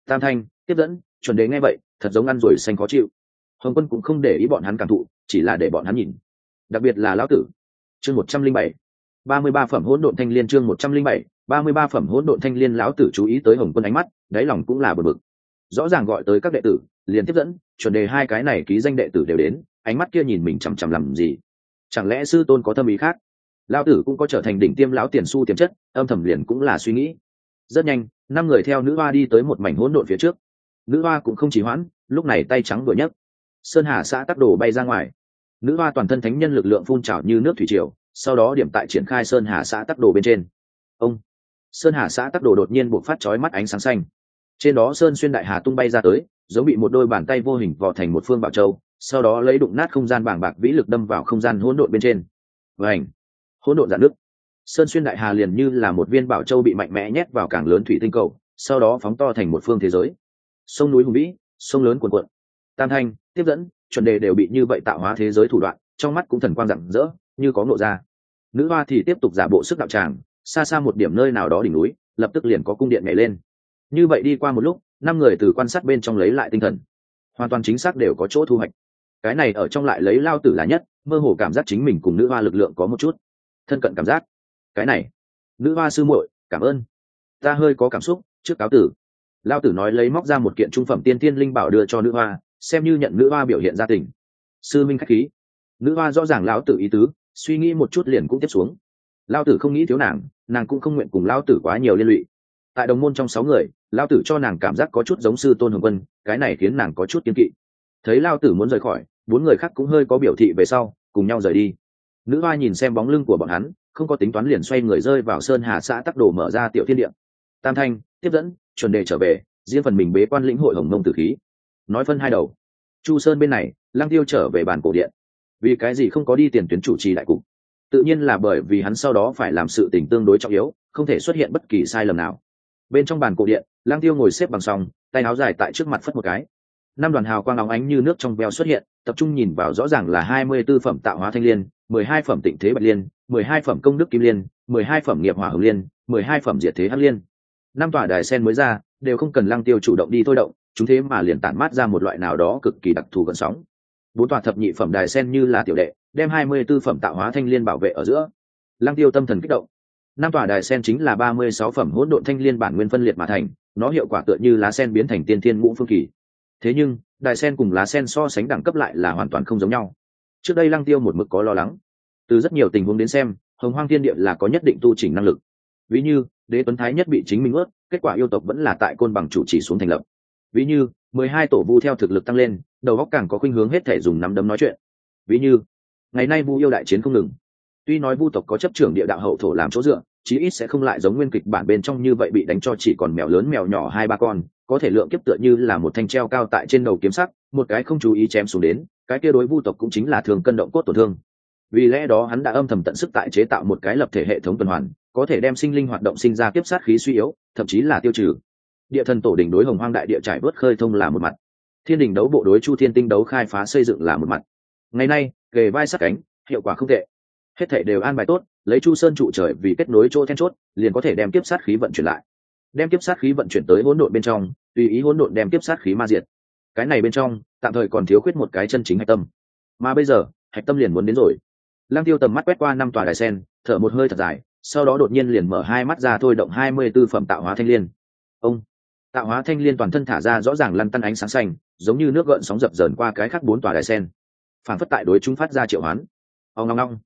Tam thanh, tiếp dẫn, chuẩn đế nghe vậy, thật giống ăn rồi xanh khó chịu. Hồng quân cũng không để ý bọn hắn cảm thụ, chỉ là để bọn hắn nhìn. Đặc biệt là lão tử. Chương một trăm linh bảy. Ba mươi ba phẩm hỗn độn thanh liên chương một trăm linh bảy. Ba mươi ba phẩm hỗn độn thanh liên lão tử chú ý tới hồng quân ánh mắt, đáy lòng cũng là bực bực. Rõ ràng gọi tới các đệ tử, liền tiếp dẫn, chuẩn đề hai cái này ký danh đệ tử đều đến, ánh mắt kia nhìn mình chằm chằm làm gì? Chẳng lẽ sư tôn có tâm ý khác? Lao tử cũng có trở thành đỉnh tiêm lão tiền su tiềm chất, âm thầm liền cũng là suy nghĩ. Rất nhanh, năm người theo nữ hoa đi tới một mảnh hỗn độn phía trước. Nữ hoa cũng không chỉ hoãn, lúc này tay trắng vừa nhấc. Sơn hà xã tắc đồ bay ra ngoài. Nữ hoa toàn thân thánh nhân lực lượng phun trào như nước thủy triều, sau đó điểm tại triển khai sơn hà xã tắc đồ bên trên. Ông! Sơn hà xã tắc đồ đột nhiên buộc phát chói mắt ánh sáng xanh. Trên đó sơn xuyên đại hà tung bay ra tới, giống bị một đôi bàn tay vô hình vò thành một phương bảo châu, sau đó lấy đụng nát không gian bảng bạc vĩ lực đâm vào không gian hỗn độn bên trên. Và ảnh hỗn độn dạn nước. Sơn xuyên đại hà liền như là một viên bảo châu bị mạnh mẽ nhét vào cảng lớn thủy tinh cầu, sau đó phóng to thành một phương thế giới. Sông núi hùng vĩ, sông lớn cuồn cuộn. Tam thanh, tiếp dẫn, chuẩn đề đều bị như vậy tạo hóa thế giới thủ đoạn, trong mắt cũng thần quang rạng rỡ, như có ngộ ra. Nữ hoa thì tiếp tục giả bộ sức đạo tràng, xa xa một điểm nơi nào đó đỉnh núi, lập tức liền có cung điện nhảy lên. Như vậy đi qua một lúc, năm người từ quan sát bên trong lấy lại tinh thần. Hoàn toàn chính xác đều có chỗ thu hoạch. Cái này ở trong lại lấy lao tử là nhất, mơ hồ cảm giác chính mình cùng nữ hoa lực lượng có một chút thân cận cảm giác. Cái này, nữ hoa sư muội, cảm ơn. Ta hơi có cảm xúc trước cáo tử. Lao tử nói lấy móc ra một kiện trung phẩm tiên tiên linh bảo đưa cho nữ hoa, xem như nhận nữ hoa biểu hiện gia tình. Sư minh khách khí. Nữ hoa rõ ràng lão tử ý tứ, suy nghĩ một chút liền cũng tiếp xuống. Lao tử không nghĩ thiếu nàng nàng cũng không nguyện cùng lao tử quá nhiều liên lụy. Tại đồng môn trong sáu người lao tử cho nàng cảm giác có chút giống sư tôn hồng vân cái này khiến nàng có chút kiên kỵ. Thấy lao tử muốn rời khỏi, bốn người khác cũng hơi có biểu thị về sau, cùng nhau rời đi nữ hoa nhìn xem bóng lưng của bọn hắn, không có tính toán liền xoay người rơi vào sơn hà xã tắc đồ mở ra tiểu thiên địa. Tam thanh, tiếp dẫn, chuẩn đề trở về, riêng phần mình bế quan lĩnh hội hồng mông tử khí. Nói phân hai đầu. Chu sơn bên này lang tiêu trở về bàn cổ điện. Vì cái gì không có đi tiền tuyến chủ trì đại cục? Tự nhiên là bởi vì hắn sau đó phải làm sự tình tương đối trọng yếu, không thể xuất hiện bất kỳ sai lầm nào. Bên trong bàn cổ điện lang tiêu ngồi xếp bằng song, tay áo dài tại trước mặt phất một cái. Năm đoàn hào quang óng ánh như nước trong veo xuất hiện, tập trung nhìn vào rõ ràng là hai mươi tư phẩm tạo hóa thanh liên mười hai phẩm tịnh thế bạch liên, mười hai phẩm công đức kim liên, mười hai phẩm nghiệp hỏa hồng liên, mười hai phẩm diệt thế hắc liên. Năm tòa đài sen mới ra, đều không cần lăng tiêu chủ động đi thôi động, chúng thế mà liền tản mát ra một loại nào đó cực kỳ đặc thù gần sóng. Bốn tòa thập nhị phẩm đài sen như là tiểu đệ, đem hai mươi b ố phẩm tạo hóa thanh liên bảo vệ ở giữa. Lăng tiêu tâm thần kích động. Năm tòa đài sen chính là ba mươi sáu phẩm hỗn độn thanh liên bản nguyên phân liệt mà thành, nó hiệu quả tựa như lá sen biến thành tiên thiên ngũ phương kỳ. Thế nhưng, đài sen cùng lá sen so sánh đẳng cấp lại là hoàn toàn không giống nhau trước đây lăng tiêu một mực có lo lắng. Từ rất nhiều tình huống đến xem, hồng hoang thiên địa là có nhất định tu chỉnh năng lực. Ví như, đế tuấn thái nhất bị chính mình ướt, kết quả yêu tộc vẫn là tại côn bằng chủ chỉ xuống thành lập. Ví như, mười hai tổ vu theo thực lực tăng lên, đầu góc càng có khuynh hướng hết thể dùng nắm đấm nói chuyện. Ví như, ngày nay vu yêu đại chiến không ngừng. Tuy nói vu tộc có chấp trưởng địa đạo hậu thổ làm chỗ dựa, chí ít sẽ không lại giống nguyên kịch bản bên trong như vậy bị đánh cho chỉ còn mèo lớn mèo nhỏ hai ba con, có thể lượng kiếp tựa như là một thanh treo cao tại trên đầu kiếm sắc, một cái không chú ý chém xuống đến cái kia đối vu tộc cũng chính là thường cân động cốt tổn thương. Vì lẽ đó hắn đã âm thầm tận sức tại chế tạo một cái lập thể hệ thống tuần hoàn, có thể đem sinh linh hoạt động sinh ra kiếp sát khí suy yếu, thậm chí là tiêu trừ. Địa thần tổ đỉnh đối hồng hoang đại địa trải bớt khơi thông là một mặt. Thiên đình đấu bộ đối chu thiên tinh đấu khai phá xây dựng là một mặt. Ngày nay, kề vai sát cánh, hiệu quả không tệ. Hết thể đều an bài tốt, lấy chu sơn trụ trời vì kết nối chỗ then chốt, liền có thể đem kiếp sát khí vận chuyển lại. Đem kiếp sát khí vận chuyển tới hỗn độn bên trong, tùy ý hỗn độn đem kiếp sát khí ma diệt. Cái này bên trong tạm thời còn thiếu khuyết một cái chân chính hạch tâm. Mà bây giờ, hạch tâm liền muốn đến rồi. Lang tiêu tầm mắt quét qua năm tòa đài sen, thở một hơi thật dài, sau đó đột nhiên liền mở hai mắt ra thôi động hai mươi tư phẩm tạo hóa thanh liên. Ông! Tạo hóa thanh liên toàn thân thả ra rõ ràng lăn tăn ánh sáng xanh, giống như nước gợn sóng dập dờn qua cái khác bốn tòa đài sen. Phản phất tại đối chúng phát ra triệu hoán. Ông ngong ngong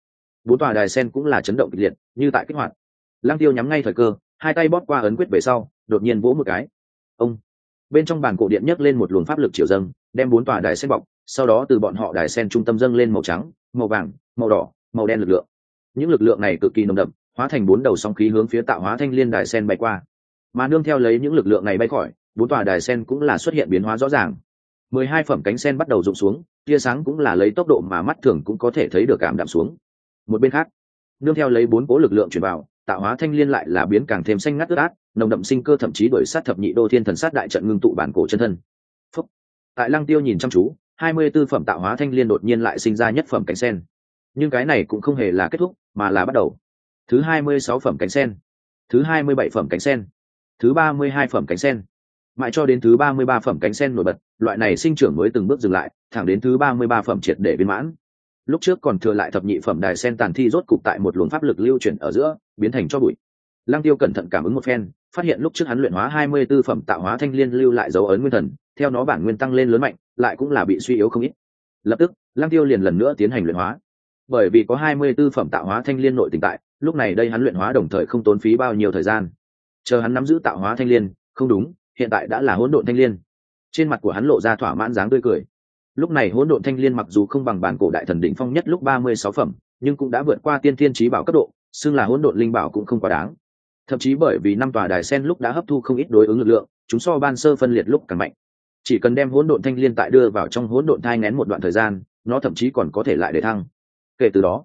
bốn tòa đài sen cũng là chấn động kịch liệt, như tại kích hoạt. Lang tiêu nhắm ngay thời cơ, hai tay bóp qua ấn quyết về sau, đột nhiên vỗ một cái. Ông! Bên trong bàn cổ điện nhấc lên một luồng pháp lực triều dâng đem bốn tòa đài sen bọc, sau đó từ bọn họ đài sen trung tâm dâng lên màu trắng, màu vàng, màu đỏ, màu đen lực lượng. Những lực lượng này cực kỳ nồng đậm, hóa thành bốn đầu sóng khí hướng phía tạo hóa thanh liên đài sen bay qua. Mà nương theo lấy những lực lượng này bay khỏi, bốn tòa đài sen cũng là xuất hiện biến hóa rõ ràng. Mười hai phẩm cánh sen bắt đầu rụng xuống, tia sáng cũng là lấy tốc độ mà mắt thường cũng có thể thấy được cảm đạm xuống. Một bên khác, nương theo lấy bốn cố lực lượng chuyển vào, tạo hóa thanh liên lại là biến càng thêm xanh ngắt ướt át, nồng đậm sinh cơ thậm chí đổi sát thập nhị đô thiên thần sát đại trận ngưng tụ bản cổ chân thân tại lăng tiêu nhìn chăm chú, hai mươi tư phẩm tạo hóa thanh liên đột nhiên lại sinh ra nhất phẩm cánh sen. Nhưng cái này cũng không hề là kết thúc, mà là bắt đầu. Thứ hai mươi sáu phẩm cánh sen. Thứ hai mươi bảy phẩm cánh sen. Thứ ba mươi hai phẩm cánh sen. Mãi cho đến thứ ba mươi ba phẩm cánh sen nổi bật, loại này sinh trưởng mới từng bước dừng lại, thẳng đến thứ ba mươi ba phẩm triệt để viên mãn. Lúc trước còn thừa lại thập nhị phẩm đài sen tàn thi rốt cục tại một luồng pháp lực lưu chuyển ở giữa, biến thành cho bụi lăng tiêu cẩn thận cảm ứng một phen, phát hiện lúc trước hắn luyện hóa hai mươi 24 phẩm tạo hóa thanh liên lưu lại dấu ấn nguyên thần, theo nó bản nguyên tăng lên lớn mạnh, lại cũng là bị suy yếu không ít. Lập tức, lăng tiêu liền lần nữa tiến hành luyện hóa. Bởi vì có hai mươi 24 phẩm tạo hóa thanh liên nội tình tại, lúc này đây hắn luyện hóa đồng thời không tốn phí bao nhiêu thời gian. Chờ hắn nắm giữ tạo hóa thanh liên, không đúng, hiện tại đã là hỗn độn thanh liên. Trên mặt của hắn lộ ra thỏa mãn dáng tươi cười. Lúc này hỗn độn thanh liên mặc dù không bằng bản cổ đại thần đỉnh phong nhất lúc ba mươi sáu phẩm, nhưng cũng đã vượt qua tiên thiên trí bảo cấp độ, xưng là hỗn độn linh bảo cũng không quá đáng thậm chí bởi vì năm tòa đài sen lúc đã hấp thu không ít đối ứng lực lượng, chúng so ban sơ phân liệt lúc càng mạnh. Chỉ cần đem hỗn độn thanh liên tại đưa vào trong hỗn độn thai ngén một đoạn thời gian, nó thậm chí còn có thể lại để thăng. Kể từ đó,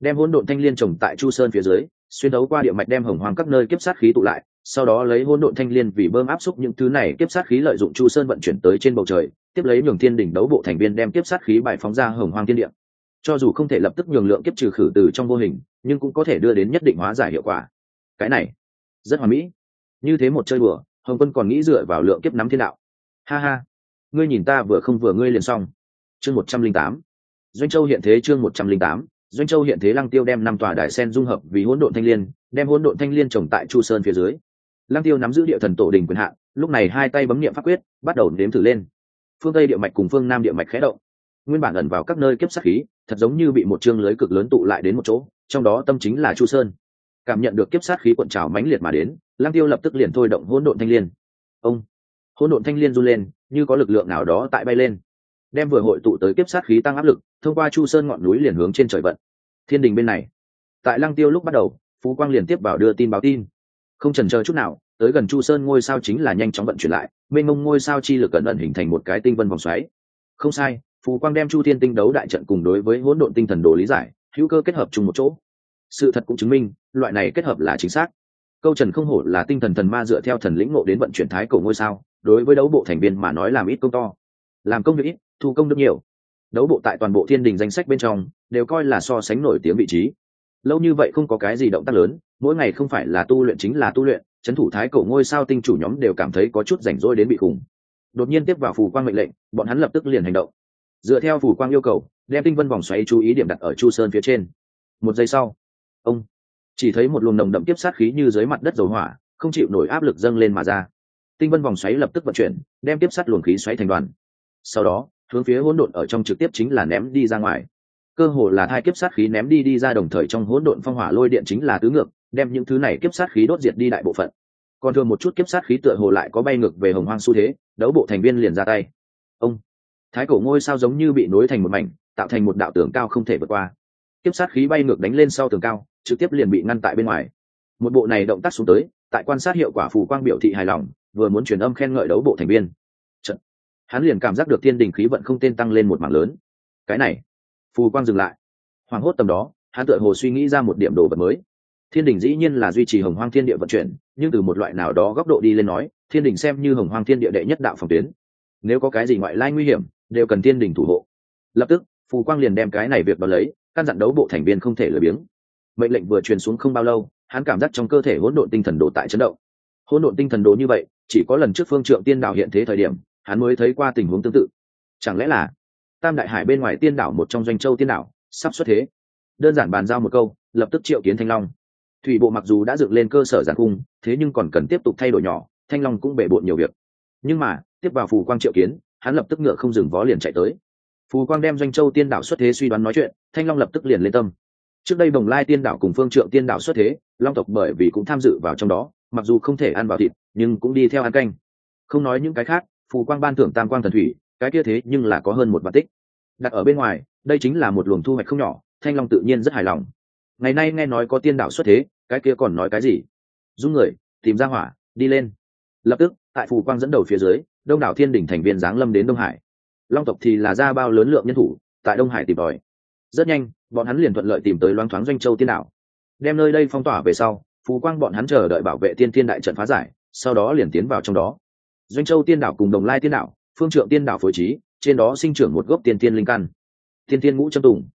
đem hỗn độn thanh liên trồng tại chu sơn phía dưới, xuyên đấu qua địa mạch đem hồng hoàng các nơi kiếp sát khí tụ lại, sau đó lấy hỗn độn thanh liên vì bơm áp xúc những thứ này kiếp sát khí lợi dụng chu sơn vận chuyển tới trên bầu trời, tiếp lấy nhường thiên đỉnh đấu bộ thành viên đem kiếp sát khí bài phóng ra hồng hoàng thiên địa. Cho dù không thể lập tức nhường lượng kiếp trừ khử từ trong vô hình, nhưng cũng có thể đưa đến nhất định hóa giải hiệu quả. Cái này rất hoàn mỹ. Như thế một chơi đùa, hồng quân còn nghĩ dựa vào lượng kiếp nắm thiên đạo. Ha ha, ngươi nhìn ta vừa không vừa ngươi liền xong. Chương một trăm linh tám. Doanh châu hiện thế chương một trăm linh tám. Doanh châu hiện thế lăng tiêu đem năm tòa đại sen dung hợp vì hỗn độn thanh liên, đem hỗn độn thanh liên trồng tại chu sơn phía dưới. Lăng tiêu nắm giữ địa thần tổ đình quyền hạn lúc này hai tay bấm niệm pháp quyết, bắt đầu đếm thử lên. Phương tây địa mạch cùng phương nam địa mạch khẽ động. Nguyên bản ẩn vào các nơi kiếp sát khí, thật giống như bị một chương lưới cực lớn tụ lại đến một chỗ, trong đó tâm chính là chu sơn cảm nhận được kiếp sát khí cuộn trào mãnh liệt mà đến, lăng tiêu lập tức liền thôi động hỗn độn thanh liên. Ông! Hỗn độn thanh liên run lên, như có lực lượng nào đó tại bay lên. Đem vừa hội tụ tới kiếp sát khí tăng áp lực, thông qua chu sơn ngọn núi liền hướng trên trời vận. Thiên đình bên này. Tại lăng tiêu lúc bắt đầu, phú quang liền tiếp vào đưa tin báo tin. Không trần chờ chút nào, tới gần chu sơn ngôi sao chính là nhanh chóng vận chuyển lại, mênh mông ngôi sao chi lực cẩn ẩn hình thành một cái tinh vân vòng xoáy. Không sai, phú quang đem chu thiên tinh đấu đại trận cùng đối với hỗn độn tinh thần đồ lý giải, hữu cơ kết hợp chung một chỗ sự thật cũng chứng minh, loại này kết hợp là chính xác. Câu trần không hổ là tinh thần thần ma dựa theo thần lĩnh ngộ đến vận chuyển thái cổ ngôi sao, đối với đấu bộ thành viên mà nói làm ít công to, làm công việc ít, thu công được nhiều. Đấu bộ tại toàn bộ thiên đình danh sách bên trong, đều coi là so sánh nổi tiếng vị trí. Lâu như vậy không có cái gì động tác lớn, mỗi ngày không phải là tu luyện chính là tu luyện trấn thủ thái cổ ngôi sao tinh chủ nhóm đều cảm thấy có chút rảnh rỗi đến bị khủng. Đột nhiên tiếp vào phù quang mệnh lệnh, bọn hắn lập tức liền hành động. Dựa theo phù quang yêu cầu, đem tinh vân vòng xoáy chú ý điểm đặt ở chu sơn phía trên. Một giây sau ông chỉ thấy một luồng nồng đậm tiếp sát khí như dưới mặt đất dầu hỏa, không chịu nổi áp lực dâng lên mà ra. Tinh vân vòng xoáy lập tức vận chuyển, đem tiếp sát luồng khí xoáy thành đoàn. Sau đó, hướng phía hỗn độn ở trong trực tiếp chính là ném đi ra ngoài. Cơ hồ là hai kiếp sát khí ném đi đi ra đồng thời trong hỗn độn phong hỏa lôi điện chính là tứ ngược, đem những thứ này kiếp sát khí đốt diệt đi đại bộ phận. Còn thường một chút kiếp sát khí tựa hồ lại có bay ngược về hồng hoang xu thế, đấu bộ thành viên liền ra tay. Ông thái cổ ngôi sao giống như bị nối thành một mảnh, tạo thành một đạo tường cao không thể vượt qua. Kiếp sát khí bay ngược đánh lên sau tường cao trực tiếp liền bị ngăn tại bên ngoài. Một bộ này động tác xuống tới, tại quan sát hiệu quả phù quang biểu thị hài lòng, vừa muốn truyền âm khen ngợi đấu bộ thành viên. Trận. hắn liền cảm giác được thiên đình khí vận không tên tăng lên một mảng lớn. Cái này, phù quang dừng lại. Hoảng hốt tầm đó, hắn tựa hồ suy nghĩ ra một điểm đồ vật mới. Thiên đình dĩ nhiên là duy trì hồng hoang thiên địa vận chuyển, nhưng từ một loại nào đó góc độ đi lên nói, thiên đình xem như hồng hoang thiên địa đệ nhất đạo phòng tuyến. Nếu có cái gì ngoại lai nguy hiểm, đều cần thiên đình thủ hộ. Lập tức, phù quang liền đem cái này việc đ lấy, căn dặn đấu bộ thành viên không thể lười biếng mệnh lệnh vừa truyền xuống không bao lâu, hắn cảm giác trong cơ thể hỗn độn tinh thần đồ tại chấn động. Hỗn độn tinh thần đồ như vậy, chỉ có lần trước phương trượng tiên Đảo hiện thế thời điểm, hắn mới thấy qua tình huống tương tự. Chẳng lẽ là tam đại hải bên ngoài tiên đảo một trong doanh châu tiên đảo, sắp xuất thế? Đơn giản bàn giao một câu, lập tức triệu kiến thanh long. Thủy bộ mặc dù đã dựng lên cơ sở giàn cung, thế nhưng còn cần tiếp tục thay đổi nhỏ, thanh long cũng bể bộn nhiều việc. Nhưng mà, tiếp vào phù quang triệu kiến, hắn lập tức ngựa không dừng vó liền chạy tới. Phù quang đem doanh châu tiên đảo xuất thế suy đoán nói chuyện, thanh long lập tức liền lên tâm trước đây bồng lai tiên đảo cùng phương trượng tiên đảo xuất thế, long tộc bởi vì cũng tham dự vào trong đó, mặc dù không thể ăn vào thịt, nhưng cũng đi theo ăn canh. Không nói những cái khác, phù quang ban thưởng tam quang thần thủy, cái kia thế nhưng là có hơn một vạn tích. Đặt ở bên ngoài, đây chính là một luồng thu hoạch không nhỏ, thanh long tự nhiên rất hài lòng. Ngày nay nghe nói có tiên đạo xuất thế, cái kia còn nói cái gì? Dung người, tìm ra hỏa, đi lên. Lập tức, tại phù quang dẫn đầu phía dưới, đông đảo thiên đỉnh thành viên giáng lâm đến đông hải. Long tộc thì là ra bao lớn lượng nhân thủ, tại đông hải tìm đòi rất nhanh, bọn hắn liền thuận lợi tìm tới loáng thoáng doanh châu tiên đảo. Đem nơi đây phong tỏa về sau phù quang bọn hắn chờ đợi bảo vệ tiên thiên đại trận phá giải, sau đó liền tiến vào trong đó. Doanh châu tiên đảo cùng đồng lai tiên đảo, phương trượng tiên đảo phối trí, trên đó sinh trưởng một gốc tiên tiên linh căn. Tiên tiên ngũ châm tùng.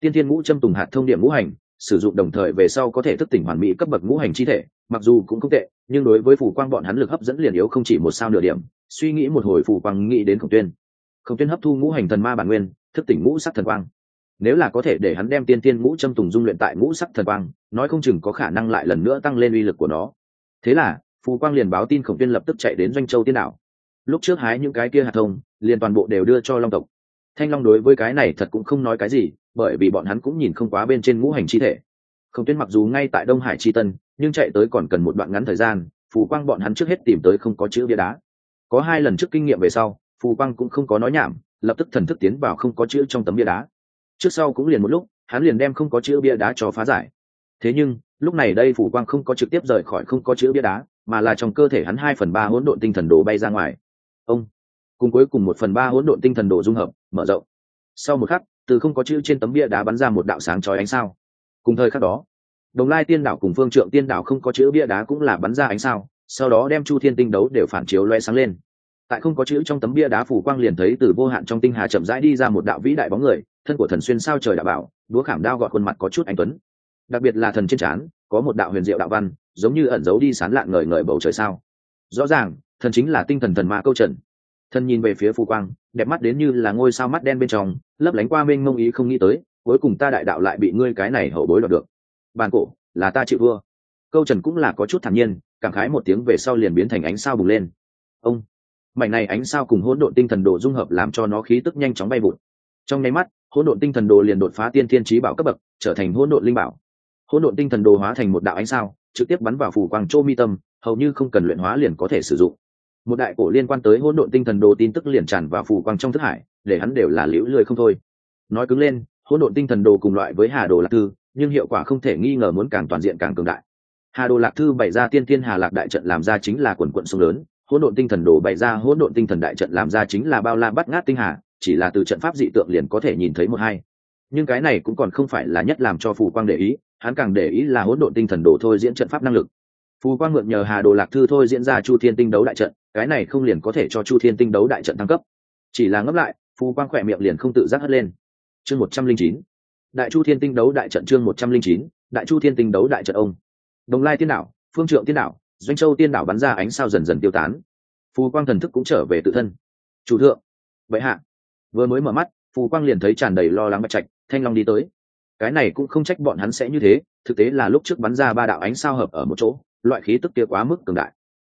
Tiên tiên ngũ châm tùng hạt thông điểm ngũ hành, sử dụng đồng thời về sau có thể thức tỉnh hoàn mỹ cấp bậc ngũ hành chi thể, mặc dù cũng không tệ, nhưng đối với phù quang bọn hắn lực hấp dẫn liền yếu không chỉ một sao nửa điểm, suy nghĩ một hồi phù quang nghĩ đến khổng tuyên. Khổng tuyên hấp thu ngũ hành thần ma bản nguyên, thức tỉnh ngũ sắc thần quang nếu là có thể để hắn đem tiên tiên ngũ châm tùng dung luyện tại ngũ sắc thần quang, nói không chừng có khả năng lại lần nữa tăng lên uy lực của nó. Thế là, phù quang liền báo tin khổng tiên lập tức chạy đến doanh châu tiên đảo. Lúc trước hái những cái kia hạt thông, liền toàn bộ đều đưa cho long tộc. Thanh long đối với cái này thật cũng không nói cái gì, bởi vì bọn hắn cũng nhìn không quá bên trên ngũ hành chi thể. Khổng tuyên mặc dù ngay tại đông hải chi tân, nhưng chạy tới còn cần một đoạn ngắn thời gian, phù quang bọn hắn trước hết tìm tới không có chữ bia đá. Có hai lần trước kinh nghiệm về sau, phù quang cũng không có nói nhảm, lập tức thần thức tiến vào không có chữ trong tấm bia đá trước sau cũng liền một lúc, hắn liền đem không có chữ bia đá cho phá giải. Thế nhưng, lúc này đây phủ quang không có trực tiếp rời khỏi không có chữ bia đá, mà là trong cơ thể hắn hai phần ba hỗn độn tinh thần đồ bay ra ngoài. Ông, cùng cuối cùng một phần ba hỗn độn tinh thần đồ dung hợp, mở rộng. Sau một khắc, từ không có chữ trên tấm bia đá bắn ra một đạo sáng chói ánh sao. Cùng thời khắc đó, đồng lai tiên đảo cùng phương trượng tiên đảo không có chữ bia đá cũng là bắn ra ánh sao, sau đó đem chu thiên tinh đấu đều phản chiếu loe sáng lên. Tại không có chữ trong tấm bia đá phủ quang liền thấy từ vô hạn trong tinh hà chậm rãi đi ra một đạo vĩ đại bóng người thân của thần xuyên sao trời đã bảo, đũa khảm đao gọt khuôn mặt có chút anh tuấn. Đặc biệt là thần trên trán, có một đạo huyền diệu đạo văn, giống như ẩn giấu đi sán lạn ngời ngời bầu trời sao. Rõ ràng, thần chính là tinh thần thần ma câu trần. Thần nhìn về phía phù quang, đẹp mắt đến như là ngôi sao mắt đen bên trong, lấp lánh qua mênh mông ý không nghĩ tới, cuối cùng ta đại đạo lại bị ngươi cái này hậu bối đoạt được. Bàn cổ, là ta chịu vua câu trần cũng là có chút thản nhiên, cảm khái một tiếng về sau liền biến thành ánh sao bùng lên. Ông, mảnh này ánh sao cùng hỗn độn tinh thần đồ dung hợp làm cho nó khí tức nhanh chóng bay vụt. Trong nháy mắt hỗn độn tinh thần đồ liền đột phá tiên thiên trí bảo cấp bậc, trở thành hỗn độn linh bảo. Hỗn độn tinh thần đồ hóa thành một đạo ánh sao, trực tiếp bắn vào phủ quang châu mi tâm, hầu như không cần luyện hóa liền có thể sử dụng. Một đại cổ liên quan tới hỗn độn tinh thần đồ tin tức liền tràn vào phủ quang trong thức hải, để hắn đều là liễu lười không thôi. Nói cứng lên, hỗn độn tinh thần đồ cùng loại với hà đồ lạc thư, nhưng hiệu quả không thể nghi ngờ muốn càng toàn diện càng cường đại. Hà đồ lạc thư bày ra tiên thiên hà lạc đại trận làm ra chính là quần quận sông lớn, hỗn độn tinh thần đồ bày ra hỗn độn tinh thần đại trận làm ra chính là bao la bắt ngát tinh hà chỉ là từ trận pháp dị tượng liền có thể nhìn thấy một hai. Nhưng cái này cũng còn không phải là nhất làm cho phù quang để ý, hắn càng để ý là hỗn độn tinh thần đồ thôi diễn trận pháp năng lực. Phù quang mượn nhờ hà đồ lạc thư thôi diễn ra chu thiên tinh đấu đại trận, cái này không liền có thể cho chu thiên tinh đấu đại trận thăng cấp. Chỉ là ngấp lại, phù quang khỏe miệng liền không tự giác hất lên. Chương một trăm linh chín. Đại chu thiên tinh đấu đại trận chương một trăm linh chín. Đại chu thiên tinh đấu đại trận ông. Đồng lai tiên đảo, phương trượng tiên đảo, doanh châu tiên đảo bắn ra ánh sao dần dần tiêu tán. Phù quang thần thức cũng trở về tự thân. Chủ thượng. Vậy hạ vừa mới mở mắt, phù quang liền thấy tràn đầy lo lắng bạch trạch, thanh long đi tới. Cái này cũng không trách bọn hắn sẽ như thế, thực tế là lúc trước bắn ra ba đạo ánh sao hợp ở một chỗ, loại khí tức kia quá mức cường đại.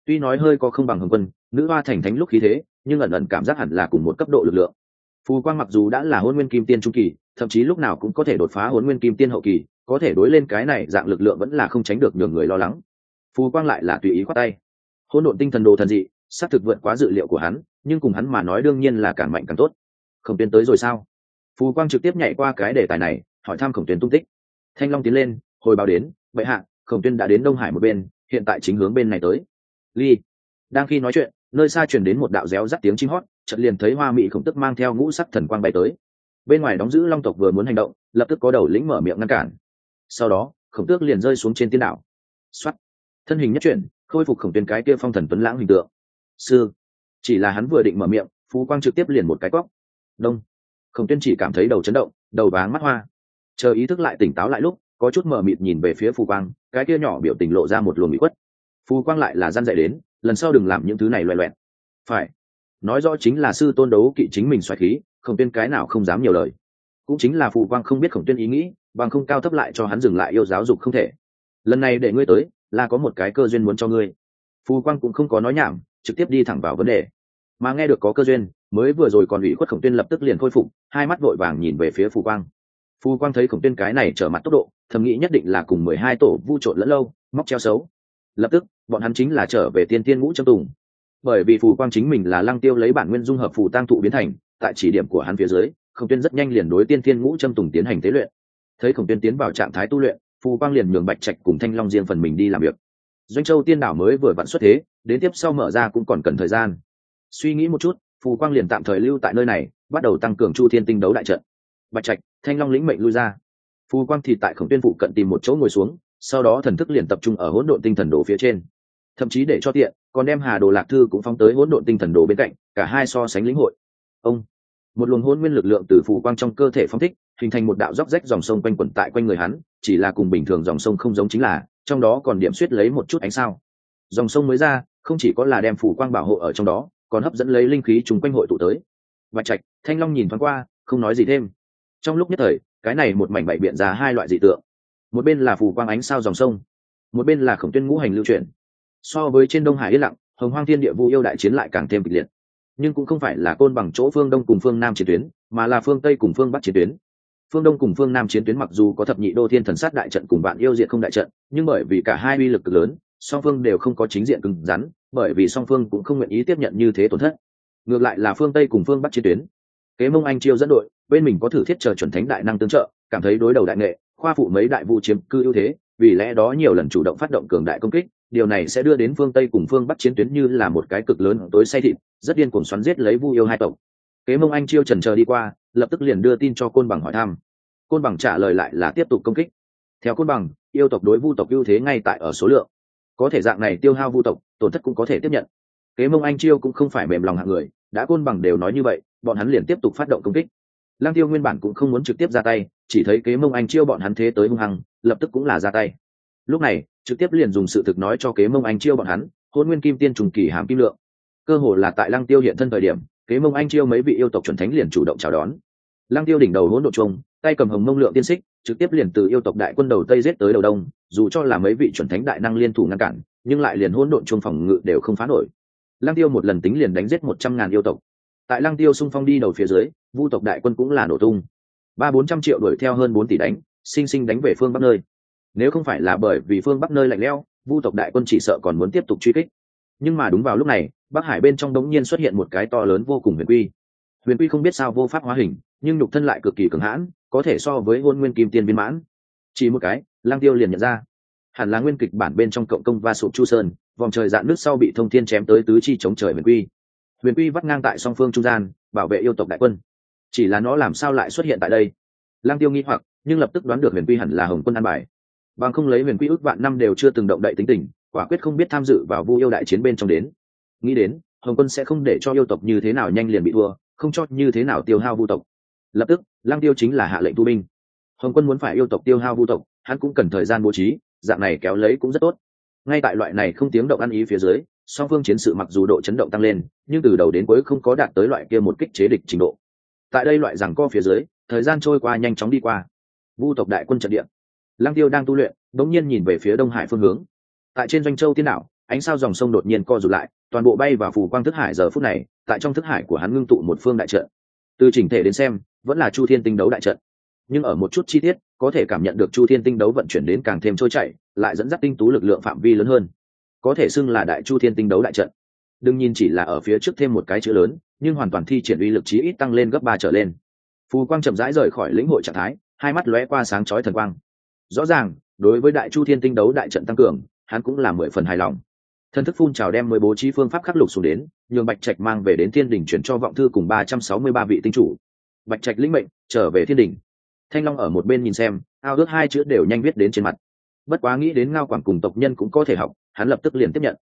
Tuy nói hơi có không bằng hồng quân, nữ hoa thành thánh lúc khí thế, nhưng ẩn ẩn cảm giác hẳn là cùng một cấp độ lực lượng. Phù quang mặc dù đã là hôn nguyên kim tiên trung kỳ, thậm chí lúc nào cũng có thể đột phá hôn nguyên kim tiên hậu kỳ, có thể đối lên cái này dạng lực lượng vẫn là không tránh được nhường người lo lắng. Phù quang lại là tùy ý khoát tay. Hôn độn tinh thần đồ thần dị, xác thực vượt quá dự liệu của hắn, nhưng cùng hắn mà nói đương nhiên là càng mạnh càng tốt khổng tuyến tới rồi sao? Phù quang trực tiếp nhảy qua cái đề tài này, hỏi thăm khổng tuyến tung tích. Thanh long tiến lên, hồi báo đến vậy hạ, khổng tuyên đã đến đông hải một bên, hiện tại chính hướng bên này tới. Ly, đang khi nói chuyện, nơi xa truyền đến một đạo réo rắt tiếng chim hót, chợt liền thấy hoa mỹ khổng tức mang theo ngũ sắc thần quang bay tới. Bên ngoài đóng giữ long tộc vừa muốn hành động, lập tức có đầu lĩnh mở miệng ngăn cản. Sau đó, khổng tước liền rơi xuống trên tiên đảo. Xuất thân hình nhất chuyển, khôi phục khổng tuyên cái kia phong thần tuấn lãng hình tượng. Sư. Chỉ là hắn vừa định mở miệng phú quang trực tiếp liền một cái cóc đông. Khổng tuyên chỉ cảm thấy đầu chấn động, đầu váng mắt hoa. Chờ ý thức lại tỉnh táo lại lúc, có chút mờ mịt nhìn về phía phù quang, cái kia nhỏ biểu tình lộ ra một luồng bị quất phù quang lại là gian dạy đến, lần sau đừng làm những thứ này loẹ loẹt. Phải. Nói rõ chính là sư tôn đấu kỵ chính mình xoài khí, khổng tuyên cái nào không dám nhiều lời. Cũng chính là phù quang không biết khổng tuyên ý nghĩ, bằng không cao thấp lại cho hắn dừng lại yêu giáo dục không thể. Lần này để ngươi tới, là có một cái cơ duyên muốn cho ngươi. Phù quang cũng không có nói nhảm, trực tiếp đi thẳng vào vấn đề. Mà nghe được có cơ duyên mới vừa rồi còn ủy khuất khổng tuyên lập tức liền khôi phục, hai mắt vội vàng nhìn về phía phù quang. Phù quang thấy khổng tuyên cái này trở mặt tốc độ, thầm nghĩ nhất định là cùng mười hai tổ vu trộn lẫn lâu, móc treo xấu. Lập tức, bọn hắn chính là trở về tiên tiên ngũ trâm tùng. Bởi vì phù quang chính mình là lăng tiêu lấy bản nguyên dung hợp phù tăng thụ biến thành, tại chỉ điểm của hắn phía dưới, khổng tuyên rất nhanh liền đối tiên tiên ngũ trâm tùng tiến hành tế luyện. Thấy khổng tuyên tiến vào trạng thái tu luyện, phù quang liền nhường bạch trạch cùng thanh long riêng phần mình đi làm việc. Doanh châu tiên đảo mới vừa vặn xuất thế, đến tiếp sau mở ra cũng còn cần thời gian. Suy nghĩ một chút phù quang liền tạm thời lưu tại nơi này, bắt đầu tăng cường chu thiên tinh đấu đại trận. Bạch trạch, thanh long lĩnh mệnh lui ra. Phù quang thì tại khổng tuyên phụ cận tìm một chỗ ngồi xuống, sau đó thần thức liền tập trung ở hỗn độn tinh thần đồ phía trên. Thậm chí để cho tiện, còn đem hà đồ lạc thư cũng phóng tới hỗn độn tinh thần đồ bên cạnh, cả hai so sánh lĩnh hội. Ông, một luồng hỗn nguyên lực lượng từ phù quang trong cơ thể phong thích, hình thành một đạo dốc rách dòng sông quanh quẩn tại quanh người hắn, chỉ là cùng bình thường dòng sông không giống chính là, trong đó còn điểm suýt lấy một chút ánh sao. Dòng sông mới ra, không chỉ có là đem phù quang bảo hộ ở trong đó còn hấp dẫn lấy linh khí chung quanh hội tụ tới. Và trạch, thanh long nhìn thoáng qua, không nói gì thêm. Trong lúc nhất thời, cái này một mảnh bậy biện ra hai loại dị tượng. Một bên là phù quang ánh sao dòng sông, một bên là khổng tuyên ngũ hành lưu chuyển. So với trên đông hải yên lặng, hồng hoang thiên địa vu yêu đại chiến lại càng thêm kịch liệt. Nhưng cũng không phải là côn bằng chỗ phương đông cùng phương nam chiến tuyến, mà là phương tây cùng phương bắc chiến tuyến. Phương đông cùng phương nam chiến tuyến mặc dù có thập nhị đô thiên thần sát đại trận cùng bạn yêu diện không đại trận, nhưng bởi vì cả hai uy lực cực lớn song phương đều không có chính diện cứng rắn, bởi vì song phương cũng không nguyện ý tiếp nhận như thế tổn thất. Ngược lại là phương tây cùng phương bắc chiến tuyến. Kế mông anh chiêu dẫn đội, bên mình có thử thiết chờ chuẩn thánh đại năng tương trợ, cảm thấy đối đầu đại nghệ, khoa phụ mấy đại vụ chiếm cư ưu thế, vì lẽ đó nhiều lần chủ động phát động cường đại công kích, điều này sẽ đưa đến phương tây cùng phương bắc chiến tuyến như là một cái cực lớn tối say thịt, rất điên cuồng xoắn giết lấy vu yêu hai tộc. Kế mông anh chiêu trần chờ đi qua, lập tức liền đưa tin cho côn bằng hỏi thăm. Côn bằng trả lời lại là tiếp tục công kích. Theo côn bằng, yêu tộc đối vu tộc ưu thế ngay tại ở số lượng có thể dạng này tiêu hao vu tộc, tổn thất cũng có thể tiếp nhận. Kế mông anh chiêu cũng không phải mềm lòng hạng người, đã côn bằng đều nói như vậy, bọn hắn liền tiếp tục phát động công kích. Lang tiêu nguyên bản cũng không muốn trực tiếp ra tay, chỉ thấy kế mông anh chiêu bọn hắn thế tới hung hăng, lập tức cũng là ra tay. Lúc này, trực tiếp liền dùng sự thực nói cho kế mông anh chiêu bọn hắn hôn nguyên kim tiên trùng kỳ hàm kim lượng. Cơ hồ là tại lăng tiêu hiện thân thời điểm, kế mông anh chiêu mấy vị yêu tộc chuẩn thánh liền chủ động chào đón. Lăng tiêu đỉnh đầu hỗn độ chung tay cầm hồng mông lượng tiên xích, trực tiếp liền từ yêu tộc đại quân đầu tây giết tới đầu đông dù cho là mấy vị chuẩn thánh đại năng liên thủ ngăn cản, nhưng lại liền hỗn độn chuông phòng ngự đều không phá nổi. Lăng tiêu một lần tính liền đánh giết một trăm ngàn yêu tộc. Tại lăng tiêu xung phong đi đầu phía dưới, vu tộc đại quân cũng là nổ tung. Ba bốn trăm triệu đuổi theo hơn bốn tỷ đánh, sinh sinh đánh về phương bắc nơi. Nếu không phải là bởi vì phương bắc nơi lạnh lẽo, vu tộc đại quân chỉ sợ còn muốn tiếp tục truy kích. Nhưng mà đúng vào lúc này, bắc hải bên trong đống nhiên xuất hiện một cái to lớn vô cùng huyền quy. Huyền quy không biết sao vô pháp hóa hình, nhưng nhục thân lại cực kỳ cường hãn, có thể so với hôn nguyên kim tiên viên mãn chỉ một cái lang tiêu liền nhận ra. Hẳn là nguyên kịch bản bên trong cộng công va sụp chu sơn, vòng trời dạn nước sau bị thông thiên chém tới tứ chi chống trời huyền quy. Huyền quy vắt ngang tại song phương trung gian, bảo vệ yêu tộc đại quân. Chỉ là nó làm sao lại xuất hiện tại đây? Lang tiêu nghĩ hoặc, nhưng lập tức đoán được huyền quy hẳn là hồng quân an bài. Bằng không lấy huyền quy ước vạn năm đều chưa từng động đậy tính tình, quả quyết không biết tham dự vào vu yêu đại chiến bên trong đến. Nghĩ đến, hồng quân sẽ không để cho yêu tộc như thế nào nhanh liền bị thua, không cho như thế nào tiêu hao vu tộc. Lập tức lang tiêu chính là hạ lệnh tu binh hồng quân muốn phải yêu tộc tiêu hao vu tộc, hắn cũng cần thời gian bố trí, dạng này kéo lấy cũng rất tốt. Ngay tại loại này không tiếng động ăn ý phía dưới, song phương chiến sự mặc dù độ chấn động tăng lên, nhưng từ đầu đến cuối không có đạt tới loại kia một kích chế địch trình độ. Tại đây loại rằng co phía dưới, thời gian trôi qua nhanh chóng đi qua. Vu tộc đại quân trận địa. Lăng tiêu đang tu luyện đống nhiên nhìn về phía đông hải phương hướng. Tại trên doanh châu tiên đảo, ánh sao dòng sông đột nhiên co rụt lại, toàn bộ bay vào phù quang thức hải giờ phút này, tại trong thức hải của hắn ngưng tụ một phương đại trận. Từ chỉnh thể đến xem, vẫn là chu thiên tinh đấu đại trận nhưng ở một chút chi tiết, có thể cảm nhận được chu thiên tinh đấu vận chuyển đến càng thêm trôi chảy, lại dẫn dắt tinh tú lực lượng phạm vi lớn hơn. Có thể xưng là đại chu thiên tinh đấu đại trận. Đừng nhìn chỉ là ở phía trước thêm một cái chữ lớn, nhưng hoàn toàn thi triển uy lực chí ít tăng lên gấp ba trở lên. Phù quang chậm rãi rời khỏi lĩnh hội trạng thái, hai mắt lóe qua sáng chói thần quang. Rõ ràng, đối với đại chu thiên tinh đấu đại trận tăng cường, hắn cũng là mười phần hài lòng. Thân thức phun trào đem mười bố trí phương pháp khắc lục xuống đến, nhường bạch trạch mang về đến thiên đình chuyển cho vọng thư cùng ba trăm sáu mươi ba vị tinh chủ. Bạch trạch lĩnh mệnh, trở về thiên đình thanh long ở một bên nhìn xem, ao ước hai chữ đều nhanh viết đến trên mặt. Bất quá nghĩ đến ngao quảng cùng tộc nhân cũng có thể học, hắn lập tức liền tiếp nhận.